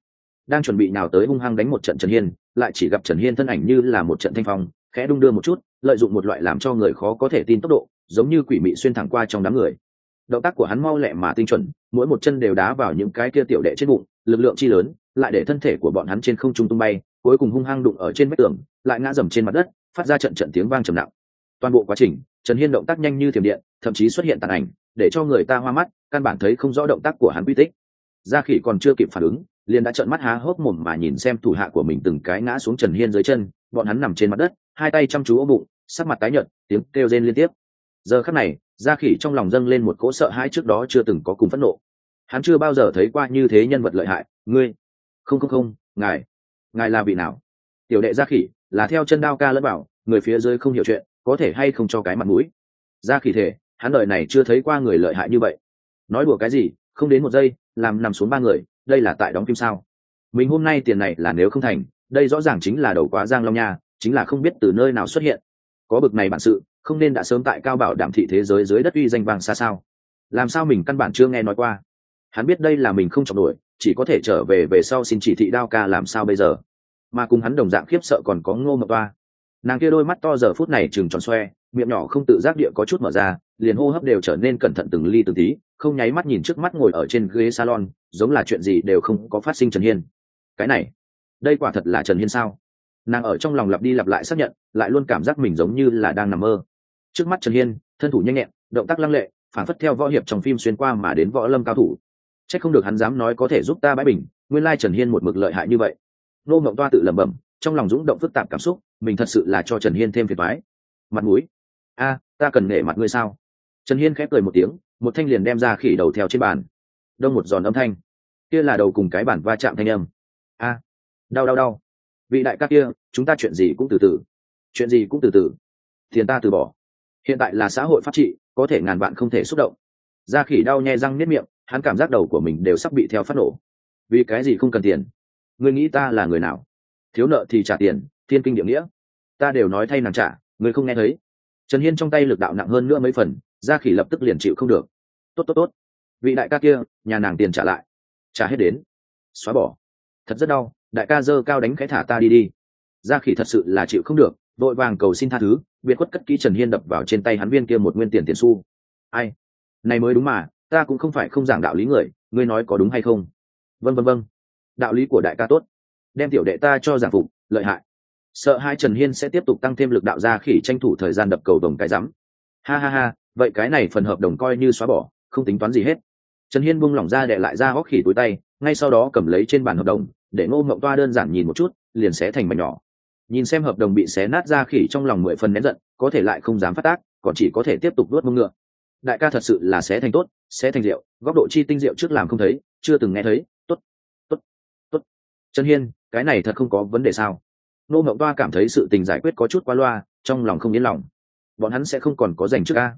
Đang chuẩn bị nào tới hung hăng đánh một trận trần hiên, lại chỉ gặp trần hiên thân ảnh như là một trận thanh phong, khẽ đung đưa một chút, lợi dụng một loại làm cho người khó có thể tin tốc độ, giống như quỷ mị xuyên thẳng qua trong đám người. Động tác của hắn mau lẹ mà tinh chuẩn, mỗi một chân đều đá vào những cái kia tiểu đệ trên bụng, lực lượng chi lớn, lại để thân thể của bọn hắn trên không trung tung bay, cuối cùng hung hăng đụng ở trên vách tường, lại ngã dầm trên mặt đất, phát ra trận trận tiếng vang trầm nặng. Toàn bộ quá trình trần hiên động tác nhanh như thiểm điện, thậm chí xuất hiện tàn ảnh, để cho người ta hoa mắt, căn bản thấy không rõ động tác của hắn quy tích. Gia khỉ còn chưa kịp phản ứng, liền đã trợn mắt há hốc mồm mà nhìn xem thủ hạ của mình từng cái ngã xuống trần hiên dưới chân, bọn hắn nằm trên mặt đất, hai tay chăm chú ôm bụng, sắc mặt tái nhợt, tiếng kêu rên liên tiếp. Giờ khắc này, gia khỉ trong lòng dâng lên một cỗ sợ hãi trước đó chưa từng có cùng phẫn nộ. Hắn chưa bao giờ thấy qua như thế nhân vật lợi hại, ngươi, không không không, ngài ngài là vị nào? Tiểu đệ gia khỉ, là theo chân đao ca lẫn bảo, người phía dưới không hiểu chuyện có thể hay không cho cái mặt mũi. Ra khỉ thể, hắn đợi này chưa thấy qua người lợi hại như vậy. Nói đùa cái gì, không đến một giây, làm nằm xuống ba người, đây là tại đóng phim sao? Mình hôm nay tiền này là nếu không thành, đây rõ ràng chính là đầu quá giang long nha, chính là không biết từ nơi nào xuất hiện. Có bực này bản sự, không nên đã sớm tại cao bảo đảm thị thế giới dưới đất uy danh vàng xa sao? Làm sao mình căn bản chưa nghe nói qua? Hắn biết đây là mình không chọn nổi, chỉ có thể trở về về sau xin chỉ thị đao ca làm sao bây giờ? Mà cùng hắn đồng dạng khiếp sợ còn có ngô mập toa nàng kia đôi mắt to giờ phút này chừng tròn xoe, miệng nhỏ không tự giác địa có chút mở ra, liền hô hấp đều trở nên cẩn thận từng ly từng tí, không nháy mắt nhìn trước mắt ngồi ở trên ghế salon, giống là chuyện gì đều không có phát sinh trần hiên. Cái này, đây quả thật là trần hiên sao? Nàng ở trong lòng lặp đi lặp lại xác nhận, lại luôn cảm giác mình giống như là đang nằm mơ. Trước mắt trần hiên, thân thủ nhanh nhẹn, động tác lăng lệ, phản phất theo võ hiệp trong phim xuyên qua mà đến võ lâm cao thủ. C h ắ c không được hắn dám nói có thể giúp ta bãi bình, nguyên lai trần hiên một mực lợi hại như vậy. Nô mộng toa tự lẩm bẩm, trong lòng dũng động phức tạp cảm xúc mình thật sự là cho trần hiên thêm phiền thoái mặt mũi. A, ta cần nể mặt ngươi sao? Trần hiên khép cười một tiếng, một thanh liền đem ra khỉ đầu theo trên bàn. Đông một giòn âm thanh. Kia là đầu cùng cái bản va chạm thanh âm. A, đau đau đau. Vị đại các kia, chúng ta chuyện gì cũng từ từ. Chuyện gì cũng từ từ. Tiền ta từ bỏ. Hiện tại là xã hội phát trị, có thể ngàn bạn không thể xúc động. Da khỉ đau nhè răng nếp miệng, hắn cảm giác đầu của mình đều sắp bị theo phát nổ. Vì cái gì không cần tiền? Ngươi nghĩ ta là người nào? Thiếu nợ thì trả tiền thiên kinh địa nghĩa. Ta đều nói thay nàng trả, người không nghe thấy. Trần hiên trong tay lực đạo nặng hơn nữa mấy phần, gia khỉ lập tức liền chịu không được. Tốt tốt tốt. Vị đại ca kia, nhà nàng tiền trả lại. Trả hết đến. Xóa bỏ. Thật rất đau, đại ca dơ cao đánh khẽ thả ta đi đi. Gia khỉ thật sự là chịu không được, vội vàng cầu xin tha thứ, biệt khuất cất kỹ trần hiên đập vào trên tay hắn viên kia một nguyên tiền tiền xu. Ai? Này mới đúng mà, ta cũng không phải không giảng đạo lý người, ngươi nói có đúng hay không? Vân vân vân đạo lý của đại ca tốt. Đem tiểu đệ ta cho giảng phục, lợi hại sợ hai trần hiên sẽ tiếp tục tăng thêm lực đạo ra khỉ tranh thủ thời gian đập cầu đồng cái rắm. Ha ha ha, vậy cái này phần hợp đồng coi như xóa bỏ, không tính toán gì hết. Trần hiên buông lỏng ra để lại ra góc khỉ túi tay, ngay sau đó cầm lấy trên bàn hợp đồng, để ngô mộng toa đơn giản nhìn một chút, liền xé thành mảnh nhỏ. Nhìn xem hợp đồng bị xé nát ra khỉ trong lòng mười phần nén giận, có thể lại không dám phát tác, còn chỉ có thể tiếp tục đuốt mông ngựa. Đại ca thật sự là xé thành tốt, xé thành rượu, góc độ chi tinh rượu trước làm không thấy, chưa từng nghe thấy, tốt tốt tốt. Trần hiên, cái này thật không có vấn đề sao? Nô mộng toa cảm thấy sự tình giải quyết có chút qua loa, trong lòng không yên lòng. Bọn hắn sẽ không còn có dành trước ca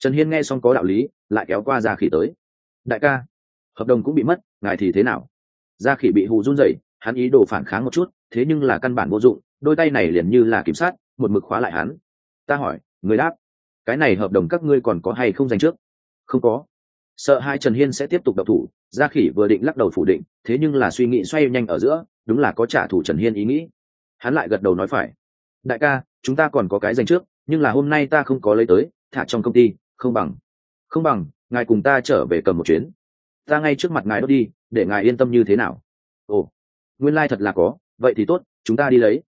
trần hiên nghe xong có đạo lý, lại kéo qua ra khỉ tới. Đại ca, hợp đồng cũng bị mất, ngài thì thế nào? Gia khỉ bị hù run rẩy, hắn ý đồ phản kháng một chút, thế nhưng là căn bản vô dụng, đôi tay này liền như là kiểm sát, một mực khóa lại hắn. Ta hỏi, người đáp, cái này hợp đồng các ngươi còn có hay không dành trước? Không có. Sợ hai trần hiên sẽ tiếp tục độc thủ, gia khỉ vừa định lắc đầu phủ định, thế nhưng là suy nghĩ xoay nhanh ở giữa, đúng là có trả thù trần hiên ý nghĩ hắn lại gật đầu nói phải. Đại ca, chúng ta còn có cái dành trước, nhưng là hôm nay ta không có lấy tới, thả trong công ty, không bằng. Không bằng, ngài cùng ta trở về cầm một chuyến. Ta ngay trước mặt ngài đốt đi, để ngài yên tâm như thế nào? Ồ, nguyên lai、like、thật là có, vậy thì tốt, chúng ta đi lấy.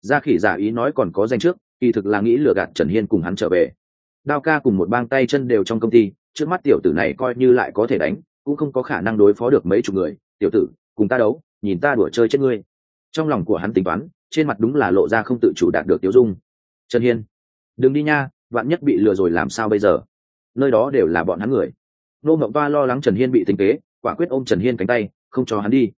Gia khỉ giả ý nói còn có danh trước, kỳ thực là nghĩ lừa gạt trần hiên cùng hắn trở về. Đao ca cùng một bang tay chân đều trong công ty, trước mắt tiểu tử này coi như lại có thể đánh, cũng không có khả năng đối phó được mấy chục người. Tiểu tử, cùng ta đấu, nhìn ta đùa chơi chết ngươi. Trong lòng của hắn tính toán trên mặt đúng là lộ ra không tự chủ đạt được tiêu dung. Trần hiên, đừng đi nha, vạn nhất bị lừa rồi làm sao bây giờ? Nơi đó đều là bọn hắn người. Nô mộng toa lo lắng trần hiên bị tính kế, quả quyết ôm trần hiên cánh tay, không cho hắn đi.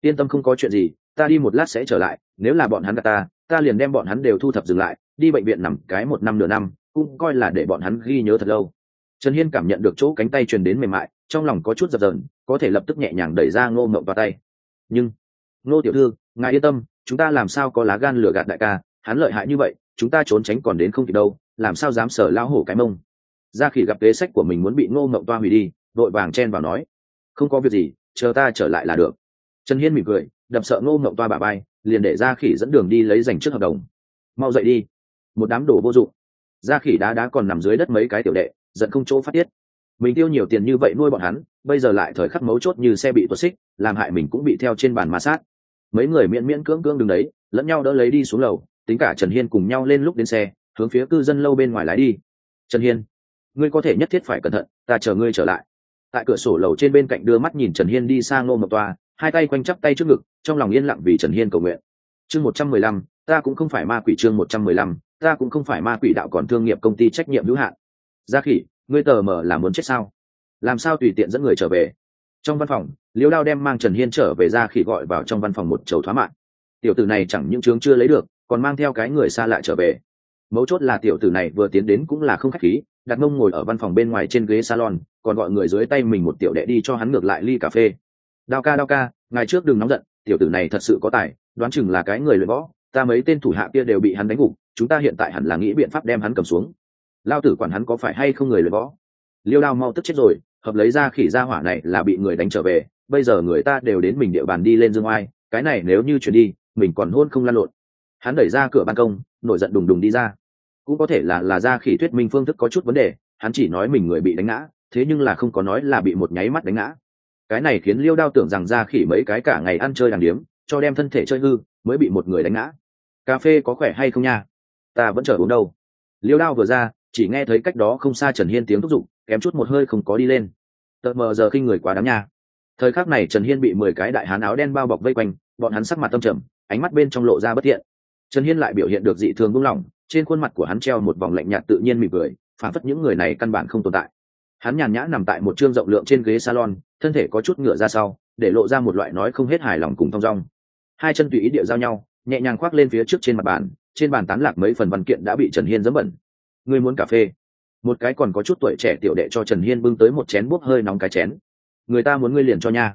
Yên tâm không có chuyện gì, ta đi một lát sẽ trở lại, nếu là bọn hắn gặp ta ta liền đem bọn hắn đều thu thập dừng lại, đi bệnh viện nằm cái một năm nửa năm, cũng coi là để bọn hắn ghi nhớ thật lâu. Trần hiên cảm nhận được chỗ cánh tay truyền đến mềm mại, trong lòng có chút dập dờn có thể lập tức nhẹ nhàng đẩy ra ngô mộng vào tay. Nhưng, ngô tiểu thư, ngài yên tâm chúng ta làm sao có lá gan lừa gạt đại ca, hắn lợi hại như vậy, chúng ta trốn tránh còn đến không kịp đâu, làm sao dám sở lao hổ cái mông? Ra khỉ gặp kế sách của mình muốn bị ngô mộng toa hủy đi, đội vàng chen vào nói, không có việc gì, chờ ta trở lại là được. Trần hiên mỉm cười, đập sợ ngô mộng toa bà bay liền để ra khỉ dẫn đường đi lấy dành trước hợp đồng. Mau dậy đi. Một đám đồ vô dụng. Ra khỉ đá đá còn nằm dưới đất mấy cái tiểu đệ, giận không chỗ phát tiết. Mình tiêu nhiều tiền như vậy nuôi bọn hắn, bây giờ lại thời khắc mấu chốt như xe bị tuột xích, làm hại mình cũng bị theo trên bàn ma sát mấy người miễn miễn cưỡng cưỡng đứng đấy, lẫn nhau đỡ lấy đi xuống lầu, tính cả trần hiên cùng nhau lên lúc đến xe, hướng phía cư dân lâu bên ngoài lái đi. Trần hiên, ngươi có thể nhất thiết phải cẩn thận, ta chờ ngươi trở lại. Tại cửa sổ lầu trên bên cạnh đưa mắt nhìn trần hiên đi sang lô mộc toa, hai tay quanh chắp tay trước ngực, trong lòng yên lặng vì trần hiên cầu nguyện. Chương một trăm mười lăm, ta cũng không phải ma quỷ chương một trăm mười lăm, ta cũng không phải ma quỷ đạo còn thương nghiệp công ty trách nhiệm hữu hạn. Gia khỉ, ngươi tờ mờ là muốn chết sao? Làm sao tùy tiện dẫn người trở về? Trong văn phòng, liêu đao đem mang trần hiên trở về ra khi gọi vào trong văn phòng một chầu thoá mạng. Tiểu tử này chẳng những chướng chưa lấy được, còn mang theo cái người xa lại trở về. Mấu chốt là tiểu tử này vừa tiến đến cũng là không khách khí, đặt mông ngồi ở văn phòng bên ngoài trên ghế salon, còn gọi người dưới tay mình một tiểu đệ đi cho hắn ngược lại ly cà phê. Đao ca đao ca ngày trước đừng nóng giận, tiểu tử này thật sự có tài, đoán chừng là cái người luyện võ, ta mấy tên thủ hạ kia đều bị hắn đánh gục, chúng ta hiện tại hẳn là nghĩ biện pháp đem hắn cầm xuống. Lao tử quản hắn có phải hay không người luyện võ? Liêu đao mau tức chết rồi hợp lấy ra khỉ ra hỏa này là bị người đánh trở về, bây giờ người ta đều đến mình địa bàn đi lên dương oai, cái này nếu như chuyển đi, mình còn hôn không lan lộn. Hắn đẩy ra cửa ban công, nổi giận đùng đùng đi ra. Cũng có thể là là ra khỉ thuyết minh phương thức có chút vấn đề, hắn chỉ nói mình người bị đánh ngã, thế nhưng là không có nói là bị một nháy mắt đánh ngã. Cái này khiến liêu đao tưởng rằng ra khỉ mấy cái cả ngày ăn chơi đàng điếm, cho đem thân thể chơi hư, mới bị một người đánh ngã. Cà phê có khỏe hay không nha? Ta vẫn chờ uống đâu. Liêu đao vừa ra, chỉ nghe thấy cách đó không xa trần hiên tiếng thúc giục kém chút một hơi không có đi lên. Tợt mờ giờ khi người quá đáng nha. Thời khắc này trần hiên bị mười cái đại hán áo đen bao bọc vây quanh, bọn hắn sắc mặt tâm trầm, ánh mắt bên trong lộ ra bất thiện. Trần hiên lại biểu hiện được dị thường buông lỏng, trên khuôn mặt của hắn treo một vòng lạnh nhạt tự nhiên mỉm cười, phản phất những người này căn bản không tồn tại. Hắn nhàn nhã nằm tại một chương rộng lượng trên ghế salon, thân thể có chút ngựa ra sau, để lộ ra một loại nói không hết hài lòng cùng thong dong. Hai chân tùy ý địa giao nhau, nhẹ nhàng khoác lên phía trước trên mặt bàn, trên bàn tán lạc mấy phần văn kiện đã bị trần hiên dẫm bẩn. Ngươi muốn cà phê? Một cái còn có chút tuổi trẻ tiểu đệ cho trần hiên bưng tới một chén búp hơi nóng cái chén. Người ta muốn ngươi liền cho nha.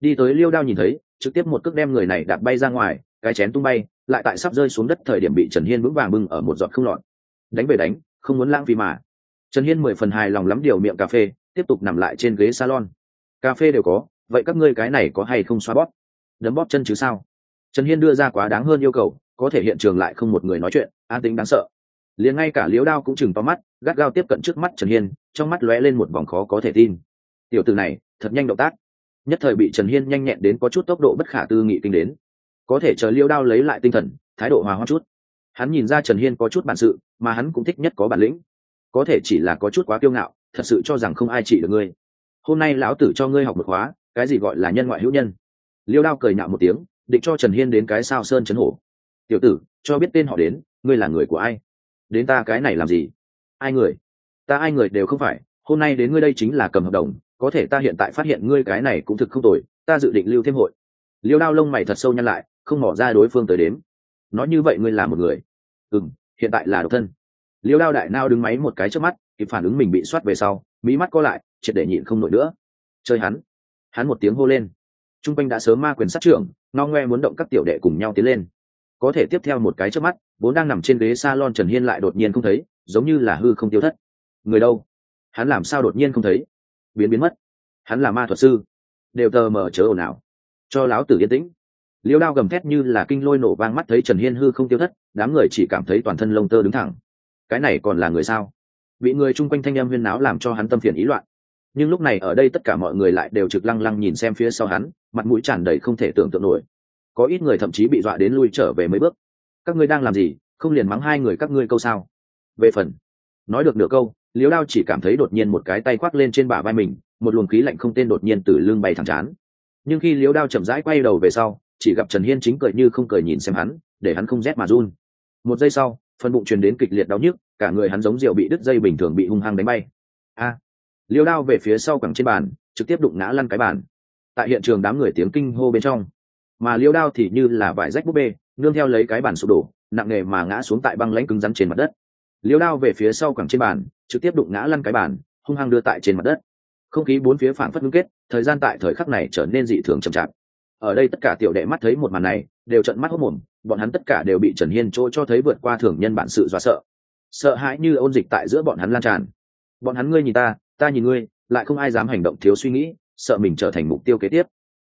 Đi tới liêu đao nhìn thấy, trực tiếp một cước đem người này đạp bay ra ngoài, cái chén tung bay, lại tại sắp rơi xuống đất thời điểm bị trần hiên vững vàng bưng ở một giọt không lọt. Đánh về đánh, không muốn lãng phí mà. Trần hiên mười phần hài lòng lắm điều miệng cà phê, tiếp tục nằm lại trên ghế salon. Cà phê đều có, vậy các ngươi cái này có hay không xoa bóp? Đấm bóp chân chứ sao? Trần hiên đưa ra quá đáng hơn yêu cầu, có thể hiện trường lại không một người nói chuyện, an tính đáng sợ. Liền ngay cả liếu đao cũng chừng to mắt gắt gao tiếp cận trước mắt trần hiên, trong mắt lóe lên một vòng khó có thể tin. Tiểu từ này, thật nhanh động tác. Nhất thời bị trần hiên nhanh nhẹn đến có chút tốc độ bất khả tư nghị kinh đến. Có thể chờ liêu đao lấy lại tinh thần, thái độ hòa hoa chút. Hắn nhìn ra trần hiên có chút bản sự, mà hắn cũng thích nhất có bản lĩnh. Có thể chỉ là có chút quá kiêu ngạo, thật sự cho rằng không ai trị được ngươi. Hôm nay lão tử cho ngươi học một khóa, cái gì gọi là nhân ngoại hữu nhân? Liêu đao cười nhạo một tiếng, định cho trần hiên đến cái sao sơn chấn hổ. Tiểu tử, cho biết tên họ đến, ngươi là người của ai? Đến ta cái này làm gì? Ai người? Ta ai người đều không phải. Hôm nay đến ngươi đây chính là cầm hợp đồng. Có thể ta hiện tại phát hiện ngươi cái này cũng thực không tồi. Ta dự định lưu thêm hội. Liêu đao lông mày thật sâu nhăn lại, không mỏ ra đối phương tới đếm. Nói như vậy ngươi là một người. Ừ m hiện tại là độc thân. Liêu đao đại nao đứng máy một cái trước mắt, kịp phản ứng mình bị soát về sau mỹ mắt co lại, triệt để nhịn không nổi nữa. Chơi hắn. Hắn một tiếng hô lên. T r u n g quanh đã sớm ma quyền sát trưởng no ngoe muốn động các tiểu đệ cùng nhau tiến lên. Có thể tiếp theo một cái trước mắt, vốn đang nằm trên ghế s a lon trần hiên lại đột nhiên không thấy giống như là hư không tiêu thất. Người đâu? Hắn làm sao đột nhiên không thấy? Biến biến mất. Hắn là ma thuật sư. Đều tờ mở chớ ồn ào. Cho láo tử yên tĩnh. Liêu đao gầm thét như là kinh lôi nổ vang mắt thấy trần hiên hư không tiêu thất, đám người chỉ cảm thấy toàn thân lông tơ đứng thẳng. Cái này còn là người sao? Bị người chung quanh thanh em huyên náo làm cho hắn tâm phiền ý loạn. Nhưng lúc này ở đây tất cả mọi người lại đều trực lăng lăng nhìn xem phía sau hắn, mặt mũi tràn đầy không thể tưởng tượng nổi. Có ít người thậm chí bị dọa đến lui trở về mấy bước. Các ngươi đang làm gì? Không liền mắng hai người các ngươi câu sao? Về phần. Nói được nửa câu liếu đao chỉ cảm thấy đột nhiên một cái tay khoác lên trên bả vai mình, một luồng khí lạnh không tên đột nhiên từ lưng bay thẳng chán. Nhưng khi liếu đao chậm rãi quay đầu về sau, chỉ gặp trần hiên chính cười như không cười nhìn xem hắn, để hắn không rét mà run. Một giây sau, phần bụng truyền đến kịch liệt đau nhức, cả người hắn giống rượu bị đứt dây bình thường bị hung hăng đánh bay. A! Liêu đao về phía sau cẳng trên bàn, trực tiếp đụng ngã lăn cái bàn. Tại hiện trường đám người tiếng kinh hô bên trong, mà liêu đao thì như là vải rách búp bê, nương theo lấy cái bàn sụp đổ, nặng nề mà ngã xuống tại băng lãnh cứng rắn trên mặt đất liêu đao về phía sau cẳng trên bàn, trực tiếp đụng ngã lăn cái bàn, hung hăng đưa tại trên mặt đất. Không khí bốn phía phản phất ngưng kết, thời gian tại thời khắc này trở nên dị thường chậm chạp. Ở đây tất cả tiểu đệ mắt thấy một màn này, đều trận mắt hốc mồm bọn hắn tất cả đều bị trần hiên chỗ cho thấy vượt qua thường nhân bản sự do sợ. Sợ hãi như ôn dịch tại giữa bọn hắn lan tràn. Bọn hắn ngươi nhìn ta ta nhìn ngươi, lại không ai dám hành động thiếu suy nghĩ, sợ mình trở thành mục tiêu kế tiếp.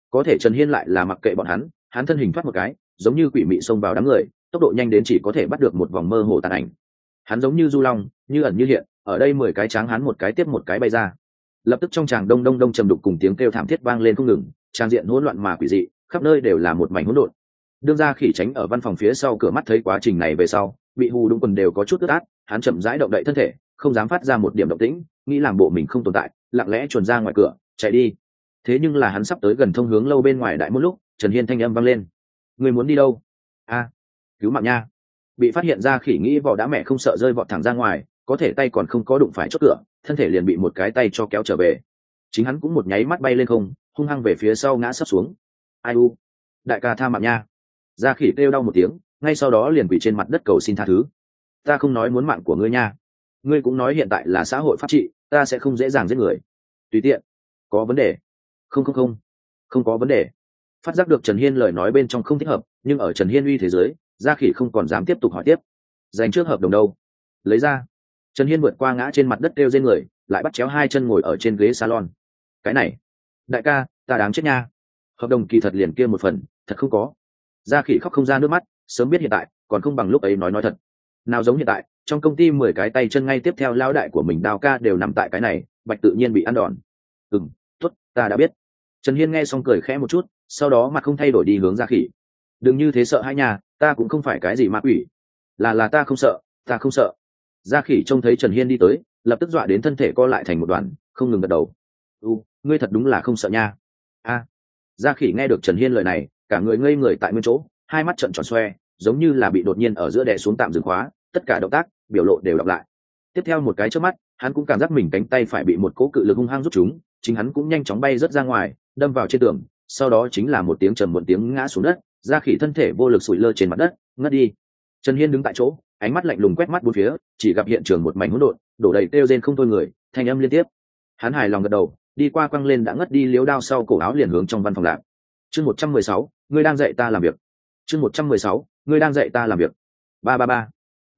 Có thể trần hiên lại là mặc kệ bọn hắn hắn thân hình thoát một cái, giống như quỷ mị xông vào đám người, tốc độ nhanh đến chỉ có thể bắt được một vòng mơ hồ tàn ảnh hắn giống như du long, như ẩn như hiện, ở đây mười cái tráng hắn một cái tiếp một cái bay ra. Lập tức trong tràng đông đông đông trầm đục cùng tiếng kêu thảm thiết vang lên không ngừng, trang diện hỗn loạn mà quỷ dị, khắp nơi đều là một mảnh hỗn độn. Đương ra khỉ tránh ở văn phòng phía sau cửa mắt thấy quá trình này về sau, bị hù đúng quần đều có chút tức át, hắn chậm rãi động đậy thân thể, không dám phát ra một điểm động tĩnh, nghĩ làm bộ mình không tồn tại, lặng lẽ chuồn ra ngoài cửa, chạy đi. Thế nhưng là hắn sắp tới gần thông hướng lâu bên ngoài đại một lúc, trần hiên thanh âm vang lên. Người muốn đi đâu? A, cứu mạng nha bị phát hiện ra khỉ nghĩ vỏ đã mẹ không sợ rơi vọt thẳng ra ngoài, có thể tay còn không có đụng phải chốt cửa, thân thể liền bị một cái tay cho kéo trở về. Chính hắn cũng một nháy mắt bay lên không, hung hăng về phía sau ngã sấp xuống. Ai u? Đại ca tha mạng nha. Ra khỉ kêu đau một tiếng, ngay sau đó liền quỳ trên mặt đất cầu xin tha thứ. Ta không nói muốn mạng của ngươi nha. Ngươi cũng nói hiện tại là xã hội pháp trị, ta sẽ không dễ dàng giết người. Tùy tiện. Có vấn đề. Không không không. Không có vấn đề. Phát giác được trần hiên lời nói bên trong không thích hợp, nhưng ở trần hiên uy thế giới gia khỉ không còn dám tiếp tục hỏi tiếp. Dành trước hợp đồng đâu? Lấy ra. Trần hiên vượt qua ngã trên mặt đất kêu trên người, lại bắt chéo hai chân ngồi ở trên ghế salon. Cái này, đại ca, ta đáng chết nha. Hợp đồng kỳ thật liền kia một phần, thật không có. Gia khỉ khóc không ra nước mắt, sớm biết hiện tại, còn không bằng lúc ấy nói nói thật. Nào giống hiện tại, trong công ty mười cái tay chân ngay tiếp theo lao đại của mình đào ca đều nằm tại cái này, bạch tự nhiên bị ăn đòn. Ừ m t ố t ta đã biết. Trần hiên nghe xong cười khẽ một chút, sau đó mặt không thay đổi đi hướng ra khỉ. Đừng như thế sợ hai nhà ta cũng không phải cái gì ma quỷ. Là là ta không sợ, ta không sợ. Gia khỉ trông thấy trần hiên đi tới, lập tức dọa đến thân thể co lại thành một đoàn, không ngừng gật đầu. U, ngươi thật đúng là không sợ nha. A. Gia khỉ nghe được trần hiên lời này, cả người ngây người tại nguyên chỗ, hai mắt trận tròn xoe, giống như là bị đột nhiên ở giữa đè xuống tạm dừng khóa, tất cả động tác, biểu lộ đều đọc lại. Tiếp theo một cái trước mắt, hắn cũng cảm giác mình cánh tay phải bị một cỗ cự lực hung hăng rút chúng chính hắn cũng nhanh chóng bay rớt ra ngoài, đâm vào trên tường, sau đó chính là một tiếng trầm một tiếng ngã xuống đất gia khỉ thân thể vô lực sụi lơ trên mặt đất, ngất đi. Trần hiên đứng tại chỗ, ánh mắt lạnh lùng quét mắt bốn phía, chỉ gặp hiện trường một mảnh hỗn độn, đổ đầy kêu rên không thôi người, thanh âm liên tiếp. Hắn hài lòng gật đầu, đi qua quăng lên đã ngất đi liếu đao sau cổ áo liền hướng trong văn phòng lạc. Chương một trăm mười sáu, ngươi đang dạy ta làm việc. Chương một trăm mười sáu, ngươi đang dạy ta làm việc. Ba ba ba.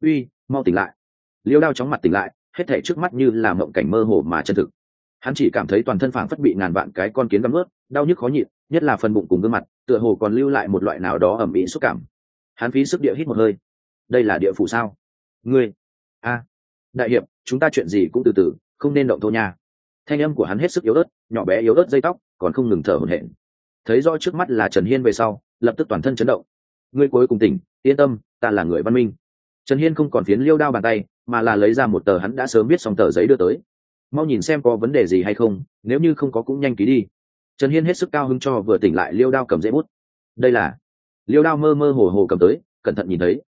Uy, mau tỉnh lại. Liêu đao chóng mặt tỉnh lại, hết thể trước mắt như là mộng cảnh mơ hồ mà chân thực. Hắn chỉ cảm thấy toàn thân phảng phất bị ngàn vạn cái con kiến găm ướt, đau nhức khó nhịn, nhất là phần bụng cùng gương mặt tựa hồ còn lưu lại một loại nào đó ẩm ĩ xúc cảm. Hắn phí sức địa hít một hơi. Đây là địa phủ sao? Ngươi. A. Đại hiệp, chúng ta chuyện gì cũng từ từ, không nên động thô nha. Thanh âm của hắn hết sức yếu ớt, nhỏ bé yếu ớt dây tóc, còn không ngừng thở hổn hển. Thấy rõ trước mắt là trần hiên về sau, lập tức toàn thân chấn động. Ngươi cuối cùng tỉnh, yên tâm, ta là người văn minh. Trần hiên không còn phiến liêu đao bàn tay, mà là lấy ra một tờ hắn đã sớm viết xong tờ giấy đưa tới. Mau nhìn xem có vấn đề gì hay không, nếu như không có cũng nhanh ký đi trần hiên hết sức cao hứng cho vừa tỉnh lại liêu đao cầm dễ bút. Đây là liêu đao mơ mơ hồ hồ cầm tới, cẩn thận nhìn thấy.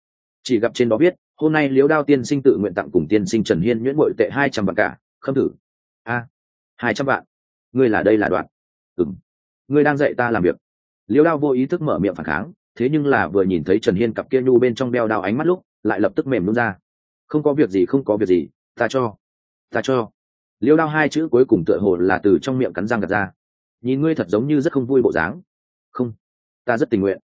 Chỉ gặp trên đó viết, hôm nay liêu đao tiên sinh tự nguyện tặng cùng tiên sinh trần hiên nhuyễn bội tệ hai trăm vạn cả, khâm thử. A, hai trăm vạn? Ngươi là đây là đoạn. Ừng ngươi đang dạy ta làm việc. Liêu đao vô ý thức mở miệng phản kháng, thế nhưng là vừa nhìn thấy trần hiên cặp kia nhu bên trong đeo đao ánh mắt lúc, lại lập tức mềm luôn ra. Không có việc gì, không có việc gì, ta cho ta cho. Liêu đao hai chữ cuối cùng tựa hồ là từ trong miệng cắn răng gạt ra nhìn ngươi thật giống như rất không vui bộ dáng. Không, ta rất tình nguyện.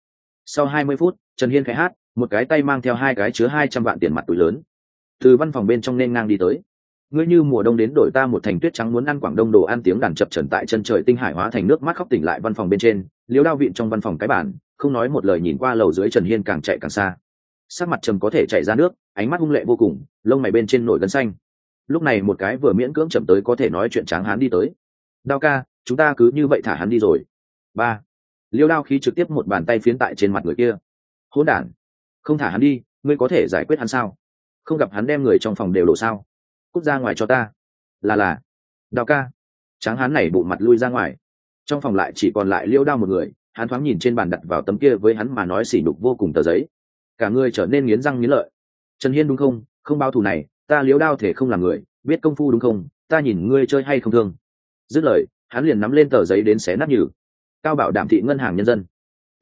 Sau hai mươi phút, trần hiên khẽ hát, một cái tay mang theo hai cái chứa hai trăm vạn tiền mặt túi lớn. Từ văn phòng bên trong nên ngang đi tới. Ngươi như mùa đông đến đổi ta một thành tuyết trắng muốn ăn quảng đông đồ ăn tiếng đàn chập trần tại chân trời tinh hải hóa thành nước mắt khóc tỉnh lại văn phòng bên trên liếu đao vịn trong văn phòng cái bản không nói một lời nhìn qua lầu dưới trần hiên càng chạy càng xa. Sắc mặt trầm có thể chạy ra nước, ánh mắt hung lệ vô cùng, lông mày bên trên nổi gân xanh. Lúc này một cái vừa miễn cưỡng chậm tới có thể nói chuyện tráng hán đi tới. Đao ca chúng ta cứ như vậy thả hắn đi rồi. Ba. Liêu đao khí trực tiếp một bàn tay phiến tại trên mặt người kia. Hỗn đản, không thả hắn đi, ngươi có thể giải quyết hắn sao? Không gặp hắn đem người trong phòng đều đổ sao? Cút ra ngoài cho ta. Là là. Đào ca. Tráng hắn này bộ mặt lui ra ngoài. Trong phòng lại chỉ còn lại liêu đao một người, hắn thoáng nhìn trên bàn đặt vào tấm kia với hắn mà nói xỉ đục vô cùng tờ giấy. Cả người trở nên nghiến răng nghiến lợi. Trần hiên đúng không? Không bao thù này, ta liếu đao thể không làm người, biết công phu đúng không? Ta nhìn ngươi chơi hay không thương. Dứt lời hắn liền nắm lên tờ giấy đến xé nát nhừ. Cao bảo đảm thị ngân hàng nhân dân.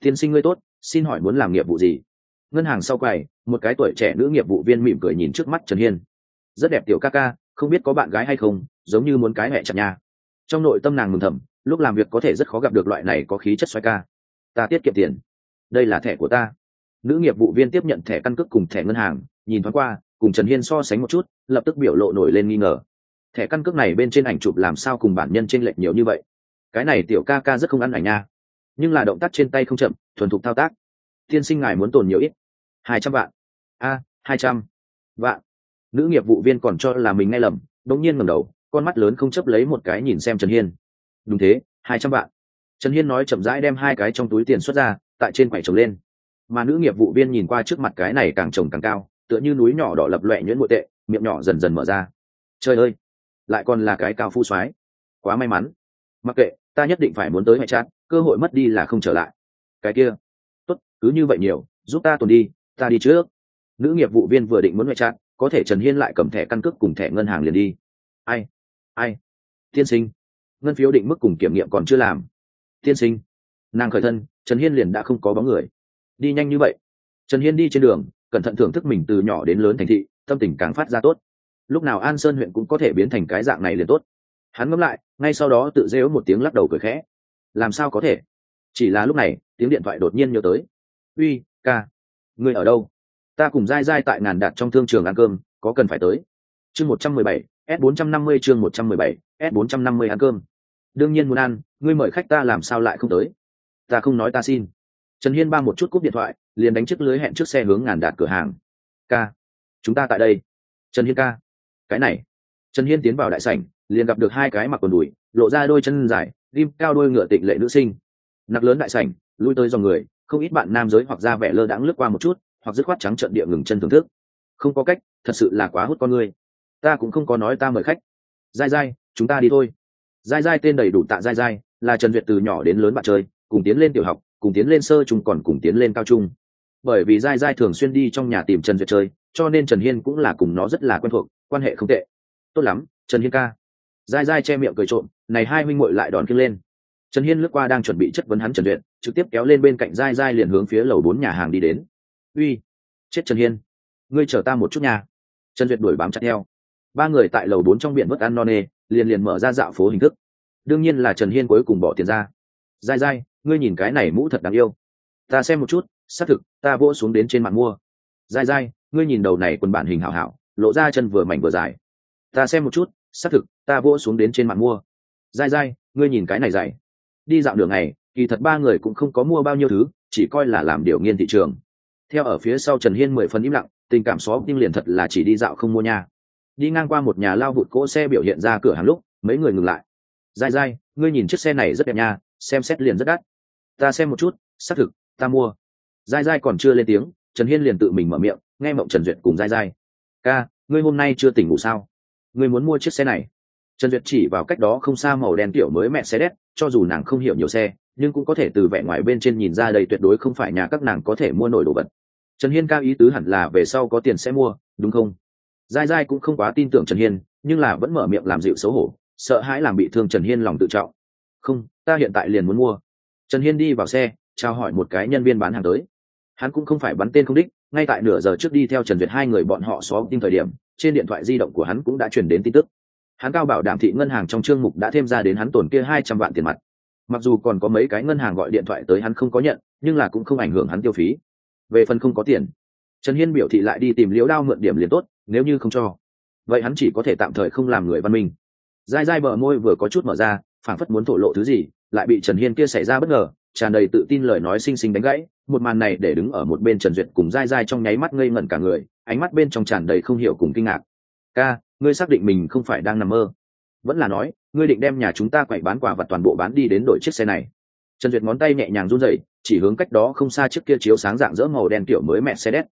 Tiên sinh ngươi tốt, xin hỏi muốn làm nghiệp vụ gì? Ngân hàng sau quầy, một cái tuổi trẻ nữ nghiệp vụ viên mỉm cười nhìn trước mắt trần hiên. Rất đẹp tiểu ca ca, không biết có bạn gái hay không, giống như muốn cái mẹ chặt nhà. Trong nội tâm nàng mừng thầm, lúc làm việc có thể rất khó gặp được loại này có khí chất xoay ca. Ta tiết kiệm tiền. Đây là thẻ của ta. Nữ nghiệp vụ viên tiếp nhận thẻ căn cước cùng thẻ ngân hàng, nhìn thoáng qua, cùng trần hiên so sánh một chút, lập tức biểu lộ nổi lên nghi ngờ thẻ căn cước này bên trên ảnh chụp làm sao cùng bản nhân t r ê n lệch nhiều như vậy? Cái này tiểu ca ca rất không ăn ảnh nha. Nhưng là động tác trên tay không chậm, thuần thục thao tác. Tiên sinh ngài muốn tồn nhiều ít. Hai trăm vạn. A, hai trăm. Vạn. Nữ nghiệp vụ viên còn cho là mình nghe lầm đống nhiên ngẩng đầu, con mắt lớn không chấp lấy một cái nhìn xem trần hiên. Đúng thế, hai trăm vạn. Trần hiên nói chậm rãi đem hai cái trong túi tiền xuất ra, tại trên quầy trồng lên. Mà nữ nghiệp vụ viên nhìn qua trước mặt cái này càng trồng càng cao, tựa như núi nhỏ đỏ lập loẹ nhuyễn nội tệ, miệng nhỏ dần dần mở ra. Trời ơi! Lại còn là cái cao phu soái. Quá may mắn. Mặc kệ, ta nhất định phải muốn tới hệ chát cơ hội mất đi là không trở lại. Cái kia. Tốt, cứ như vậy nhiều, giúp ta tuần đi, ta đi trước. Nữ nghiệp vụ viên vừa định muốn hệ chát có thể trần hiên lại cầm thẻ căn cước cùng thẻ ngân hàng liền đi. Ai? Ai? Tiên sinh. Ngân phiếu định mức cùng kiểm nghiệm còn chưa làm. Tiên sinh. Nàng khởi thân, trần hiên liền đã không có bóng người. Đi nhanh như vậy. Trần hiên đi trên đường, cẩn thận thưởng thức mình từ nhỏ đến lớn thành thị, tâm tình càng phát ra tốt lúc nào an sơn huyện cũng có thể biến thành cái dạng này liền tốt. Hắn ngẫm lại, ngay sau đó tự dễu một tiếng lắc đầu cười khẽ. Làm sao có thể? Chỉ là lúc này, tiếng điện thoại đột nhiên nhớ tới. Uy, ca, ngươi ở đâu? Ta cùng dai dai tại ngàn đạt trong thương trường ăn cơm, có cần phải tới? Chương một trăm mười bảy, s bốn trăm năm mươi chương một trăm mười bảy, s bốn trăm năm mươi ăn cơm. Đương nhiên muốn ăn, ngươi mời khách ta làm sao lại không tới? Ta không nói ta xin. Trần hiên ba một chút cúp điện thoại, liền đánh chiếc lưới hẹn trước xe hướng ngàn đạt cửa hàng. Ca, chúng ta tại đây. Trần hiên ca cái này. Trần hiên tiến vào đại sảnh, liền gặp được hai cái mặc quần đùi, lộ ra đôi chân dài ghim cao đôi ngựa tịnh lệ nữ sinh. Nặc lớn đại sảnh, lui tới dòng người, không ít bạn nam giới hoặc ra vẻ lơ đãng lướt qua một chút, hoặc dứt khoát trắng trận địa ngừng chân thưởng thức. Không có cách, thật sự là quá hút con người. Ta cũng không có nói ta mời khách. Dai dai, chúng ta đi thôi. Dai dai tên đầy đủ tạ dai dai, là trần duyệt từ nhỏ đến lớn bạn chơi, cùng tiến lên tiểu học, cùng tiến lên sơ trung còn cùng tiến lên cao trung. Bởi vì dai dai thường xuyên đi trong nhà tìm trần duyệt chơi, cho nên trần hiên cũng là cùng nó rất là quen thuộc quan hệ không tệ. Tốt lắm, trần hiên ca. Dai dai che miệng cười trộm, này hai huynh muội lại đón kiêng lên. Trần hiên lướt qua đang chuẩn bị chất vấn hắn trần luyện trực tiếp kéo lên bên cạnh dai dai liền hướng phía lầu bốn nhà hàng đi đến. Uy, chết trần hiên. Ngươi chờ ta một chút nhà trần duyệt đuổi bám chặt theo. Ba người tại lầu bốn trong biển vớt ăn no nê, liền liền mở ra dạo phố hình thức. Đương nhiên là trần hiên cuối cùng bỏ tiền ra. Dai dai, ngươi nhìn cái này mũ thật đáng yêu. Ta xem một chút, xác thực, ta vỗ xuống đến trên mặt mua. Dai dai, ngươi nhìn đầu này quần bản hình hảo hảo lộ ra chân vừa mảnh vừa dài. Ta xem một chút, xác thực, ta vỗ xuống đến trên mạng mua. Dai dai, ngươi nhìn cái này dày. Đi dạo đường này, kỳ thật ba người cũng không có mua bao nhiêu thứ, chỉ coi là làm điều nghiên thị trường. Theo ở phía sau trần hiên mười phần im lặng, tình cảm xó tim liền thật là chỉ đi dạo không mua nhà đi ngang qua một nhà lao vụt cỗ xe biểu hiện ra cửa hàng lúc, mấy người ngừng lại. Dai dai, ngươi nhìn chiếc xe này rất đẹp nha, xem xét liền rất đắt. Ta xem một chút, xác thực, ta mua. Dai dai còn chưa lên tiếng, trần hiên liền tự mình mở miệng, nghe mộng trần duyệt cùng dai dai ca, ngươi hôm nay chưa tỉnh ngủ sao? Ngươi muốn mua chiếc xe này? Trần duyệt chỉ vào cách đó không xa màu đen kiểu mới mẹ xe đét cho dù nàng không hiểu nhiều xe, nhưng cũng có thể từ vẻ ngoài bên trên nhìn ra đây tuyệt đối không phải nhà các nàng có thể mua nổi đồ vật. Trần hiên cao ý tứ hẳn là về sau có tiền sẽ mua, đúng không? Dai dai cũng không quá tin tưởng trần hiên, nhưng là vẫn mở miệng làm dịu xấu hổ, sợ hãi làm bị thương trần hiên lòng tự trọng. Không, ta hiện tại liền muốn mua. Trần hiên đi vào xe trao hỏi một cái nhân viên bán hàng tới. Hắn cũng không phải bắn tên không đích ngay tại nửa giờ trước đi theo trần việt hai người bọn họ xóa tin thời điểm, trên điện thoại di động của hắn cũng đã truyền đến tin tức. Hắn cao bảo đảm thị ngân hàng trong chương mục đã thêm ra đến hắn tổn kia hai trăm vạn tiền mặt. Mặc dù còn có mấy cái ngân hàng gọi điện thoại tới hắn không có nhận, nhưng là cũng không ảnh hưởng hắn tiêu phí. Về phần không có tiền, trần hiên biểu thị lại đi tìm liễu đao mượn điểm liền tốt, nếu như không cho. Vậy hắn chỉ có thể tạm thời không làm người văn minh. Dai dai bờ môi vừa có chút mở ra, phảng phất muốn thổ lộ thứ gì, lại bị trần hiên kia xảy ra bất ngờ tràn đầy tự tin lời nói xinh xinh đánh gãy, một màn này để đứng ở một bên trần duyệt cùng dai dai trong nháy mắt ngây ngẩn cả người, ánh mắt bên trong tràn đầy không hiểu cùng kinh ngạc. Ca, ngươi xác định mình không phải đang nằm mơ? Vẫn là nói, ngươi định đem nhà chúng ta quậy bán quả và toàn bộ bán đi đến đổi chiếc xe này. Trần duyệt ngón tay nhẹ nhàng run rẩy, chỉ hướng cách đó không xa chiếc kia chiếu sáng dạng dỡ màu đen kiểu mới mẹ xe đét.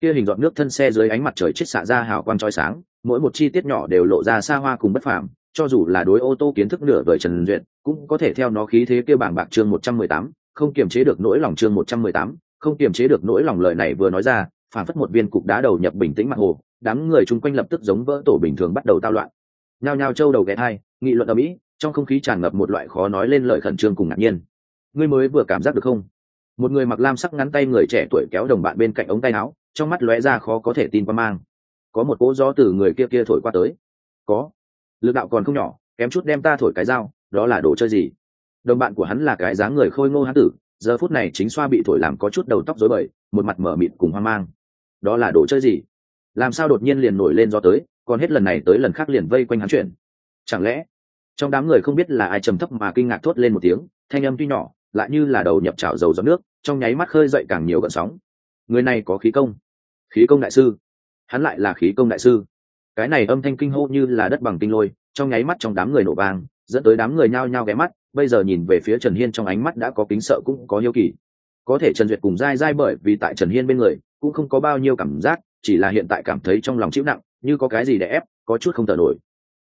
Kia hình dọn nước thân xe dưới ánh mặt trời chết xạ ra hào quang trói sáng, mỗi một chi tiết nhỏ đều lộ ra xa hoa cùng bất phàm cho dù là đối ô tô kiến thức nửa vời trần duyệt, cũng có thể theo nó khí thế kia bảng bạc chương một trăm mười tám, không kiềm chế được nỗi lòng chương một trăm mười tám, không kiềm chế được nỗi lòng lời này vừa nói ra phản phất một viên cục đá đầu nhập bình tĩnh mặt hồ, đám người chung quanh lập tức giống vỡ tổ bình thường bắt đầu tao loạn. Nhao nhao trâu đầu ghé hai nghị luận ở mỹ trong không khí tràn ngập một loại khó nói lên lời khẩn trương cùng ngạc nhiên. Ngươi mới vừa cảm giác được không? Một người mặc lam sắc ngắn tay người trẻ tuổi kéo đồng bạn bên cạnh ống tay áo, trong mắt lóe ra khó có thể tin qua mang. Có một cỗ gió từ người kia kia thổi qua tới. Có lực đạo còn không nhỏ, kém chút đem ta thổi cái dao, đó là đồ chơi gì? Đồng bạn của hắn là cái dáng người khôi ngô hán tử, giờ phút này chính xoa bị thổi làm có chút đầu tóc rối bời, một mặt mở mịt cùng hoang mang. Đó là đồ chơi gì? Làm sao đột nhiên liền nổi lên do tới, còn hết lần này tới lần khác liền vây quanh hắn chuyện chẳng lẽ, trong đám người không biết là ai trầm thấp mà kinh ngạc thốt lên một tiếng, thanh âm tuy nhỏ, lại như là đầu nhập chảo dầu gió nước, trong nháy mắt khơi dậy càng nhiều gợn sóng. Người này có khí công. Khí công đại sư. Hắn lại là khí công đại sư cái này âm thanh kinh hô như là đất bằng kinh lôi, trong nháy mắt trong đám người nổ vang, dẫn tới đám người nhao nhao ghé mắt, bây giờ nhìn về phía trần hiên trong ánh mắt đã có kính sợ cũng có hiếu kỳ. Có thể trần duyệt cùng dai dai bởi vì tại trần hiên bên người, cũng không có bao nhiêu cảm giác, chỉ là hiện tại cảm thấy trong lòng chịu nặng, như có cái gì để ép, có chút không thở nổi.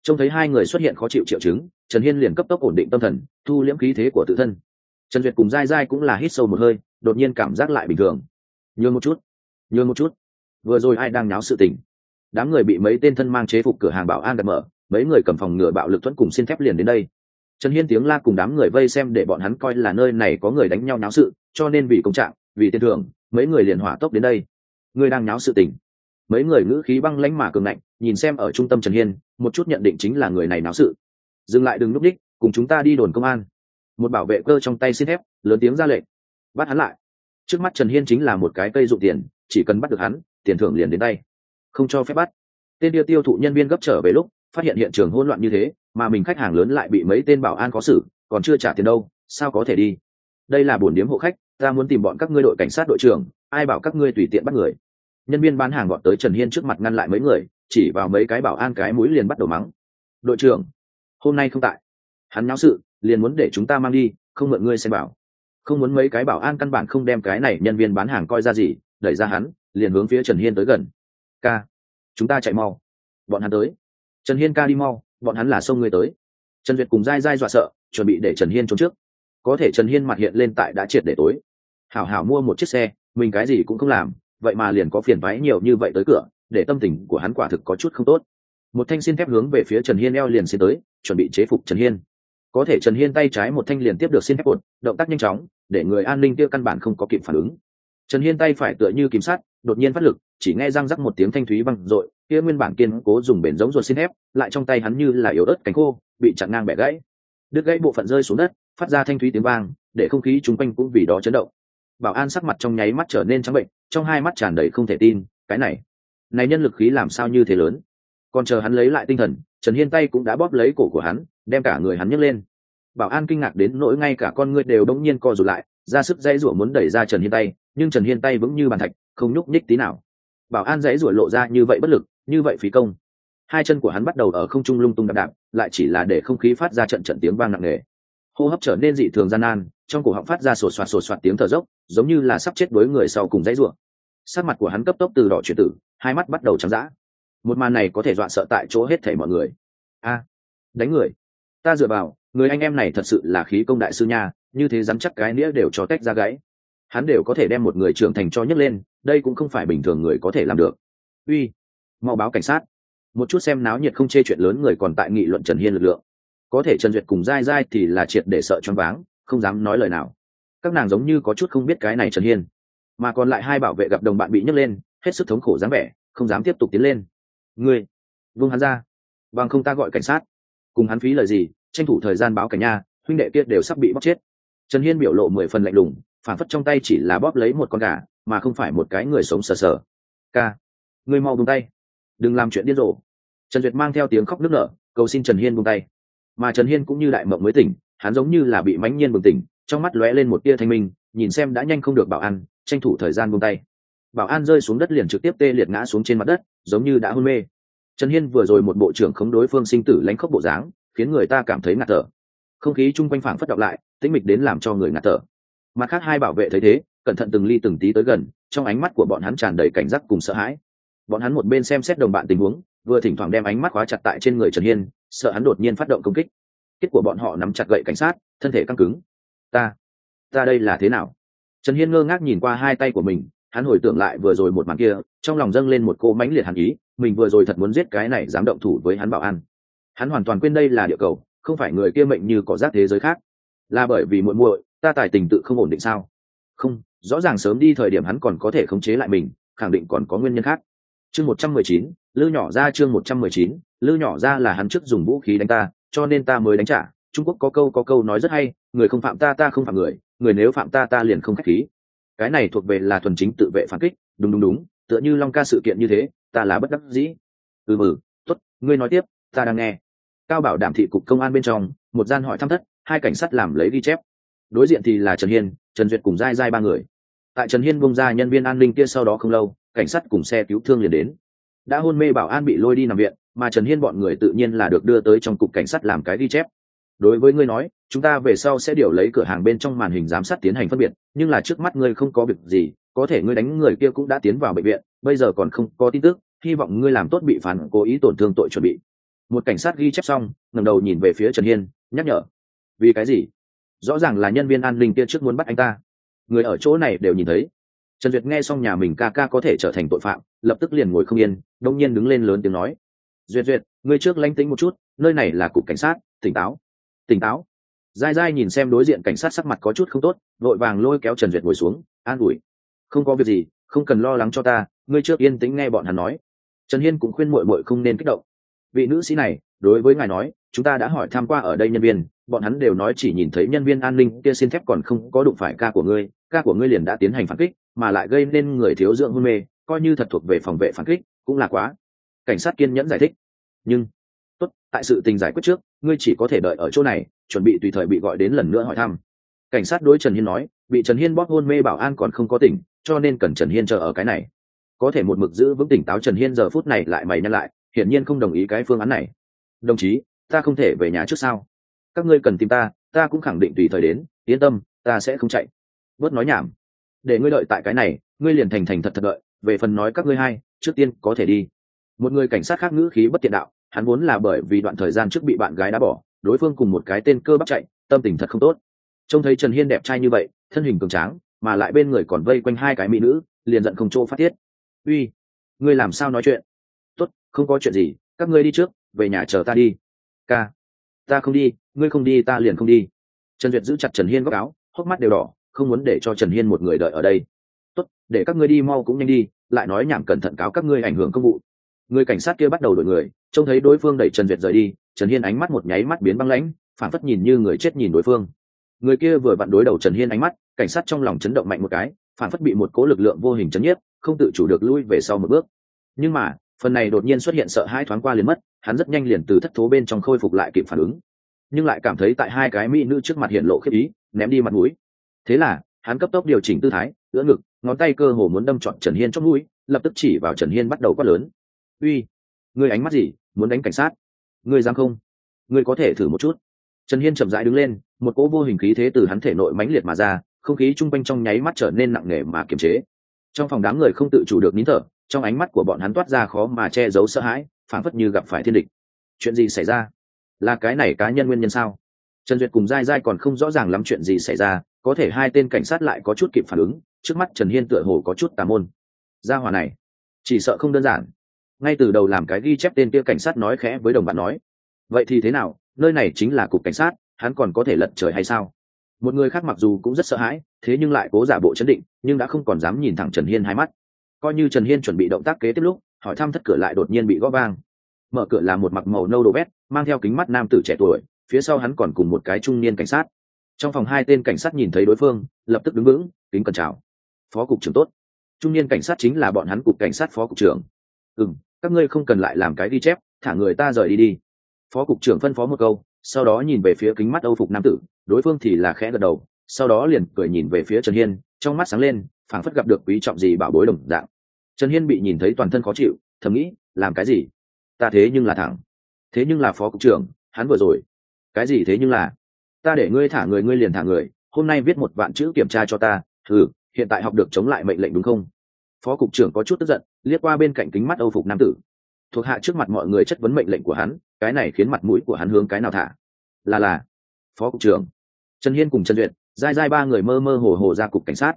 Trông thấy hai người xuất hiện khó chịu triệu chứng, trần hiên liền cấp tốc ổn định tâm thần, thu liễm khí thế của tự thân. Trần duyệt cùng dai dai cũng là hít sâu một hơi, đột nhiên cảm giác lại bình thường. Nhường một chút, nhường một chút. Vừa rồi ai đang nháo sự tình? Đám người bị mấy tên thân mang chế phục cửa hàng bảo an đặt mở, mấy người cầm phòng ngừa bạo lực thuẫn cùng xin thép liền đến đây. Trần hiên tiếng la cùng đám người vây xem để bọn hắn coi là nơi này có người đánh nhau náo sự, cho nên vì công trạng, vì tiền thưởng, mấy người liền hỏa tốc đến đây. Người đang náo sự tình. Mấy người ngữ khí băng lãnh mà cường ngạnh, nhìn xem ở trung tâm trần hiên, một chút nhận định chính là người này náo sự. Dừng lại đừng núp đích, cùng chúng ta đi đồn công an. Một bảo vệ cơ trong tay xin thép, lớn tiếng ra lệnh. Bắt hắn lại. Trước mắt trần hiên chính là một cái cây dụ tiền, chỉ cần bắt được hắn, tiền thưởng liền đến tay không cho phép bắt. Tên đưa tiêu thụ nhân viên gấp trở về lúc, phát hiện hiện trường hỗn loạn như thế, mà mình khách hàng lớn lại bị mấy tên bảo an có xử, còn chưa trả tiền đâu, sao có thể đi? Đây là buồn điếm hộ khách, ta muốn tìm bọn các ngươi đội cảnh sát đội trưởng, ai bảo các ngươi tùy tiện bắt người. Nhân viên bán hàng gọn tới trần hiên trước mặt ngăn lại mấy người, chỉ vào mấy cái bảo an cái mũi liền bắt đầu mắng. Đội trưởng, hôm nay không tại. Hắn náo sự, liền muốn để chúng ta mang đi, không mượn ngươi xem bảo. Không muốn mấy cái bảo an căn bản không đem cái này nhân viên bán hàng coi ra gì, đẩy ra hắn, liền hướng phía trần hiên tới gần ca chúng ta chạy mau. Bọn hắn tới. Trần hiên ca đi mau, bọn hắn là sông người tới. Trần duyệt cùng dai dai dọa sợ, chuẩn bị để trần hiên trốn trước. Có thể trần hiên mặt hiện lên tại đã triệt để tối. Hảo hảo mua một chiếc xe, mình cái gì cũng không làm, vậy mà liền có phiền váy nhiều như vậy tới cửa, để tâm tình của hắn quả thực có chút không tốt. Một thanh xin thép hướng về phía trần hiên eo liền xin tới, chuẩn bị chế phục trần hiên. Có thể trần hiên tay trái một thanh liền tiếp được xin thép cột, động tác nhanh chóng, để người an ninh kia căn bản không có kịp phản ứng trần hiên tay phải tựa như kiếm sát đột nhiên phát lực, chỉ nghe răng rắc một tiếng thanh thúy văng r ộ i kia nguyên bản kiên cố dùng bền giống ruột xin ép lại trong tay hắn như là yếu ớt cánh khô, bị chặn ngang bẻ gãy. Đứt gãy bộ phận rơi xuống đất, phát ra thanh thúy tiếng vang, để không khí chung quanh cũng vì đó chấn động. Bảo an sắc mặt trong nháy mắt trở nên trắng bệnh, trong hai mắt tràn đầy không thể tin, cái này này nhân lực khí làm sao như thế lớn? Còn chờ hắn lấy lại tinh thần, trần hiên tay cũng đã bóp lấy cổ của hắn, đem cả người hắn nhấc lên. Bảo an kinh ngạc đến nỗi ngay cả con ngươi đều đống nhiên co rụt lại, ra sức dãy rủa muốn đẩy ra trần hiên tay nhưng trần hiên tay vững như bàn thạch, không nhúc nhích tí nào. Bảo an dãy ruổi lộ ra như vậy bất lực, như vậy phí công. Hai chân của hắn bắt đầu ở không trung lung tung đạp đạp, lại chỉ là để không khí phát ra trận trận tiếng vang nặng nề. Hô hấp trở nên dị thường gian nan, trong cổ họng phát ra sột soạt sột soạt tiếng thở dốc, giống như là sắp chết đối người sau cùng dãy ruộng sắc mặt của hắn cấp tốc từ đỏ chuyển tử hai mắt bắt đầu trắng dã. Một màn này có thể dọa sợ tại chỗ hết thể mọi người. A, đánh người. Ta dựa vào, người anh em này thật sự là khí công đại sư nha, như thế dám chắc cái nĩa đều cho tách ra gãy hắn đều có thể đem một người trưởng thành cho nhấc lên đây cũng không phải bình thường người có thể làm được. Uy mau báo cảnh sát. Một chút xem náo nhiệt không chê chuyện lớn người còn tại nghị luận trần hiên lực lượng. Có thể trần duyệt cùng dai dai thì là triệt để sợ choáng váng không dám nói lời nào. Các nàng giống như có chút không biết cái này trần hiên. Mà còn lại hai bảo vệ gặp đồng bạn bị nhấc lên hết sức thống khổ dáng vẻ không dám tiếp tục tiến lên. Người, vương hắn ra. Bằng không ta gọi cảnh sát. Cùng hắn phí lời gì tranh thủ thời gian báo cảnh nha huynh đệ kia đều sắp bị bóc chết. Trần hiên biểu lộ mười phần lạnh lùng phản phất trong tay chỉ là bóp lấy một con gà, mà không phải một cái người sống sờ sờ. Ca, ngươi mau buông tay, đừng làm chuyện điên rồ. Trần duyệt mang theo tiếng khóc nức nở, cầu xin trần hiên buông tay. Mà trần hiên cũng như đại mộng mới tỉnh, hắn giống như là bị mãnh nhiên bừng tỉnh, trong mắt lóe lên một tia thanh minh, nhìn xem đã nhanh không được bảo an, tranh thủ thời gian buông tay. Bảo an rơi xuống đất liền trực tiếp tê liệt ngã xuống trên mặt đất, giống như đã hôn mê. Trần hiên vừa rồi một bộ trưởng khống đối phương sinh tử lánh khóc bộ dáng, khiến người ta cảm thấy ngạt thở. Không khí chung quanh phảng phất đọc lại, tĩnh mịch đến làm cho người ngạt thở mặt khác hai bảo vệ thấy thế, cẩn thận từng ly từng tí tới gần, trong ánh mắt của bọn hắn tràn đầy cảnh giác cùng sợ hãi. Bọn hắn một bên xem xét đồng bạn tình huống, vừa thỉnh thoảng đem ánh mắt khóa chặt tại trên người trần hiên, sợ hắn đột nhiên phát động công kích. Kết của bọn họ nắm chặt gậy cảnh sát, thân thể căng cứng. Ta ta đây là thế nào? Trần hiên ngơ ngác nhìn qua hai tay của mình, hắn hồi tưởng lại vừa rồi một màn kia, trong lòng dâng lên một cô mãnh liệt hàn ý, mình vừa rồi thật muốn giết cái này dám động thủ với hắn bảo an. Hắn hoàn toàn quên đây là địa cầu, không phải người kia mệnh như có rác thế giới khác là bởi vì muội muội ta tài tình tự không ổn định sao? Không rõ ràng sớm đi thời điểm hắn còn có thể khống chế lại mình khẳng định còn có nguyên nhân khác. Chương một trăm mười chín lư nhỏ ra chương một trăm mười chín lư nhỏ ra là hắn trước dùng vũ khí đánh ta cho nên ta mới đánh trả. Trung quốc có câu có câu nói rất hay người không phạm ta ta không phạm người người nếu phạm ta ta liền không khách khí. Cái này thuộc về là thuần chính tự vệ phản kích đúng đúng đúng tựa như long ca sự kiện như thế ta là bất đắc dĩ. Ừ ừ, t ố t ngươi nói tiếp ta đang nghe. Cao bảo đảm thị cục công an bên trong một gian hỏi thăm thất hai cảnh sát làm lấy ghi chép. Đối diện thì là trần hiên, trần duyệt cùng dai dai ba người. Tại trần hiên bông ra nhân viên an ninh kia sau đó không lâu, cảnh sát cùng xe cứu thương liền đến. Đã hôn mê bảo an bị lôi đi nằm viện, mà trần hiên bọn người tự nhiên là được đưa tới trong cục cảnh sát làm cái ghi chép. Đối với ngươi nói, chúng ta về sau sẽ điều lấy cửa hàng bên trong màn hình giám sát tiến hành phân biệt, nhưng là trước mắt ngươi không có việc gì, có thể ngươi đánh người kia cũng đã tiến vào bệnh viện, bây giờ còn không có tin tức, hy vọng ngươi làm tốt bị phản cố ý tổn thương tội chuẩn bị. Một cảnh sát ghi chép xong, ngẩng đầu nhìn về phía trần hiên, nhắc nhở vì cái gì? Rõ ràng là nhân viên an ninh kia trước muốn bắt anh ta. Người ở chỗ này đều nhìn thấy. Trần duyệt nghe xong nhà mình ca ca có thể trở thành tội phạm, lập tức liền ngồi không yên, đông nhiên đứng lên lớn tiếng nói. Duyệt duyệt, ngươi trước lánh tính một chút, nơi này là cục cảnh sát, tỉnh táo. Tỉnh táo. Dai dai nhìn xem đối diện cảnh sát sắc mặt có chút không tốt, vội vàng lôi kéo trần duyệt ngồi xuống, an ủi. Không có việc gì, không cần lo lắng cho ta, ngươi trước yên tĩnh nghe bọn hắn nói. Trần hiên cũng khuyên mội mội không nên kích động. Vị nữ sĩ này, đối với ngài nói chúng ta đã hỏi tham q u a ở đây nhân viên, bọn hắn đều nói chỉ nhìn thấy nhân viên an ninh kia xin thép còn không có đụng phải ca của ngươi, ca của ngươi liền đã tiến hành phản kích, mà lại gây nên người thiếu dưỡng hôn mê, coi như thật thuộc về phòng vệ phản kích, cũng là quá. Cảnh sát kiên nhẫn giải thích. Nhưng, tốt, tại sự tình giải quyết trước, ngươi chỉ có thể đợi ở chỗ này, chuẩn bị tùy thời bị gọi đến lần nữa hỏi thăm. Cảnh sát đối trần hiên nói, bị trần hiên bóp hôn mê bảo an còn không có tỉnh, cho nên cần trần hiên chờ ở cái này. Có thể một mực giữ vững tỉnh táo trần hiên giờ phút này lại mày nhăn lại, hiển nhiên không đồng ý cái phương án này. Đồng chí ta không thể về nhà trước sao? Các ngươi cần tìm ta ta cũng khẳng định tùy thời đến, yên tâm, ta sẽ không chạy. Bớt nói nhảm. Để ngươi đợi tại cái này, ngươi liền thành thành thật thật đợi, về phần nói các ngươi hai, trước tiên có thể đi. Một người cảnh sát khác ngữ khí bất tiện đạo, hắn vốn là bởi vì đoạn thời gian trước bị bạn gái đã bỏ, đối phương cùng một cái tên cơ bắp chạy, tâm tình thật không tốt. Trông thấy trần hiên đẹp trai như vậy, thân hình cường tráng, mà lại bên người còn vây quanh hai cái mỹ nữ, liền giận không chỗ phát tiết. Uy, ngươi làm sao nói chuyện? Tốt, không có chuyện gì, các ngươi đi trước, về nhà chờ ta đi ca, ta không đi, ngươi không đi, ta liền không đi. Trần duyệt giữ chặt trần hiên góc áo, hốc mắt đều đỏ, không muốn để cho trần hiên một người đợi ở đây. Tốt, để các ngươi đi mau cũng nhanh đi, lại nói nhảm cẩn thận cáo các ngươi ảnh hưởng công vụ. Người cảnh sát kia bắt đầu đổi người, trông thấy đối phương đẩy trần duyệt rời đi, trần hiên ánh mắt một nháy mắt biến băng lãnh, phản phất nhìn như người chết nhìn đối phương. Người kia vừa vặn đối đầu trần hiên ánh mắt, cảnh sát trong lòng chấn động mạnh một cái, phản phất bị một cố lực lượng vô hình chấn nhiếp, không tự chủ được lui về sau một bước. Nhưng mà phần này đột nhiên xuất hiện sợ hai thoáng qua liền mất, hắn rất nhanh liền từ thất thố bên trong khôi phục lại kịp phản ứng. Nhưng lại cảm thấy tại hai cái mỹ nữ trước mặt hiện lộ khiếp ý, ném đi mặt mũi. Thế là, hắn cấp tốc điều chỉnh tư thái, ưỡn ngực, ngón tay cơ hồ muốn đâm trọn trần hiên trong mũi, lập tức chỉ vào trần hiên bắt đầu quát lớn. Uy, ngươi ánh mắt gì? Muốn đánh cảnh sát? Ngươi dám không? Ngươi có thể thử một chút. Trần hiên chậm rãi đứng lên, một cỗ vô hình khí thế từ hắn thể nội mãnh liệt mà ra, không khí chung quanh trong nháy mắt trở nên nặng nề mà kiềm chế. Trong phòng đám người không tự chủ được nín thở trong ánh mắt của bọn hắn toát ra khó mà che giấu sợ hãi, phảng phất như gặp phải thiên địch. Chuyện gì xảy ra? Là cái này cá nhân nguyên nhân sao? Trần duyệt cùng dai dai còn không rõ ràng lắm chuyện gì xảy ra, có thể hai tên cảnh sát lại có chút kịp phản ứng, trước mắt trần hiên tựa hồ có chút tà môn. Gia hòa này, chỉ sợ không đơn giản. Ngay từ đầu làm cái ghi chép tên kia cảnh sát nói khẽ với đồng bạn nói, vậy thì thế nào? Nơi này chính là cục cảnh sát, hắn còn có thể lật trời hay sao? Một người khác mặc dù cũng rất sợ hãi, thế nhưng lại cố giả bộ chấn định, nhưng đã không còn dám nhìn thẳng trần hiên hai mắt coi như trần hiên chuẩn bị động tác kế tiếp lúc, hỏi thăm thất cửa lại đột nhiên bị gõ vang. Mở cửa là một mặc màu nâu đồ vét, mang theo kính mắt nam tử trẻ tuổi, phía sau hắn còn cùng một cái trung niên cảnh sát. Trong phòng hai tên cảnh sát nhìn thấy đối phương, lập tức đứng vững, kính cẩn chào. Phó cục trưởng tốt. Trung niên cảnh sát chính là bọn hắn cục cảnh sát phó cục trưởng. Ừ m các ngươi không cần lại làm cái ghi chép, thả người ta rời đi đi. Phó cục trưởng phân phó một câu, sau đó nhìn về phía kính mắt âu phục nam tử, đối phương thì là khẽ gật đầu, sau đó liền cười nhìn về phía trần hiên trong mắt sáng lên, phảng phất gặp được quý trọng gì bảo bối đồng dạng. Trần hiên bị nhìn thấy toàn thân khó chịu, thầm nghĩ, làm cái gì? Ta thế nhưng là thẳng. Thế nhưng là phó cục trưởng, hắn vừa rồi. Cái gì thế nhưng là? Ta để ngươi thả người, ngươi liền thả người, hôm nay viết một vạn chữ kiểm tra cho ta. Ừ hiện tại học được chống lại mệnh lệnh đúng không? Phó cục trưởng có chút tức giận, liếc qua bên cạnh kính mắt âu phục nam tử. Thuộc hạ trước mặt mọi người chất vấn mệnh lệnh của hắn, cái này khiến mặt mũi của hắn hướng cái nào thả? Là là, phó cục trưởng. Trần hiên cùng trần duyệt dai dai ba người mơ mơ hồ hồ ra cục cảnh sát.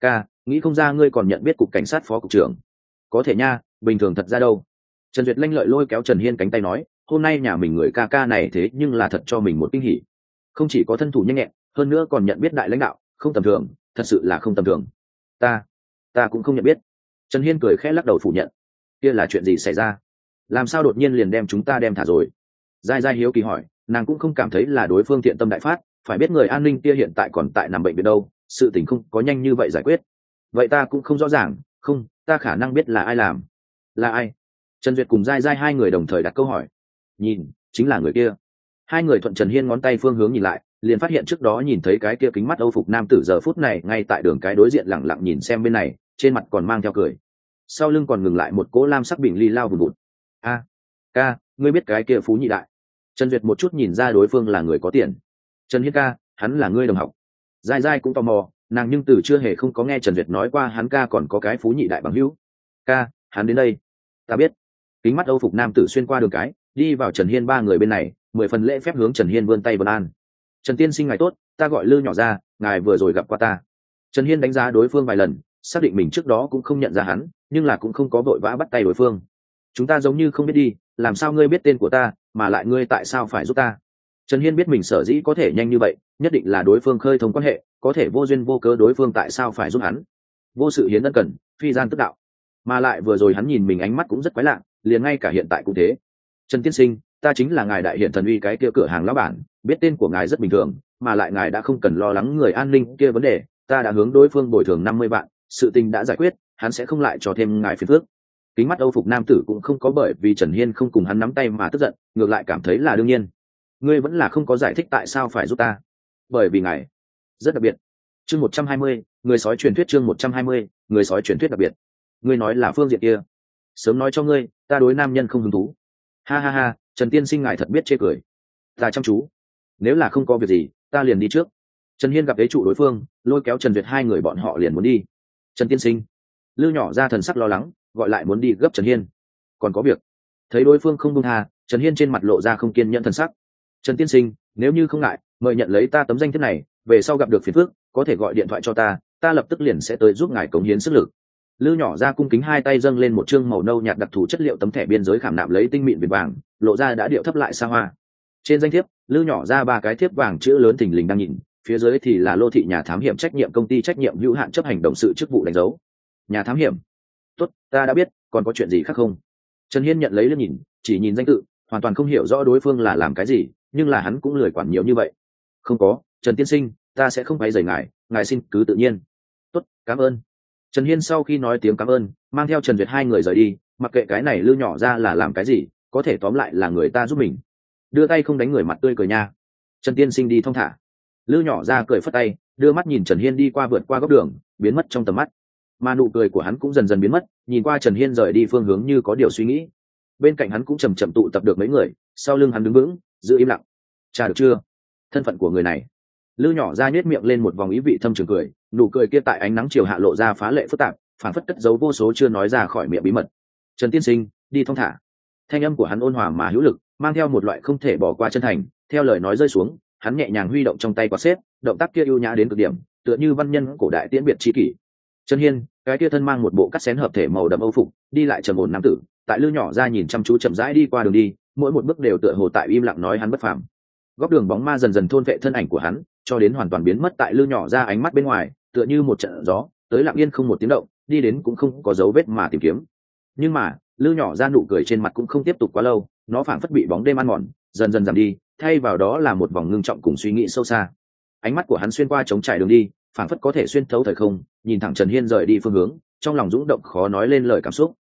Ca, nghĩ không ra ngươi còn nhận biết cục cảnh sát phó cục trưởng. Có thể nha, bình thường thật ra đâu? Trần duyệt lanh lợi lôi kéo trần hiên cánh tay nói, hôm nay nhà mình người ca ca này thế nhưng là thật cho mình một kinh hỉ. Không chỉ có thân thủ nhanh nhẹn, hơn nữa còn nhận biết đại lãnh đạo, không tầm thường, thật sự là không tầm thường. Ta ta cũng không nhận biết. Trần hiên cười khẽ lắc đầu phủ nhận. Kia là chuyện gì xảy ra? Làm sao đột nhiên liền đem chúng ta đem thả rồi? Giai giai hiếu kỳ hỏi, nàng cũng không cảm thấy là đối phương thiện tâm đại phát phải biết người an ninh kia hiện tại còn tại nằm bệnh viện đâu, sự tình không có nhanh như vậy giải quyết. Vậy ta cũng không rõ ràng, không, ta khả năng biết là ai làm. Là ai? Trần duyệt cùng dai dai hai người đồng thời đặt câu hỏi. Nhìn, chính là người kia. Hai người thuận trần hiên ngón tay phương hướng nhìn lại, liền phát hiện trước đó nhìn thấy cái kia kính mắt âu phục nam tử giờ phút này ngay tại đường cái đối diện lẳng lặng nhìn xem bên này, trên mặt còn mang theo cười. Sau lưng còn ngừng lại một cỗ lam sắc bình ly lao vùn vụt a, ca, ngươi biết cái kia phú nhị đại. Trần duyệt một chút nhìn ra đối phương là người có tiền trần hiên ca, hắn là ngươi đồng học. Dai dai cũng tò mò, nàng nhưng từ chưa hề không có nghe trần duyệt nói qua hắn ca còn có cái phú nhị đại bằng hữu. Ca, hắn đến đây. Ta biết. Kính mắt âu phục nam tử xuyên qua đường cái, đi vào trần hiên ba người bên này, mười phần lễ phép hướng trần hiên vươn tay vân an. Trần tiên sinh ngài tốt, ta gọi lư nhỏ ra, ngài vừa rồi gặp qua ta. Trần hiên đánh giá đối phương vài lần, xác định mình trước đó cũng không nhận ra hắn, nhưng là cũng không có vội vã bắt tay đối phương. Chúng ta giống như không biết đi, làm sao ngươi biết tên của ta, mà lại ngươi tại sao phải giúp ta? Trần hiên biết mình sở dĩ có thể nhanh như vậy, nhất định là đối phương khơi thông quan hệ, có thể vô duyên vô cớ đối phương tại sao phải giúp hắn. Vô sự hiến ân cần, phi gian tức đạo. Mà lại vừa rồi hắn nhìn mình ánh mắt cũng rất quái lạ, liền ngay cả hiện tại cũng thế. Trần tiên sinh, ta chính là ngài đại hiện thần uy cái kia cửa hàng lão bản, biết tên của ngài rất bình thường, mà lại ngài đã không cần lo lắng người an ninh kia vấn đề, ta đã hướng đối phương bồi thường năm mươi vạn, sự tình đã giải quyết, hắn sẽ không lại cho thêm ngài phiền phước kính mắt âu phục nam tử cũng không có bởi vì trần hiên không cùng hắn nắm tay mà tức giận, ngược lại cảm thấy là đương nhiên ngươi vẫn là không có giải thích tại sao phải giúp ta. Bởi vì ngài, rất đặc biệt. Chương một trăm hai mươi, người sói truyền thuyết chương một trăm hai mươi, người sói truyền thuyết đặc biệt. Ngươi nói là phương diện kia. Sớm nói cho ngươi, ta đối nam nhân không hứng thú. Ha ha ha, trần tiên sinh ngài thật biết chê cười. Ta chăm chú. Nếu là không có việc gì, ta liền đi trước. Trần hiên gặp đế trụ đối phương, lôi kéo trần việt hai người bọn họ liền muốn đi. Trần tiên sinh lư nhỏ ra thần sắc lo lắng, gọi lại muốn đi gấp trần hiên. Còn có việc. Thấy đối phương không buông tha, trần hiên trên mặt lộ ra không kiên nhẫn thần sắc trần tiên sinh, nếu như không ngại, mời nhận lấy ta tấm danh thiếp này, về sau gặp được phiền phước có thể gọi điện thoại cho ta ta lập tức liền sẽ tới giúp ngài cống hiến sức lực. Lư nhỏ ra cung kính hai tay dâng lên một chương màu nâu nhạt đặc thù chất liệu tấm thẻ biên giới khảm nạm lấy tinh mịn viền vàng, lộ ra đã điệu thấp lại xa hoa. Trên danh thiếp, lư nhỏ ra ba cái thiếp vàng chữ lớn thình lình đang nhìn, phía dưới thì là lô thị nhà thám hiểm trách nhiệm công ty trách nhiệm hữu hạn chấp hành động sự chức vụ đánh dấu. Nhà thám hiểm? Tốt, ta đã biết, còn có chuyện gì khác không? Trần hiên nhận lấy lên nhìn, chỉ nhìn danh tự, hoàn toàn không hiểu rõ đối phương là làm cái gì nhưng là hắn cũng lười quản nhiều như vậy. Không có, trần tiên sinh, ta sẽ không phải rời ngài ngài xin cứ tự nhiên. Tốt, cảm ơn. Trần hiên sau khi nói tiếng cảm ơn, mang theo trần duyệt hai người rời đi, mặc kệ cái này lư nhỏ ra là làm cái gì, có thể tóm lại là người ta giúp mình. Đưa tay không đánh người mặt tươi cười nha. Trần tiên sinh đi thong thả. Lư nhỏ ra cười phất tay, đưa mắt nhìn trần hiên đi qua vượt qua góc đường, biến mất trong tầm mắt. Mà nụ cười của hắn cũng dần dần biến mất, nhìn qua trần hiên rời đi phương hướng như có điều suy nghĩ. Bên cạnh hắn cũng chầm chậm tụ tập được mấy người, sau lưng hắn đứng vững giữ im lặng. Cha được chưa? Thân phận của người này. Lư nhỏ ra nhét miệng lên một vòng ý vị thâm trường cười, nụ cười kia tại ánh nắng chiều hạ lộ ra phá lệ phức tạp phản phất cất giấu vô số chưa nói ra khỏi miệng bí mật. Trần tiên sinh, đi thong thả. Thanh âm của hắn ôn hòa mà hữu lực, mang theo một loại không thể bỏ qua chân thành, theo lời nói rơi xuống, hắn nhẹ nhàng huy động trong tay quạt xếp, động tác kia ưu nhã đến cực điểm, tựa như văn nhân cổ đại tiễn biệt tri kỷ. Trần hiên, cái kia thân mang một bộ cắt xén hợp thể màu đậm âu phục, đi lại trầm ổn nam tử, tại lư nhỏ ra nhìn chăm chú chậm rãi đi qua đường đi mỗi một bước đều tựa hồ tại im lặng nói hắn bất phàm. Góc đường bóng ma dần dần thôn vệ thân ảnh của hắn, cho đến hoàn toàn biến mất tại lư nhỏ ra ánh mắt bên ngoài, tựa như một trận gió, tới lặng yên không một tiếng động, đi đến cũng không có dấu vết mà tìm kiếm. Nhưng mà, lư nhỏ ra nụ cười trên mặt cũng không tiếp tục quá lâu, nó phảng phất bị bóng đêm ăn mòn, dần dần giảm đi, thay vào đó là một vòng ngưng trọng cùng suy nghĩ sâu xa. Ánh mắt của hắn xuyên qua chống trải đường đi, phảng phất có thể xuyên thấu thời không, nhìn thẳng trần hiên rời đi phương hướng, trong lòng rúng động khó nói lên lời cảm xúc.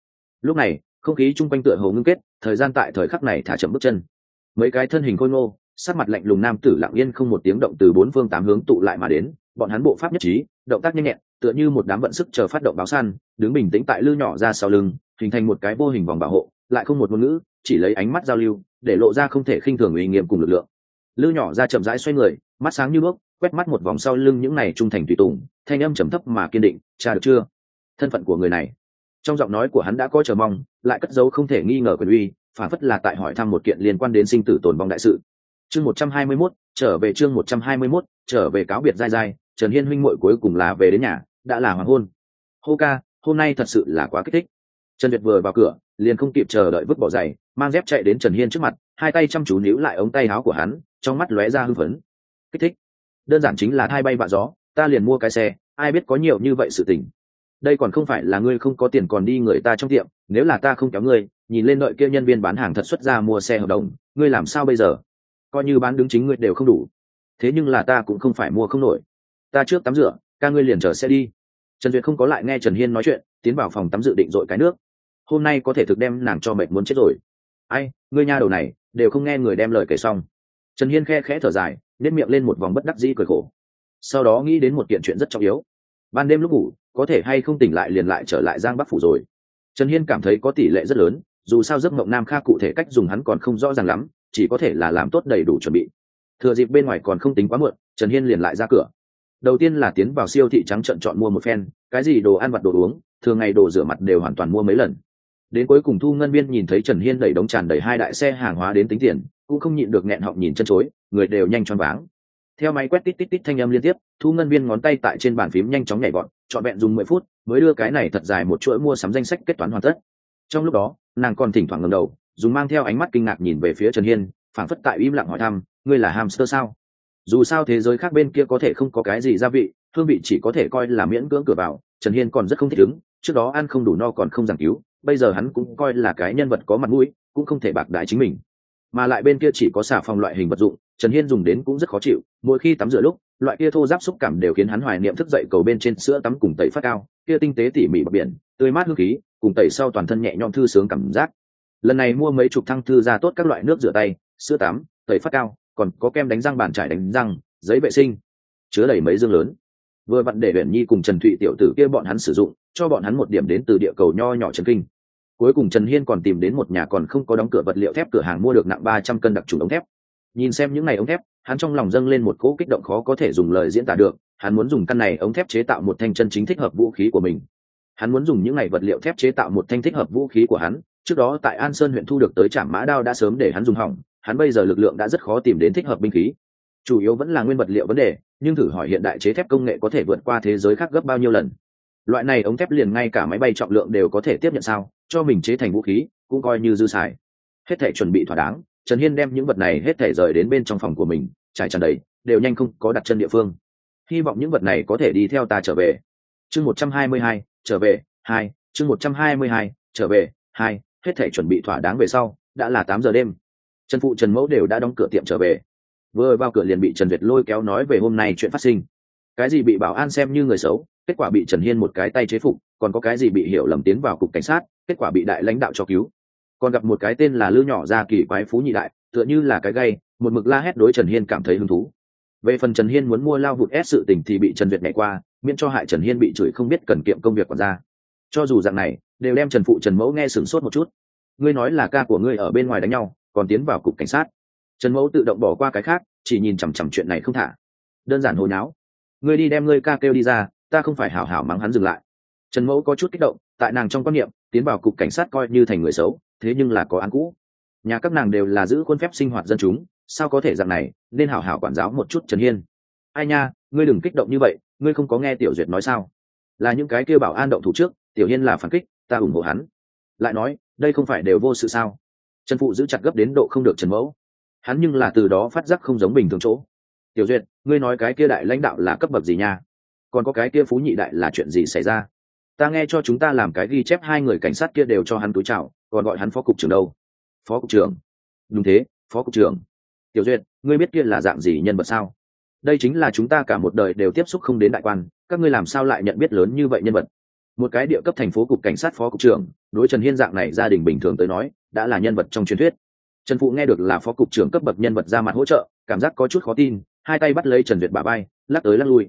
Lúc này không khí chung quanh tựa hồ ngưng kết, thời gian tại thời khắc này thả chậm bước chân. Mấy cái thân hình khôi ngô sát mặt lạnh lùng nam tử lặng yên không một tiếng động từ bốn phương tám hướng tụ lại mà đến, bọn hắn bộ pháp nhất trí, động tác nhanh nhẹn, tựa như một đám vận sức chờ phát động báo săn, đứng bình tĩnh tại lư nhỏ ra sau lưng, hình thành một cái vô hình vòng bảo hộ, lại không một ngôn ngữ, chỉ lấy ánh mắt giao lưu, để lộ ra không thể khinh thường uy nghiêm cùng lực lượng. Lư nhỏ ra chậm rãi xoay người, mắt sáng như bước quét mắt một vòng sau lưng những này trung thành tùy tùng, thanh âm trầm thấp mà kiên định, cha được chưa? Thân phận của người này trong giọng nói của hắn đã có chờ mong lại cất dấu không thể nghi ngờ quyền uy phản phất là tại hỏi thăm một kiện liên quan đến sinh tử tồn vong đại sự. Chương một trăm hai mươi 121, trở về chương một trăm hai mươi 121, trở về cáo biệt dai dai trần hiên huynh muội cuối cùng là về đến nhà đã là hoàng hôn. Hô ca hôm nay thật sự là quá kích thích. Trần việt vừa vào cửa liền không kịp chờ đợi vứt bỏ giày mang dép chạy đến trần hiên trước mặt hai tay chăm chú níu lại ống tay áo của hắn trong mắt lóe ra hưng phấn. Kích thích. Đơn giản chính là thai bay bạ gió ta liền mua cái xe ai biết có nhiều như vậy sự tình đây còn không phải là ngươi không có tiền còn đi người ta trong tiệm, nếu là ta không kéo ngươi, nhìn lên đợi kia nhân viên bán hàng thật xuất ra mua xe hợp đồng, ngươi làm sao bây giờ? Coi như bán đứng chính ngươi đều không đủ. Thế nhưng là ta cũng không phải mua không nổi. Ta trước tắm rửa, ca ngươi liền chở xe đi. Trần duyệt không có lại nghe trần hiên nói chuyện, tiến vào phòng tắm dự định dội cái nước. Hôm nay có thể thực đem nàng cho mệt muốn chết rồi. Ai, ngươi nha đầu này, đều không nghe người đem lời kể xong. Trần hiên khe khẽ thở dài nếp miệng lên một vòng bất đắc dĩ cười khổ. Sau đó nghĩ đến một kiện chuyện rất trọng yếu. Ban đêm lúc ngủ có thể hay không tỉnh lại liền lại trở lại giang bắc phủ rồi. Trần hiên cảm thấy có tỷ lệ rất lớn, dù sao giấc mộng nam kha cụ thể cách dùng hắn còn không rõ ràng lắm, chỉ có thể là làm tốt đầy đủ chuẩn bị. Thừa dịp bên ngoài còn không tính quá muộn, trần hiên liền lại ra cửa. Đầu tiên là tiến vào siêu thị trắng trận chọn mua một phen, cái gì đồ ăn vặt đồ uống, thường ngày đồ rửa mặt đều hoàn toàn mua mấy lần. Đến cuối cùng thu ngân viên nhìn thấy trần hiên đẩy đống tràn đầy hai đại xe hàng hóa đến tính tiền, cũng không nhịn được nghẹn họng nhìn chân chối, người đều nhanh choáng váng theo máy quét tít tít tít thanh âm liên tiếp, thu ngân viên ngón tay tại trên bàn phím nhanh chóng nhảy gọn trọn vẹn dùng mười phút mới đưa cái này thật dài một chuỗi mua sắm danh sách kết toán hoàn tất. Trong lúc đó, nàng còn thỉnh thoảng ngầm đầu, dùng mang theo ánh mắt kinh ngạc nhìn về phía trần hiên, phảng phất tại im lặng hỏi thăm, ngươi là hamster sao? Dù sao thế giới khác bên kia có thể không có cái gì gia vị, hương vị chỉ có thể coi là miễn cưỡng cửa vào, trần hiên còn rất không thích ứng trước đó ăn không đủ no còn không giảng cứu, bây giờ hắn cũng coi là cái nhân vật có mặt mũi, cũng không thể bạc đại chính mình. Mà lại bên kia chỉ có xà phòng loại hình vật dụng trần hiên dùng đến cũng rất khó chịu, mỗi khi tắm rửa lúc, loại kia thô giáp xúc cảm đều khiến hắn hoài niệm thức dậy cầu bên trên sữa tắm cùng tẩy phát cao, kia tinh tế tỉ mỉ bọc biển, tươi mát hương khí, cùng tẩy sau toàn thân nhẹ nhõm thư sướng cảm giác. Lần này mua mấy chục thăng thư ra tốt các loại nước rửa tay, sữa tắm, tẩy phát cao, còn có kem đánh răng bàn trải đánh răng, giấy vệ sinh, chứa đầy mấy dương lớn. Vừa vặn để huyện nhi cùng trần thụy tiểu tử kia bọn hắn sử dụng, cho bọn hắn một điểm đến từ địa cầu nho nhỏ trần kinh. Cuối cùng trần hiên còn tìm đến một nhà còn không có đóng cửa vật liệu thép cửa hàng mua được nặng ba trăm cân đặc trùng ống thép nhìn xem những n à y ống thép, hắn trong lòng dâng lên một cỗ kích động khó có thể dùng lời diễn tả được, hắn muốn dùng căn này ống thép chế tạo một thanh chân chính thích hợp vũ khí của mình. Hắn muốn dùng những n à y vật liệu thép chế tạo một thanh thích hợp vũ khí của hắn, trước đó tại an sơn huyện thu được tới trạm mã đao đã sớm để hắn dùng hỏng, hắn bây giờ lực lượng đã rất khó tìm đến thích hợp binh khí. Chủ yếu vẫn là nguyên vật liệu vấn đề, nhưng thử hỏi hiện đại chế thép công nghệ có thể vượt qua thế giới khác gấp bao nhiêu lần? Loại này ống thép liền ngay cả máy bay trọng lượng đều có thể tiếp nhận sao, cho mình chế thành vũ khí, cũng coi như dư xài. Hết thể chuẩn bị thỏa đáng trần hiên đem những vật này hết thể rời đến bên trong phòng của mình, trải tràn đầy, đều nhanh không có đặt chân địa phương. Hy vọng những vật này có thể đi theo ta trở về. Chương một trăm hai mươi hai, trở về, hai, chương một trăm hai mươi hai, trở về, hai, hết thể chuẩn bị thỏa đáng về sau, đã là tám giờ đêm. Trần phụ, trần mẫu đều đã đóng cửa tiệm trở về. Vừa vào cửa liền bị trần việt lôi kéo nói về hôm nay chuyện phát sinh. Cái gì bị bảo an xem như người xấu, kết quả bị trần hiên một cái tay chế phục, còn có cái gì bị hiểu lầm tiến vào cục cảnh sát, kết quả bị đại lãnh đạo cho cứu còn gặp một cái tên là lư nhỏ ra kỳ quái phú nhị đại, tựa như là cái gay, một mực la hét đối trần hiên cảm thấy hứng thú. Về phần trần hiên muốn mua lao vụt ép sự tình thì bị trần việt nhảy qua, miễn cho hại trần hiên bị chửi không biết cần kiệm công việc còn ra. Cho dù dạng này, đều đem trần phụ trần mẫu nghe sửng sốt một chút. Ngươi nói là ca của ngươi ở bên ngoài đánh nhau, còn tiến vào cục cảnh sát. Trần mẫu tự động bỏ qua cái khác, chỉ nhìn chằm chằm chuyện này không thả. Đơn giản hồi náo ngươi đi đem ngươi ca kêu đi ra, ta không phải hảo hảo mắng hắn dừng lại. Trần mẫu có chút kích động, tại nàng trong quan niệm, tiến vào cục cảnh sát coi như thành người xấu thế nhưng là có án cũ. Nhà các nàng đều là giữ khuôn phép sinh hoạt dân chúng, sao có thể dạng này, nên hảo hảo quản giáo một chút trần hiên. Ai nha, ngươi đừng kích động như vậy, ngươi không có nghe tiểu duyệt nói sao? Là những cái kêu bảo an động thủ trước, tiểu hiên là phản kích, ta ủng hộ hắn. Lại nói, đây không phải đều vô sự sao? Trần phụ giữ chặt gấp đến độ không được trần mẫu. Hắn nhưng là từ đó phát giác không giống bình thường chỗ. Tiểu duyệt, ngươi nói cái kia đại lãnh đạo là cấp bậc gì nha? Còn có cái kia phú nhị đại là chuyện gì xảy ra? Ta nghe cho chúng ta làm cái ghi chép hai người cảnh sát kia đều cho hắn túi chào còn gọi hắn phó cục trưởng đâu? Phó cục trưởng? Đúng thế, phó cục trưởng. Tiểu duyệt, ngươi biết kia là dạng gì nhân vật sao? Đây chính là chúng ta cả một đời đều tiếp xúc không đến đại quan, các ngươi làm sao lại nhận biết lớn như vậy nhân vật? Một cái địa cấp thành phố cục cảnh sát phó cục trưởng, đối trần hiên dạng này gia đình bình thường tới nói, đã là nhân vật trong truyền thuyết. Trần phụ nghe được là phó cục trưởng cấp bậc nhân vật ra mặt hỗ trợ, cảm giác có chút khó tin, hai tay bắt lấy trần duyệt bà bay lắc tới lắc lui.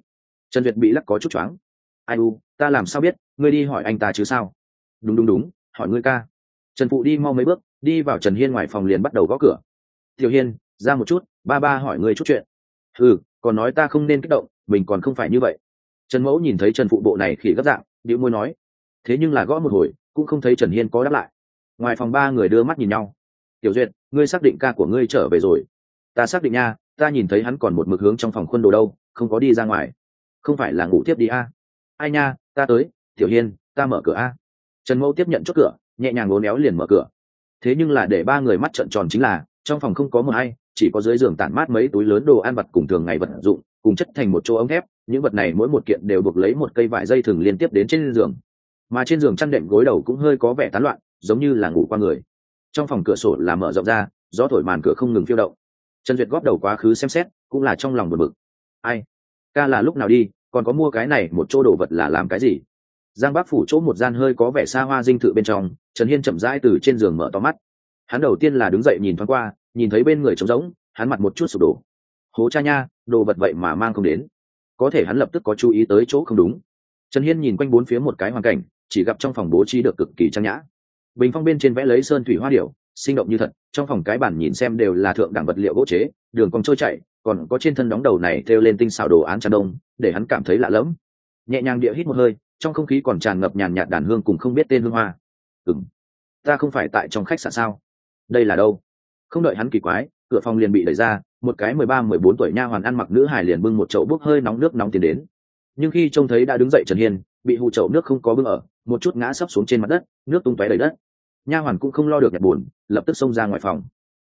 Trần duyệt bị lắc có chút choáng. Ai u, ta làm sao biết, ngươi đi hỏi anh ta chứ sao? Đúng đúng đúng, hỏi ngươi ca trần phụ đi mau mấy bước, đi vào trần hiên ngoài phòng liền bắt đầu gõ cửa. Tiểu hiên, ra một chút, ba ba hỏi ngươi chút chuyện. Ừ còn nói ta không nên kích động, mình còn không phải như vậy. Trần mẫu nhìn thấy trần phụ bộ này khỉ gấp dạng, điệu môi nói, thế nhưng là gõ một hồi, cũng không thấy trần hiên có đáp lại. Ngoài phòng ba người đưa mắt nhìn nhau. Tiểu duyệt, ngươi xác định ca của ngươi trở về rồi. Ta xác định nha, ta nhìn thấy hắn còn một mực hướng trong phòng khuôn đồ đâu, không có đi ra ngoài. Không phải là ngủ tiếp đi a? Ai nha, ta tới, tiểu hiên, ta mở cửa a. Trần mẫu tiếp nhận chốt cửa nhẹ nhàng ngốn éo liền mở cửa. Thế nhưng là để ba người mắt trợn tròn chính là, trong phòng không có mờ hay, chỉ có dưới giường tản mát mấy túi lớn đồ ăn vặt cùng thường ngày vật dụng, cùng chất thành một chỗ ống thép, những vật này mỗi một kiện đều buộc lấy một cây vải dây thừng liên tiếp đến trên giường. Mà trên giường chăn đệm gối đầu cũng hơi có vẻ tán loạn, giống như là ngủ qua người. Trong phòng cửa sổ là mở rộng ra, gió thổi màn cửa không ngừng phiêu động. Trần duyệt góp đầu quá khứ xem xét, cũng là trong lòng buồn bực. Ai? Ca là lúc nào đi, còn có mua cái này, một chỗ đồ vật là làm cái gì? Giang bác phủ chỗ một gian hơi có vẻ xa hoa dinh thự bên trong, trần hiên chậm rãi từ trên giường mở to mắt. Hắn đầu tiên là đứng dậy nhìn thoáng qua, nhìn thấy bên người trống rỗng, hắn mặt một chút sụp đổ. Hố cha nha, đồ vật vậy mà mang không đến. Có thể hắn lập tức có chú ý tới chỗ không đúng. Trần hiên nhìn quanh bốn phía một cái hoàn cảnh, chỉ gặp trong phòng bố trí được cực kỳ trang nhã. Bình phong bên trên vẽ lấy sơn thủy hoa điệu sinh động như thật, trong phòng cái bản nhìn xem đều là thượng đẳng vật liệu gỗ chế, đường cong trôi chạy còn có trên thân đóng đầu này thêu lên tinh xảo đồ án tràn đông, để hắn cảm thấy lạ lẫm. Nhẹ nhàng địa hít một hơi trong không khí còn tràn ngập nhàn nhạt đàn hương cùng không biết tên hương hoa. Ừng ta không phải tại trong khách sạn sao? Đây là đâu? Không đợi hắn kỳ quái, cửa phòng liền bị đẩy ra, một cái mười ba, mười bốn tuổi nha hoàn ăn mặc nữ hài liền bưng một chậu bốc hơi nóng nước nóng tiến đến. Nhưng khi trông thấy đã đứng dậy trần hiên, bị hụ chậu nước không có bưng ở, một chút ngã sấp xuống trên mặt đất, nước tung tóe đầy đất. Nha hoàn cũng không lo được nhặt buồn, lập tức xông ra ngoài phòng.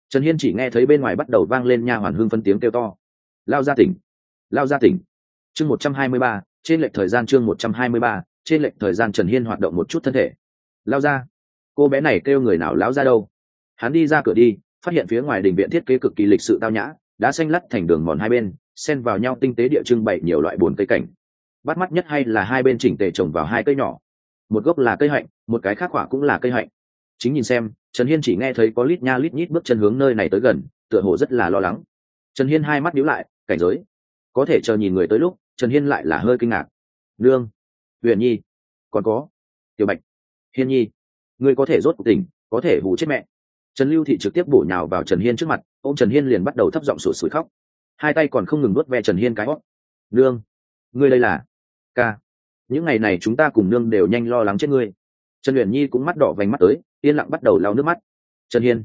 Trần hiên chỉ nghe thấy bên ngoài bắt đầu vang lên nha hoàn hương phân tiếng kêu to. Lao ra tỉnh, lao ra tỉnh. Chương một trăm hai mươi ba trên lệch thời gian chương một trăm hai mươi ba, trên lệch thời gian trần hiên hoạt động một chút thân thể. Lao ra. Cô bé này kêu người nào lão ra đâu? Hắn đi ra cửa đi, phát hiện phía ngoài đình viện thiết kế cực kỳ lịch sự tao nhã đã xanh lắt thành đường mòn hai bên, xen vào nhau tinh tế địa trưng bày nhiều loại bồn cây cảnh. Bắt mắt nhất hay là hai bên chỉnh tề trồng vào hai cây nhỏ. Một gốc là cây hạnh, một cái khác quả cũng là cây hạnh. Chính nhìn xem, trần hiên chỉ nghe thấy có lít nha lít nhít bước chân hướng nơi này tới gần, tựa hồ rất là lo lắng. Trần hiên hai mắt nhíu lại, cảnh giới. Có thể chờ nhìn người tới lúc trần hiên lại là hơi kinh ngạc. Lương huyền nhi, còn có? Tiểu bạch, hiên nhi, ngươi có thể rốt cuộc tỉnh, có thể hù chết mẹ. Trần lưu thị trực tiếp bổ nhào vào trần hiên trước mặt ô m trần hiên liền bắt đầu thấp giọng sụt sùi khóc. Hai tay còn không ngừng nuốt ve trần hiên cái hót. Nương, ngươi đây là ca. Những ngày này chúng ta cùng nương đều nhanh lo lắng chết ngươi. Trần huyền nhi cũng mắt đỏ vành mắt tới, yên lặng bắt đầu lau nước mắt. Trần hiên,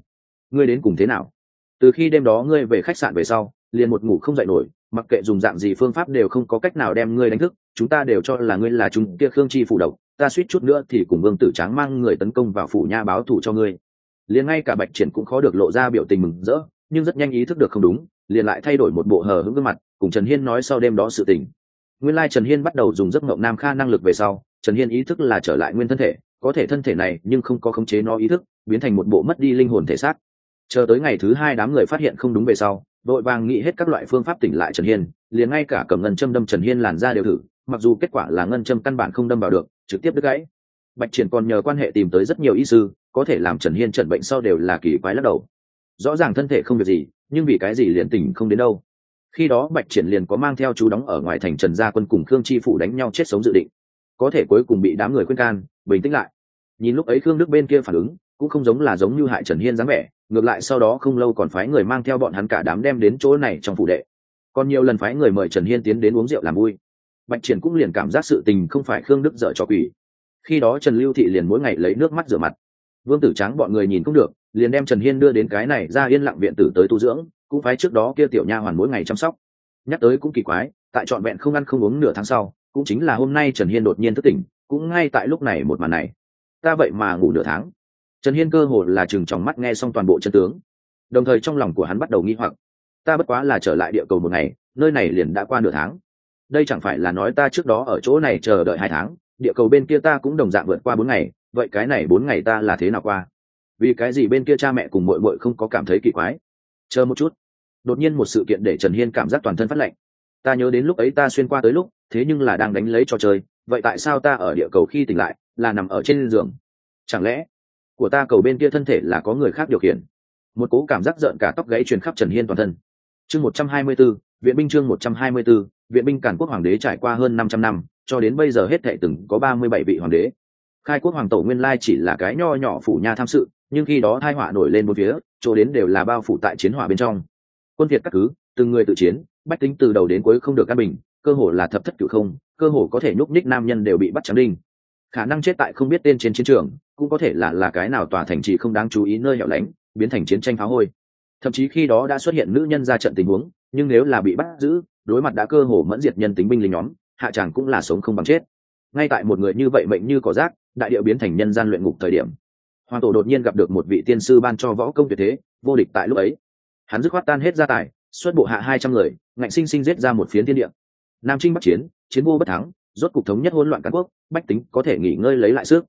ngươi đến cùng thế nào? Từ khi đêm đó ngươi về khách sạn về sau, liền một ngủ không dậy nổi mặc kệ dùng dạng gì phương pháp đều không có cách nào đem ngươi đánh thức, chúng ta đều cho là ngươi là chúng kia khương chi phủ độc, ta suýt chút nữa thì cùng vương tử tráng mang người tấn công vào phủ nha báo thù cho ngươi. Liền ngay cả bạch triển cũng khó được lộ ra biểu tình mừng rỡ, nhưng rất nhanh ý thức được không đúng, liền lại thay đổi một bộ hờ hững gương mặt, cùng trần hiên nói sau đêm đó sự tình. Nguyên lai trần hiên bắt đầu dùng giấc mộng nam kha năng lực về sau, trần hiên ý thức là trở lại nguyên thân thể, có thể thân thể này nhưng không có khống chế nó ý thức, biến thành một bộ mất đi linh hồn thể xác. Chờ tới ngày thứ hai đám người phát hiện không đúng về sau đội vàng nghĩ hết các loại phương pháp tỉnh lại trần hiên, liền ngay cả cầm ngân châm đâm trần hiên làn ra đều thử, mặc dù kết quả là ngân châm căn bản không đâm vào được, trực tiếp đứt gãy. Bạch triển còn nhờ quan hệ tìm tới rất nhiều y sư, có thể làm trần hiên trần bệnh sau đều là kỳ quái lắc đầu. Rõ ràng thân thể không việc gì, nhưng vì cái gì liền tỉnh không đến đâu. Khi đó bạch triển liền có mang theo chú đóng ở ngoài thành trần gia quân cùng khương chi phủ đánh nhau chết sống dự định. Có thể cuối cùng bị đám người khuyên can, bình tĩnh lại. Nhìn lúc ấy khương đức bên kia phản ứng cũng không giống là giống như hại trần hiên dáng vẻ, ngược lại sau đó không lâu còn phái người mang theo bọn hắn cả đám đem đến chỗ này trong phủ đệ. Còn nhiều lần phái người mời trần hiên tiến đến uống rượu làm vui. Bạch triển cũng liền cảm giác sự tình không phải khương đức dở cho quỷ. Khi đó trần lưu thị liền mỗi ngày lấy nước mắt rửa mặt. Vương tử tráng bọn người nhìn không được, liền đem trần hiên đưa đến cái này ra yên lặng viện tử tới tu dưỡng, cũng phái trước đó kia tiểu nha hoàn mỗi ngày chăm sóc. Nhắc tới cũng kỳ quái, tại trọn vẹn không ăn không uống nửa tháng sau, cũng chính là hôm nay trần hiên đột nhiên thức tỉnh, cũng ngay tại lúc này một màn này. Ta vậy mà ngủ nửa tháng trần hiên cơ hồ là chừng trong mắt nghe xong toàn bộ chân tướng. Đồng thời trong lòng của hắn bắt đầu nghi hoặc. Ta bất quá là trở lại địa cầu một ngày, nơi này liền đã qua nửa tháng. Đây chẳng phải là nói ta trước đó ở chỗ này chờ đợi hai tháng, địa cầu bên kia ta cũng đồng dạng vượt qua bốn ngày, vậy cái này bốn ngày ta là thế nào qua? Vì cái gì bên kia cha mẹ cùng mội mội không có cảm thấy kỳ quái? Chờ một chút. Đột nhiên một sự kiện để trần hiên cảm giác toàn thân phát lạnh. Ta nhớ đến lúc ấy ta xuyên qua tới lúc, thế nhưng là đang đánh lấy trò chơi, vậy tại sao ta ở địa cầu khi tỉnh lại, là nằm ở trên giường? Chẳng lẽ của ta cầu bên kia thân thể là có người khác điều khiển. Một cố cảm giác rợn cả tóc gãy truyền khắp trần hiên toàn thân. Chương một trăm hai mươi b ố viện binh chương một trăm hai mươi b ố viện binh cản quốc hoàng đế trải qua hơn năm trăm năm, cho đến bây giờ hết thệ từng có ba mươi bảy vị hoàng đế. Khai quốc hoàng tổ nguyên lai chỉ là cái nho nhỏ phủ nha tham sự, nhưng khi đó thai họa nổi lên một phía, chỗ đến đều là bao phủ tại chiến hỏa bên trong. Quân việt các cứ, từng người tự chiến, bách tính từ đầu đến cuối không được căn bình, cơ hồ là thập thất cửu không, cơ hồ có thể nhúc nhích nam nhân đều bị bắt trắng đinh khả năng chết tại không biết tên trên chiến trường, cũng có thể là là cái nào tòa thành trì không đáng chú ý nơi hẻo lánh, biến thành chiến tranh phá hôi. Thậm chí khi đó đã xuất hiện nữ nhân ra trận tình huống, nhưng nếu là bị bắt giữ, đối mặt đã cơ hồ mẫn diệt nhân tính binh lính nhóm, hạ tràng cũng là sống không bằng chết. Ngay tại một người như vậy mệnh như cỏ rác, đại điệu biến thành nhân gian luyện ngục thời điểm, hoàng tổ đột nhiên gặp được một vị tiên sư ban cho võ công tuyệt thế, vô địch tại lúc ấy. Hắn dứt khoát tan hết gia tài, xuất bộ hạ hai trăm người, ngạnh sinh sinh giết ra một phiến thiên địa. Nam trinh bắc chiến chiến vô bất thắng rốt cục thống nhất hỗn loạn cán quốc, bách tính có thể nghỉ ngơi lấy lại sức.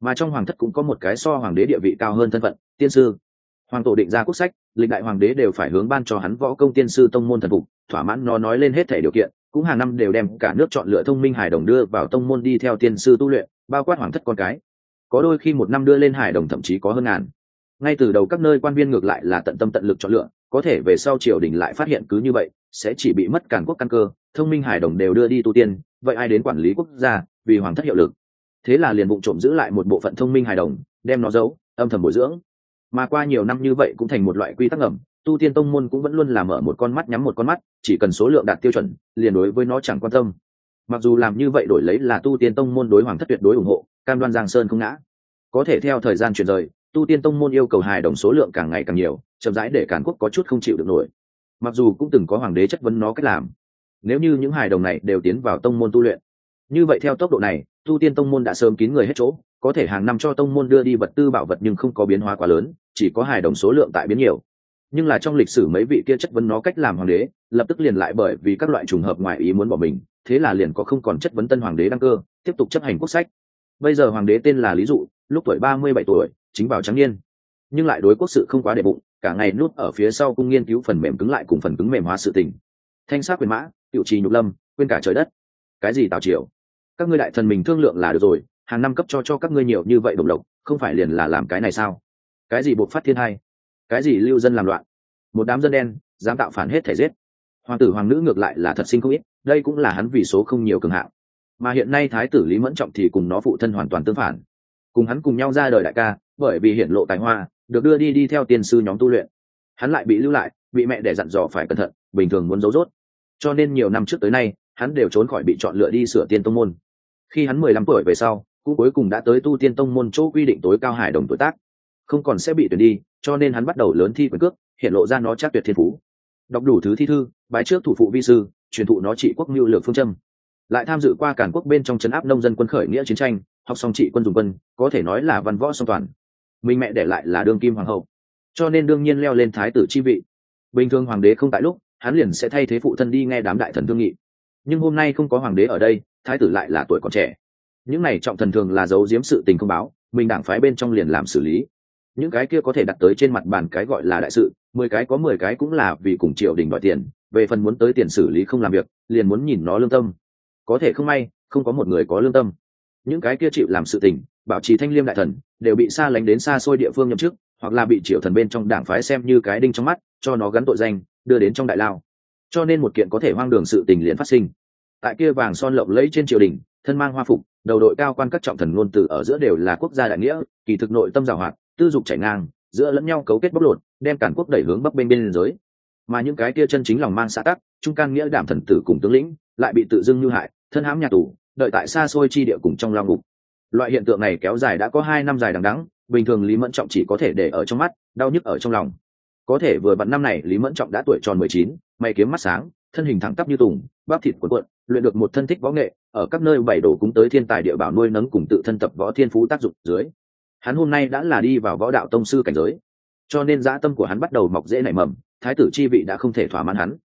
Mà trong hoàng thất cũng có một cái so hoàng đế địa vị cao hơn thân phận, tiên sư. Hoàng tổ định ra quốc sách, lịch đại hoàng đế đều phải hướng ban cho hắn võ công tiên sư tông môn thần phục, thỏa mãn nó nói lên hết thể điều kiện, cũng hàng năm đều đem cả nước chọn lựa thông minh hải đồng đưa vào tông môn đi theo tiên sư tu luyện, bao quát hoàng thất con cái. Có đôi khi một năm đưa lên hải đồng thậm chí có hơn ngàn. Ngay từ đầu các nơi quan viên ngược lại là tận tâm tận lực chọn lựa, có thể về sau triều đình lại phát hiện cứ như vậy, sẽ chỉ bị mất cản quốc căn cơ, thông minh hải đồng đều đưa đi tu tiên vậy ai đến quản lý quốc gia vì hoàng thất hiệu lực? Thế là liền bụng trộm giữ lại một bộ phận thông minh hài đồng, đem nó giấu, âm thầm bồi dưỡng. Mà qua nhiều năm như vậy cũng thành một loại quy tắc ngầm, tu tiên tông môn cũng vẫn luôn làm mở một con mắt nhắm một con mắt, chỉ cần số lượng đạt tiêu chuẩn, liền đối với nó chẳng quan tâm. Mặc dù làm như vậy đổi lấy là tu tiên tông môn đối hoàng thất tuyệt đối ủng hộ, cam đoan giang sơn không ngã. Có thể theo thời gian chuyển rời, tu tiên tông môn yêu cầu hài đồng số lượng càng ngày càng nhiều, chậm rãi để cản quốc có chút không chịu được nổi. Mặc dù cũng từng có hoàng đế chất vấn nó cách làm nếu như những hài đồng này đều tiến vào tông môn tu luyện. Như vậy theo tốc độ này, tu tiên tông môn đã sớm kín người hết chỗ, có thể hàng năm cho tông môn đưa đi vật tư bảo vật nhưng không có biến hóa quá lớn, chỉ có hài đồng số lượng tại biến nhiều. Nhưng là trong lịch sử mấy vị kia chất vấn nó cách làm hoàng đế, lập tức liền lại bởi vì các loại trùng hợp ngoài ý muốn bỏ mình, thế là liền có không còn chất vấn tân hoàng đế đăng cơ, tiếp tục chấp hành quốc sách. Bây giờ hoàng đế tên là lý dụ, lúc tuổi ba mươi bảy tuổi, chính vào trắng niên. Nhưng lại đối quốc sự không quá đệ bụng, cả ngày nút ở phía sau cung nghiên cứu phần mềm cứng lại cùng phần cứng mềm hóa sự tình. Thanh sát quyền mã cựu trì nhục lâm, quên cả trời đất. Cái gì tào triều? Các ngươi đại thần mình thương lượng là được rồi, hàng năm cấp cho cho các ngươi nhiều như vậy đồng lộc, không phải liền là làm cái này sao? Cái gì buộc phát thiên hai? Cái gì lưu dân làm loạn? Một đám dân đen, dám tạo phản hết thể giết. Hoàng tử, hoàng nữ ngược lại là thật sinh không ít, đây cũng là hắn vì số không nhiều cường hạng. Mà hiện nay thái tử lý mẫn trọng thì cùng nó phụ thân hoàn toàn tương phản. Cùng hắn cùng nhau ra đời đại ca, bởi vì hiện lộ tài hoa, được đưa đi đi theo tiên sư nhóm tu luyện. Hắn lại bị lưu lại, bị mẹ để dặn dò phải cẩn thận, bình thường muốn giấu rốt cho nên nhiều năm trước tới nay, hắn đều trốn khỏi bị chọn lựa đi sửa tiên tông môn. Khi hắn mười lăm tuổi về sau, cũng cuối cùng đã tới tu tiên tông môn chỗ quy định tối cao hải đồng tuổi tác. Không còn sẽ bị tuyển đi, cho nên hắn bắt đầu lớn thi quyền cước, hiện lộ ra nó chắc tuyệt thiên phú. Đọc đủ thứ thi thư bái trước thủ phụ vi sư, truyền thụ nó trị quốc mưu lược phương châm. Lại tham dự qua cản quốc bên trong chấn áp nông dân quân khởi nghĩa chiến tranh, học song trị quân dùng quân, có thể nói là văn võ song toàn. Mình mẹ để lại là đương kim hoàng hậu. Cho nên đương nhiên leo lên thái tử chi vị. Bình thường hoàng đế không tại lúc hắn liền sẽ thay thế phụ thân đi nghe đám đại thần thương nghị. Nhưng hôm nay không có hoàng đế ở đây, thái tử lại là tuổi còn trẻ. Những này trọng thần thường là giấu giếm sự tình không báo, mình đảng phái bên trong liền làm xử lý. Những cái kia có thể đặt tới trên mặt bàn cái gọi là đại sự, mười cái có mười cái cũng là vì cùng triều đình đòi tiền, về phần muốn tới tiền xử lý không làm việc, liền muốn nhìn nó lương tâm. Có thể không may, không có một người có lương tâm. Những cái kia chịu làm sự tình, bảo trì thanh liêm đại thần, đều bị xa lánh đến xa xôi địa phương nhậm chức, hoặc là bị triều thần bên trong đảng phái xem như cái đinh trong mắt, cho nó gắn tội danh đưa đến trong đại lao. Cho nên một kiện có thể hoang đường sự tình liền phát sinh. Tại kia vàng son lộng lẫy trên triều đình, thân mang hoa phục, đầu đội cao quan các trọng thần ngôn từ ở giữa đều là quốc gia đại nghĩa, kỳ thực nội tâm giàu hoạt, tư dục chảy ngang, giữa lẫn nhau cấu kết bóc lột, đem cản quốc đẩy hướng bắc bên biên giới. Mà những cái kia chân chính lòng mang xã tắc, trung can nghĩa đảm thần tử cùng tướng lĩnh, lại bị tự dưng như hại, thân hãm nhà tù, đợi tại xa xôi chi địa cùng trong lao ngục. Loại hiện tượng này kéo dài đã có hai năm dài đằng đắng bình thường lý mẫn trọng chỉ có thể để ở trong mắt, đau nhức ở trong lòng có thể vừa vặn năm này, lý mẫn trọng đã tuổi tròn mười chín mày kiếm mắt sáng, thân hình thẳng tắp như tùng, bắp thịt cuộn cuộn, luyện được một thân thích võ nghệ, ở các nơi bảy đồ cúng tới thiên tài địa bảo nuôi nấng cùng tự thân tập võ thiên phú tác dụng dưới. Hắn hôm nay đã là đi vào võ đạo tông sư cảnh giới. Cho nên dã tâm của hắn bắt đầu mọc dễ nảy mầm, thái tử chi vị đã không thể thỏa mãn hắn.